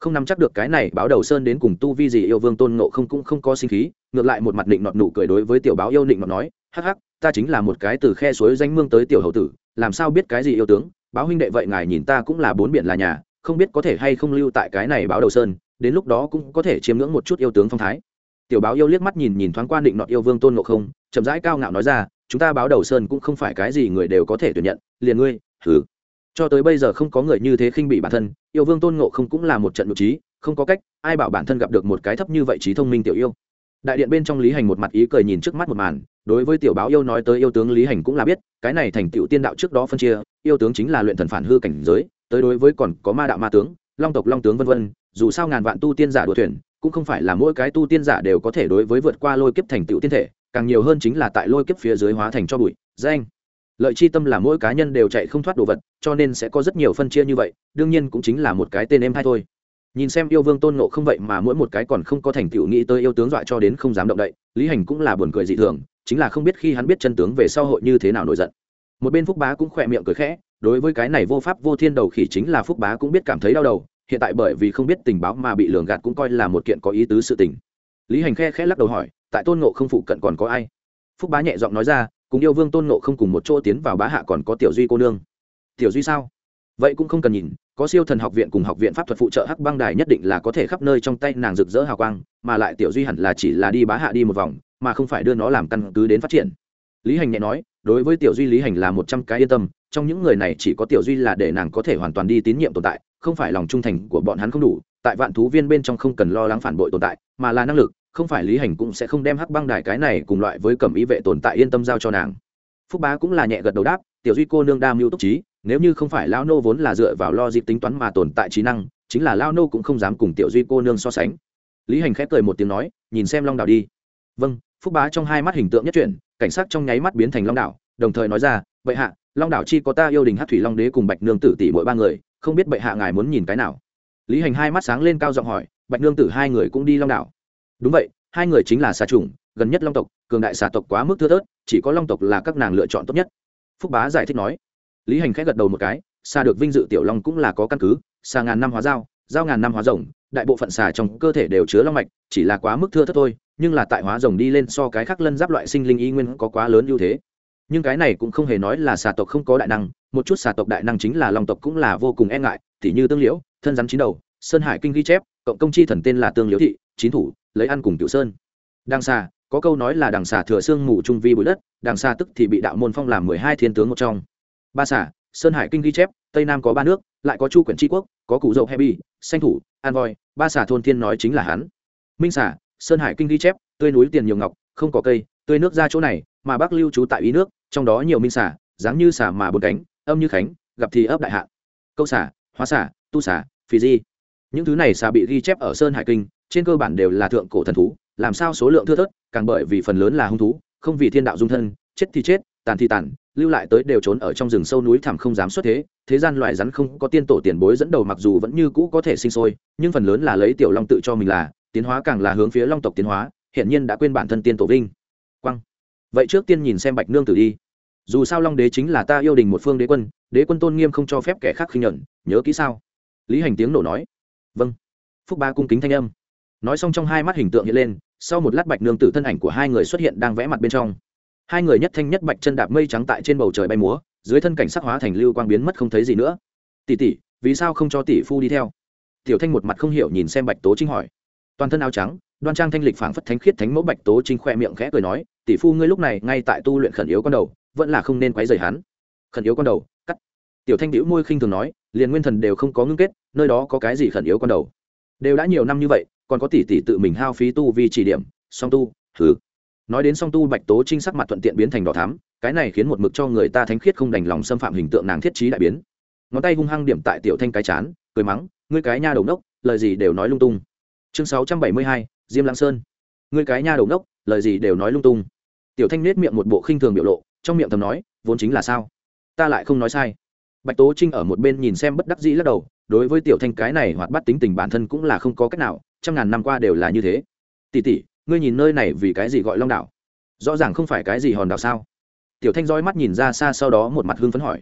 không nắm chắc được cái này báo đầu sơn đến cùng tu vi gì yêu vương tôn ngộ không cũng không có sinh khí, ngược lại một mặt định nọt nụ cười đối với tiểu báo yêu định nọt nói, hắc hắc, ta chính là một cái từ khe suối danh mương tới tiểu hậu tử, làm sao biết cái gì yêu tướng? Báo huynh đệ vậy ngài nhìn ta cũng là bốn biển là nhà, không biết có thể hay không lưu tại cái này báo đầu sơn, đến lúc đó cũng có thể chiếm ngưỡng một chút yêu tướng phong thái. Tiểu báo yêu liếc mắt nhìn nhìn thoáng qua định nọt yêu vương tôn ngộ không, chậm rãi cao ngạo nói ra, chúng ta báo đầu sơn cũng không phải cái gì người đều có thể tuyển nhận, liền ngươi thử cho tới bây giờ không có người như thế khinh bị bản thân, yêu vương tôn ngộ không cũng là một trận nội trí, không có cách, ai bảo bản thân gặp được một cái thấp như vậy trí thông minh tiểu yêu. Đại điện bên trong lý hành một mặt ý cười nhìn trước mắt một màn, đối với tiểu báo yêu nói tới yêu tướng lý hành cũng là biết, cái này thành tựu tiên đạo trước đó phân chia, yêu tướng chính là luyện thần phản hư cảnh giới, tới đối với còn có ma đạo ma tướng, long tộc long tướng vân vân, dù sao ngàn vạn tu tiên giả đua thuyền, cũng không phải là mỗi cái tu tiên giả đều có thể đối với vượt qua lôi kiếp thành tựu tiên thể, càng nhiều hơn chính là tại lôi kiếp phía dưới hóa thành cho bụi. Danh lợi chi tâm là mỗi cá nhân đều chạy không thoát đồ vật, cho nên sẽ có rất nhiều phân chia như vậy, đương nhiên cũng chính là một cái tên em hay thôi. Nhìn xem yêu vương tôn nộ không vậy mà mỗi một cái còn không có thành tựu nghĩ tới yêu tướng dọa cho đến không dám động đậy, lý hành cũng là buồn cười dị thường, chính là không biết khi hắn biết chân tướng về sau hội như thế nào nổi giận. Một bên phúc bá cũng khỏe miệng cười khẽ, đối với cái này vô pháp vô thiên đầu khỉ chính là phúc bá cũng biết cảm thấy đau đầu, hiện tại bởi vì không biết tình báo mà bị lường gạt cũng coi là một kiện có ý tứ sự tình. Lý hành khe khẽ lắc đầu hỏi, tại tôn nộ không phụ cận còn có ai? Phúc bá nhẹ giọng nói ra cùng yêu vương tôn nộ không cùng một chỗ tiến vào bá hạ còn có tiểu duy cô nương. Tiểu duy sao? Vậy cũng không cần nhìn, có siêu thần học viện cùng học viện pháp thuật phụ trợ hắc băng đài nhất định là có thể khắp nơi trong tay nàng rực rỡ hào quang, mà lại tiểu duy hẳn là chỉ là đi bá hạ đi một vòng, mà không phải đưa nó làm căn cứ đến phát triển. Lý hành nhẹ nói, đối với tiểu duy lý hành là một trăm cái yên tâm, trong những người này chỉ có tiểu duy là để nàng có thể hoàn toàn đi tín nhiệm tồn tại, không phải lòng trung thành của bọn hắn không đủ, tại vạn thú viên bên trong không cần lo lắng phản bội tồn tại, mà là năng lực không phải lý hành cũng sẽ không đem hắc băng đài cái này cùng loại với cẩm ý vệ tồn tại yên tâm giao cho nàng. Phúc bá cũng là nhẹ gật đầu đáp, tiểu duy cô nương đa mưu túc trí, nếu như không phải lao nô vốn là dựa vào lo dịp tính toán mà tồn tại trí năng, chính là lao nô cũng không dám cùng tiểu duy cô nương so sánh. Lý hành khép cười một tiếng nói, nhìn xem long đảo đi. Vâng. Phúc bá trong hai mắt hình tượng nhất chuyển, cảnh sát trong nháy mắt biến thành long đảo, đồng thời nói ra, bệ hạ, long đảo chi có ta yêu đình hát thủy long đế cùng bạch nương tử tỷ mỗi ba người, không biết bệ hạ ngài muốn nhìn cái nào? Lý hành hai mắt sáng lên cao giọng hỏi, bạch nương tử hai người cũng đi long đảo? Đúng vậy, hai người chính là xà trùng, gần nhất long tộc, cường đại xà tộc quá mức thưa thớt, chỉ có long tộc là các nàng lựa chọn tốt nhất. Phúc bá giải thích nói. Lý hành khẽ gật đầu một cái xà được vinh dự tiểu long cũng là có căn cứ xà ngàn năm hóa dao dao ngàn năm hóa rồng, đại bộ phận xà trong cơ thể đều chứa long mạch, chỉ là quá mức thưa thớt thôi, nhưng là tại hóa rồng đi lên so cái khác lân giáp loại sinh linh y nguyên có quá lớn ưu thế. Nhưng cái này cũng không hề nói là xà tộc không có đại năng, một chút xà tộc đại năng chính là long tộc cũng là vô cùng e ngại t h như tương liễu, thân rắn chín đầu, sơn hải kinh ghi chép, cộng công chi thần tên là tương liễu thị, chín thủ lấy ăn cùng cựu sơn. Đằng xà, có câu nói là đằng xà thừa xương mù trung vi bụi đất, đằng xà tức thì bị đạo môn phong làm mười hai thiên tướng một trong. Ba xà, sơn hải kinh ghi chép, tây nam có ba nước, lại có chu quyển tri quốc, có cụ dậu hebi sanh thủ, an voi, ba xà thôn thiên nói chính là hắn. Minh xà, sơn hải kinh ghi chép, tươi núi tiền nhiều ngọc, không có cây, tươi nước ra chỗ này, mà bác lưu trú tại ý nước, trong đó nhiều minh xà, dáng như xà mà bốn cánh, âm như khánh, gặp thì ấp đại hạ. Câu xà, hóa xà, tu xà, phì di. Những thứ này xà bị ghi chép ở sơn hải kinh trên cơ bản đều là thượng cổ thần thú, làm sao số lượng thưa thớt, càng bởi vì phần lớn là hung thú, không vì thiên đạo dung thân, chết thì chết, tàn thì tàn, lưu lại tới đều trốn ở trong rừng sâu núi thẳm không dám xuất thế thế gian loài rắn không có tiên tổ tiền bối dẫn đầu mặc dù vẫn như cũ có thể sinh sôi, nhưng phần lớn là lấy tiểu long tự cho mình là, tiến hóa càng là hướng phía long tộc tiến hóa hiện nhiên đã quên bản thân tiên tổ vinh. Quăng vậy trước tiên nhìn xem bạch nương tử đi. Dù sao long đế chính là ta yêu đình một phương đế quân đế quân tôn nghiêm không cho phép kẻ khác khinh nhuận nhớ kỹ sao? Lý hành tiếng nổ nói. Vâng. Phúc ba cung kính thanh âm nói xong trong hai mắt hình tượng hiện lên, sau một lát bạch nương tử thân ảnh của hai người xuất hiện đang vẽ mặt bên trong. Hai người nhất thanh nhất bạch chân đạp mây trắng tại trên bầu trời bay múa, dưới thân cảnh sắc hóa thành lưu quang biến mất không thấy gì nữa. Tỷ tỷ, vì sao không cho tỷ phu đi theo? Tiểu thanh một mặt không hiểu nhìn xem bạch tố trinh hỏi. Toàn thân áo trắng, đoan trang thanh lịch phảng phất thánh khiết thánh mẫu bạch tố trinh khoe miệng khẽ cười nói, tỷ phu ngươi lúc này ngay tại tu luyện khẩn yếu con đầu, vẫn là không nên quấy rầy hắn. Khẩn yếu con đầu? cắt. Tiểu thanh đĩu môi khinh thường nói, liền nguyên thần đều không có ngưng kết, nơi đó có cái gì khẩn yếu con đầu? Đều đã nhiều năm như vậy còn có tỷ tỷ tự mình hao phí tu vì chỉ điểm, song tu thứ nói đến song tu, bạch tố trinh sắc mặt thuận tiện biến thành đỏ thắm, cái này khiến một mực cho người ta thánh khiết không đành lòng xâm phạm hình tượng nàng thiết trí đại biến. Ngón tay hung hăng điểm tại tiểu thanh cái chán, cười mắng, ngươi cái nha đầu nốc lời gì đều nói lung tung. Chương sáu trăm bảy mươi hai, diêm lãng sơn. Ngươi cái nha đầu nốc lời gì đều nói lung tung. Tiểu thanh nết miệng một bộ khinh thường biểu lộ, trong miệng thầm nói, vốn chính là sao? Ta lại không nói sai. Bạch tố trinh ở một bên nhìn xem bất đắc dĩ lắc đầu, đối với tiểu thanh cái này hoạt bắt tính tình bản thân cũng là không có cách nào trăm ngàn năm qua đều là như thế. Tỉ tỉ ngươi nhìn nơi này vì cái gì gọi long đảo? Rõ ràng không phải cái gì hòn đảo sao? Tiểu thanh dõi mắt nhìn ra xa sau đó một mặt hưng phấn hỏi.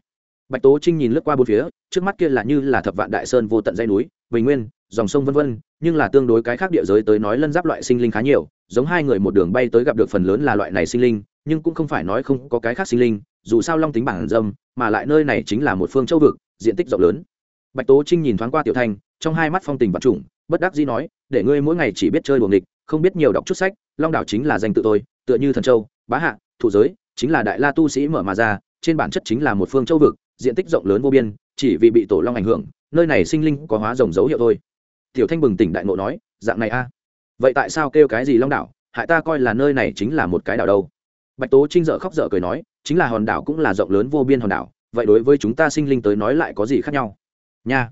Bạch tố trinh nhìn lướt qua bốn phía, trước mắt kia là như là thập vạn đại sơn vô tận dây núi, bình nguyên, dòng sông vân vân, nhưng là tương đối cái khác địa giới tới nói lân giáp loại sinh linh khá nhiều, giống hai người một đường bay tới gặp được phần lớn là loại này sinh linh, nhưng cũng không phải nói không có cái khác sinh linh, dù sao long tính bản dâm, mà lại nơi này chính là một phương châu vực, diện tích rộng lớn. Bạch tố trinh nhìn thoáng qua tiểu thanh, trong hai mắt phong tình vật chủng bất đắc dĩ nói, để ngươi mỗi ngày chỉ biết chơi đuồng địch không biết nhiều đọc chút sách, long đảo chính là danh tự tôi, tựa như thần châu, bá hạ, thủ giới, chính là đại la tu sĩ mở mà ra, trên bản chất chính là một phương châu vực, diện tích rộng lớn vô biên, chỉ vì bị tổ long ảnh hưởng, nơi này sinh linh có hóa rồng dấu hiệu thôi. Tiểu thanh bừng tỉnh đại ngộ nói, dạng này a? Vậy tại sao kêu cái gì long đảo? Hại ta coi là nơi này chính là một cái đảo đâu. Bạch tố trinh dợ khóc dở cười nói, chính là hòn đảo cũng là rộng lớn vô biên hòn đảo, vậy đối với chúng ta sinh linh tới nói lại có gì khác nhau? Nha,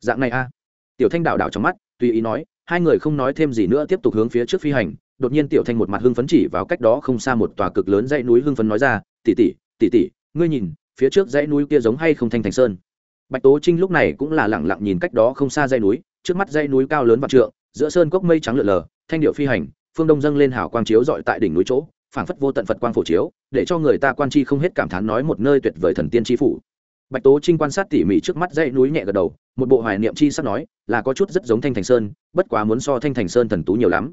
dạng này a? Tiểu thanh đảo đảo trong mắt tùy ý nói, hai người không nói thêm gì nữa tiếp tục hướng phía trước phi hành, đột nhiên tiểu thanh một mặt hưng phấn chỉ vào cách đó không xa một tòa cực lớn dãy núi hưng phấn nói ra tỉ tỉ tỉ tỉ ngươi nhìn, phía trước dãy núi kia giống hay không thanh thành sơn? Bạch tố trinh lúc này cũng là lẳng lặng nhìn cách đó không xa dãy núi, trước mắt dãy núi cao lớn và trượng, giữa sơn cốc mây trắng lượn lờ, thanh điệu phi hành, phương đông dâng lên hào quang chiếu dọi tại đỉnh núi chỗ, phảng phất vô tận phật quang phổ chiếu, để cho người ta quan chi không hết cảm thán nói một nơi tuyệt vời thần tiên tri phủ bạch tố trinh quan sát tỉ mỉ trước mắt dãy núi nhẹ gật đầu, một bộ hoài niệm chi sắp nói, là có chút rất giống thanh thành sơn, bất quá muốn so thanh thành sơn thần tú nhiều lắm.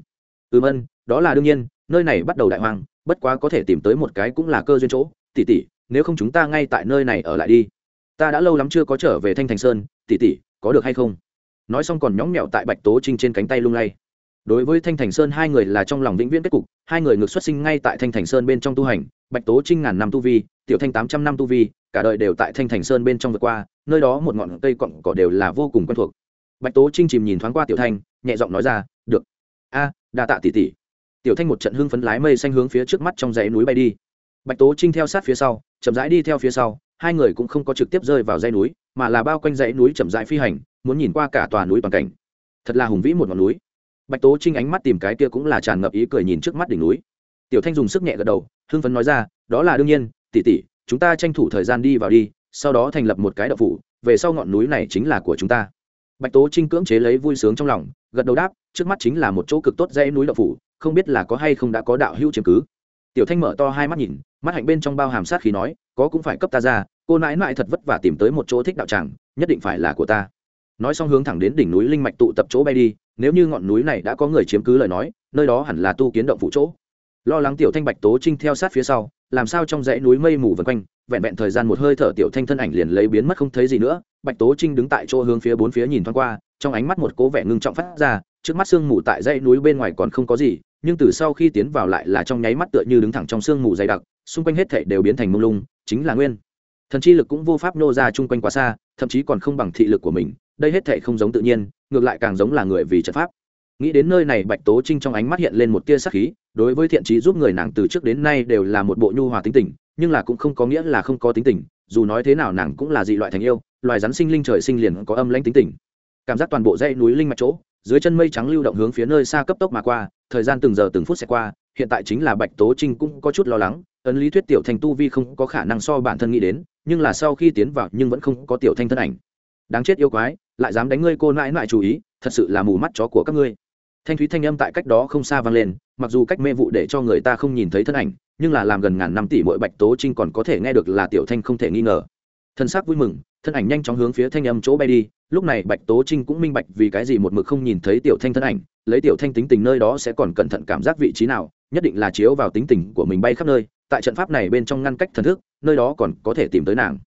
Ừm ân, đó là đương nhiên, nơi này bắt đầu đại hoang, bất quá có thể tìm tới một cái cũng là cơ duyên chỗ. Tỉ tỉ nếu không chúng ta ngay tại nơi này ở lại đi. Ta đã lâu lắm chưa có trở về thanh thành sơn tỉ tỉ có được hay không? Nói xong còn nhõng mẹo tại bạch tố trinh trên cánh tay lung lay. Đối với thanh thành sơn hai người là trong lòng vĩnh viễn kết cục, hai người ngược xuất sinh ngay tại thanh thành sơn bên trong tu hành bạch tố trinh ngàn năm tu vi, tiểu thanh tám trăm năm tu vi, cả đời đều tại thanh thành sơn bên trong vượt qua, nơi đó một ngọn cây cọn cỏ đều là vô cùng quen thuộc. Bạch tố trinh chìm nhìn thoáng qua tiểu thanh, nhẹ giọng nói ra, được. A, đa tạ tỷ tỷ. Tiểu thanh một trận hưng phấn lái mây xanh hướng phía trước mắt trong dãy núi bay đi. Bạch tố trinh theo sát phía sau, chậm rãi đi theo phía sau, hai người cũng không có trực tiếp rơi vào dãy núi, mà là bao quanh dãy núi chậm rãi phi hành, muốn nhìn qua cả tòa núi toàn cảnh. Thật là hùng vĩ một ngọn núi. Bạch tố trinh ánh mắt tìm cái kia cũng là tràn ngập ý cười nhìn trước mắt đỉnh núi tiểu thanh dùng sức nhẹ gật đầu, hưng phấn nói ra, đó là đương nhiên, tỷ tỷ, chúng ta tranh thủ thời gian đi vào đi, sau đó thành lập một cái đậu phủ, về sau ngọn núi này chính là của chúng ta. Bạch tố trinh cưỡng chế lấy vui sướng trong lòng, gật đầu đáp, trước mắt chính là một chỗ cực tốt dãy núi đậu phủ, không biết là có hay không đã có đạo hữu chứng cứ. Tiểu thanh mở to hai mắt nhìn, mắt hạnh bên trong bao hàm sát khí nói, có cũng phải cấp ta ra, cô nãi nãi thật vất vả tìm tới một chỗ thích đạo tràng, nhất định phải là của ta. Nói xong hướng thẳng đến đỉnh núi linh mạch tụ tập chỗ bay đi, nếu như ngọn núi này đã có người chiếm cứ lời nói, nơi đó hẳn là tu kiến động phụ chỗ lo lắng tiểu thanh bạch tố trinh theo sát phía sau, làm sao trong dãy núi mây mù vần quanh, vẹn vẹn thời gian một hơi thở tiểu thanh thân ảnh liền lấy biến mất không thấy gì nữa, bạch tố trinh đứng tại chỗ hướng phía bốn phía nhìn thoáng qua, trong ánh mắt một cố vẻ ngưng trọng phát ra, trước mắt sương mù tại dãy núi bên ngoài còn không có gì, nhưng từ sau khi tiến vào lại là trong nháy mắt tựa như đứng thẳng trong sương mù dày đặc, xung quanh hết thảy đều biến thành mông lung, chính là nguyên. Thần chi lực cũng vô pháp nô ra chung quanh quá xa, thậm chí còn không bằng thị lực của mình, đây hết thảy không giống tự nhiên, ngược lại càng giống là người vì trận pháp nghĩ đến nơi này, bạch tố trinh trong ánh mắt hiện lên một tia sắc khí, đối với thiện trí giúp người nàng từ trước đến nay đều là một bộ nhu hòa tính tình, nhưng là cũng không có nghĩa là không có tính tình, dù nói thế nào nàng cũng là dị loại thành yêu, loài rắn sinh linh trời sinh liền có âm lãnh tính tình. Cảm giác toàn bộ dãy núi linh mạch chỗ, dưới chân mây trắng lưu động hướng phía nơi xa cấp tốc mà qua, thời gian từng giờ từng phút sẽ qua, hiện tại chính là bạch tố trinh cũng có chút lo lắng, ấn lý thuyết tiểu thành tu vi không có khả năng so bản thân nghĩ đến, nhưng là sau khi tiến vào nhưng vẫn không có tiểu thanh thân ảnh. Đáng chết yêu quái, lại dám đánh ngươi cô nãi nãi chú ý, thật sự là mù mắt chó của các ngươi thanh thúy thanh âm tại cách đó không xa vang lên, mặc dù cách mê vụ để cho người ta không nhìn thấy thân ảnh, nhưng là làm gần ngàn năm tỷ mỗi bạch tố trinh còn có thể nghe được là tiểu thanh không thể nghi ngờ. Thân xác vui mừng, thân ảnh nhanh chóng hướng phía thanh âm chỗ bay đi, lúc này bạch tố trinh cũng minh bạch vì cái gì một mực không nhìn thấy tiểu thanh thân ảnh, lấy tiểu thanh tính tình nơi đó sẽ còn cẩn thận cảm giác vị trí nào, nhất định là chiếu vào tính tình của mình bay khắp nơi, tại trận pháp này bên trong ngăn cách thần thức, nơi đó còn có thể tìm tới nàng.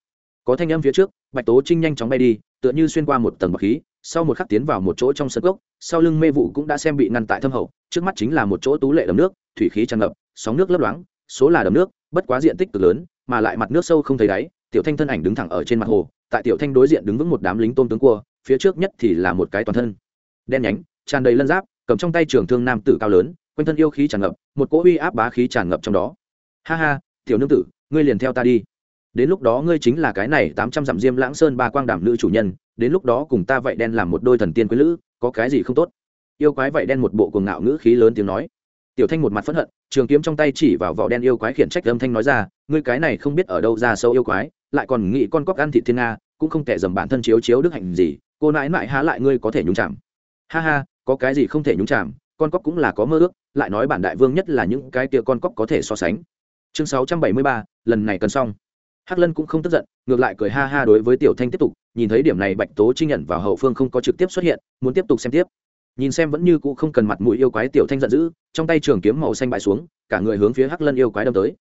Có thanh âm phía trước, bạch tố trinh nhanh chóng bay đi, tựa như xuyên qua một tầng bọc khí sau một khắc tiến vào một chỗ trong sân gốc sau lưng mê vụ cũng đã xem bị ngăn tại thâm hậu, trước mắt chính là một chỗ tú lệ đầm nước, thủy khí tràn ngập, sóng nước lấp loáng, số là đầm nước, bất quá diện tích cực lớn, mà lại mặt nước sâu không thấy đáy, tiểu thanh thân ảnh đứng thẳng ở trên mặt hồ, tại tiểu thanh đối diện đứng vững một đám lính tôm tướng cua, phía trước nhất thì là một cái toàn thân đen nhánh, tràn đầy lân giáp, cầm trong tay trường thương nam tử cao lớn, quanh thân yêu khí tràn ngập, một cỗ uy áp bá khí tràn ngập trong đó. Ha ha, tiểu nương tử, ngươi liền theo ta đi. Đến lúc đó ngươi chính là cái này tám trăm dặm diêm lãng sơn ba quang đảm nữ chủ nhân đến lúc đó cùng ta vậy đen làm một đôi thần tiên quý lữ, có cái gì không tốt? Yêu quái vậy đen một bộ cuồng ngạo ngữ khí lớn tiếng nói. Tiểu thanh một mặt phẫn hận, trường kiếm trong tay chỉ vào vỏ đen yêu quái khiển trách âm thanh nói ra, ngươi cái này không biết ở đâu ra sâu yêu quái, lại còn nghĩ con cóc ăn thịt thiên nga, cũng không thể dầm bản thân chiếu chiếu đức hạnh gì, cô nãi nãi há lại ngươi có thể nhúng chạm ha ha, có cái gì không thể nhúng chạm con cóc cũng là có mơ ước, lại nói bản đại vương nhất là những cái tia con cóc có thể so sánh. Chương sáu trăm bảy mươi ba, lần này cần xong. Hắc lân cũng không tức giận, ngược lại cười ha ha đối với tiểu thanh tiếp tục nhìn thấy điểm này bạch tố trinh nhận vào hậu phương không có trực tiếp xuất hiện, muốn tiếp tục xem tiếp. Nhìn xem vẫn như cũ không cần mặt mũi yêu quái tiểu thanh giận dữ, trong tay trường kiếm màu xanh bại xuống, cả người hướng phía hắc lân yêu quái đâm tới.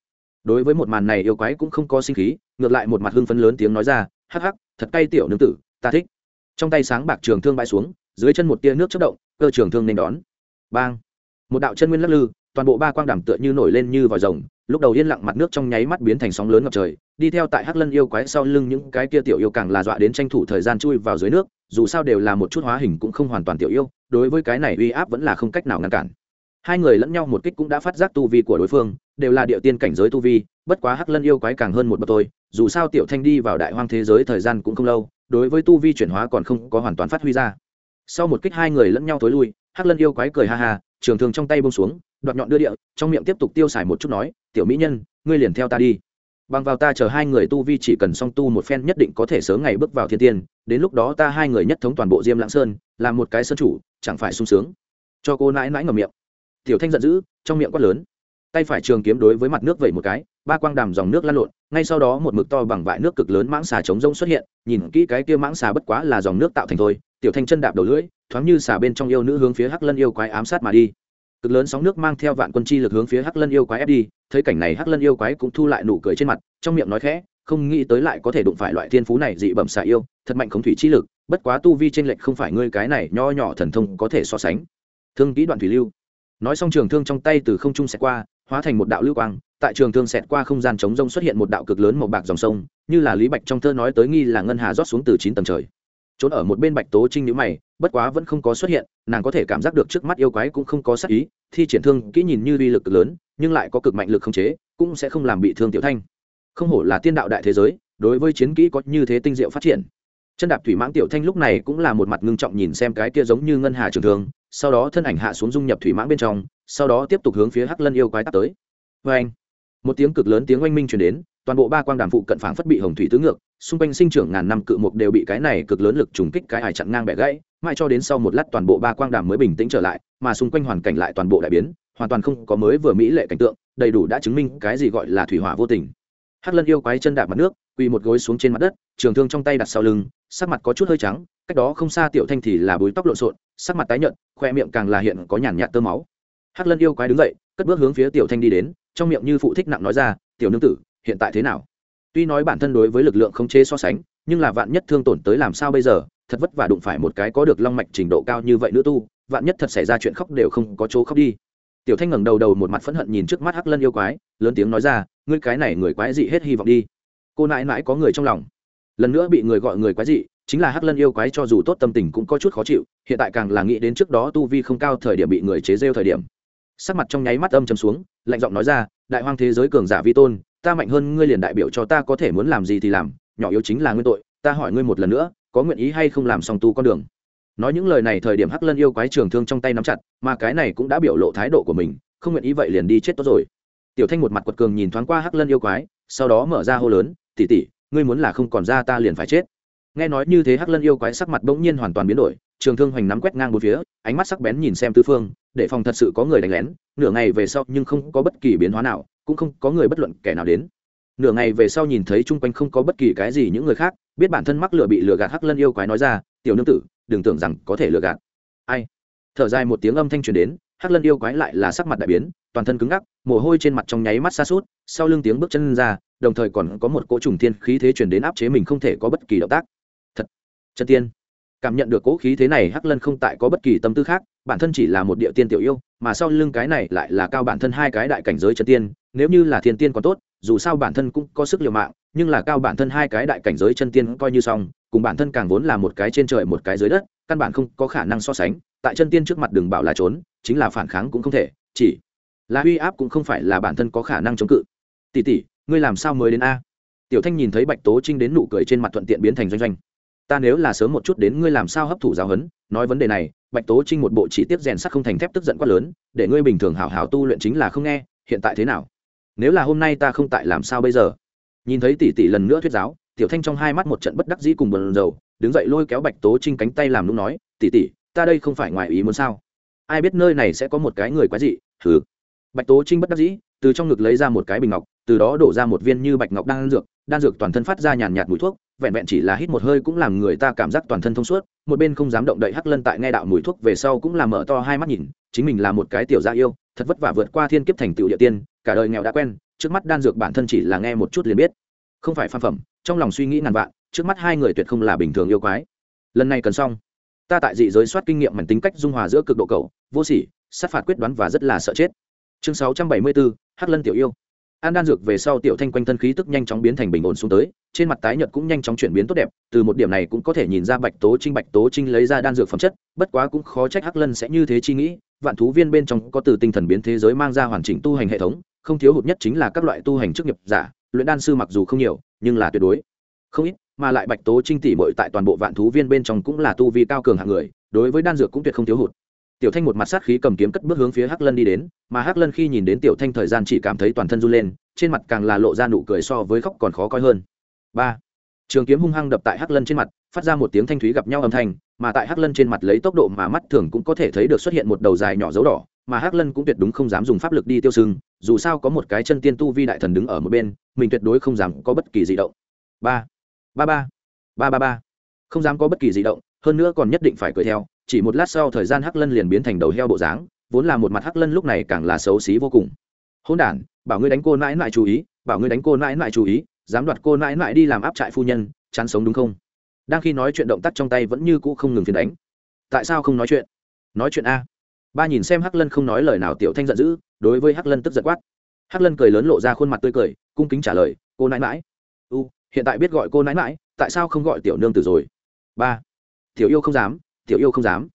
Đối với một màn này yêu quái cũng không có sinh khí, ngược lại một mặt hưng phấn lớn tiếng nói ra, hắc hắc, thật cay tiểu nương tử, ta thích. Trong tay sáng bạc trường thương bại xuống, dưới chân một tia nước chất động, cơ trường thương nên đón. Bang! Một đạo chân nguyên lắc lư toàn bộ ba quang đàm tựa như nổi lên như vòi rồng, lúc đầu yên lặng mặt nước trong nháy mắt biến thành sóng lớn ngập trời, đi theo tại hắc lân yêu quái sau lưng những cái kia tiểu yêu càng là dọa đến tranh thủ thời gian chui vào dưới nước, dù sao đều là một chút hóa hình cũng không hoàn toàn tiểu yêu, đối với cái này uy áp vẫn là không cách nào ngăn cản. Hai người lẫn nhau một kích cũng đã phát giác tu vi của đối phương, đều là địa tiên cảnh giới tu vi, bất quá hắc lân yêu quái càng hơn một bậc tôi dù sao tiểu thanh đi vào đại hoang thế giới thời gian cũng không lâu, đối với tu vi chuyển hóa còn không có hoàn toàn phát huy ra. Sau một kích hai người lẫn nhau tối lui, hắc lân yêu quái cười ha ha, trường thường trong tay bông xuống đoạt nhọn đưa địa, trong miệng tiếp tục tiêu xài một chút nói, tiểu mỹ nhân, ngươi liền theo ta đi. Bằng vào ta chờ hai người tu vi chỉ cần song tu một phen nhất định có thể sớm ngày bước vào thiên tiên, đến lúc đó ta hai người nhất thống toàn bộ diêm lãng sơn làm một cái sơn chủ, chẳng phải sung sướng. Cho cô nãi nãi ngầm miệng. Tiểu thanh giận dữ, trong miệng quát lớn. Tay phải trường kiếm đối với mặt nước vẩy một cái, ba quang đàm dòng nước lăn lộn, ngay sau đó một mực to bằng vại nước cực lớn mãng xà trống rông xuất hiện, nhìn kỹ cái kia mãng xà bất quá là dòng nước tạo thành thôi. Tiểu thanh chân đạp đầu lưỡi, thoáng như xà bên trong yêu nữ hướng phía hắc lân yêu quái ám sát mà đi cực lớn sóng nước mang theo vạn quân chi lực hướng phía hắc lân yêu quái ép đi, thấy cảnh này hắc lân yêu quái cũng thu lại nụ cười trên mặt, trong miệng nói khẽ, không nghĩ tới lại có thể đụng phải loại thiên phú này dị bẩm xạ yêu, thật mạnh khống thủy chi lực, bất quá tu vi t r ê n lệch không phải ngươi cái này nho nhỏ thần thông có thể so sánh. Thương kỹ đoạn thủy lưu. Nói xong trường thương trong tay từ không trung xẹt qua, hóa thành một đạo lưu quang, tại trường thương xẹt qua không gian chống rông xuất hiện một đạo cực lớn màu bạc dòng sông, như là lý bạch trong thơ nói tới nghi là ngân hà rót xuống từ chín tầng trời. Trốn ở một bên bạch tố trinh nhữ mày bất quá vẫn không có xuất hiện, nàng có thể cảm giác được trước mắt yêu quái cũng không có sắc ý, thi triển thương kỹ nhìn như uy lực lớn, nhưng lại có cực mạnh lực không chế, cũng sẽ không làm bị thương tiểu thanh. Không hổ là tiên đạo đại thế giới, đối với chiến kỹ có như thế tinh diệu phát triển. Chân đạp thủy mãng tiểu thanh lúc này cũng là một mặt ngưng trọng nhìn xem cái kia giống như ngân hà trường thường sau đó thân ảnh hạ xuống dung nhập thủy mãng bên trong, sau đó tiếp tục hướng phía hắc lân yêu quái tắt tới. Vê anh một tiếng cực lớn tiếng oanh minh chuyển đến, toàn bộ ba quang đàm phụ cận phảng phất bị hồng thủy tứ ngược, xung quanh sinh trưởng ngàn năm cự mục đều bị cái này cực lớn lực trùng kích cái ải chặn ngang bẻ gãy mãi cho đến sau một lát toàn bộ ba quang đàm mới bình tĩnh trở lại, mà xung quanh hoàn cảnh lại toàn bộ đại biến, hoàn toàn không có mới vừa mỹ lệ cảnh tượng, đầy đủ đã chứng minh cái gì gọi là thủy hỏa vô tình. Hắc lân yêu quái chân đạp mặt nước, quỳ một gối xuống trên mặt đất, trường thương trong tay đặt sau lưng, sắc mặt có chút hơi trắng, cách đó không xa tiểu thanh thì là búi tóc lộn xộn, sắc mặt tái nhợt, khoe miệng càng là hiện có nhàn nhạt tơ máu. Hắc lân yêu quái đứng dậy, cất bước hướng phía tiểu thanh đi đến, trong miệng như phụ thích nặng nói ra, tiểu nương tử, hiện tại thế nào? Tuy nói bản thân đối với lực lượng không chế so sánh, nhưng là vạn nhất thương tổn tới làm sao bây giờ? Thật vất vả đụng phải một cái có được long mạch trình độ cao như vậy nữa tu, vạn nhất thật xảy ra chuyện khóc đều không có chỗ khóc đi. Tiểu thanh ngẩng đầu đầu một mặt phẫn hận nhìn trước mắt hắc lân yêu quái, lớn tiếng nói ra, ngươi cái này người quái dị hết hy vọng đi. Cô nãi nãi có người trong lòng. Lần nữa bị người gọi người quái dị, chính là hắc lân yêu quái cho dù tốt tâm tình cũng có chút khó chịu, hiện tại càng là nghĩ đến trước đó tu vi không cao thời điểm bị người chế rêu thời điểm. Sắc mặt trong nháy mắt âm chấm xuống, lạnh giọng nói ra, đại hoang thế giới cường giả vi tôn, ta mạnh hơn ngươi liền đại biểu cho ta có thể muốn làm gì thì làm, nhỏ yếu chính là nguyên tội, ta hỏi ngươi một lần nữa có nguyện ý hay không làm song tu con đường. Nói những lời này thời điểm hắc lân yêu quái trường thương trong tay nắm chặt, mà cái này cũng đã biểu lộ thái độ của mình, không nguyện ý vậy liền đi chết tốt rồi. Tiểu thanh một mặt quật cường nhìn thoáng qua hắc lân yêu quái, sau đó mở ra hô lớn tỉ tỉ ngươi muốn là không còn ra ta liền phải chết. Nghe nói như thế hắc lân yêu quái sắc mặt bỗng nhiên hoàn toàn biến đổi, trường thương hoành nắm quét ngang một phía, ánh mắt sắc bén nhìn xem tư phương, để phòng thật sự có người đánh lén, nửa ngày về sau nhưng không có bất kỳ biến hóa nào, cũng không có người bất luận kẻ nào đến nửa ngày về sau nhìn thấy chung quanh không có bất kỳ cái gì những người khác, biết bản thân mắc lửa bị lừa gạt hắc lân yêu quái nói ra, tiểu nương tử, đừng tưởng rằng có thể lừa gạt. Ai? Thở dài một tiếng âm thanh truyền đến, hắc lân yêu quái lại là sắc mặt đại biến, toàn thân cứng ngắc, mồ hôi trên mặt trong nháy mắt xa suốt sau lưng tiếng bước chân ra, đồng thời còn có một cỗ trùng thiên khí thế truyền đến áp chế mình không thể có bất kỳ động tác. Thật, chân tiên. Cảm nhận được cỗ khí thế này, hắc lân không tại có bất kỳ tâm tư khác, bản thân chỉ là một địa tiên tiểu yêu, mà sau lưng cái này lại là cao bản thân hai cái đại cảnh giới chân tiên, nếu như là thiên tiên còn tốt dù sao bản thân cũng có sức liều mạng, nhưng là cao bản thân hai cái đại cảnh giới chân tiên coi như xong, cùng bản thân càng vốn là một cái trên trời một cái dưới đất, căn bản không có khả năng so sánh, tại chân tiên trước mặt đừng bảo là trốn, chính là phản kháng cũng không thể, chỉ là uy áp cũng không phải là bản thân có khả năng chống cự. Tỷ tỷ, ngươi làm sao mới đến a? Tiểu thanh nhìn thấy bạch tố trinh đến nụ cười trên mặt thuận tiện biến thành doanh doanh. Ta nếu là sớm một chút đến ngươi làm sao hấp thụ giáo huấn, nói vấn đề này, bạch tố trinh một bộ chỉ tiết rèn sắt không thành thép tức giận quá lớn, để ngươi bình thường hảo hảo tu luyện chính là không nghe, hiện tại thế nào? Nếu là hôm nay ta không tại làm sao bây giờ? Nhìn thấy tỷ tỷ lần nữa thuyết giáo, tiểu thanh trong hai mắt một trận bất đắc dĩ cùng bờn dầu đứng dậy lôi kéo bạch tố trinh cánh tay làm lúc nói, tỷ tỷ, ta đây không phải ngoài ý muốn sao? Ai biết nơi này sẽ có một cái người quái dị thử bạch tố trinh bất đắc dĩ, từ trong ngực lấy ra một cái bình ngọc, từ đó đổ ra một viên như bạch ngọc đan dược đan dược toàn thân phát ra nhàn nhạt mùi thuốc, vẹn vẹn chỉ là hít một hơi cũng làm người ta cảm giác toàn thân thông suốt, một bên không dám động đậy hắc lân tại nghe đạo mùi thuốc về sau cũng làm mở to hai mắt nhìn, chính mình là một cái tiểu gia yêu thật vất vả vượt qua thiên kiếp thành tựu địa tiên, cả đời nghèo đã quen, trước mắt đan dược bản thân chỉ là nghe một chút liền biết. Không phải phan phẩm, trong lòng suy nghĩ ngàn vạn, trước mắt hai người tuyệt không là bình thường yêu quái. Lần này cần xong. Ta tại dị giới soát kinh nghiệm mảnh tính cách dung hòa giữa cực độ cầu vô sỉ, sát phạt quyết đoán và rất là sợ chết. Chương sáu trăm bảy mươi bốn, hắc lân tiểu yêu an đan dược về sau tiểu thanh quanh thân khí tức nhanh chóng biến thành bình ổn xuống tới, trên mặt tái nhợt cũng nhanh chóng chuyển biến tốt đẹp, từ một điểm này cũng có thể nhìn ra bạch tố trinh, bạch tố trinh lấy ra đan dược phẩm chất, bất quá cũng khó trách hắc lân sẽ như thế chi nghĩ, vạn thú viên bên trong có từ tinh thần biến thế giới mang ra hoàn chỉnh tu hành hệ thống, không thiếu hụt nhất chính là các loại tu hành chức nghiệp giả, luyện đan sư mặc dù không nhiều, nhưng là tuyệt đối. Không ít, mà lại bạch tố trinh tỷ bội tại toàn bộ vạn thú viên bên trong cũng là tu vi cao cường hạng người, đối với đan dược cũng tuyệt không thiếu hụt tiểu thanh một mặt sát khí cầm kiếm cất bước hướng phía hắc lân đi đến, mà hắc lân khi nhìn đến tiểu thanh thời gian chỉ cảm thấy toàn thân run lên, trên mặt càng là lộ ra nụ cười so với khóc còn khó coi hơn. Ba. Trường kiếm hung hăng đập tại hắc lân trên mặt, phát ra một tiếng thanh thúy gặp nhau âm thanh, mà tại hắc lân trên mặt lấy tốc độ mà mắt thường cũng có thể thấy được xuất hiện một đầu dài nhỏ dấu đỏ, mà hắc lân cũng tuyệt đúng không dám dùng pháp lực đi tiêu sưng, dù sao có một cái chân tiên tu vi đại thần đứng ở một bên, mình tuyệt đối không dám có bất kỳ di động. Ba. Ba ba. Ba ba ba. Không dám có bất kỳ di động, hơn nữa còn nhất định phải cười theo chỉ một lát sau thời gian hắc lân liền biến thành đầu heo bộ dáng, vốn là một mặt hắc lân lúc này càng là xấu xí vô cùng. Hôn đản, bảo ngươi đánh cô nãi nãi chú ý, bảo ngươi đánh cô nãi nãi chú ý, dám đoạt cô nãi nãi đi làm áp trại phu nhân, chán sống đúng không? Đang khi nói chuyện động tác trong tay vẫn như cũ không ngừng phiền đánh. Tại sao không nói chuyện? Nói chuyện a. Ba nhìn xem hắc lân không nói lời nào tiểu thanh giận dữ, đối với hắc lân tức giận quát. Hắc lân cười lớn lộ ra khuôn mặt tươi cười, cung kính trả lời, cô nãi mãi u, hiện tại biết gọi cô nãi mãi tại sao không gọi tiểu nương tử rồi? Ba, tiểu yêu không dám tiểu yêu không dám.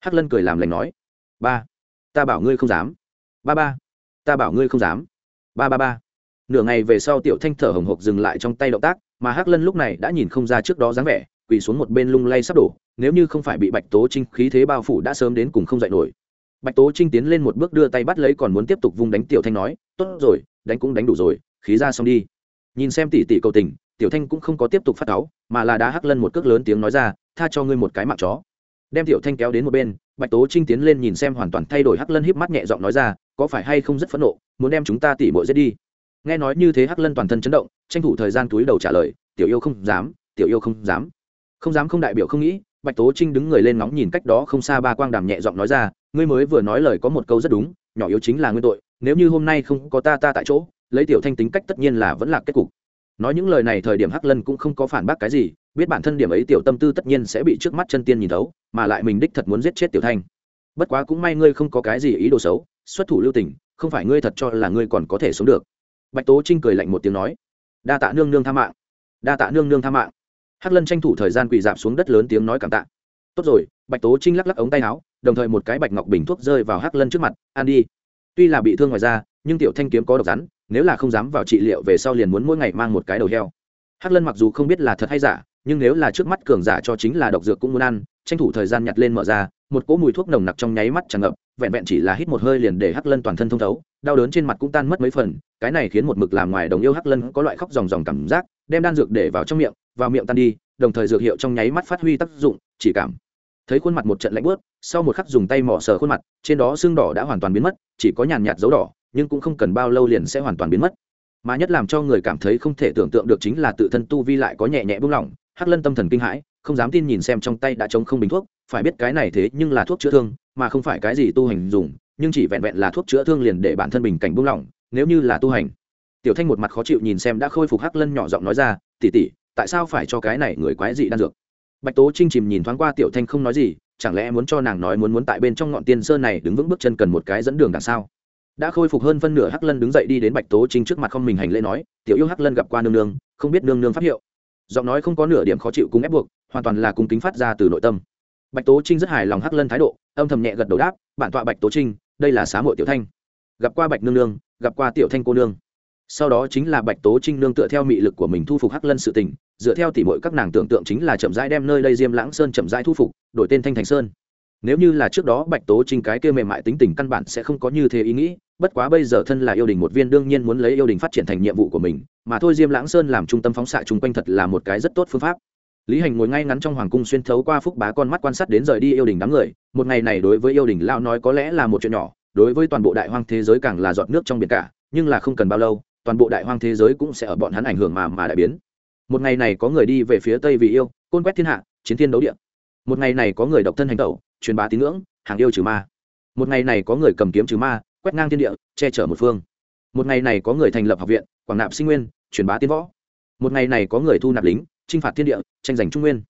Hắc lân cười làm lành nói, ba, ta bảo ngươi không dám. Ba ba, ta bảo ngươi không dám. Ba ba ba. Nửa ngày về sau tiểu thanh thở hồng hộc dừng lại trong tay động tác, mà hắc lân lúc này đã nhìn không ra trước đó dáng vẻ, quỳ xuống một bên lung lay sắp đổ, nếu như không phải bị bạch tố trinh khí thế bao phủ đã sớm đến cùng không dạy nổi. Bạch tố trinh tiến lên một bước đưa tay bắt lấy còn muốn tiếp tục vung đánh tiểu thanh nói, tốt rồi, đánh cũng đánh đủ rồi, khí ra xong đi. Nhìn xem tỷ tỷ cầu tình, tiểu thanh cũng không có tiếp tục phát cáu, mà là đá hắc lân một cước lớn tiếng nói ra, tha cho ngươi một cái mạng chó đem tiểu thanh kéo đến một bên, bạch tố trinh tiến lên nhìn xem hoàn toàn thay đổi hắc lân híp mắt nhẹ giọng nói ra, có phải hay không rất phẫn nộ, muốn đem chúng ta tỉ mội giết đi. Nghe nói như thế hắc lân toàn thân chấn động, tranh thủ thời gian túi đầu trả lời, tiểu yêu không dám, tiểu yêu không dám. Không dám không đại biểu không nghĩ, bạch tố trinh đứng người lên nóng nhìn cách đó không xa ba quang đàm nhẹ giọng nói ra, ngươi mới vừa nói lời có một câu rất đúng, nhỏ yếu chính là nguyên tội, nếu như hôm nay không có ta ta tại chỗ, lấy tiểu thanh tính cách tất nhiên là vẫn là kết cục nói những lời này thời điểm hắc lân cũng không có phản bác cái gì, biết bản thân điểm ấy tiểu tâm tư tất nhiên sẽ bị trước mắt chân tiên nhìn thấu, mà lại mình đích thật muốn giết chết tiểu thanh. Bất quá cũng may ngươi không có cái gì ý đồ xấu, xuất thủ lưu tình, không phải ngươi thật cho là ngươi còn có thể sống được. Bạch tố trinh cười lạnh một tiếng nói, đa tạ nương nương tha mạng. Đa tạ nương nương tha mạng. Hắc lân tranh thủ thời gian quỳ dạp xuống đất lớn tiếng nói cảm tạ. Tốt rồi. Bạch tố trinh lắc lắc ống tay áo, đồng thời một cái bạch ngọc bình thuốc rơi vào hắc lân trước mặt, ăn đi. Tuy là bị thương ngoài ra nhưng tiểu thanh kiếm có độc rắn nếu là không dám vào trị liệu về sau liền muốn mỗi ngày mang một cái đầu heo. Hắc lân mặc dù không biết là thật hay giả, nhưng nếu là trước mắt cường giả cho chính là độc dược cũng muốn ăn, tranh thủ thời gian nhặt lên mở ra, một cỗ mùi thuốc nồng nặc trong nháy mắt tràn ngập, vẹn vẹn chỉ là hít một hơi liền để hắc lân toàn thân thông thấu, đau đớn trên mặt cũng tan mất mấy phần, cái này khiến một mực làm ngoài đồng yêu hắc lân có loại khóc dòng dòng cảm giác, đem đan dược để vào trong miệng, vào miệng tan đi, đồng thời dược hiệu trong nháy mắt phát huy tác dụng, chỉ cảm. Thấy khuôn mặt một trận lạnh bớt sau một khắc dùng tay mỏ sờ khuôn mặt, trên đó xương đỏ đã hoàn toàn biến mất, chỉ có nhàn nhạt dấu đỏ nhưng cũng không cần bao lâu liền sẽ hoàn toàn biến mất. Mà nhất làm cho người cảm thấy không thể tưởng tượng được chính là tự thân tu vi lại có nhẹ nhẹ buông lỏng hắc lân tâm thần kinh hãi, không dám tin nhìn xem trong tay đã chống không bình thuốc, phải biết cái này thế nhưng là thuốc chữa thương, mà không phải cái gì tu hành dùng, nhưng chỉ vẹn vẹn là thuốc chữa thương liền để bản thân bình cảnh buông lỏng nếu như là tu hành. Tiểu thanh một mặt khó chịu nhìn xem đã khôi phục hắc lân nhỏ giọng nói ra tỉ tỉ tại sao phải cho cái này người quái dị đan dược? Bạch tố trinh chìm nhìn thoáng qua tiểu thanh không nói gì, chẳng lẽ muốn cho nàng nói muốn muốn tại bên trong ngọn tiên sơn này đứng vững bước chân cần một cái dẫn đường đằng sau? Đã khôi phục hơn phân nửa hắc lân đứng dậy đi đến bạch tố trinh trước mặt không mình hành lễ nói, tiểu yêu hắc lân gặp qua nương nương, không biết nương nương phát hiệu. Giọng nói không có nửa điểm khó chịu cùng ép buộc, hoàn toàn là cung kính phát ra từ nội tâm. Bạch tố trinh rất hài lòng hắc lân thái độ, âm thầm nhẹ gật đầu đáp, bản tọa bạch tố trinh, đây là xá hội tiểu thanh. Gặp qua bạch nương nương, gặp qua tiểu thanh cô nương. Sau đó chính là bạch tố trinh nương tựa theo mị lực của mình thu phục hắc lân sự tình, dựa theo tỉ mọi các nàng tưởng tượng chính là chậm rãi đem nơi đây diêm lãng sơn chậm rãi thu phục, đổi tên thanh thành sơn nếu như là trước đó bạch tố trinh cái kia mềm mại tính tình căn bản sẽ không có như thế ý nghĩ, bất quá bây giờ thân là yêu đình một viên đương nhiên muốn lấy yêu đình phát triển thành nhiệm vụ của mình, mà thôi diêm lãng sơn làm trung tâm phóng xạ chung quanh thật là một cái rất tốt phương pháp. Lý hành ngồi ngay ngắn trong hoàng cung xuyên thấu qua phúc bá con mắt quan sát đến rời đi yêu đình đám người, một ngày này đối với yêu đình lao nói có lẽ là một chuyện nhỏ, đối với toàn bộ đại hoang thế giới càng là giọt nước trong biển cả, nhưng là không cần bao lâu, toàn bộ đại hoang thế giới cũng sẽ ở bọn hắn ảnh hưởng mà mà đại biến. Một ngày này có người đi về phía tây vì yêu, côn quét thiên hạ, chiến thiên đấu địa một ngày này có người độc thân hành tẩu, truyền bá tín ngưỡng, hàng yêu trừ ma. Một ngày này có người cầm kiếm trừ ma, quét ngang thiên địa, che chở một phương. Một ngày này có người thành lập học viện, quảng nạp sinh nguyên, truyền bá tiến võ. Một ngày này có người thu nạp lính, chinh phạt thiên địa, tranh giành trung nguyên.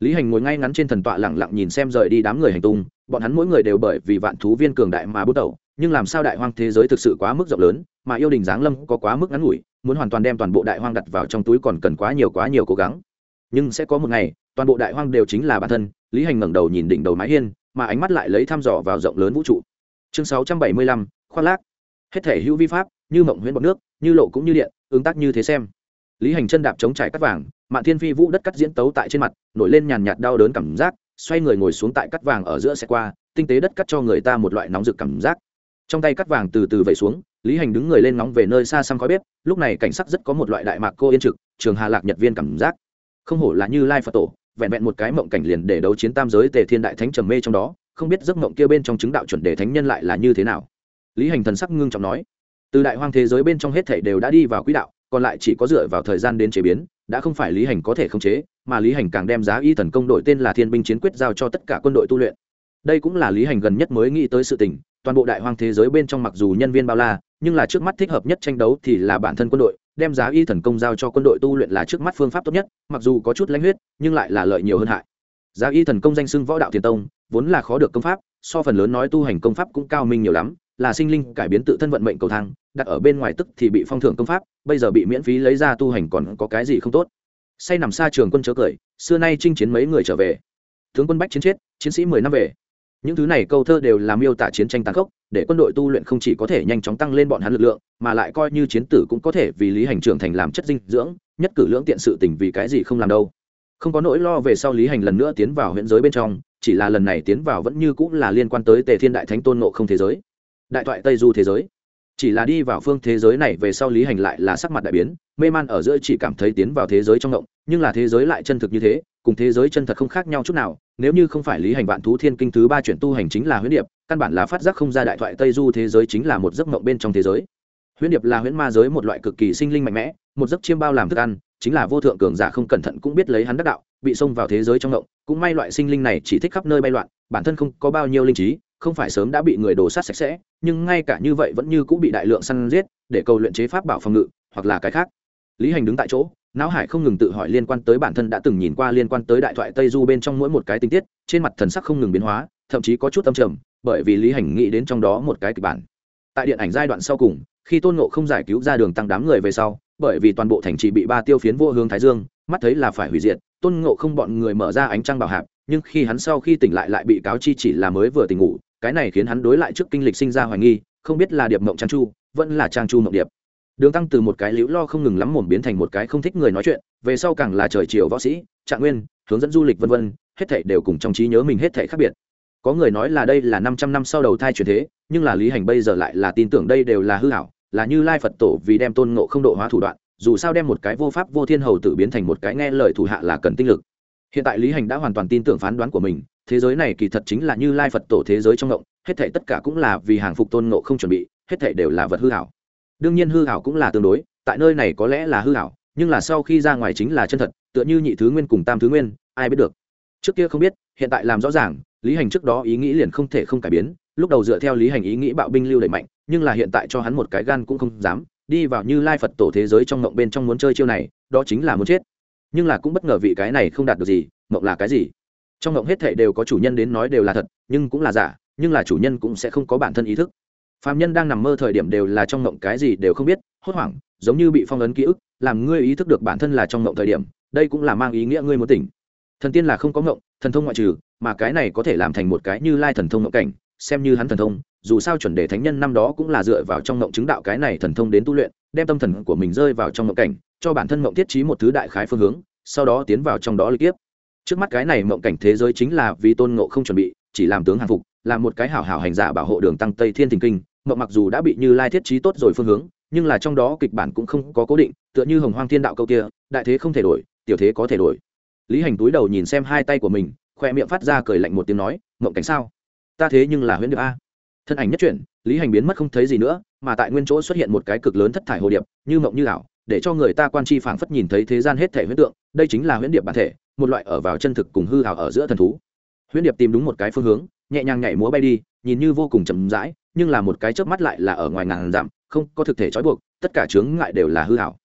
Lý hành ngồi ngay ngắn trên thần tọa lẳng lặng nhìn xem rời đi đám người hành tung, bọn hắn mỗi người đều bởi vì vạn thú viên cường đại mà bước đầu, nhưng làm sao đại hoang thế giới thực sự quá mức rộng lớn, mà yêu đình giáng lâm có quá mức ngắn ngủi, muốn hoàn toàn đem toàn bộ đại hoang đặt vào trong túi còn cần quá nhiều quá nhiều cố gắng. Nhưng sẽ có một ngày toàn bộ đại hoang đều chính là bản thân, lý hành ngẩng đầu nhìn đỉnh đầu mái hiên, mà ánh mắt lại lấy thăm dò vào rộng lớn vũ trụ. Chương sáu trăm bảy mươi lăm, khoác lác. Hết thể hữu vi pháp, như mộng huyễn bọc nước, như lộ cũng như điện, ứng tác như thế xem. Lý hành chân đạp chống trải cắt vàng, mạn thiên phi vũ đất cắt diễn tấu tại trên mặt, nổi lên nhàn nhạt đau đớn cảm giác, xoay người ngồi xuống tại cắt vàng ở giữa xe qua, tinh tế đất cắt cho người ta một loại nóng rực cảm giác. Trong tay cắt vàng từ từ vẩy xuống, lý hành đứng người lên nóng về nơi xa xăm khói bếp, lúc này cảnh sắc rất có một loại đại mạc cô yên trực, trường hà lạc nhật viên cảm giác. Không hổ là như lai phật tổ vẹn vẹn một cái mộng cảnh liền để đấu chiến tam giới tề thiên đại thánh trầm mê trong đó, không biết giấc mộng kia bên trong chứng đạo chuẩn đề thánh nhân lại là như thế nào. Lý hành thần sắc ngưng trọng nói, từ đại hoang thế giới bên trong hết thảy đều đã đi vào quỹ đạo, còn lại chỉ có dựa vào thời gian đến chế biến, đã không phải lý hành có thể khống chế, mà lý hành càng đem giá y thần công đội tên là thiên binh chiến quyết giao cho tất cả quân đội tu luyện. Đây cũng là lý hành gần nhất mới nghĩ tới sự tình, toàn bộ đại hoang thế giới bên trong mặc dù nhân viên bao la, nhưng là trước mắt thích hợp nhất tranh đấu thì là bản thân quân đội đem giá y thần công giao cho quân đội tu luyện là trước mắt phương pháp tốt nhất, mặc dù có chút lãnh huyết, nhưng lại là lợi nhiều hơn hại. Giá y thần công danh xưng võ đạo thiền tông, vốn là khó được công pháp, so phần lớn nói tu hành công pháp cũng cao minh nhiều lắm, là sinh linh cải biến tự thân vận mệnh cầu thang, đặt ở bên ngoài tức thì bị phong thưởng công pháp, bây giờ bị miễn phí lấy ra tu hành còn có cái gì không tốt. Say nằm xa trường quân chớ cười, xưa nay chinh chiến mấy người trở về. Tướng quân bách chiến chết, chiến sĩ mười năm về những thứ này câu thơ đều làm miêu tả chiến tranh tàn khốc, để quân đội tu luyện không chỉ có thể nhanh chóng tăng lên bọn hắn lực lượng, mà lại coi như chiến tử cũng có thể vì lý hành trưởng thành làm chất dinh dưỡng, nhất cử lưỡng tiện sự tình vì cái gì không làm đâu. Không có nỗi lo về sau lý hành lần nữa tiến vào huyện giới bên trong, chỉ là lần này tiến vào vẫn như cũng là liên quan tới tề thiên đại thánh tôn nộ không thế giới. Đại thoại tây du thế giới. Chỉ là đi vào phương thế giới này về sau lý hành lại là sắc mặt đại biến, mê man ở giữa chỉ cảm thấy tiến vào thế giới trong động nhưng là thế giới lại chân thực như thế cùng thế giới chân thật không khác nhau chút nào, nếu như không phải lý hành vạn thú thiên kinh thứ ba chuyển tu hành chính là huyễn điệp, căn bản là phát giác không ra đại thoại tây du thế giới chính là một giấc mộng bên trong thế giới. Huyễn điệp là huyễn ma giới một loại cực kỳ sinh linh mạnh mẽ, một giấc chiêm bao làm thức ăn, chính là vô thượng cường giả không cẩn thận cũng biết lấy hắn đắc đạo, bị xông vào thế giới trong mộng, cũng may loại sinh linh này chỉ thích khắp nơi bay loạn, bản thân không có bao nhiêu linh trí, không phải sớm đã bị người đổ sát sạch sẽ, nhưng ngay cả như vậy vẫn như cũng bị đại lượng săn giết, để cầu luyện chế pháp bảo phòng ngự, hoặc là cái khác. Lý hành đứng tại chỗ não hải không ngừng tự hỏi liên quan tới bản thân đã từng nhìn qua liên quan tới đại thoại tây du bên trong mỗi một cái tình tiết, trên mặt thần sắc không ngừng biến hóa, thậm chí có chút âm trầm, bởi vì lý hành nghĩ đến trong đó một cái kịch bản. Tại điện ảnh giai đoạn sau cùng, khi tôn ngộ không giải cứu ra đường tăng đám người về sau, bởi vì toàn bộ thành trì bị ba tiêu phiến vô hướng thái dương, mắt thấy là phải hủy diệt, tôn ngộ không bọn người mở ra ánh trăng bảo hạp, nhưng khi hắn sau khi tỉnh lại lại bị cáo chi chỉ là mới vừa tỉnh ngủ, cái này khiến hắn đối lại trước kinh lịch sinh ra hoài nghi, không biết là điệp mộng trang chu, vẫn là trang chu mộng điệp đường tăng từ một cái liễu lo không ngừng lắm mồm biến thành một cái không thích người nói chuyện, về sau càng là trời chiều võ sĩ, trạng nguyên, hướng dẫn du lịch vân vân, hết thảy đều cùng trong trí nhớ mình hết thảy khác biệt. Có người nói là đây là năm trăm năm sau đầu thai chuyển thế, nhưng là lý hành bây giờ lại là tin tưởng đây đều là hư hảo là như lai phật tổ vì đem tôn ngộ không độ hóa thủ đoạn, dù sao đem một cái vô pháp vô thiên hầu tự biến thành một cái nghe lời thủ hạ là cần tinh lực. Hiện tại lý hành đã hoàn toàn tin tưởng phán đoán của mình, thế giới này kỳ thật chính là như lai phật tổ thế giới trong ngộng, hết thể tất cả cũng là vì hàng phục tôn ngộ không chuẩn bị, hết thể đều là vật hư hảo đương nhiên hư hảo cũng là tương đối, tại nơi này có lẽ là hư hảo nhưng là sau khi ra ngoài chính là chân thật, tựa như nhị thứ nguyên cùng tam thứ nguyên, ai biết được. Trước kia không biết, hiện tại làm rõ ràng, lý hành trước đó ý nghĩ liền không thể không cải biến, lúc đầu dựa theo lý hành ý nghĩ bạo binh lưu đẩy mạnh, nhưng là hiện tại cho hắn một cái gan cũng không dám, đi vào như lai phật tổ thế giới trong mộng bên trong muốn chơi chiêu này, đó chính là muốn chết. Nhưng là cũng bất ngờ vị cái này không đạt được gì mộng là cái gì? Trong mộng hết thệ đều có chủ nhân đến nói đều là thật, nhưng cũng là giả, nhưng là chủ nhân cũng sẽ không có bản thân ý thức phạm nhân đang nằm mơ thời điểm đều là trong mộng cái gì đều không biết, hốt hoảng, giống như bị phong ấn ký ức, làm ngươi ý thức được bản thân là trong mộng thời điểm, đây cũng là mang ý nghĩa ngươi muốn tỉnh. Thần tiên là không có mộng thần thông ngoại trừ, mà cái này có thể làm thành một cái như lai thần thông mộng cảnh, xem như hắn thần thông, dù sao chuẩn đề thánh nhân năm đó cũng là dựa vào trong mộng chứng đạo cái này thần thông đến tu luyện, đem tâm thần của mình rơi vào trong mộng cảnh, cho bản thân mộng thiết trí một thứ đại khái phương hướng, sau đó tiến vào trong đó lịch tiếp. Trước mắt cái này mộng cảnh thế giới chính là vì tôn ngộ không chuẩn bị, chỉ làm tướng hàng phục là một cái hảo hảo hành giả bảo hộ đường tăng tây thiên thình kinh mộng mặc dù đã bị như lai thiết trí tốt rồi phương hướng, nhưng là trong đó kịch bản cũng không có cố định, tựa như hồng hoang thiên đạo câu kia, đại thế không thể đổi, tiểu thế có thể đổi. Lý hành túi đầu nhìn xem hai tay của mình, khoe miệng phát ra cười lạnh một tiếng nói, mộng cảnh sao? Ta thế nhưng là huyễn điệp a. Thân ảnh nhất chuyển, lý hành biến mất không thấy gì nữa, mà tại nguyên chỗ xuất hiện một cái cực lớn thất thải hồ điệp, như mộng như ảo, để cho người ta quan chi phảng phất nhìn thấy thế gian hết thể huyễn tượng, đây chính là huyễn điệp bản thể, một loại ở vào chân thực cùng hư hảo ở giữa thần thú. Huyễn điệp tìm đúng một cái phương hướng, nhẹ nhàng nhảy múa bay đi, nhìn như vô cùng chậm rãi nhưng là một cái chớp mắt lại là ở ngoài ngàn dặm, không có thực thể trói buộc, tất cả chướng ngại đều là hư hảo.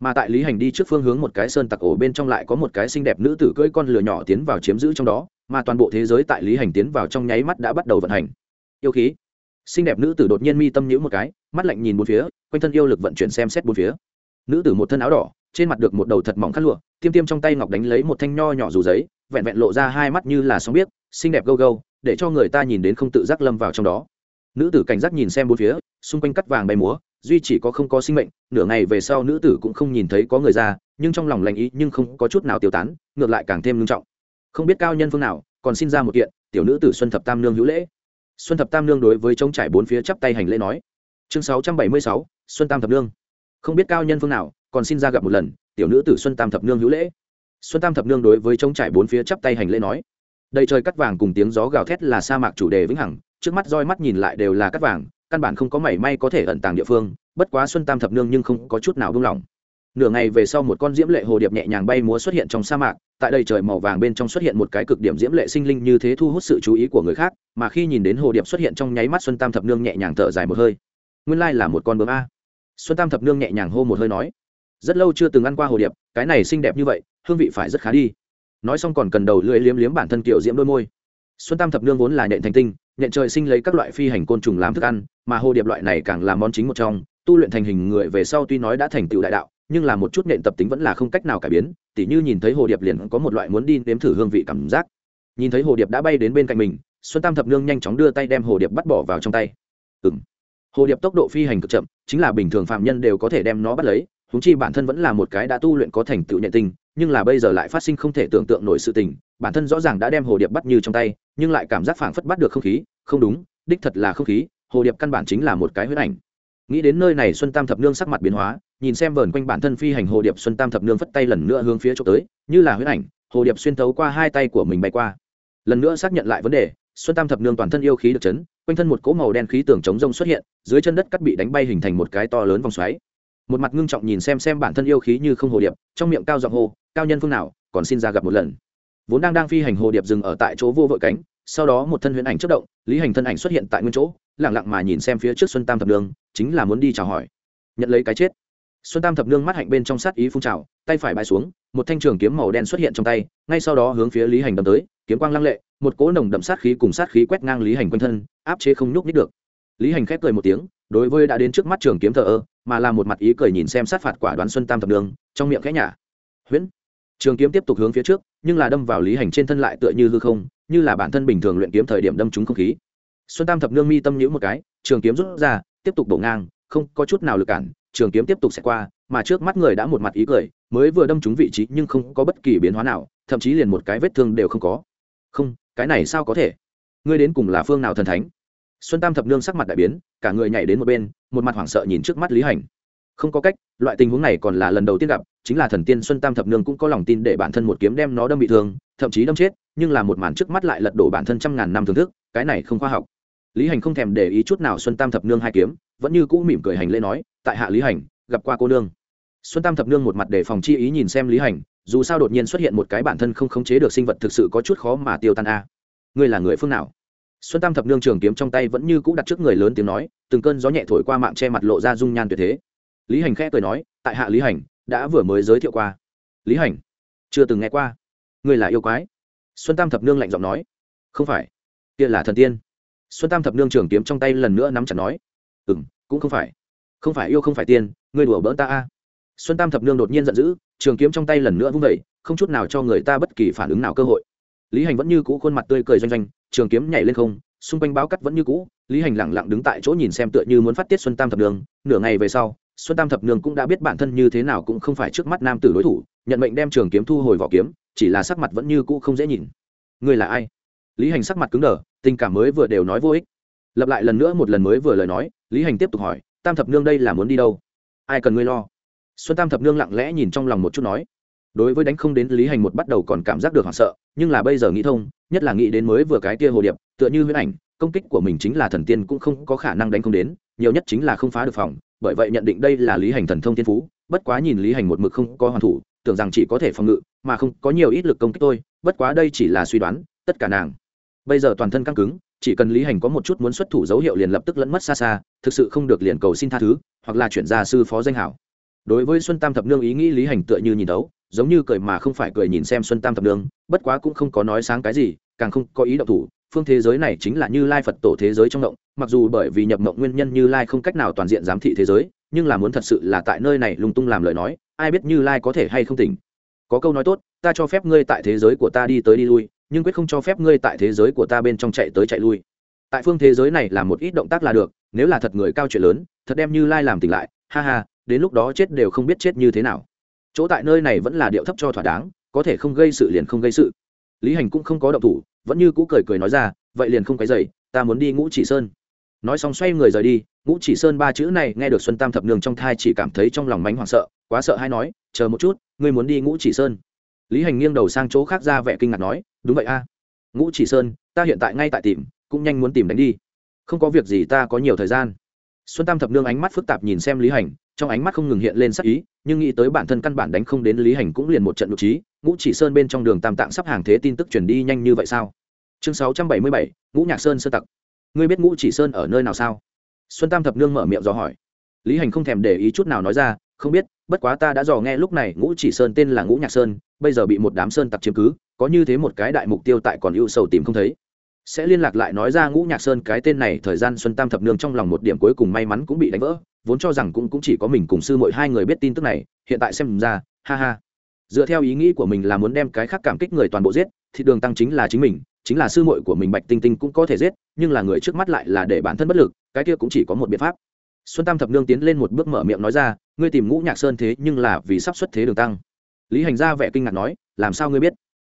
Mà tại lý hành đi trước phương hướng một cái sơn tặc ổ bên trong lại có một cái xinh đẹp nữ tử cưỡi con lửa nhỏ tiến vào chiếm giữ trong đó, mà toàn bộ thế giới tại lý hành tiến vào trong nháy mắt đã bắt đầu vận hành. Yêu khí. Xinh đẹp nữ tử đột nhiên mi tâm nhữ một cái, mắt lạnh nhìn bốn phía, quanh thân yêu lực vận chuyển xem xét bốn phía. Nữ tử một thân áo đỏ, trên mặt được một đầu thật mỏng khăn lụa, tiêm tiêm trong tay ngọc đánh lấy một thanh nho nhỏ dù giấy, vẹn vẹn lộ ra hai mắt như là sóng biếc, xinh đẹp gâu gâu, để cho người ta nhìn đến không tự giác lâm vào trong đó nữ tử cảnh giác nhìn xem bốn phía, xung quanh cắt vàng bay múa, duy chỉ có không có sinh mệnh, nửa ngày về sau nữ tử cũng không nhìn thấy có người ra, nhưng trong lòng lành ý nhưng không có chút nào tiêu tán, ngược lại càng thêm nghiêm trọng. Không biết cao nhân phương nào, còn xin ra một kiện, tiểu nữ tử xuân thập tam nương hữu lễ. Xuân thập tam nương đối với trống trải bốn phía chắp tay hành lễ nói. Chương sáu trăm bảy mươi sáu, xuân tam thập nương. Không biết cao nhân phương nào, còn xin ra gặp một lần, tiểu nữ tử xuân tam thập nương hữu lễ. Xuân tam thập nương đối với trống trải bốn phía chắp tay hành lễ nói. Đầy trời cắt vàng cùng tiếng gió gào thét là sa mạc chủ đề vĩnh hằng trước mắt roi mắt nhìn lại đều là cắt vàng, căn bản không có mảy may có thể ẩn tàng địa phương, bất quá xuân tam thập nương nhưng không có chút nào buông lỏng. Nửa ngày về sau một con diễm lệ hồ điệp nhẹ nhàng bay múa xuất hiện trong sa mạc, tại đây trời màu vàng bên trong xuất hiện một cái cực điểm diễm lệ sinh linh như thế thu hút sự chú ý của người khác, mà khi nhìn đến hồ điệp xuất hiện trong nháy mắt xuân tam thập nương nhẹ nhàng thở dài một hơi. Nguyên lai là một con bướm a. Xuân tam thập nương nhẹ nhàng hô một hơi nói, rất lâu chưa từng ăn qua hồ điệp, cái này xinh đẹp như vậy, hương vị phải rất khá đi. Nói xong còn cần đầu lưỡi liếm liếm bản thân kiểu diễm đôi môi xuân tam thập nương vốn là nhện thành tinh, nhện trời sinh lấy các loại phi hành côn trùng làm thức ăn, mà hồ điệp loại này càng là món chính một trong, tu luyện thành hình người về sau tuy nói đã thành tựu đại đạo, nhưng là một chút nhện tập tính vẫn là không cách nào cải biến, tỉ như nhìn thấy hồ điệp liền có một loại muốn đi nếm thử hương vị cảm giác. Nhìn thấy hồ điệp đã bay đến bên cạnh mình, xuân tam thập nương nhanh chóng đưa tay đem hồ điệp bắt bỏ vào trong tay. Ừ m hồ điệp tốc độ phi hành cực chậm, chính là bình thường phạm nhân đều có thể đem nó bắt lấy húng chi bản thân vẫn là một cái đã tu luyện có thành tựu nhện tinh, nhưng là bây giờ lại phát sinh không thể tưởng tượng nổi sự tình, bản thân rõ ràng đã đem hồ điệp bắt như trong tay nhưng lại cảm giác phảng phất bắt được không khí, không đúng, đích thật là không khí, hồ điệp căn bản chính là một cái huyết ảnh. Nghĩ đến nơi này xuân tam thập nương sắc mặt biến hóa, nhìn xem vờn quanh bản thân phi hành hồ điệp, xuân tam thập nương phất tay lần nữa hướng phía chỗ tới, như là huyết ảnh, hồ điệp xuyên thấu qua hai tay của mình bay qua. Lần nữa xác nhận lại vấn đề, xuân tam thập nương toàn thân yêu khí được chấn, quanh thân một cỗ màu đen khí tường chống rông xuất hiện, dưới chân đất cắt bị đánh bay hình thành một cái to lớn vòng xoáy. Một mặt ngưng trọng nhìn xem xem bản thân yêu khí như không hồ điệp, trong miệng cao giọng hô, cao nhân phương nào, còn xin ra gặp một lần vốn đang đang phi hành hồ điệp dừng ở tại chỗ vô vội cánh, sau đó một thân huyễn ảnh chất động, lý hành thân ảnh xuất hiện tại nguyên chỗ lẳng lặng mà nhìn xem phía trước xuân tam thập nương, chính là muốn đi chào hỏi. Nhận lấy cái chết. Xuân tam thập nương mắt hạnh bên trong sát ý phun trào, tay phải bay xuống, một thanh trường kiếm màu đen xuất hiện trong tay, ngay sau đó hướng phía lý hành đâm tới, kiếm quang lăng lệ, một cỗ nồng đậm sát khí cùng sát khí quét ngang lý hành quanh thân, áp chế không nhúc nhích được. Lý hành khép cười một tiếng, đối với đã đến trước mắt trường kiếm thờ ơ, mà là một mặt ý cười nhìn xem sát phạt quả đoán xuân tam thập nương, trong miệng khẽ nhả. Huyễn trường kiếm tiếp tục hướng phía trước, nhưng là đâm vào lý hành trên thân lại tựa như hư không, như là bản thân bình thường luyện kiếm thời điểm đâm trúng không khí. Xuân tam thập nương mi tâm nhữ một cái, trường kiếm rút ra, tiếp tục đổ ngang, không có chút nào lực cản, trường kiếm tiếp tục sẽ qua, mà trước mắt người đã một mặt ý cười, mới vừa đâm trúng vị trí nhưng không có bất kỳ biến hóa nào, thậm chí liền một cái vết thương đều không có. Không, cái này sao có thể? Ngươi đến cùng là phương nào thần thánh? Xuân tam thập nương sắc mặt đại biến, cả người nhảy đến một bên, một mặt hoảng sợ nhìn trước mắt lý hành không có cách, loại tình huống này còn là lần đầu tiên gặp, chính là thần tiên xuân tam thập nương cũng có lòng tin để bản thân một kiếm đem nó đâm bị thương, thậm chí đâm chết, nhưng là một màn trước mắt lại lật đổ bản thân trăm ngàn năm thưởng thức, cái này không khoa học. Lý hành không thèm để ý chút nào xuân tam thập nương hai kiếm, vẫn như cũ mỉm cười hành lễ nói, tại hạ lý hành, gặp qua cô nương. Xuân tam thập nương một mặt để phòng chi ý nhìn xem lý hành, dù sao đột nhiên xuất hiện một cái bản thân không khống chế được sinh vật thực sự có chút khó mà tiêu tan a. Ngươi là người phương nào? Xuân tam thập nương trường kiếm trong tay vẫn như cũ đặt trước người lớn tiếng nói, từng cơn gió nhẹ thổi qua mạng che mặt lộ ra dung nhan tuyệt thế lý hành khẽ cười nói, tại hạ lý hành đã vừa mới giới thiệu qua. Lý hành? Chưa từng nghe qua. Người là yêu quái? Xuân tam thập nương lạnh giọng nói. Không phải. Kia là thần tiên. Xuân tam thập nương trường kiếm trong tay lần nữa nắm chặt nói. Ừ m cũng không phải. Không phải yêu không phải tiên, ngươi đùa bỡn ta a. Xuân tam thập nương đột nhiên giận dữ, trường kiếm trong tay lần nữa vung vẩy không chút nào cho người ta bất kỳ phản ứng nào cơ hội. Lý hành vẫn như cũ khuôn mặt tươi cười doanh doanh, trường kiếm nhảy lên không, xung quanh báo cắt vẫn như cũ, lý hành lẳng lặng đứng tại chỗ nhìn xem tựa như muốn phát tiết xuân tam thập nương, nửa ngày về sau xuân tam thập nương cũng đã biết bản thân như thế nào cũng không phải trước mắt nam tử đối thủ, nhận mệnh đem trường kiếm thu hồi vỏ kiếm, chỉ là sắc mặt vẫn như cũ không dễ nhìn. Ngươi là ai? Lý hành sắc mặt cứng đờ, tình cảm mới vừa đều nói vô ích. Lặp lại lần nữa một lần mới vừa lời nói, lý hành tiếp tục hỏi, tam thập nương đây là muốn đi đâu? Ai cần ngươi lo? Xuân tam thập nương lặng lẽ nhìn trong lòng một chút nói, đối với đánh không đến lý hành một bắt đầu còn cảm giác được hoảng sợ, nhưng là bây giờ nghĩ thông, nhất là nghĩ đến mới vừa cái kia hồ điệp, tựa như huyễn ảnh, công kích của mình chính là thần tiên cũng không có khả năng đánh không đến nhiều nhất chính là không phá được phòng, bởi vậy nhận định đây là lý hành thần thông thiên phú, bất quá nhìn lý hành một mực không có hoàn thủ, tưởng rằng chỉ có thể phòng ngự, mà không có nhiều ít lực công kích tôi bất quá đây chỉ là suy đoán, tất cả nàng. Bây giờ toàn thân căng cứng, chỉ cần lý hành có một chút muốn xuất thủ dấu hiệu liền lập tức lẫn mất xa xa, thực sự không được liền cầu xin tha thứ, hoặc là chuyển gia sư phó danh hảo. Đối với xuân tam thập nương ý nghĩ lý hành tựa như nhìn đấu, giống như cười mà không phải cười nhìn xem xuân tam thập nương, bất quá cũng không có nói sáng cái gì, càng không có ý động thủ, phương thế giới này chính là như lai phật tổ thế giới trong động mặc dù bởi vì nhập mộng nguyên nhân như lai không cách nào toàn diện giám thị thế giới, nhưng là muốn thật sự là tại nơi này lung tung làm lời nói, ai biết như lai có thể hay không tỉnh. Có câu nói tốt, ta cho phép ngươi tại thế giới của ta đi tới đi lui, nhưng quyết không cho phép ngươi tại thế giới của ta bên trong chạy tới chạy lui. Tại phương thế giới này là một ít động tác là được, nếu là thật người cao chuyện lớn, thật đem như lai làm tỉnh lại, ha ha, đến lúc đó chết đều không biết chết như thế nào. Chỗ tại nơi này vẫn là điệu thấp cho thỏa đáng, có thể không gây sự liền không gây sự. Lý hành cũng không có động thủ, vẫn như cũ cười cười nói ra, vậy liền không cái dày ta muốn đi ngũ chỉ sơn nói xong xoay người rời đi, ngũ chỉ sơn ba chữ này nghe được xuân tam thập nương trong thai chỉ cảm thấy trong lòng mánh hoảng sợ, quá sợ hay nói, chờ một chút, ngươi muốn đi ngũ chỉ sơn. Lý hành nghiêng đầu sang chỗ khác ra vẻ kinh ngạc nói, đúng vậy a. Ngũ chỉ sơn, ta hiện tại ngay tại tìm, cũng nhanh muốn tìm đánh đi. Không có việc gì ta có nhiều thời gian. Xuân tam thập nương ánh mắt phức tạp nhìn xem lý hành, trong ánh mắt không ngừng hiện lên sắc ý, nhưng nghĩ tới bản thân căn bản đánh không đến lý hành cũng liền một trận nội trí ngũ chỉ sơn bên trong đường tam tạng sắp hàng thế tin tức truyền đi nhanh như vậy sao? Chương sáu trăm bảy mươi bảy, ngũ nhạc sơn sơ tặc ngươi biết ngũ chỉ sơn ở nơi nào sao? Xuân tam thập nương mở miệng dò hỏi. Lý hành không thèm để ý chút nào nói ra không biết bất quá ta đã dò nghe lúc này ngũ chỉ sơn tên là ngũ nhạc sơn bây giờ bị một đám sơn tặc chiếm cứ có như thế một cái đại mục tiêu tại còn ưu sầu tìm không thấy. Sẽ liên lạc lại nói ra ngũ nhạc sơn cái tên này thời gian xuân tam thập nương trong lòng một điểm cuối cùng may mắn cũng bị đánh vỡ vốn cho rằng cũng, cũng chỉ có mình cùng sư mỗi hai người biết tin tức này hiện tại xem ra ha ha. Dựa theo ý nghĩ của mình là muốn đem cái khác cảm kích người toàn bộ giết thì đường tăng chính là chính mình chính là sư muội của mình bạch tinh tinh cũng có thể giết, nhưng là người trước mắt lại là để bản thân bất lực, cái kia cũng chỉ có một biện pháp. Xuân tam thập nương tiến lên một bước mở miệng nói ra, ngươi tìm ngũ nhạc sơn thế nhưng là vì sắp xuất thế đường tăng. Lý hành ra vẻ kinh ngạc nói, làm sao ngươi biết?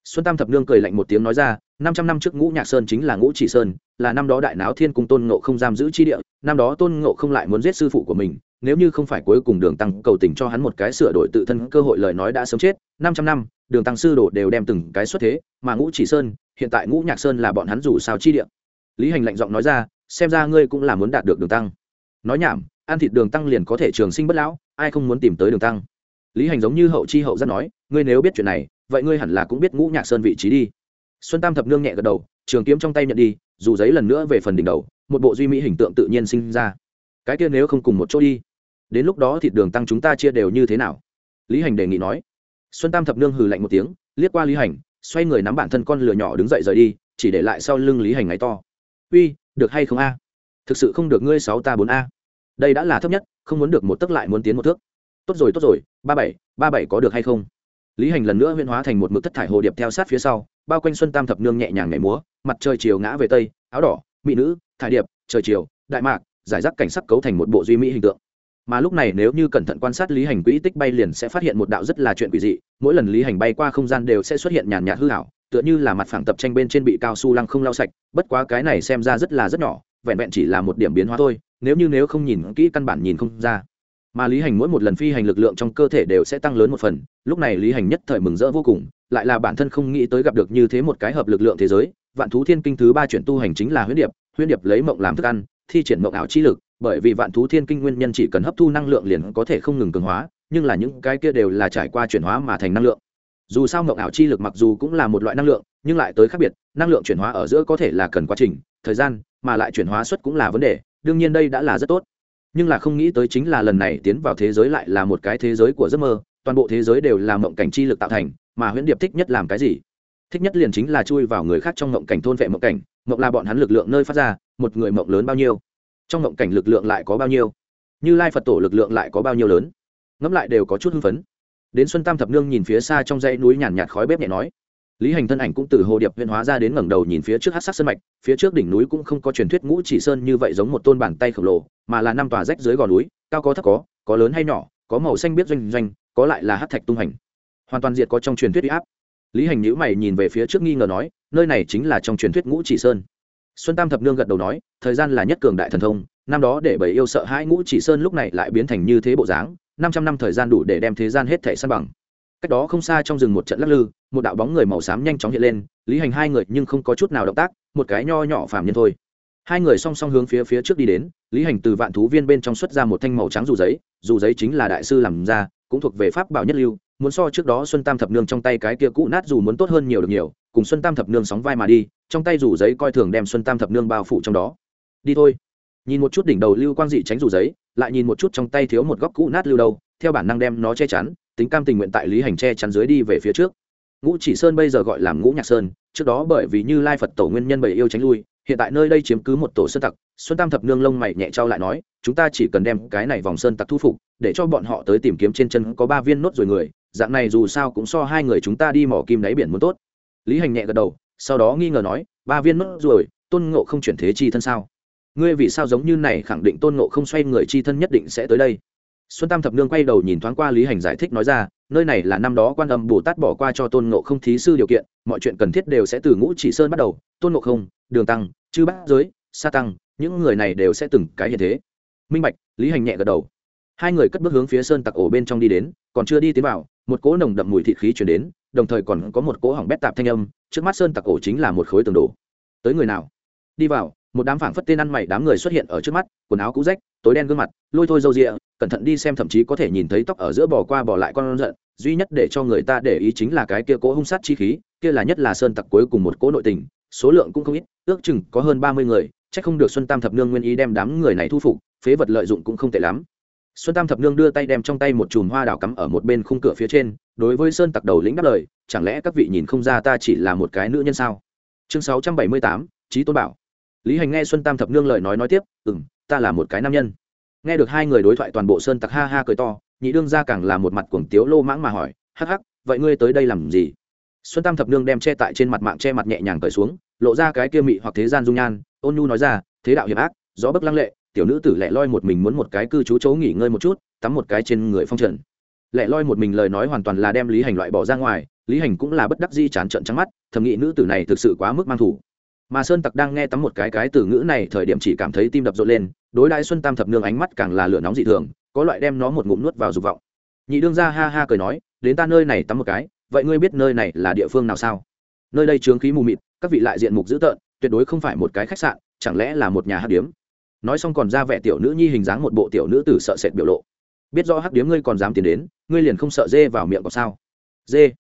Xuân tam thập nương cười lạnh một tiếng nói ra, năm trăm năm trước ngũ nhạc sơn chính là ngũ chỉ sơn, là năm đó đại náo thiên cung tôn ngộ không giam giữ chi địa, năm đó tôn ngộ không lại muốn giết sư phụ của mình, nếu như không phải cuối cùng đường tăng cầu tình cho hắn một cái sửa đổi tự thân cơ hội lời nói đã sớm chết, năm trăm năm, đường tăng sư đồ đều đem từng cái xuất thế, mà ngũ chỉ sơn hiện tại ngũ nhạc sơn là bọn hắn dù sao chi địa. Lý hành lạnh giọng nói ra, xem ra ngươi cũng là muốn đạt được đường tăng. Nói nhảm, ăn thịt đường tăng liền có thể trường sinh bất lão, ai không muốn tìm tới đường tăng? Lý hành giống như hậu chi hậu rất nói, ngươi nếu biết chuyện này, vậy ngươi hẳn là cũng biết ngũ nhạc sơn vị trí đi. Xuân tam thập nương nhẹ gật đầu, trường kiếm trong tay nhận đi, dù giấy lần nữa về phần đỉnh đầu, một bộ duy mỹ hình tượng tự nhiên sinh ra. Cái kia nếu không cùng một chỗ đi, đến lúc đó thịt đường tăng chúng ta chia đều như thế nào? Lý hành đề nghị nói. Xuân tam thập nương hừ lạnh một tiếng, liếc qua lý hành xoay người nắm bản thân con lừa nhỏ đứng dậy rời đi, chỉ để lại sau lưng lý hành ngáy to. Uy, được hay không a? Thực sự không được ngươi sáu ta bốn a. Đây đã là thấp nhất, không muốn được một tấc lại muốn tiến một thước. Tốt rồi tốt rồi, ba bảy ba bảy có được hay không? Lý hành lần nữa huyên hóa thành một mực thất thải hồ điệp theo sát phía sau, bao quanh xuân tam thập nương nhẹ nhàng nhảy múa, mặt trời chiều ngã về tây, áo đỏ, mỹ nữ, thải điệp, trời chiều, đại mạc, giải rác cảnh sắc cấu thành một bộ duy mỹ hình tượng mà lúc này nếu như cẩn thận quan sát lý hành quỹ tích bay liền sẽ phát hiện một đạo rất là chuyện quỷ dị, mỗi lần lý hành bay qua không gian đều sẽ xuất hiện nhàn nhạt hư hảo tựa như là mặt phẳng tập tranh bên trên bị cao su lăng không lau sạch, bất quá cái này xem ra rất là rất nhỏ, vẹn vẹn chỉ là một điểm biến hóa thôi, nếu như nếu không nhìn kỹ căn bản nhìn không ra. Mà lý hành mỗi một lần phi hành lực lượng trong cơ thể đều sẽ tăng lớn một phần, lúc này lý hành nhất thời mừng rỡ vô cùng, lại là bản thân không nghĩ tới gặp được như thế một cái hợp lực lượng thế giới, vạn thú thiên kinh thứ ba chuyển tu hành chính là huyết điệp huyết điệp lấy mộng làm thức ăn, thi triển mộng ảo chi lực bởi vì vạn thú thiên kinh nguyên nhân chỉ cần hấp thu năng lượng liền có thể không ngừng cường hóa, nhưng là những cái kia đều là trải qua chuyển hóa mà thành năng lượng. Dù sao mộng ảo chi lực mặc dù cũng là một loại năng lượng, nhưng lại tới khác biệt, năng lượng chuyển hóa ở giữa có thể là cần quá trình, thời gian, mà lại chuyển hóa suất cũng là vấn đề, đương nhiên đây đã là rất tốt. Nhưng là không nghĩ tới chính là lần này tiến vào thế giới lại là một cái thế giới của giấc mơ, toàn bộ thế giới đều là mộng cảnh chi lực tạo thành, mà huyễn điệp thích nhất làm cái gì? Thích nhất liền chính là chui vào người khác trong mộng cảnh thôn vệ mộng cảnh, mộng là bọn hắn lực lượng nơi phát ra, một người mộng lớn bao nhiêu? Trong ngộng cảnh lực lượng lại có bao nhiêu? Như lai phật tổ lực lượng lại có bao nhiêu lớn? Ngẫm lại đều có chút hưng phấn. Đến xuân tam thập nương nhìn phía xa trong dãy núi nhàn nhạt khói bếp nhẹ nói. Lý hành thân ảnh cũng từ hồ điệp huyện hóa ra đến ngẩng đầu nhìn phía trước hát sắc sân mạch, phía trước đỉnh núi cũng không có truyền thuyết ngũ chỉ sơn như vậy giống một tôn bàn tay khổng lồ, mà là năm tòa rách dưới gò núi, cao có thấp có có lớn hay nhỏ, có màu xanh biết doanh doanh, có lại là hát thạch tung hành. Hoàn toàn diệt có trong truyền thuyết huy áp. Lý hành nhữ mày nhìn về phía trước nghi ngờ nói, nơi này chính là trong truyền thuyết ngũ chỉ sơn xuân tam thập nương gật đầu nói, thời gian là nhất cường đại thần thông, năm đó để bầy yêu sợ hãi ngũ chỉ sơn lúc này lại biến thành như thế bộ dáng, năm trăm năm thời gian đủ để đem thế gian hết thể san bằng. Cách đó không xa trong rừng một trận lắc lư, một đạo bóng người màu xám nhanh chóng hiện lên, lý hành hai người nhưng không có chút nào động tác, một cái nho nhỏ phàm nhân thôi. Hai người song song hướng phía phía trước đi đến, lý hành từ vạn thú viên bên trong xuất ra một thanh màu trắng dù giấy dù giấy chính là đại sư làm ra, cũng thuộc về pháp bảo nhất lưu, muốn so trước đó xuân tam thập nương trong tay cái kia cũ nát dù muốn tốt hơn nhiều được nhiều cùng xuân tam thập nương sóng vai mà đi, trong tay rủ giấy coi thường đem xuân tam thập nương bao phủ trong đó. Đi thôi. Nhìn một chút đỉnh đầu lưu quang dị tránh rủ giấy, lại nhìn một chút trong tay thiếu một góc cũ nát lưu đầu theo bản năng đem nó che chắn, tính cam tình nguyện tại lý hành che chắn dưới đi về phía trước. Ngũ chỉ sơn bây giờ gọi là ngũ nhạc sơn, trước đó bởi vì như lai phật tổ nguyên nhân bầy yêu tránh lui, hiện tại nơi đây chiếm cứ một tổ sơn tặc, xuân tam thập nương lông mày nhẹ trao lại nói, chúng ta chỉ cần đem cái này vòng sơn tặc thu phục, để cho bọn họ tới tìm kiếm trên chân có ba viên nốt rồi người, dạng này dù sao cũng so hai người chúng ta đi mỏ kim đáy biển muốn tốt lý hành nhẹ gật đầu, sau đó nghi ngờ nói, ba viên mất rồi, tôn ngộ không chuyển thế chi thân sao? Ngươi vì sao giống như này khẳng định tôn ngộ không xoay người chi thân nhất định sẽ tới đây? Xuân tam thập nương quay đầu nhìn thoáng qua lý hành giải thích nói ra, nơi này là năm đó quan âm bồ tát bỏ qua cho tôn ngộ không thí sư điều kiện, mọi chuyện cần thiết đều sẽ từ ngũ chỉ sơn bắt đầu, tôn ngộ không, đường tăng, chư bát giới, sa tăng, những người này đều sẽ từng cái hiện thế. Minh bạch, lý hành nhẹ gật đầu. Hai người cất bước hướng phía sơn tặc ổ bên trong đi đến, còn chưa đi tiến vào, một cỗ nồng đậm mùi thịt khí chuyển đến đồng thời còn có một cỗ hỏng bét tạp thanh âm, trước mắt sơn tặc ổ chính là một khối tường đổ. Tới người nào? Đi vào, một đám phảng phất tên ăn mày đám người xuất hiện ở trước mắt, quần áo cũ rách, tối đen gương mặt, lôi thôi râu rịa cẩn thận đi xem thậm chí có thể nhìn thấy tóc ở giữa bò qua bò lại con giận, duy nhất để cho người ta để ý chính là cái kia cỗ hung sát chi khí, kia là nhất là sơn tặc cuối cùng một cỗ nội tình, số lượng cũng không ít, ước chừng có hơn ba mươi người, chắc không được xuân tam thập nương nguyên ý đem đám người này thu phục, phế vật lợi dụng cũng không tệ lắm xuân tam thập nương đưa tay đem trong tay một chùm hoa đào cắm ở một bên khung cửa phía trên, đối với sơn tặc đầu lĩnh đáp lời, chẳng lẽ các vị nhìn không ra ta chỉ là một cái nữ nhân sao? Chương sáu trăm bảy mươi tám trí tôn bảo. Lý hành nghe xuân tam thập nương lời nói nói tiếp ừ m ta là một cái nam nhân. Nghe được hai người đối thoại toàn bộ sơn tặc ha ha cười to, nhị đương ra càng là một mặt cuồng tiếu lô mãng mà hỏi, hắc hắc, vậy ngươi tới đây làm gì? Xuân tam thập nương đem che tại trên mặt mạng che mặt nhẹ nhàng cởi xuống, lộ ra cái kia mị hoặc thế gian dung nhan, ôn nhu nói ra, thế đạo hiểm ác, gió bấc lăng lệ tiểu nữ tử lẻ loi một mình muốn một cái cư trú chỗ nghỉ ngơi một chút, tắm một cái trên người phong trần. Lẻ loi một mình lời nói hoàn toàn là đem lý hành loại bỏ ra ngoài, lý hành cũng là bất đắc di chán trận trắng mắt, thầm nghĩ nữ tử này thực sự quá mức mang thủ. Mà sơn tặc đang nghe tắm một cái cái từ ngữ này, thời điểm chỉ cảm thấy tim đập rộn lên, đối đại xuân tam thập nương ánh mắt càng là lửa nóng dị thường, có loại đem nó một ngụm nuốt vào dục vọng. Nhị đương ra ha ha cười nói, đến ta nơi này tắm một cái, vậy ngươi biết nơi này là địa phương nào sao? Nơi đây chướng khí mù mịt, các vị lại diện mục dữ tợn, tuyệt đối không phải một cái khách sạn, chẳng lẽ là một nhà hát điếm? Nói xong còn ra vẻ tiểu nữ nhi hình dáng một bộ tiểu nữ tử sợ sệt biểu lộ. Biết do hắc điếm ngươi còn dám tiến đến, ngươi liền không sợ dê vào miệng có sao? Dê.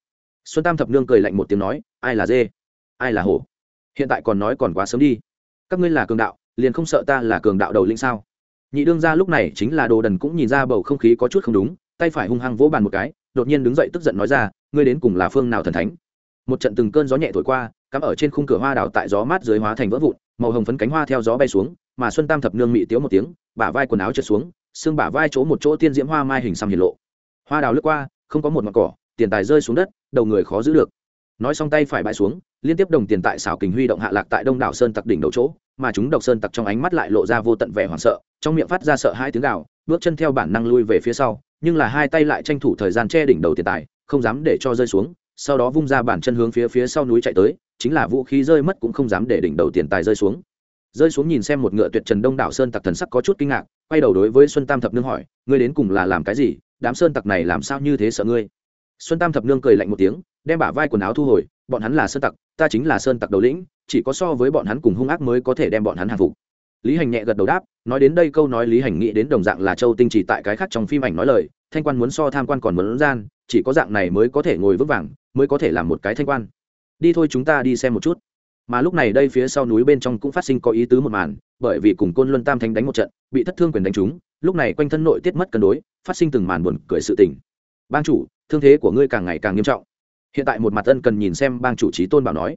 Xuân tam thập nương cười lạnh một tiếng nói, ai là dê? Ai là hổ? Hiện tại còn nói còn quá sớm đi. Các ngươi là cường đạo, liền không sợ ta là cường đạo đầu linh sao? Nhị đương ra lúc này chính là đồ đần cũng nhìn ra bầu không khí có chút không đúng, tay phải hung hăng vỗ bàn một cái, đột nhiên đứng dậy tức giận nói ra, ngươi đến cùng là phương nào thần thánh? Một trận từng cơn gió nhẹ thổi qua, cắm ở trên khung cửa hoa đào tại gió mát dưới hóa thành vỡ vụn, màu hồng phấn cánh hoa theo gió bay xuống mà xuân tam thập nương mị tiếu một tiếng, bả vai quần áo trượt xuống, xương bả vai chỗ một chỗ tiên diễm hoa mai hình xăm hiển lộ. Hoa đào lướt qua, không có một mặt cỏ, tiền tài rơi xuống đất, đầu người khó giữ được. Nói xong tay phải bãi xuống, liên tiếp đồng tiền tại xảo kình huy động hạ lạc tại đông đảo sơn tặc đỉnh đầu chỗ, mà chúng độc sơn tặc trong ánh mắt lại lộ ra vô tận vẻ hoảng sợ, trong miệng phát ra sợ hai tiếng gào, bước chân theo bản năng lui về phía sau, nhưng là hai tay lại tranh thủ thời gian che đỉnh đầu tiền tài, không dám để cho rơi xuống, sau đó vung ra bản chân hướng phía phía sau núi chạy tới, chính là vũ khí rơi mất cũng không dám để đỉnh đầu tiền tài rơi xuống rơi xuống nhìn xem một ngựa tuyệt trần đông đảo sơn tặc thần sắc có chút kinh ngạc, quay đầu đối với xuân tam thập nương hỏi, ngươi đến cùng là làm cái gì? Đám sơn tặc này làm sao như thế sợ ngươi? Xuân tam thập nương cười lạnh một tiếng, đem bả vai quần áo thu hồi, bọn hắn là sơn tặc, ta chính là sơn tặc đầu lĩnh, chỉ có so với bọn hắn cùng hung ác mới có thể đem bọn hắn hàng phục. Lý hành nhẹ gật đầu đáp, nói đến đây câu nói lý hành nghĩ đến đồng dạng là châu tinh chỉ tại cái khác trong phim ảnh nói lời, thanh quan muốn so tham quan còn muốn gian, chỉ có dạng này mới có thể ngồi vững vàng, mới có thể làm một cái thanh quan. Đi thôi chúng ta đi xem một chút mà lúc này đây phía sau núi bên trong cũng phát sinh có ý tứ một màn, bởi vì cùng côn luân tam thánh đánh một trận, bị thất thương quyền đánh trúng, lúc này quanh thân nội tiết mất cân đối, phát sinh từng màn buồn cười sự tình. Bang chủ, thương thế của ngươi càng ngày càng nghiêm trọng. Hiện tại một mặt ân cần nhìn xem bang chủ trí tôn bảo nói.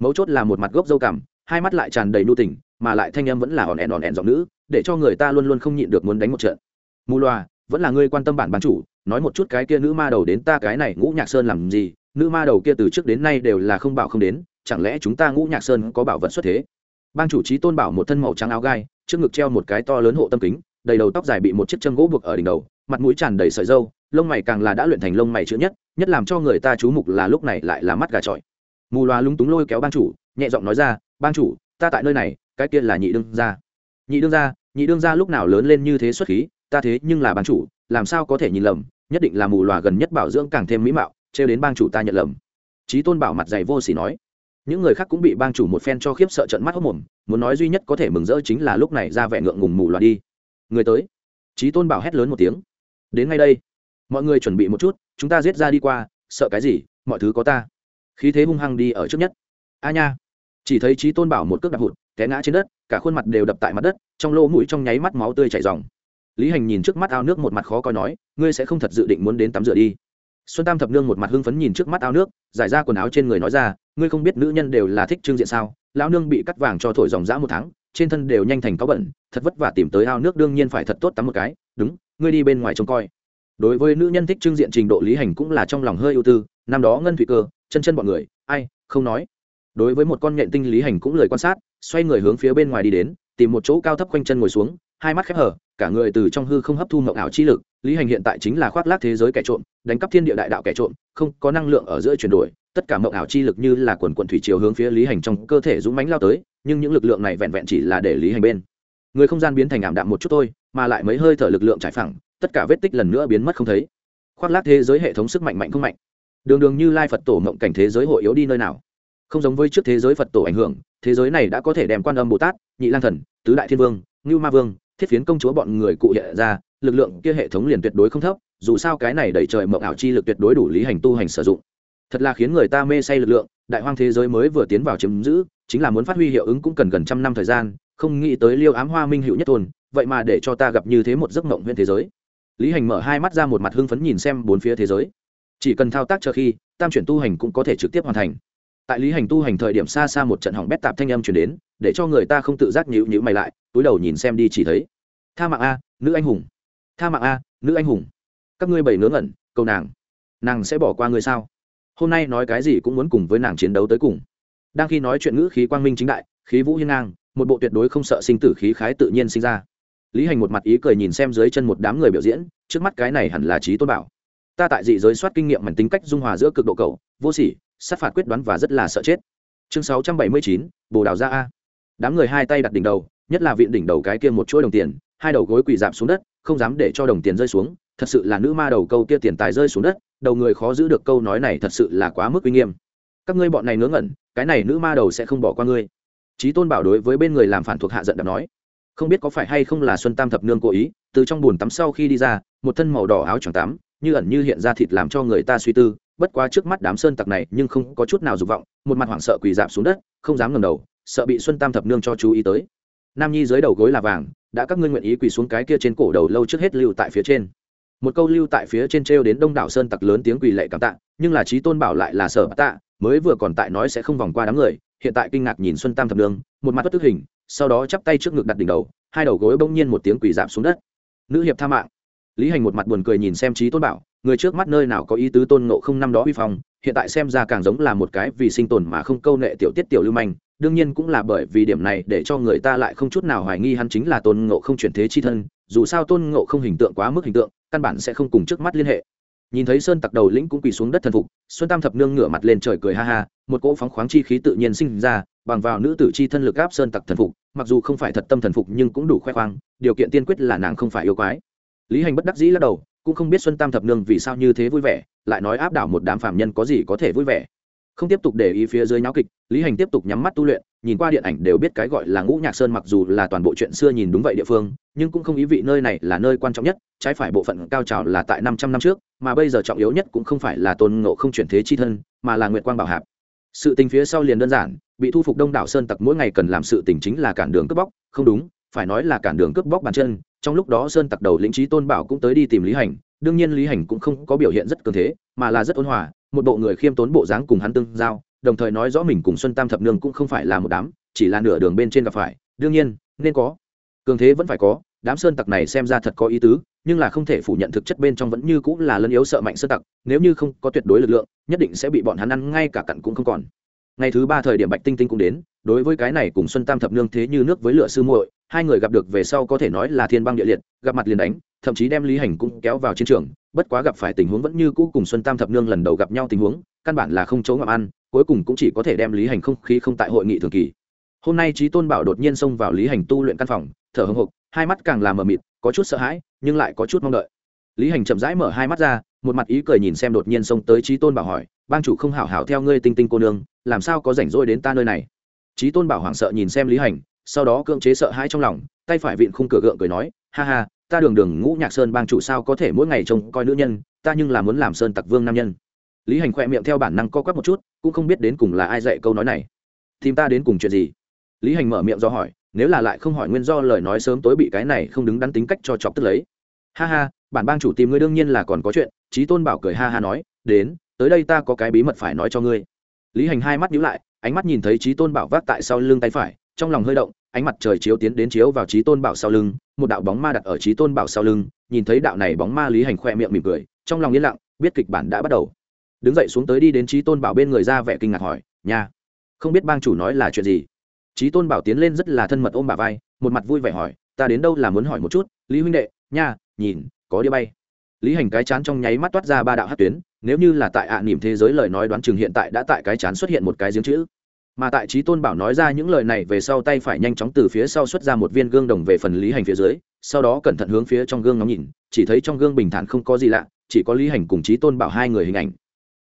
Mấu chốt là một mặt gốc dâu cảm hai mắt lại tràn đầy nu tình, mà lại thanh âm vẫn là hòn ẹn hòn ẹn giọng nữ, để cho người ta luôn luôn không nhịn được muốn đánh một trận. Mù loà, vẫn là ngươi quan tâm bản bang chủ, nói một chút cái kia nữ ma đầu đến ta cái này ngũ nhạc sơn làm gì, nữ ma đầu kia từ trước đến nay đều là không bảo không đến chẳng lẽ chúng ta ngũ nhạc sơn có bảo vật xuất thế? Bang chủ trí tôn bảo một thân màu trắng áo gai, trước ngực treo một cái to lớn hộ tâm kính, đầy đầu tóc dài bị một chiếc châm gỗ buộc ở đỉnh đầu, mặt mũi tràn đầy sợi dâu, lông mày càng là đã luyện thành lông mày chữ nhất nhất làm cho người ta chú mục là lúc này lại là mắt gà trọi. Mù loà lúng túng lôi kéo bang chủ, nhẹ giọng nói ra, bang chủ, ta tại nơi này, cái kia là nhị đương gia. Nhị đương gia? Nhị đương gia lúc nào lớn lên như thế xuất khí? Ta thế nhưng là bang chủ, làm sao có thể nhìn lầm, nhất định là mù loà gần nhất bảo dưỡng càng thêm mỹ mạo, trêu đến bang chủ ta nhận lầm. Trí tôn bảo mặt dày vô sỉ nói những người khác cũng bị bang chủ một phen cho khiếp sợ trận mắt hốc mồm, muốn nói duy nhất có thể mừng rỡ chính là lúc này ra vẻ ngượng ngùng mù loạt đi. Người tới. Trí tôn bảo hét lớn một tiếng. Đến ngay đây. Mọi người chuẩn bị một chút, chúng ta giết ra đi qua, sợ cái gì, mọi thứ có ta. Khí thế hung hăng đi ở trước nhất. A nha. Chỉ thấy trí tôn bảo một cước đạp hụt, té ngã trên đất, cả khuôn mặt đều đập tại mặt đất, trong lỗ mũi trong nháy mắt máu tươi chảy dòng lý hành nhìn trước mắt ao nước một mặt khó coi nói, ngươi sẽ không thật dự định muốn đến tắm rửa đi xuân tam thập nương một mặt hưng phấn nhìn trước mắt ao nước, giải ra quần áo trên người nói ra, ngươi không biết nữ nhân đều là thích trương diện sao? Lão nương bị cắt vàng cho thổi dòng dã một tháng, trên thân đều nhanh thành có bẩn, thật vất vả tìm tới ao nước đương nhiên phải thật tốt tắm một cái. Đúng, ngươi đi bên ngoài trông coi. Đối với nữ nhân thích trương diện trình độ lý hành cũng là trong lòng hơi ưu tư, năm đó ngân thủy cơ, chân chân bọn người, ai, không nói. Đối với một con nhện tinh lý hành cũng lời quan sát, xoay người hướng phía bên ngoài đi đến, tìm một chỗ cao thấp quanh chân ngồi xuống hai mắt khép hở, cả người từ trong hư không hấp thu mộng ảo chi lực, lý hành hiện tại chính là khoác lác thế giới kẻ trộm, đánh cắp thiên địa đại đạo kẻ trộm, không có năng lượng ở giữa chuyển đổi, tất cả mộng ảo chi lực như là quần quận thủy chiều hướng phía lý hành trong cơ thể dũng mánh lao tới, nhưng những lực lượng này vẹn vẹn chỉ là để lý hành bên người không gian biến thành ảm đạm một chút thôi, mà lại mấy hơi thở lực lượng trải phẳng, tất cả vết tích lần nữa biến mất không thấy. Khoác lác thế giới hệ thống sức mạnh mạnh không mạnh? Đường đường như lai phật tổ mộng cảnh thế giới hội yếu đi nơi nào? Không giống với trước thế giới phật tổ ảnh hưởng, thế giới này đã có thể đem quan âm bồ tát, nhị lang thần, tứ đại thiên vương, ngưu ma vương thiết phiến công chúa bọn người cụ hiện ra, lực lượng kia hệ thống liền tuyệt đối không thấp, dù sao cái này đẩy trời mộng ảo chi lực tuyệt đối đủ lý hành tu hành sử dụng. Thật là khiến người ta mê say lực lượng, đại hoang thế giới mới vừa tiến vào chiếm giữ, chính là muốn phát huy hiệu ứng cũng cần gần trăm năm thời gian, không nghĩ tới liêu ám hoa minh hữu nhất thôn, vậy mà để cho ta gặp như thế một giấc mộng huyện thế giới. Lý hành mở hai mắt ra một mặt hưng phấn nhìn xem bốn phía thế giới. Chỉ cần thao tác chờ khi, tam chuyển tu hành cũng có thể trực tiếp hoàn thành. Tại lý hành tu hành thời điểm xa xa một trận hỏng bét tạp thanh âm chuyển đến, để cho người ta không tự giác nhịu nhịu mày lại túi đầu nhìn xem đi chỉ thấy. Tha mạng a, nữ anh hùng. Tha mạng a, nữ anh hùng. Các ngươi bảy ngớ ngẩn câu nàng. Nàng sẽ bỏ qua ngươi sao? Hôm nay nói cái gì cũng muốn cùng với nàng chiến đấu tới cùng. Đang khi nói chuyện ngữ khí quang minh chính đại, khí vũ hiên ngang, một bộ tuyệt đối không sợ sinh tử khí khái tự nhiên sinh ra. Lý hành một mặt ý cười nhìn xem dưới chân một đám người biểu diễn, trước mắt cái này hẳn là trí tôn bảo. Ta tại dị giới soát kinh nghiệm mảnh tính cách dung hòa giữa cực độ cầu vô sỉ, sát phạt quyết đoán và rất là sợ chết. Chương sáu trăm bảy mươi chín, bồ đào ra a. Đám người hai tay đặt đỉnh đầu nhất là viện đỉnh đầu cái kia một chuỗi đồng tiền, hai đầu gối quỳ dạp xuống đất, không dám để cho đồng tiền rơi xuống, thật sự là nữ ma đầu câu kia tiền tài rơi xuống đất, đầu người khó giữ được câu nói này thật sự là quá mức uy nghiêm. Các ngươi bọn này ngớ ngẩn, cái này nữ ma đầu sẽ không bỏ qua ngươi. Trí tôn bảo đối với bên người làm phản thuộc hạ giận đập nói, không biết có phải hay không là xuân tam thập nương cố ý, từ trong bùn tắm sau khi đi ra, một thân màu đỏ áo choàng tắm, như ẩn như hiện ra thịt làm cho người ta suy tư, bất quá trước mắt đám sơn tặc này nhưng không có chút nào dục vọng, một mặt hoảng sợ quỳ dạp xuống đất, không dám ngầm đầu, sợ bị xuân tam thập nương cho chú ý tới nam nhi dưới đầu gối là vàng, đã các ngươi nguyện ý quỳ xuống cái kia trên cổ đầu lâu trước hết lưu tại phía trên. Một câu lưu tại phía trên treo đến đông đảo sơn tặc lớn tiếng quỳ lệ cảm tạ, nhưng là trí tôn bảo lại là sở tạ, mới vừa còn tại nói sẽ không vòng qua đám người, hiện tại kinh ngạc nhìn xuân tam thập nương một mặt bất tức hình, sau đó chắp tay trước ngực đặt đỉnh đầu, hai đầu gối bỗng nhiên một tiếng quỳ giảm xuống đất. Nữ hiệp tha mạng. Lý hành một mặt buồn cười nhìn xem trí tôn bảo, người trước mắt nơi nào có ý tứ tôn ngộ không năm đó uy phong, hiện tại xem ra càng giống là một cái vì sinh tồn mà không câu nệ tiểu tiết tiểu lưu manh đương nhiên cũng là bởi vì điểm này để cho người ta lại không chút nào hoài nghi hắn chính là tôn ngộ không chuyển thế chi thân, dù sao tôn ngộ không hình tượng quá mức hình tượng, căn bản sẽ không cùng trước mắt liên hệ. Nhìn thấy sơn tặc đầu lĩnh cũng quỳ xuống đất thần phục, xuân tam thập nương ngửa mặt lên trời cười ha ha, một cỗ phóng khoáng chi khí tự nhiên sinh ra, bằng vào nữ tử chi thân lực áp sơn tặc thần phục, mặc dù không phải thật tâm thần phục nhưng cũng đủ khoe khoang, điều kiện tiên quyết là nàng không phải yêu quái. Lý hành bất đắc dĩ lắc đầu, cũng không biết xuân tam thập nương vì sao như thế vui vẻ, lại nói áp đảo một đám phạm nhân có gì có thể vui vẻ không tiếp tục để ý phía dưới nháo kịch, lý hành tiếp tục nhắm mắt tu luyện, nhìn qua điện ảnh đều biết cái gọi là ngũ nhạc sơn mặc dù là toàn bộ chuyện xưa nhìn đúng vậy địa phương, nhưng cũng không ý vị nơi này là nơi quan trọng nhất, trái phải bộ phận cao trào là tại năm trăm năm trước, mà bây giờ trọng yếu nhất cũng không phải là tôn ngộ không chuyển thế chi thân, mà là nguyệt quang bảo hạp. Sự tình phía sau liền đơn giản, bị thu phục đông đảo sơn tặc mỗi ngày cần làm sự tình chính là cản đường cướp bóc, không đúng, phải nói là cản đường cướp bóc bàn chân, trong lúc đó sơn tặc đầu lĩnh trí tôn bảo cũng tới đi tìm lý hành, đương nhiên lý hành cũng không có biểu hiện rất cường thế, mà là rất ôn hòa một bộ người khiêm tốn bộ dáng cùng hắn tương giao, đồng thời nói rõ mình cùng xuân tam thập nương cũng không phải là một đám, chỉ là nửa đường bên trên gặp phải. Đương nhiên, nên có. Cường thế vẫn phải có, đám sơn tặc này xem ra thật có ý tứ, nhưng là không thể phủ nhận thực chất bên trong vẫn như cũng là lân yếu sợ mạnh sơn tặc, nếu như không có tuyệt đối lực lượng, nhất định sẽ bị bọn hắn ăn ngay cả cặn cũng không còn. Ngày thứ ba thời điểm bạch tinh tinh cũng đến, đối với cái này cùng xuân tam thập nương thế như nước với lửa sư muội, hai người gặp được về sau có thể nói là thiên băng địa liệt, gặp mặt liền đánh, thậm chí đem lý hành cũng kéo vào chiến trường bất quá gặp phải tình huống vẫn như cũ cùng xuân tam thập nương lần đầu gặp nhau tình huống, căn bản là không chỗ ngậm ăn, cuối cùng cũng chỉ có thể đem lý hành không khí không tại hội nghị thường kỳ. Hôm nay trí tôn bảo đột nhiên xông vào lý hành tu luyện căn phòng, thở hồng hộc, hai mắt càng làm mờ mịt, có chút sợ hãi, nhưng lại có chút mong đợi. Lý hành chậm rãi mở hai mắt ra, một mặt ý cười nhìn xem đột nhiên xông tới trí tôn bảo hỏi, bang chủ không hảo hảo theo ngươi tinh tinh cô nương, làm sao có rảnh rỗi đến ta nơi này? Trí tôn bảo hoảng sợ nhìn xem lý hành, sau đó cưỡng chế sợ hãi trong lòng, tay phải vịn khung cửa gượng cười nói, ha ha ta đường đường ngũ nhạc sơn bang chủ sao có thể mỗi ngày trông coi nữ nhân, ta nhưng là muốn làm sơn tặc vương nam nhân. Lý hành khoe miệng theo bản năng co quắp một chút, cũng không biết đến cùng là ai dạy câu nói này. Tìm ta đến cùng chuyện gì? Lý hành mở miệng do hỏi, nếu là lại không hỏi nguyên do lời nói sớm tối bị cái này không đứng đắn tính cách cho chọc tức lấy. Ha ha, bản bang chủ tìm ngươi đương nhiên là còn có chuyện trí tôn bảo cười ha ha nói, đến, tới đây ta có cái bí mật phải nói cho ngươi. Lý hành hai mắt nhíu lại, ánh mắt nhìn thấy trí tôn bảo vác tại sau lưng tay phải, trong lòng hơi động ánh mặt trời chiếu tiến đến chiếu vào trí tôn bảo sau lưng, một đạo bóng ma đặt ở trí tôn bảo sau lưng, nhìn thấy đạo này bóng ma lý hành khoe miệng mỉm cười, trong lòng yên lặng, biết kịch bản đã bắt đầu. Đứng dậy xuống tới đi đến trí tôn bảo bên người ra vẻ kinh ngạc hỏi, nha, không biết bang chủ nói là chuyện gì? Trí tôn bảo tiến lên rất là thân mật ôm bà vai, một mặt vui vẻ hỏi, ta đến đâu là muốn hỏi một chút, lý huynh đệ, nha, nhìn, có đĩa bay. Lý hành cái chán trong nháy mắt toát ra ba đạo hát tuyến, nếu như là tại ạ à thế giới lời nói đoán chừng hiện tại đã tại cái chán xuất hiện một cái giếng chữ mà tại trí tôn bảo nói ra những lời này về sau tay phải nhanh chóng từ phía sau xuất ra một viên gương đồng về phần lý hành phía dưới, sau đó cẩn thận hướng phía trong gương ngắm nhìn, chỉ thấy trong gương bình thản không có gì lạ, chỉ có lý hành cùng trí tôn bảo hai người hình ảnh.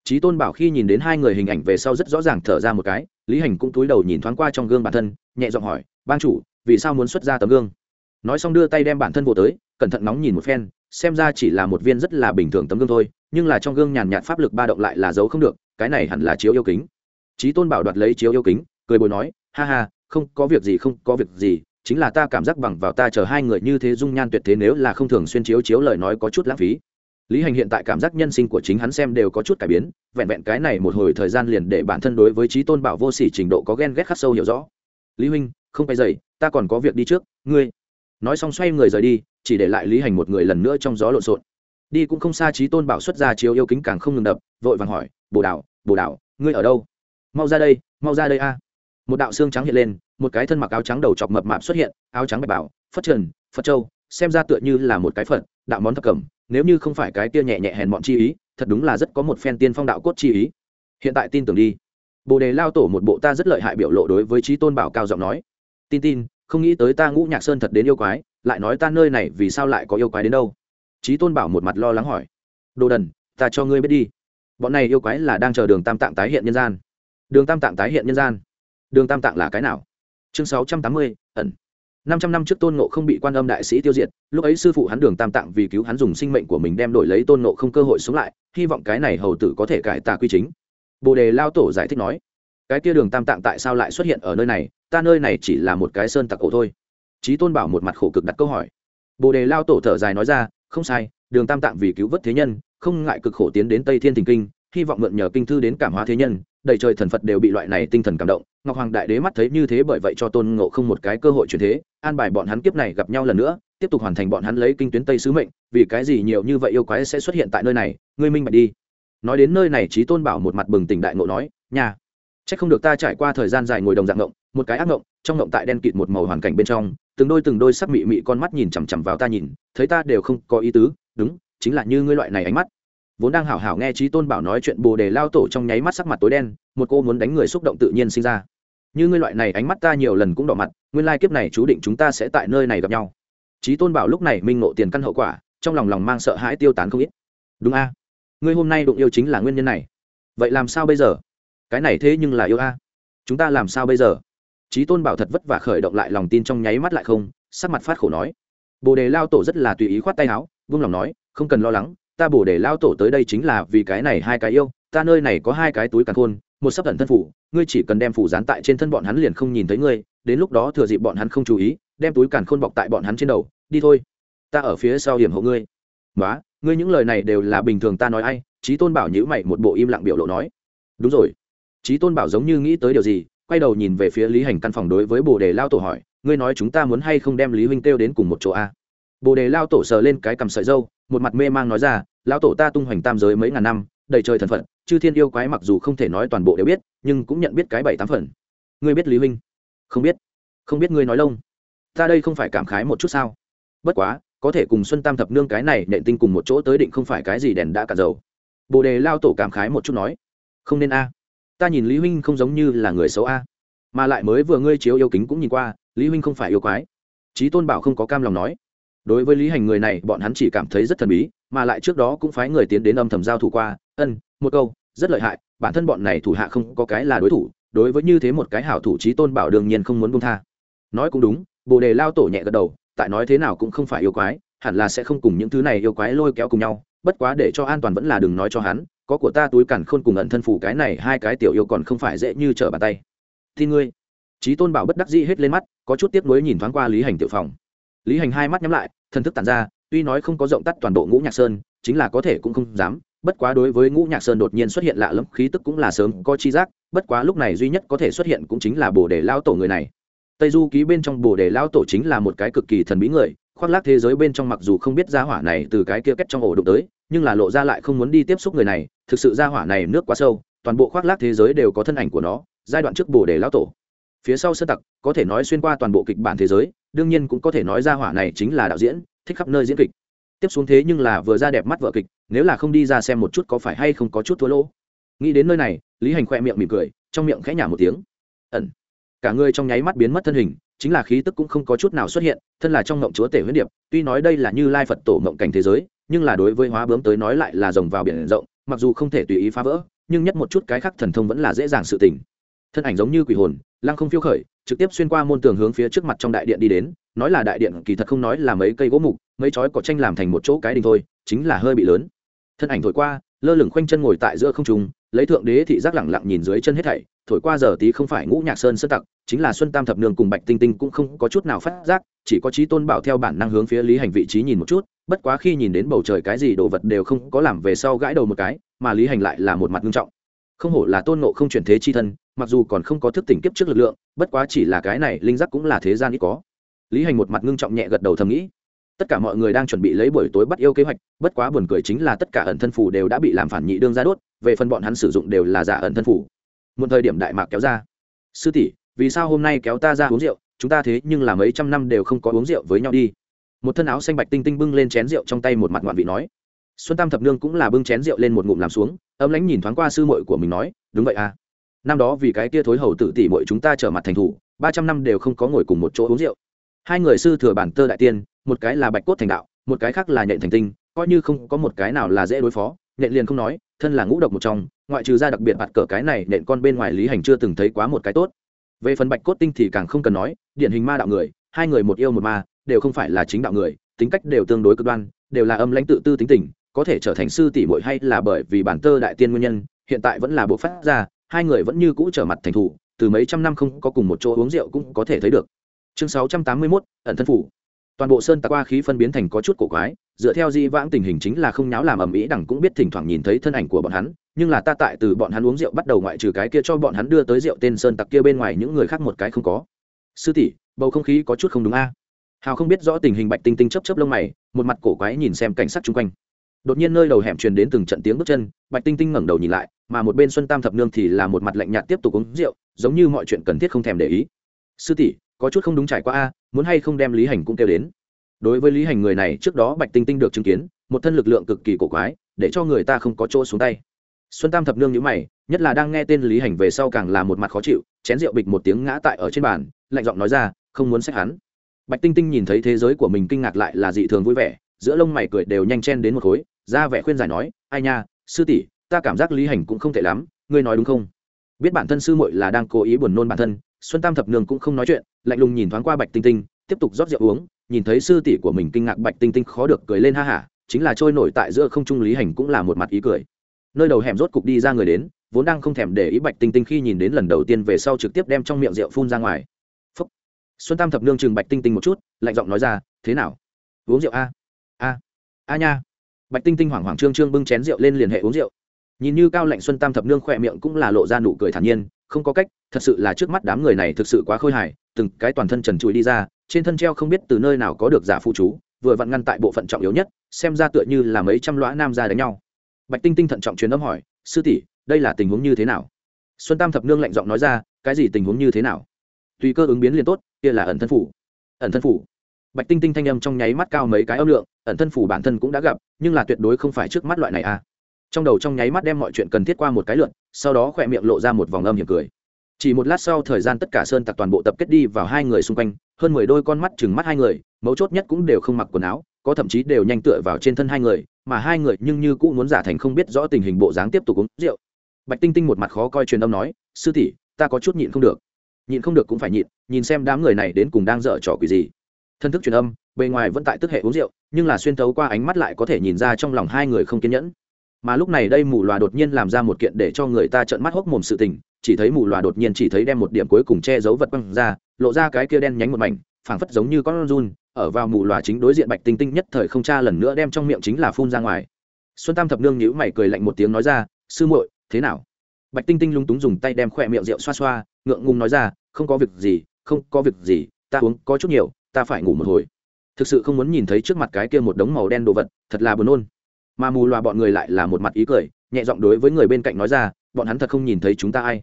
Trí tôn bảo khi nhìn đến hai người hình ảnh về sau rất rõ ràng thở ra một cái, lý hành cũng túi đầu nhìn thoáng qua trong gương bản thân, nhẹ giọng hỏi ban chủ, vì sao muốn xuất ra tấm gương? Nói xong đưa tay đem bản thân vô tới, cẩn thận nóng nhìn một phen, xem ra chỉ là một viên rất là bình thường tấm gương thôi, nhưng là trong gương nhàn nhạt pháp lực ba động lại là giấu không được, cái này hẳn là chiếu yêu kính trí tôn bảo đoạt lấy chiếu yêu kính, cười bồi nói, ha ha, không có việc gì, không có việc gì, chính là ta cảm giác bằng vào ta chờ hai người như thế dung nhan tuyệt thế nếu là không thường xuyên chiếu chiếu lời nói có chút lãng phí. Lý hành hiện tại cảm giác nhân sinh của chính hắn xem đều có chút cải biến, vẹn vẹn cái này một hồi thời gian liền để bản thân đối với trí tôn bảo vô sỉ trình độ có ghen ghét khắc sâu hiểu rõ. Lý huynh, không phải dậy, ta còn có việc đi trước, ngươi. Nói xong xoay người rời đi, chỉ để lại lý hành một người lần nữa trong gió lộn xộn. Đi cũng không xa trí tôn bảo xuất ra chiếu yêu kính càng không ngừng đập, vội vàng hỏi, bồ đào bồ đào, ngươi ở đâu? Mau ra đây, mau ra đây a. Một đạo xương trắng hiện lên, một cái thân mặc áo trắng đầu chọc mập mạp xuất hiện, áo trắng bạch bảo, phất trần, phật châu, xem ra tựa như là một cái phật, đạo món thập cẩm, nếu như không phải cái kia nhẹ nhẹ hèn bọn chi ý, thật đúng là rất có một phen tiên phong đạo cốt chi ý. Hiện tại tin tưởng đi. Bồ đề lao tổ một bộ ta rất lợi hại biểu lộ đối với trí tôn bảo cao giọng nói. Tin tin, không nghĩ tới ta ngũ nhạc sơn thật đến yêu quái, lại nói ta nơi này vì sao lại có yêu quái đến đâu? Trí tôn bảo một mặt lo lắng hỏi. Đồ đần, ta cho ngươi biết đi. Bọn này yêu quái là đang chờ đường tam tạng tái hiện nhân gian đường tam tạng tái hiện nhân gian. Đường tam tạng là cái nào? Chương sáu trăm tám mươi, ẩn. năm trăm năm trước tôn nộ không bị quan âm đại sĩ tiêu diệt, lúc ấy sư phụ hắn đường tam tạng vì cứu hắn dùng sinh mệnh của mình đem đổi lấy tôn nộ không cơ hội sống lại, hy vọng cái này hầu tử có thể cải tà quy chính. Bồ đề lao tổ giải thích nói, cái kia đường tam tạng tại sao lại xuất hiện ở nơi này? Ta nơi này chỉ là một cái sơn tặc cổ thôi. Trí tôn bảo một mặt khổ cực đặt câu hỏi. Bồ đề lao tổ thở dài nói ra, không sai, đường tam tạng vì cứu vớt thế nhân, không ngại cực khổ tiến đến tây thiên thình kinh hy vọng mượn nhờ kinh thư đến cảm hóa thế nhân, đầy trời thần phật đều bị loại này tinh thần cảm động. Ngọc hoàng đại đế mắt thấy như thế bởi vậy cho tôn ngộ không một cái cơ hội chuyển thế, an bài bọn hắn kiếp này gặp nhau lần nữa, tiếp tục hoàn thành bọn hắn lấy kinh tuyến tây sứ mệnh, vì cái gì nhiều như vậy yêu quái sẽ xuất hiện tại nơi này, ngươi minh bạch đi. Nói đến nơi này trí tôn bảo một mặt bừng tỉnh đại ngộ nói nhà c h ắ c không được ta trải qua thời gian dài ngồi đồng dạng ngộng, một cái ác ngộng, trong ngộng tại đen kịt một màu hoàn cảnh bên trong, từng đôi từng đôi sắc mị mị con mắt nhìn chằm chằm vào ta nhìn, thấy ta đều không có ý tứ, đúng, chính là như ngươi loại này ánh mắt vốn đang hảo hảo nghe trí tôn bảo nói chuyện bồ đề lao tổ trong nháy mắt sắc mặt tối đen, một cô muốn đánh người xúc động tự nhiên sinh ra. Như ngươi loại này ánh mắt ta nhiều lần cũng đỏ mặt, nguyên lai kiếp này chú định chúng ta sẽ tại nơi này gặp nhau. Trí tôn bảo lúc này minh ngộ tiền căn hậu quả, trong lòng lòng mang sợ hãi tiêu tán không ít. Đúng a, ngươi hôm nay đụng yêu chính là nguyên nhân này. Vậy làm sao bây giờ? Cái này thế nhưng là yêu a. Chúng ta làm sao bây giờ? Trí tôn bảo thật vất vả khởi động lại lòng tin trong nháy mắt lại không, sắc mặt phát khổ nói. Bồ đề lao tổ rất là tùy ý khoát tay áo, vung lòng nói, không cần lo lắng ta bổ để lao tổ tới đây chính là vì cái này hai cái yêu, ta nơi này có hai cái túi càn khôn, một sắp thần thân phủ, ngươi chỉ cần đem phủ dán tại trên thân bọn hắn liền không nhìn thấy ngươi, đến lúc đó thừa dịp bọn hắn không chú ý, đem túi càn khôn bọc tại bọn hắn trên đầu, đi thôi, ta ở phía sau hiểm hộ ngươi. Nói ngươi những lời này đều là bình thường ta nói ai? Trí tôn bảo nhữ mày một bộ im lặng biểu lộ nói. Đúng rồi. Trí tôn bảo giống như nghĩ tới điều gì, quay đầu nhìn về phía lý hành căn phòng đối với bồ đề lao tổ hỏi, ngươi nói chúng ta muốn hay không đem lý huynh kêu đến cùng một chỗ a? Bồ đề lao tổ sờ lên cái cầm sợi dâu, một mặt mê mang nói ra, lão tổ ta tung hoành tam giới mấy ngàn năm, đầy trời thần phận, chư thiên yêu quái mặc dù không thể nói toàn bộ đều biết, nhưng cũng nhận biết cái bảy tám phần. Ngươi biết lý huynh? Không biết không biết ngươi nói lông. Ta đây không phải cảm khái một chút sao? Bất quá, có thể cùng xuân tam thập nương cái này nện tinh cùng một chỗ tới định không phải cái gì đèn đã cả dầu. Bồ đề lao tổ cảm khái một chút nói, không nên a. Ta nhìn lý huynh không giống như là người xấu a, mà lại mới vừa ngươi chiếu yêu kính cũng nhìn qua, lý huynh không phải yêu quái. Trí tôn bảo không có cam lòng nói đối với lý hành người này, bọn hắn chỉ cảm thấy rất thần bí, mà lại trước đó cũng phái người tiến đến âm thầm giao thủ qua. Ân, một câu, rất lợi hại, bản thân bọn này thủ hạ không có cái là đối thủ, đối với như thế một cái hảo thủ trí tôn bảo đương nhiên không muốn buông tha. Nói cũng đúng, bồ đề lao tổ nhẹ gật đầu, tại nói thế nào cũng không phải yêu quái, hẳn là sẽ không cùng những thứ này yêu quái lôi kéo cùng nhau, bất quá để cho an toàn vẫn là đừng nói cho hắn, có của ta túi cản khôn cùng ẩn thân phủ cái này, hai cái tiểu yêu còn không phải dễ như trở bàn tay. Thì ngươi trí tôn bảo bất đắc dĩ hết lên mắt, có chút tiếc nuối nhìn thoáng qua lý hành tiểu phòng. Lý hành hai mắt nhắm lại Thần thức tản ra, tuy nói không có rộng tắt toàn bộ ngũ nhạc sơn, chính là có thể cũng không dám, bất quá đối với ngũ nhạc sơn đột nhiên xuất hiện lạ lẫm khí tức cũng là sớm có chi giác, bất quá lúc này duy nhất có thể xuất hiện cũng chính là bồ đề lao tổ người này. Tây du ký bên trong bồ đề lao tổ chính là một cái cực kỳ thần bí người, khoác lác thế giới bên trong mặc dù không biết gia hỏa này từ cái kia kết trong ổ đụng tới, nhưng là lộ ra lại không muốn đi tiếp xúc người này, thực sự gia hỏa này nước quá sâu, toàn bộ khoác lác thế giới đều có thân ảnh của nó, giai đoạn trước bồ đề lao tổ. Phía sau sơ tặc, có thể nói xuyên qua toàn bộ kịch bản thế giới đương nhiên cũng có thể nói ra hỏa này chính là đạo diễn, thích khắp nơi diễn kịch. Tiếp xuống thế nhưng là vừa ra đẹp mắt vợ kịch, nếu là không đi ra xem một chút có phải hay không có chút thua lỗ. Nghĩ đến nơi này, lý hành khoe miệng mỉm cười, trong miệng khẽ nhả một tiếng. Ẩn. Cả người trong nháy mắt biến mất thân hình, chính là khí tức cũng không có chút nào xuất hiện, thân là trong ngộng chúa tể huyết điệp, tuy nói đây là như lai phật tổ ngộng cảnh thế giới, nhưng là đối với hóa bướm tới nói lại là rồng vào biển rộng, mặc dù không thể tùy ý phá vỡ, nhưng nhất một chút cái khác thần thông vẫn là dễ dàng sự tình thân ảnh giống như quỷ hồn, lăng không phiêu khởi, trực tiếp xuyên qua môn tường hướng phía trước mặt trong đại điện đi đến, nói là đại điện kỳ thật không nói là mấy cây gỗ mục, mấy chói cỏ tranh làm thành một chỗ cái đình thôi, chính là hơi bị lớn. Thân ảnh thổi qua, lơ lửng khoanh chân ngồi tại giữa không trung, lấy thượng đế thị giác lẳng lặng nhìn dưới chân hết thảy, thổi qua giờ tí không phải ngũ nhạc sơn sơn tặc, chính là xuân tam thập nương cùng bạch tinh tinh cũng không có chút nào phát giác, chỉ có trí tôn bảo theo bản năng hướng phía lý hành vị trí nhìn một chút, bất quá khi nhìn đến bầu trời cái gì đồ vật đều không có làm về sau gãi đầu một cái, mà lý hành lại là một mặt nghiêm trọng không hổ là tôn nộ không chuyển thế chi thân, mặc dù còn không có thức tỉnh kiếp trước lực lượng, bất quá chỉ là cái này linh giác cũng là thế gian ít có. Lý hành một mặt ngưng trọng nhẹ gật đầu thầm nghĩ. Tất cả mọi người đang chuẩn bị lấy buổi tối bắt yêu kế hoạch, bất quá buồn cười chính là tất cả ẩn thân phủ đều đã bị làm phản nhị đương ra đốt, về phần bọn hắn sử dụng đều là giả ẩn thân phủ. Một thời điểm đại mạc kéo ra. Sư tỷ, vì sao hôm nay kéo ta ra uống rượu? Chúng ta thế nhưng là mấy trăm năm đều không có uống rượu với nhau đi. Một thân áo xanh bạch tinh tinh bưng lên chén rượu trong tay một mặt ngoạn vị nói xuân tam thập nương cũng là bưng chén rượu lên một ngụm làm xuống, ấm lãnh nhìn thoáng qua sư muội của mình nói, đúng vậy à. Năm đó vì cái kia thối hầu tự tỷ muội chúng ta trở mặt thành thủ, ba trăm năm đều không có ngồi cùng một chỗ uống rượu. Hai người sư thừa bản tơ đại tiên, một cái là bạch cốt thành đạo, một cái khác là nhện thành tinh, coi như không có một cái nào là dễ đối phó. Nhện liền không nói, thân là ngũ độc một trong, ngoại trừ ra đặc biệt bạt cờ cái này nện con bên ngoài lý hành chưa từng thấy quá một cái tốt. Về phần bạch cốt tinh thì càng không cần nói, điển hình ma đạo người, hai người một yêu một ma, đều không phải là chính đạo người, tính cách đều tương đối cực đoan, đều là âm lãnh tự tư tính tình có thể trở thành sư tỷ muội hay là bởi vì bản tơ đại tiên nguyên nhân hiện tại vẫn là bộ phát ra hai người vẫn như cũ trở mặt thành thủ từ mấy trăm năm không có cùng một chỗ uống rượu cũng có thể thấy được. Chương sáu trăm tám mươi 681, ẩn thân phủ. Toàn bộ sơn tạc qua khí phân biến thành có chút cổ quái dựa theo di vãng tình hình chính là không nháo làm ầm ĩ đẳng cũng biết thỉnh thoảng nhìn thấy thân ảnh của bọn hắn nhưng là ta tại từ bọn hắn uống rượu bắt đầu ngoại trừ cái kia cho bọn hắn đưa tới rượu tên sơn tặc kia bên ngoài những người khác một cái không có. Sư tỷ bầu không khí có chút không đúng a. Hào không biết rõ tình hình bạch tinh tinh chớp chớp lông mày một mặt cổ quái nhìn xem cảnh sát chung quanh đột nhiên nơi đầu hẻm truyền đến từng trận tiếng bước chân, bạch tinh tinh ngẩng đầu nhìn lại, mà một bên xuân tam thập nương thì là một mặt lạnh nhạt tiếp tục uống rượu, giống như mọi chuyện cần thiết không thèm để ý. Sư tỷ, có chút không đúng trải qua a, muốn hay không đem lý hành cũng kêu đến? Đối với lý hành người này, trước đó bạch tinh tinh được chứng kiến, một thân lực lượng cực kỳ cổ quái, để cho người ta không có chỗ xuống tay. Xuân tam thập nương nhữ mày, nhất là đang nghe tên lý hành về sau càng là một mặt khó chịu, chén rượu bịch một tiếng ngã tại ở trên bàn, lạnh giọng nói ra, không muốn xét hắn. Bạch tinh tinh nhìn thấy thế giới của mình kinh ngạc lại là dị thường vui vẻ giữa lông mày cười đều nhanh chen đến một khối, ra vẻ khuyên giải nói, ai nha, sư tỷ, ta cảm giác lý hành cũng không tệ lắm, ngươi nói đúng không? Biết bản thân sư muội là đang cố ý buồn nôn bản thân, xuân tam thập nương cũng không nói chuyện, lạnh lùng nhìn thoáng qua bạch tinh tinh, tiếp tục rót rượu uống, nhìn thấy sư tỷ của mình kinh ngạc bạch tinh tinh khó được cười lên ha hả, chính là trôi nổi tại giữa không trung lý hành cũng là một mặt ý cười. Nơi đầu hẻm rốt cục đi ra người đến, vốn đang không thèm để ý bạch tinh tinh khi nhìn đến lần đầu tiên về sau trực tiếp đem trong miệng rượu phun ra ngoài. Phúc. xuân tam thập nương chừng bạch tinh tinh một chút, lạnh giọng nói ra, thế nào? Uống rượu a? A a nha. Bạch tinh tinh hoảng hoảng trương trương bưng chén rượu lên liền hệ uống rượu. Nhìn như cao lạnh xuân tam thập nương khỏe miệng cũng là lộ ra nụ cười thản nhiên, không có cách, thật sự là trước mắt đám người này thực sự quá khôi hài, từng cái toàn thân trần trụi đi ra, trên thân treo không biết từ nơi nào có được giả phụ chú, vừa vặn ngăn tại bộ phận trọng yếu nhất, xem ra tựa như là mấy trăm lõa nam ra đánh nhau. Bạch tinh tinh thận trọng truyền âm hỏi, sư tỷ, đây là tình huống như thế nào? Xuân tam thập nương lạnh giọng nói ra, cái gì tình huống như thế nào? Tùy cơ ứng biến liền tốt, kia là ẩn thân phủ. Ẩn thân phủ? Bạch tinh tinh thanh âm trong nháy mắt cao mấy cái âm lượng, ẩn thân phủ bản thân cũng đã gặp, nhưng là tuyệt đối không phải trước mắt loại này à. Trong đầu trong nháy mắt đem mọi chuyện cần thiết qua một cái lượn, sau đó khỏe miệng lộ ra một vòng âm hiểm cười. Chỉ một lát sau thời gian tất cả sơn tặc toàn bộ tập kết đi vào hai người xung quanh, hơn mười đôi con mắt chừng mắt hai người, mấu chốt nhất cũng đều không mặc quần áo, có thậm chí đều nhanh tựa vào trên thân hai người, mà hai người nhưng như cũng muốn giả thành không biết rõ tình hình bộ dáng tiếp tục uống rượu. Bạch tinh tinh một mặt khó coi truyền âm nói, sư tỷ, ta có chút nhịn không được. Nhịn không được cũng phải nhịn, nhìn xem đám người này đến cùng đang dở trò quỷ gì thân thức truyền âm, bề ngoài vẫn tại tức hệ uống rượu, nhưng là xuyên thấu qua ánh mắt lại có thể nhìn ra trong lòng hai người không kiên nhẫn. Mà lúc này đây mù loà đột nhiên làm ra một kiện để cho người ta trợn mắt hốc mồm sự tình, chỉ thấy mù loà đột nhiên chỉ thấy đem một điểm cuối cùng che giấu vật quăng ra, lộ ra cái kia đen nhánh một mảnh, phảng phất giống như con run, ở vào mù loà chính đối diện bạch tinh tinh nhất thời không cha lần nữa đem trong miệng chính là phun ra ngoài. Xuân tam thập nương nhíu mày cười lạnh một tiếng nói ra, sư muội, thế nào? Bạch tinh tinh lung túng dùng tay đem khoe miệng rượu xoa xoa, ngượng ngùng nói ra, không có việc gì, không có việc gì, ta uống có chút nhiều ta phải ngủ một hồi. Thực sự không muốn nhìn thấy trước mặt cái kia một đống màu đen đồ vật, thật là buồn nôn. Mà mù loà bọn người lại là một mặt ý cười, nhẹ giọng đối với người bên cạnh nói ra, bọn hắn thật không nhìn thấy chúng ta ai.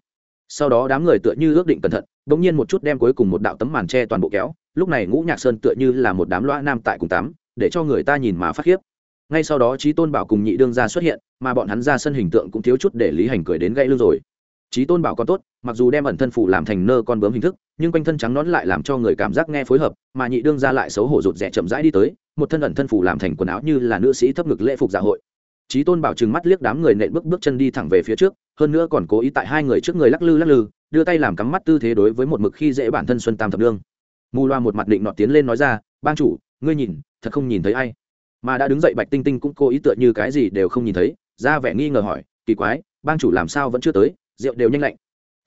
Sau đó đám người tựa như ước định cẩn thận, bỗng nhiên một chút đem cuối cùng một đạo tấm màn tre toàn bộ kéo, lúc này ngũ nhạc sơn tựa như là một đám loa nam tại cùng tắm, để cho người ta nhìn mà phát khiếp. Ngay sau đó trí tôn bảo cùng nhị đương ra xuất hiện, mà bọn hắn ra sân hình tượng cũng thiếu chút để lý hành cười đến gãy lưng rồi trí tôn bảo còn tốt, mặc dù đem ẩn thân phủ làm thành nơ con bướm hình thức, nhưng quanh thân trắng nón lại làm cho người cảm giác nghe phối hợp, mà nhị đương ra lại xấu hổ rụt rè chậm rãi đi tới, một thân ẩn thân phủ làm thành quần áo như là nữ sĩ thấp ngực lễ phục dạ hội. Trí tôn bảo trừng mắt liếc đám người nện bước bước chân đi thẳng về phía trước, hơn nữa còn cố ý tại hai người trước người lắc lư lắc lư, đưa tay làm cắm mắt tư thế đối với một mực khi dễ bản thân xuân tam thập đương. Mù loa một mặt định nọ tiến lên nói ra ban chủ, ngươi nhìn, thật không nhìn thấy ai. Mà đã đứng dậy bạch tinh tinh cũng cố ý tựa như cái gì đều không nhìn thấy, ra vẻ nghi ngờ hỏi, kỳ quái ban chủ làm sao vẫn chưa tới? Rượu đều nhanh lạnh.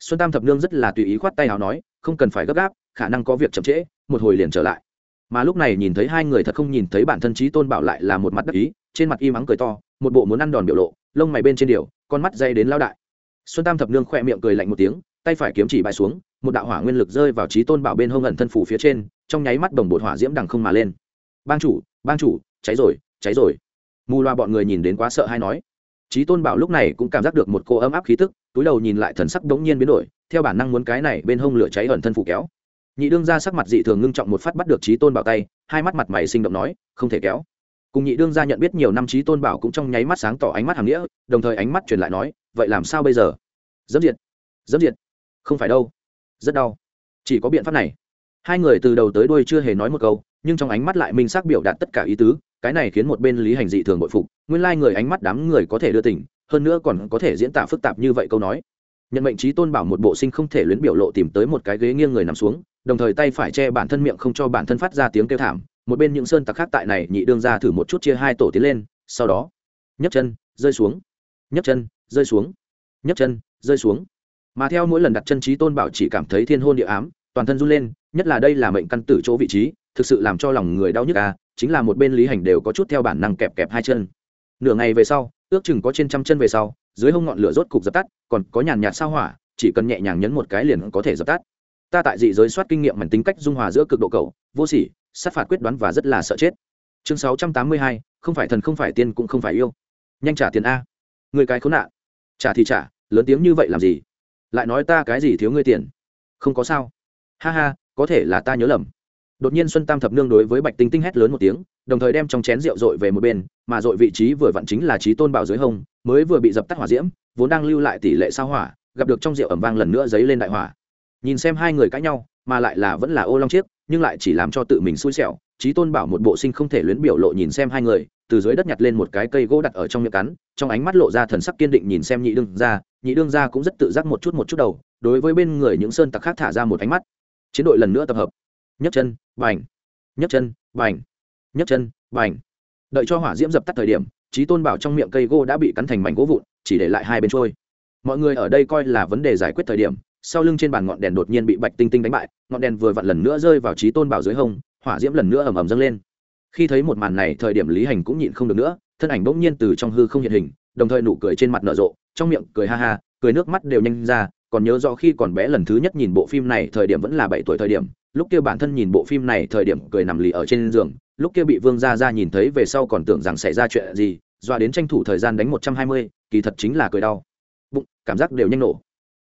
Xuân tam thập nương rất là tùy ý khoát tay nào nói, không cần phải gấp gáp, khả năng có việc chậm trễ, một hồi liền trở lại. Mà lúc này nhìn thấy hai người thật không nhìn thấy bản thân trí tôn bảo lại là một mặt đắc ý, trên mặt y mắng cười to, một bộ muốn ăn đòn biểu lộ, lông mày bên trên điều, con mắt dây đến lao đại. Xuân tam thập nương khỏe miệng cười lạnh một tiếng, tay phải kiếm chỉ bài xuống, một đạo hỏa nguyên lực rơi vào trí tôn bảo bên hông ẩn thân phủ phía trên, trong nháy mắt đồng bột hỏa diễm đằng không mà lên. Bang chủ bang chủ, cháy rồi cháy rồi. Mù loa bọn người nhìn đến quá sợ hay nói Chí tôn bảo lúc này cũng cảm giác được một cô ấm áp khí tức, túi đầu nhìn lại thần sắc đống nhiên biến đổi, theo bản năng muốn cái này bên hông lửa cháy ẩn thân phủ kéo. Nhị đương gia sắc mặt dị thường ngưng trọng một phát bắt được chí tôn bảo tay, hai mắt mặt mày sinh động nói, không thể kéo. Cùng nhị đương gia nhận biết nhiều năm, chí tôn bảo cũng trong nháy mắt sáng tỏ ánh mắt hàng nghĩa, đồng thời ánh mắt truyền lại nói, vậy làm sao bây giờ? Dẫm diệt dẫm diệt. Không phải đâu. Rất đau. Chỉ có biện pháp này. Hai người từ đầu tới đuôi chưa hề nói một câu, nhưng trong ánh mắt lại minh xác biểu đạt tất cả ý tứ cái này khiến một bên lý hành dị thường bội phục, nguyên lai、like、người ánh mắt đám người có thể đưa tỉnh hơn nữa còn có thể diễn tả phức tạp như vậy câu nói. Nhận mệnh trí tôn bảo một bộ sinh không thể luyến biểu lộ tìm tới một cái ghế nghiêng người nằm xuống, đồng thời tay phải che bản thân miệng không cho bản thân phát ra tiếng kêu thảm, một bên những sơn tặc khác tại này nhị đương ra thử một chút chia hai tổ tiến lên, sau đó, nhấc chân, rơi xuống, nhấc chân, rơi xuống, nhấc chân, rơi xuống. Mà theo mỗi lần đặt chân trí tôn bảo chỉ cảm thấy thiên hôn địa ám, toàn thân run lên, nhất là đây là mệnh căn tử chỗ vị trí, thực sự làm cho lòng người đau nhức à chính là một bên lý hành đều có chút theo bản năng kẹp kẹp hai chân. Nửa ngày về sau, ước chừng có trên trăm chân về sau, dưới hông ngọn lửa rốt cục dập tắt, còn có nhàn nhạt sao hỏa, chỉ cần nhẹ nhàng nhấn một cái liền có thể dập tắt. Ta tại dị giới soát kinh nghiệm mảnh tính cách dung hòa giữa cực độ cầu vô sỉ, sát phạt quyết đoán và rất là sợ chết. Chương sáu trăm tám mươi hai, không phải thần không phải tiên cũng không phải yêu. Nhanh trả tiền a. Người cái khốn nạn. Trả thì trả, lớn tiếng như vậy làm gì? Lại nói ta cái gì thiếu ngươi tiền? Không có sao. Ha ha, có thể là ta nhớ lầm đột nhiên xuân tam thập nương đối với bạch tinh tinh hét lớn một tiếng, đồng thời đem trong chén rượu dội về một bên, mà dội vị trí vừa vặn chính là trí tôn bảo dưới hông mới vừa bị dập tắt hỏa diễm, vốn đang lưu lại tỷ lệ sao hỏa, gặp được trong rượu ẩm vang lần nữa dấy lên đại hỏa. Nhìn xem hai người cãi nhau, mà lại là vẫn là ô long chiếc, nhưng lại chỉ làm cho tự mình xui xẻo trí tôn bảo một bộ sinh không thể luyến biểu lộ nhìn xem hai người, từ dưới đất nhặt lên một cái cây gỗ đặt ở trong miệng cắn, trong ánh mắt lộ ra thần sắc kiên định nhìn xem nhị đương ra nhị đương ra cũng rất tự giác một chút một chút đầu, đối với bên người những sơn tặc khác thả ra một ánh mắt. Chiến đội lần nữa tập hợp nhấc chân, bành. Nhấc chân, bành. Nhấc chân, bành. Đợi cho hỏa diễm dập tắt thời điểm trí tôn bảo trong miệng cây gỗ đã bị cắn thành mảnh gỗ vụn, chỉ để lại hai bên trôi. Mọi người ở đây coi là vấn đề giải quyết thời điểm, sau lưng trên bàn ngọn đèn đột nhiên bị bạch tinh tinh đánh bại, ngọn đèn vừa vặn lần nữa rơi vào trí tôn bảo dưới hông, hỏa diễm lần nữa ầm ầm dâng lên. Khi thấy một màn này, thời điểm lý hành cũng nhịn không được nữa, thân ảnh bỗng nhiên từ trong hư không hiện hình, đồng thời nụ cười trên mặt nở rộ, trong miệng cười ha ha, cười nước mắt đều nhanh ra còn nhớ rõ khi còn bé lần thứ nhất nhìn bộ phim này thời điểm vẫn là bảy tuổi thời điểm, lúc kia bản thân nhìn bộ phim này thời điểm cười nằm lì ở trên giường, lúc kia bị vương gia ra nhìn thấy về sau còn tưởng rằng xảy ra chuyện gì doa đến tranh thủ thời gian đánh một trăm hai mươi, kỳ thật chính là cười đau. Bụng, cảm giác đều nhanh nổ.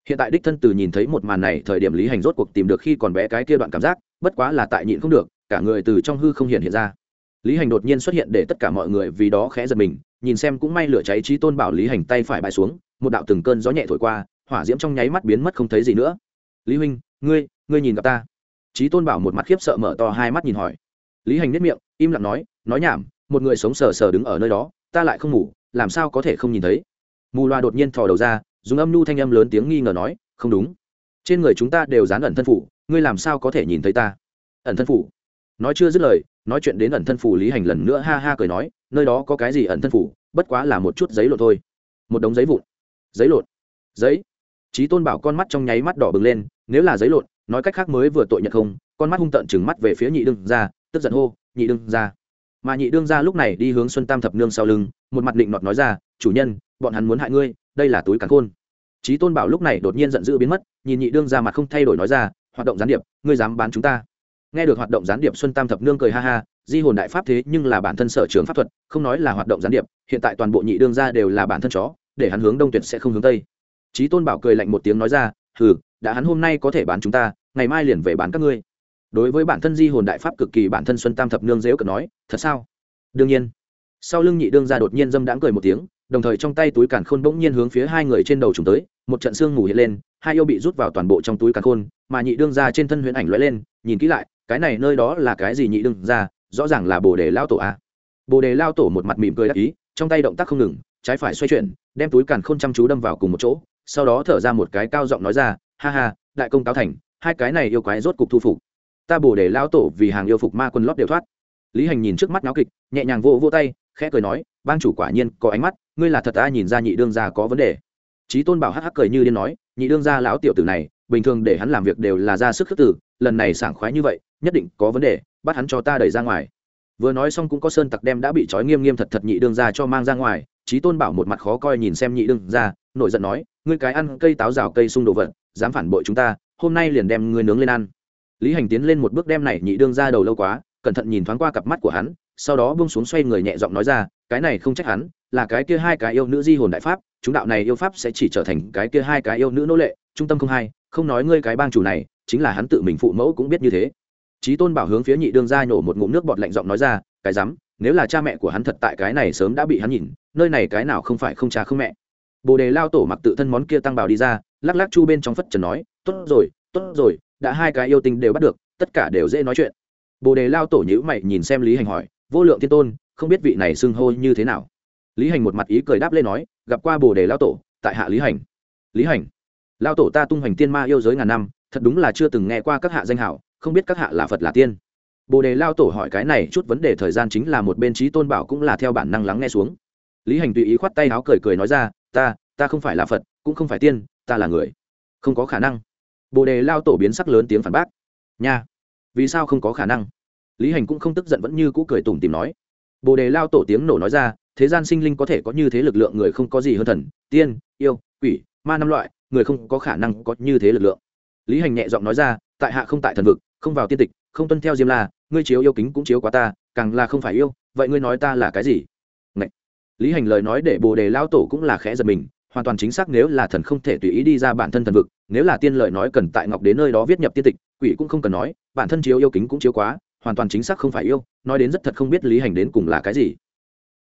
Hiện tại đích thân từ nhìn thấy một màn này thời điểm lý hành rốt cuộc tìm được khi còn bé cái kia đoạn cảm giác, bất quá là tại nhịn không được, cả người từ trong hư không hiện hiện ra. Lý hành đột nhiên xuất hiện để tất cả mọi người vì đó khẽ giật mình, nhìn xem cũng may lửa cháy trí tôn bảo lý hành tay phải bãi xuống, một đạo từng cơn gió nhẹ thổi qua hỏa diễm trong nháy mắt biến mất không thấy gì nữa. Lý huynh, ngươi ngươi nhìn gặp ta? Trí tôn bảo một mặt khiếp sợ mở to hai mắt nhìn hỏi. Lý hành nếp miệng, im lặng nói nói nhảm, một người sống sờ sờ đứng ở nơi đó, ta lại không ngủ, làm sao có thể không nhìn thấy? Mù loa đột nhiên thò đầu ra, dùng âm nhu thanh âm lớn tiếng nghi ngờ nói, không đúng. Trên người chúng ta đều dán ẩn thân phủ, ngươi làm sao có thể nhìn thấy ta? Ẩn thân phủ? Nói chưa dứt lời, nói chuyện đến ẩn thân phủ lý hành lần nữa ha ha cười nói, nơi đó có cái gì ẩn thân phủ, bất quá là một chút giấy lộn thôi. Một đống giấy vụn. Giấy lộn. Giấy. Chí tôn bảo con mắt trong nháy mắt đỏ bừng lên nếu là giấy lộn nói cách khác mới vừa tội nhận không con mắt hung tợn chừng mắt về phía nhị đương gia, tức giận hô nhị đương gia. mà nhị đương gia lúc này đi hướng xuân tam thập nương sau lưng một mặt định nọt nói ra chủ nhân bọn hắn muốn hại ngươi đây là túi càn khôn. Chí tôn bảo lúc này đột nhiên giận dữ biến mất nhìn nhị đương gia mặt không thay đổi nói ra hoạt động gián điệp ngươi dám bán chúng ta? Nghe được hoạt động gián điệp xuân tam thập nương cười ha ha di hồn đại pháp thế nhưng là bản thân sở trường pháp thuật không nói là hoạt động gián điệp hiện tại toàn bộ nhị đương gia đều là bản thân chó để hắn hướng đông tuyệt sẽ không hướng tây. Chí tôn bảo cười lạnh một tiếng nói ra, hừ, đã hắn hôm nay có thể bán chúng ta, ngày mai liền về bán các ngươi. Đối với bản thân di hồn đại pháp cực kỳ bản thân xuân tam thập nương giễu cợt nói, thật sao? Đương nhiên. Sau lưng nhị đương gia đột nhiên dâm đãng cười một tiếng, đồng thời trong tay túi càn khôn bỗng nhiên hướng phía hai người trên đầu chúng tới, một trận xương ngủ hiện lên, hai yêu bị rút vào toàn bộ trong túi càn khôn, mà nhị đương gia trên thân huyễn ảnh lóe lên, nhìn kỹ lại, cái này nơi đó là cái gì nhị đương gia? rõ ràng là bồ đề lao tổ a. Bồ đề lao tổ một mặt mỉm cười đắc ý, trong tay động tác không ngừng, trái phải xoay chuyển, đem túi càn khôn chăm chú đâm vào cùng một chỗ sau đó thở ra một cái cao giọng nói ra, ha ha, đại công cáo thành, hai cái này yêu quái rốt cục thu phục. Ta bổ để lao tổ vì hàng yêu phục ma quân lót đều thoát. Lý hành nhìn trước mắt náo kịch, nhẹ nhàng vô vô tay, khẽ cười nói, bang chủ quả nhiên có ánh mắt, ngươi là thật ta nhìn ra nhị đương gia có vấn đề. Trí tôn bảo hắc hắc cười như điên nói, nhị đương gia lão tiểu tử này, bình thường để hắn làm việc đều là ra sức khước tử, lần này sảng khoái như vậy, nhất định có vấn đề, bắt hắn cho ta đẩy ra ngoài. Vừa nói xong cũng có sơn tặc đem đã bị trói nghiêm nghiêm thật thật nhị đương ra cho mang ra ngoài trí tôn bảo một mặt khó coi nhìn xem nhị đương ra nổi giận nói ngươi cái ăn cây táo rào cây sung đồ vật, dám phản bội chúng ta, hôm nay liền đem ngươi nướng lên ăn. Lý hành tiến lên một bước đem này nhị đương ra đầu lâu quá, cẩn thận nhìn thoáng qua cặp mắt của hắn, sau đó bông xuống xoay người nhẹ giọng nói ra, cái này không trách hắn, là cái kia hai cái yêu nữ di hồn đại pháp, chúng đạo này yêu pháp sẽ chỉ trở thành cái kia hai cái yêu nữ nô lệ, trung tâm không hai, không nói ngươi cái bang chủ này, chính là hắn tự mình phụ mẫu cũng biết như thế. Trí tôn bảo hướng phía nhị đương ra nhổ một ngụm nước bọt lạnh giọng nói ra, cái rắm, nếu là cha mẹ của hắn thật tại cái này sớm đã bị hắn nhìn, nơi này cái nào không phải không cha không mẹ? Bồ đề lao tổ mặc tự thân món kia tăng bảo đi ra, lắc lắc chu bên trong phất trần nói, tốt rồi tốt rồi, đã hai cái yêu tinh đều bắt được, tất cả đều dễ nói chuyện. Bồ đề lao tổ nhữ mày nhìn xem lý hành hỏi, vô lượng thiên tôn, không biết vị này xưng hô như thế nào? Lý hành một mặt ý cười đáp lên nói, gặp qua bồ đề lao tổ, tại hạ lý hành. Lý hành? Lao tổ ta tung hoành tiên ma yêu giới ngàn năm, thật đúng là chưa từng nghe qua các hạ danh hảo, không biết các hạ là phật là tiên. Bồ đề lao tổ hỏi cái này chút vấn đề thời gian chính là một bên trí tôn bảo cũng là theo bản năng lắng nghe xuống. Lý hành tùy ý khoát tay áo cười cười nói ra ta ta không phải là phật, cũng không phải tiên, ta là người. Không có khả năng. Bồ đề lao tổ biến sắc lớn tiếng phản bác. Nha. Vì sao không có khả năng? Lý hành cũng không tức giận vẫn như cũ cười tủm tìm nói. Bồ đề lao tổ tiếng nổ nói ra, thế gian sinh linh có thể có như thế lực lượng người không có gì hơn thần, tiên, yêu, quỷ, ma năm loại, người không có khả năng có như thế lực lượng. Lý hành nhẹ giọng nói ra, tại hạ không tại thần vực, không vào tiên tịch, không tuân theo diêm la, ngươi chiếu yêu kính cũng chiếu quá ta, càng là không phải yêu, vậy ngươi nói ta là cái gì? Lý hành lời nói để bồ đề lao tổ cũng là khẽ giật mình, hoàn toàn chính xác nếu là thần không thể tùy ý đi ra bản thân thần vực, nếu là tiên lợi nói cần tại ngọc đến nơi đó viết nhập tiên tịch, quỷ cũng không cần nói, bản thân chiếu yêu kính cũng chiếu quá, hoàn toàn chính xác không phải yêu, nói đến rất thật không biết lý hành đến cùng là cái gì.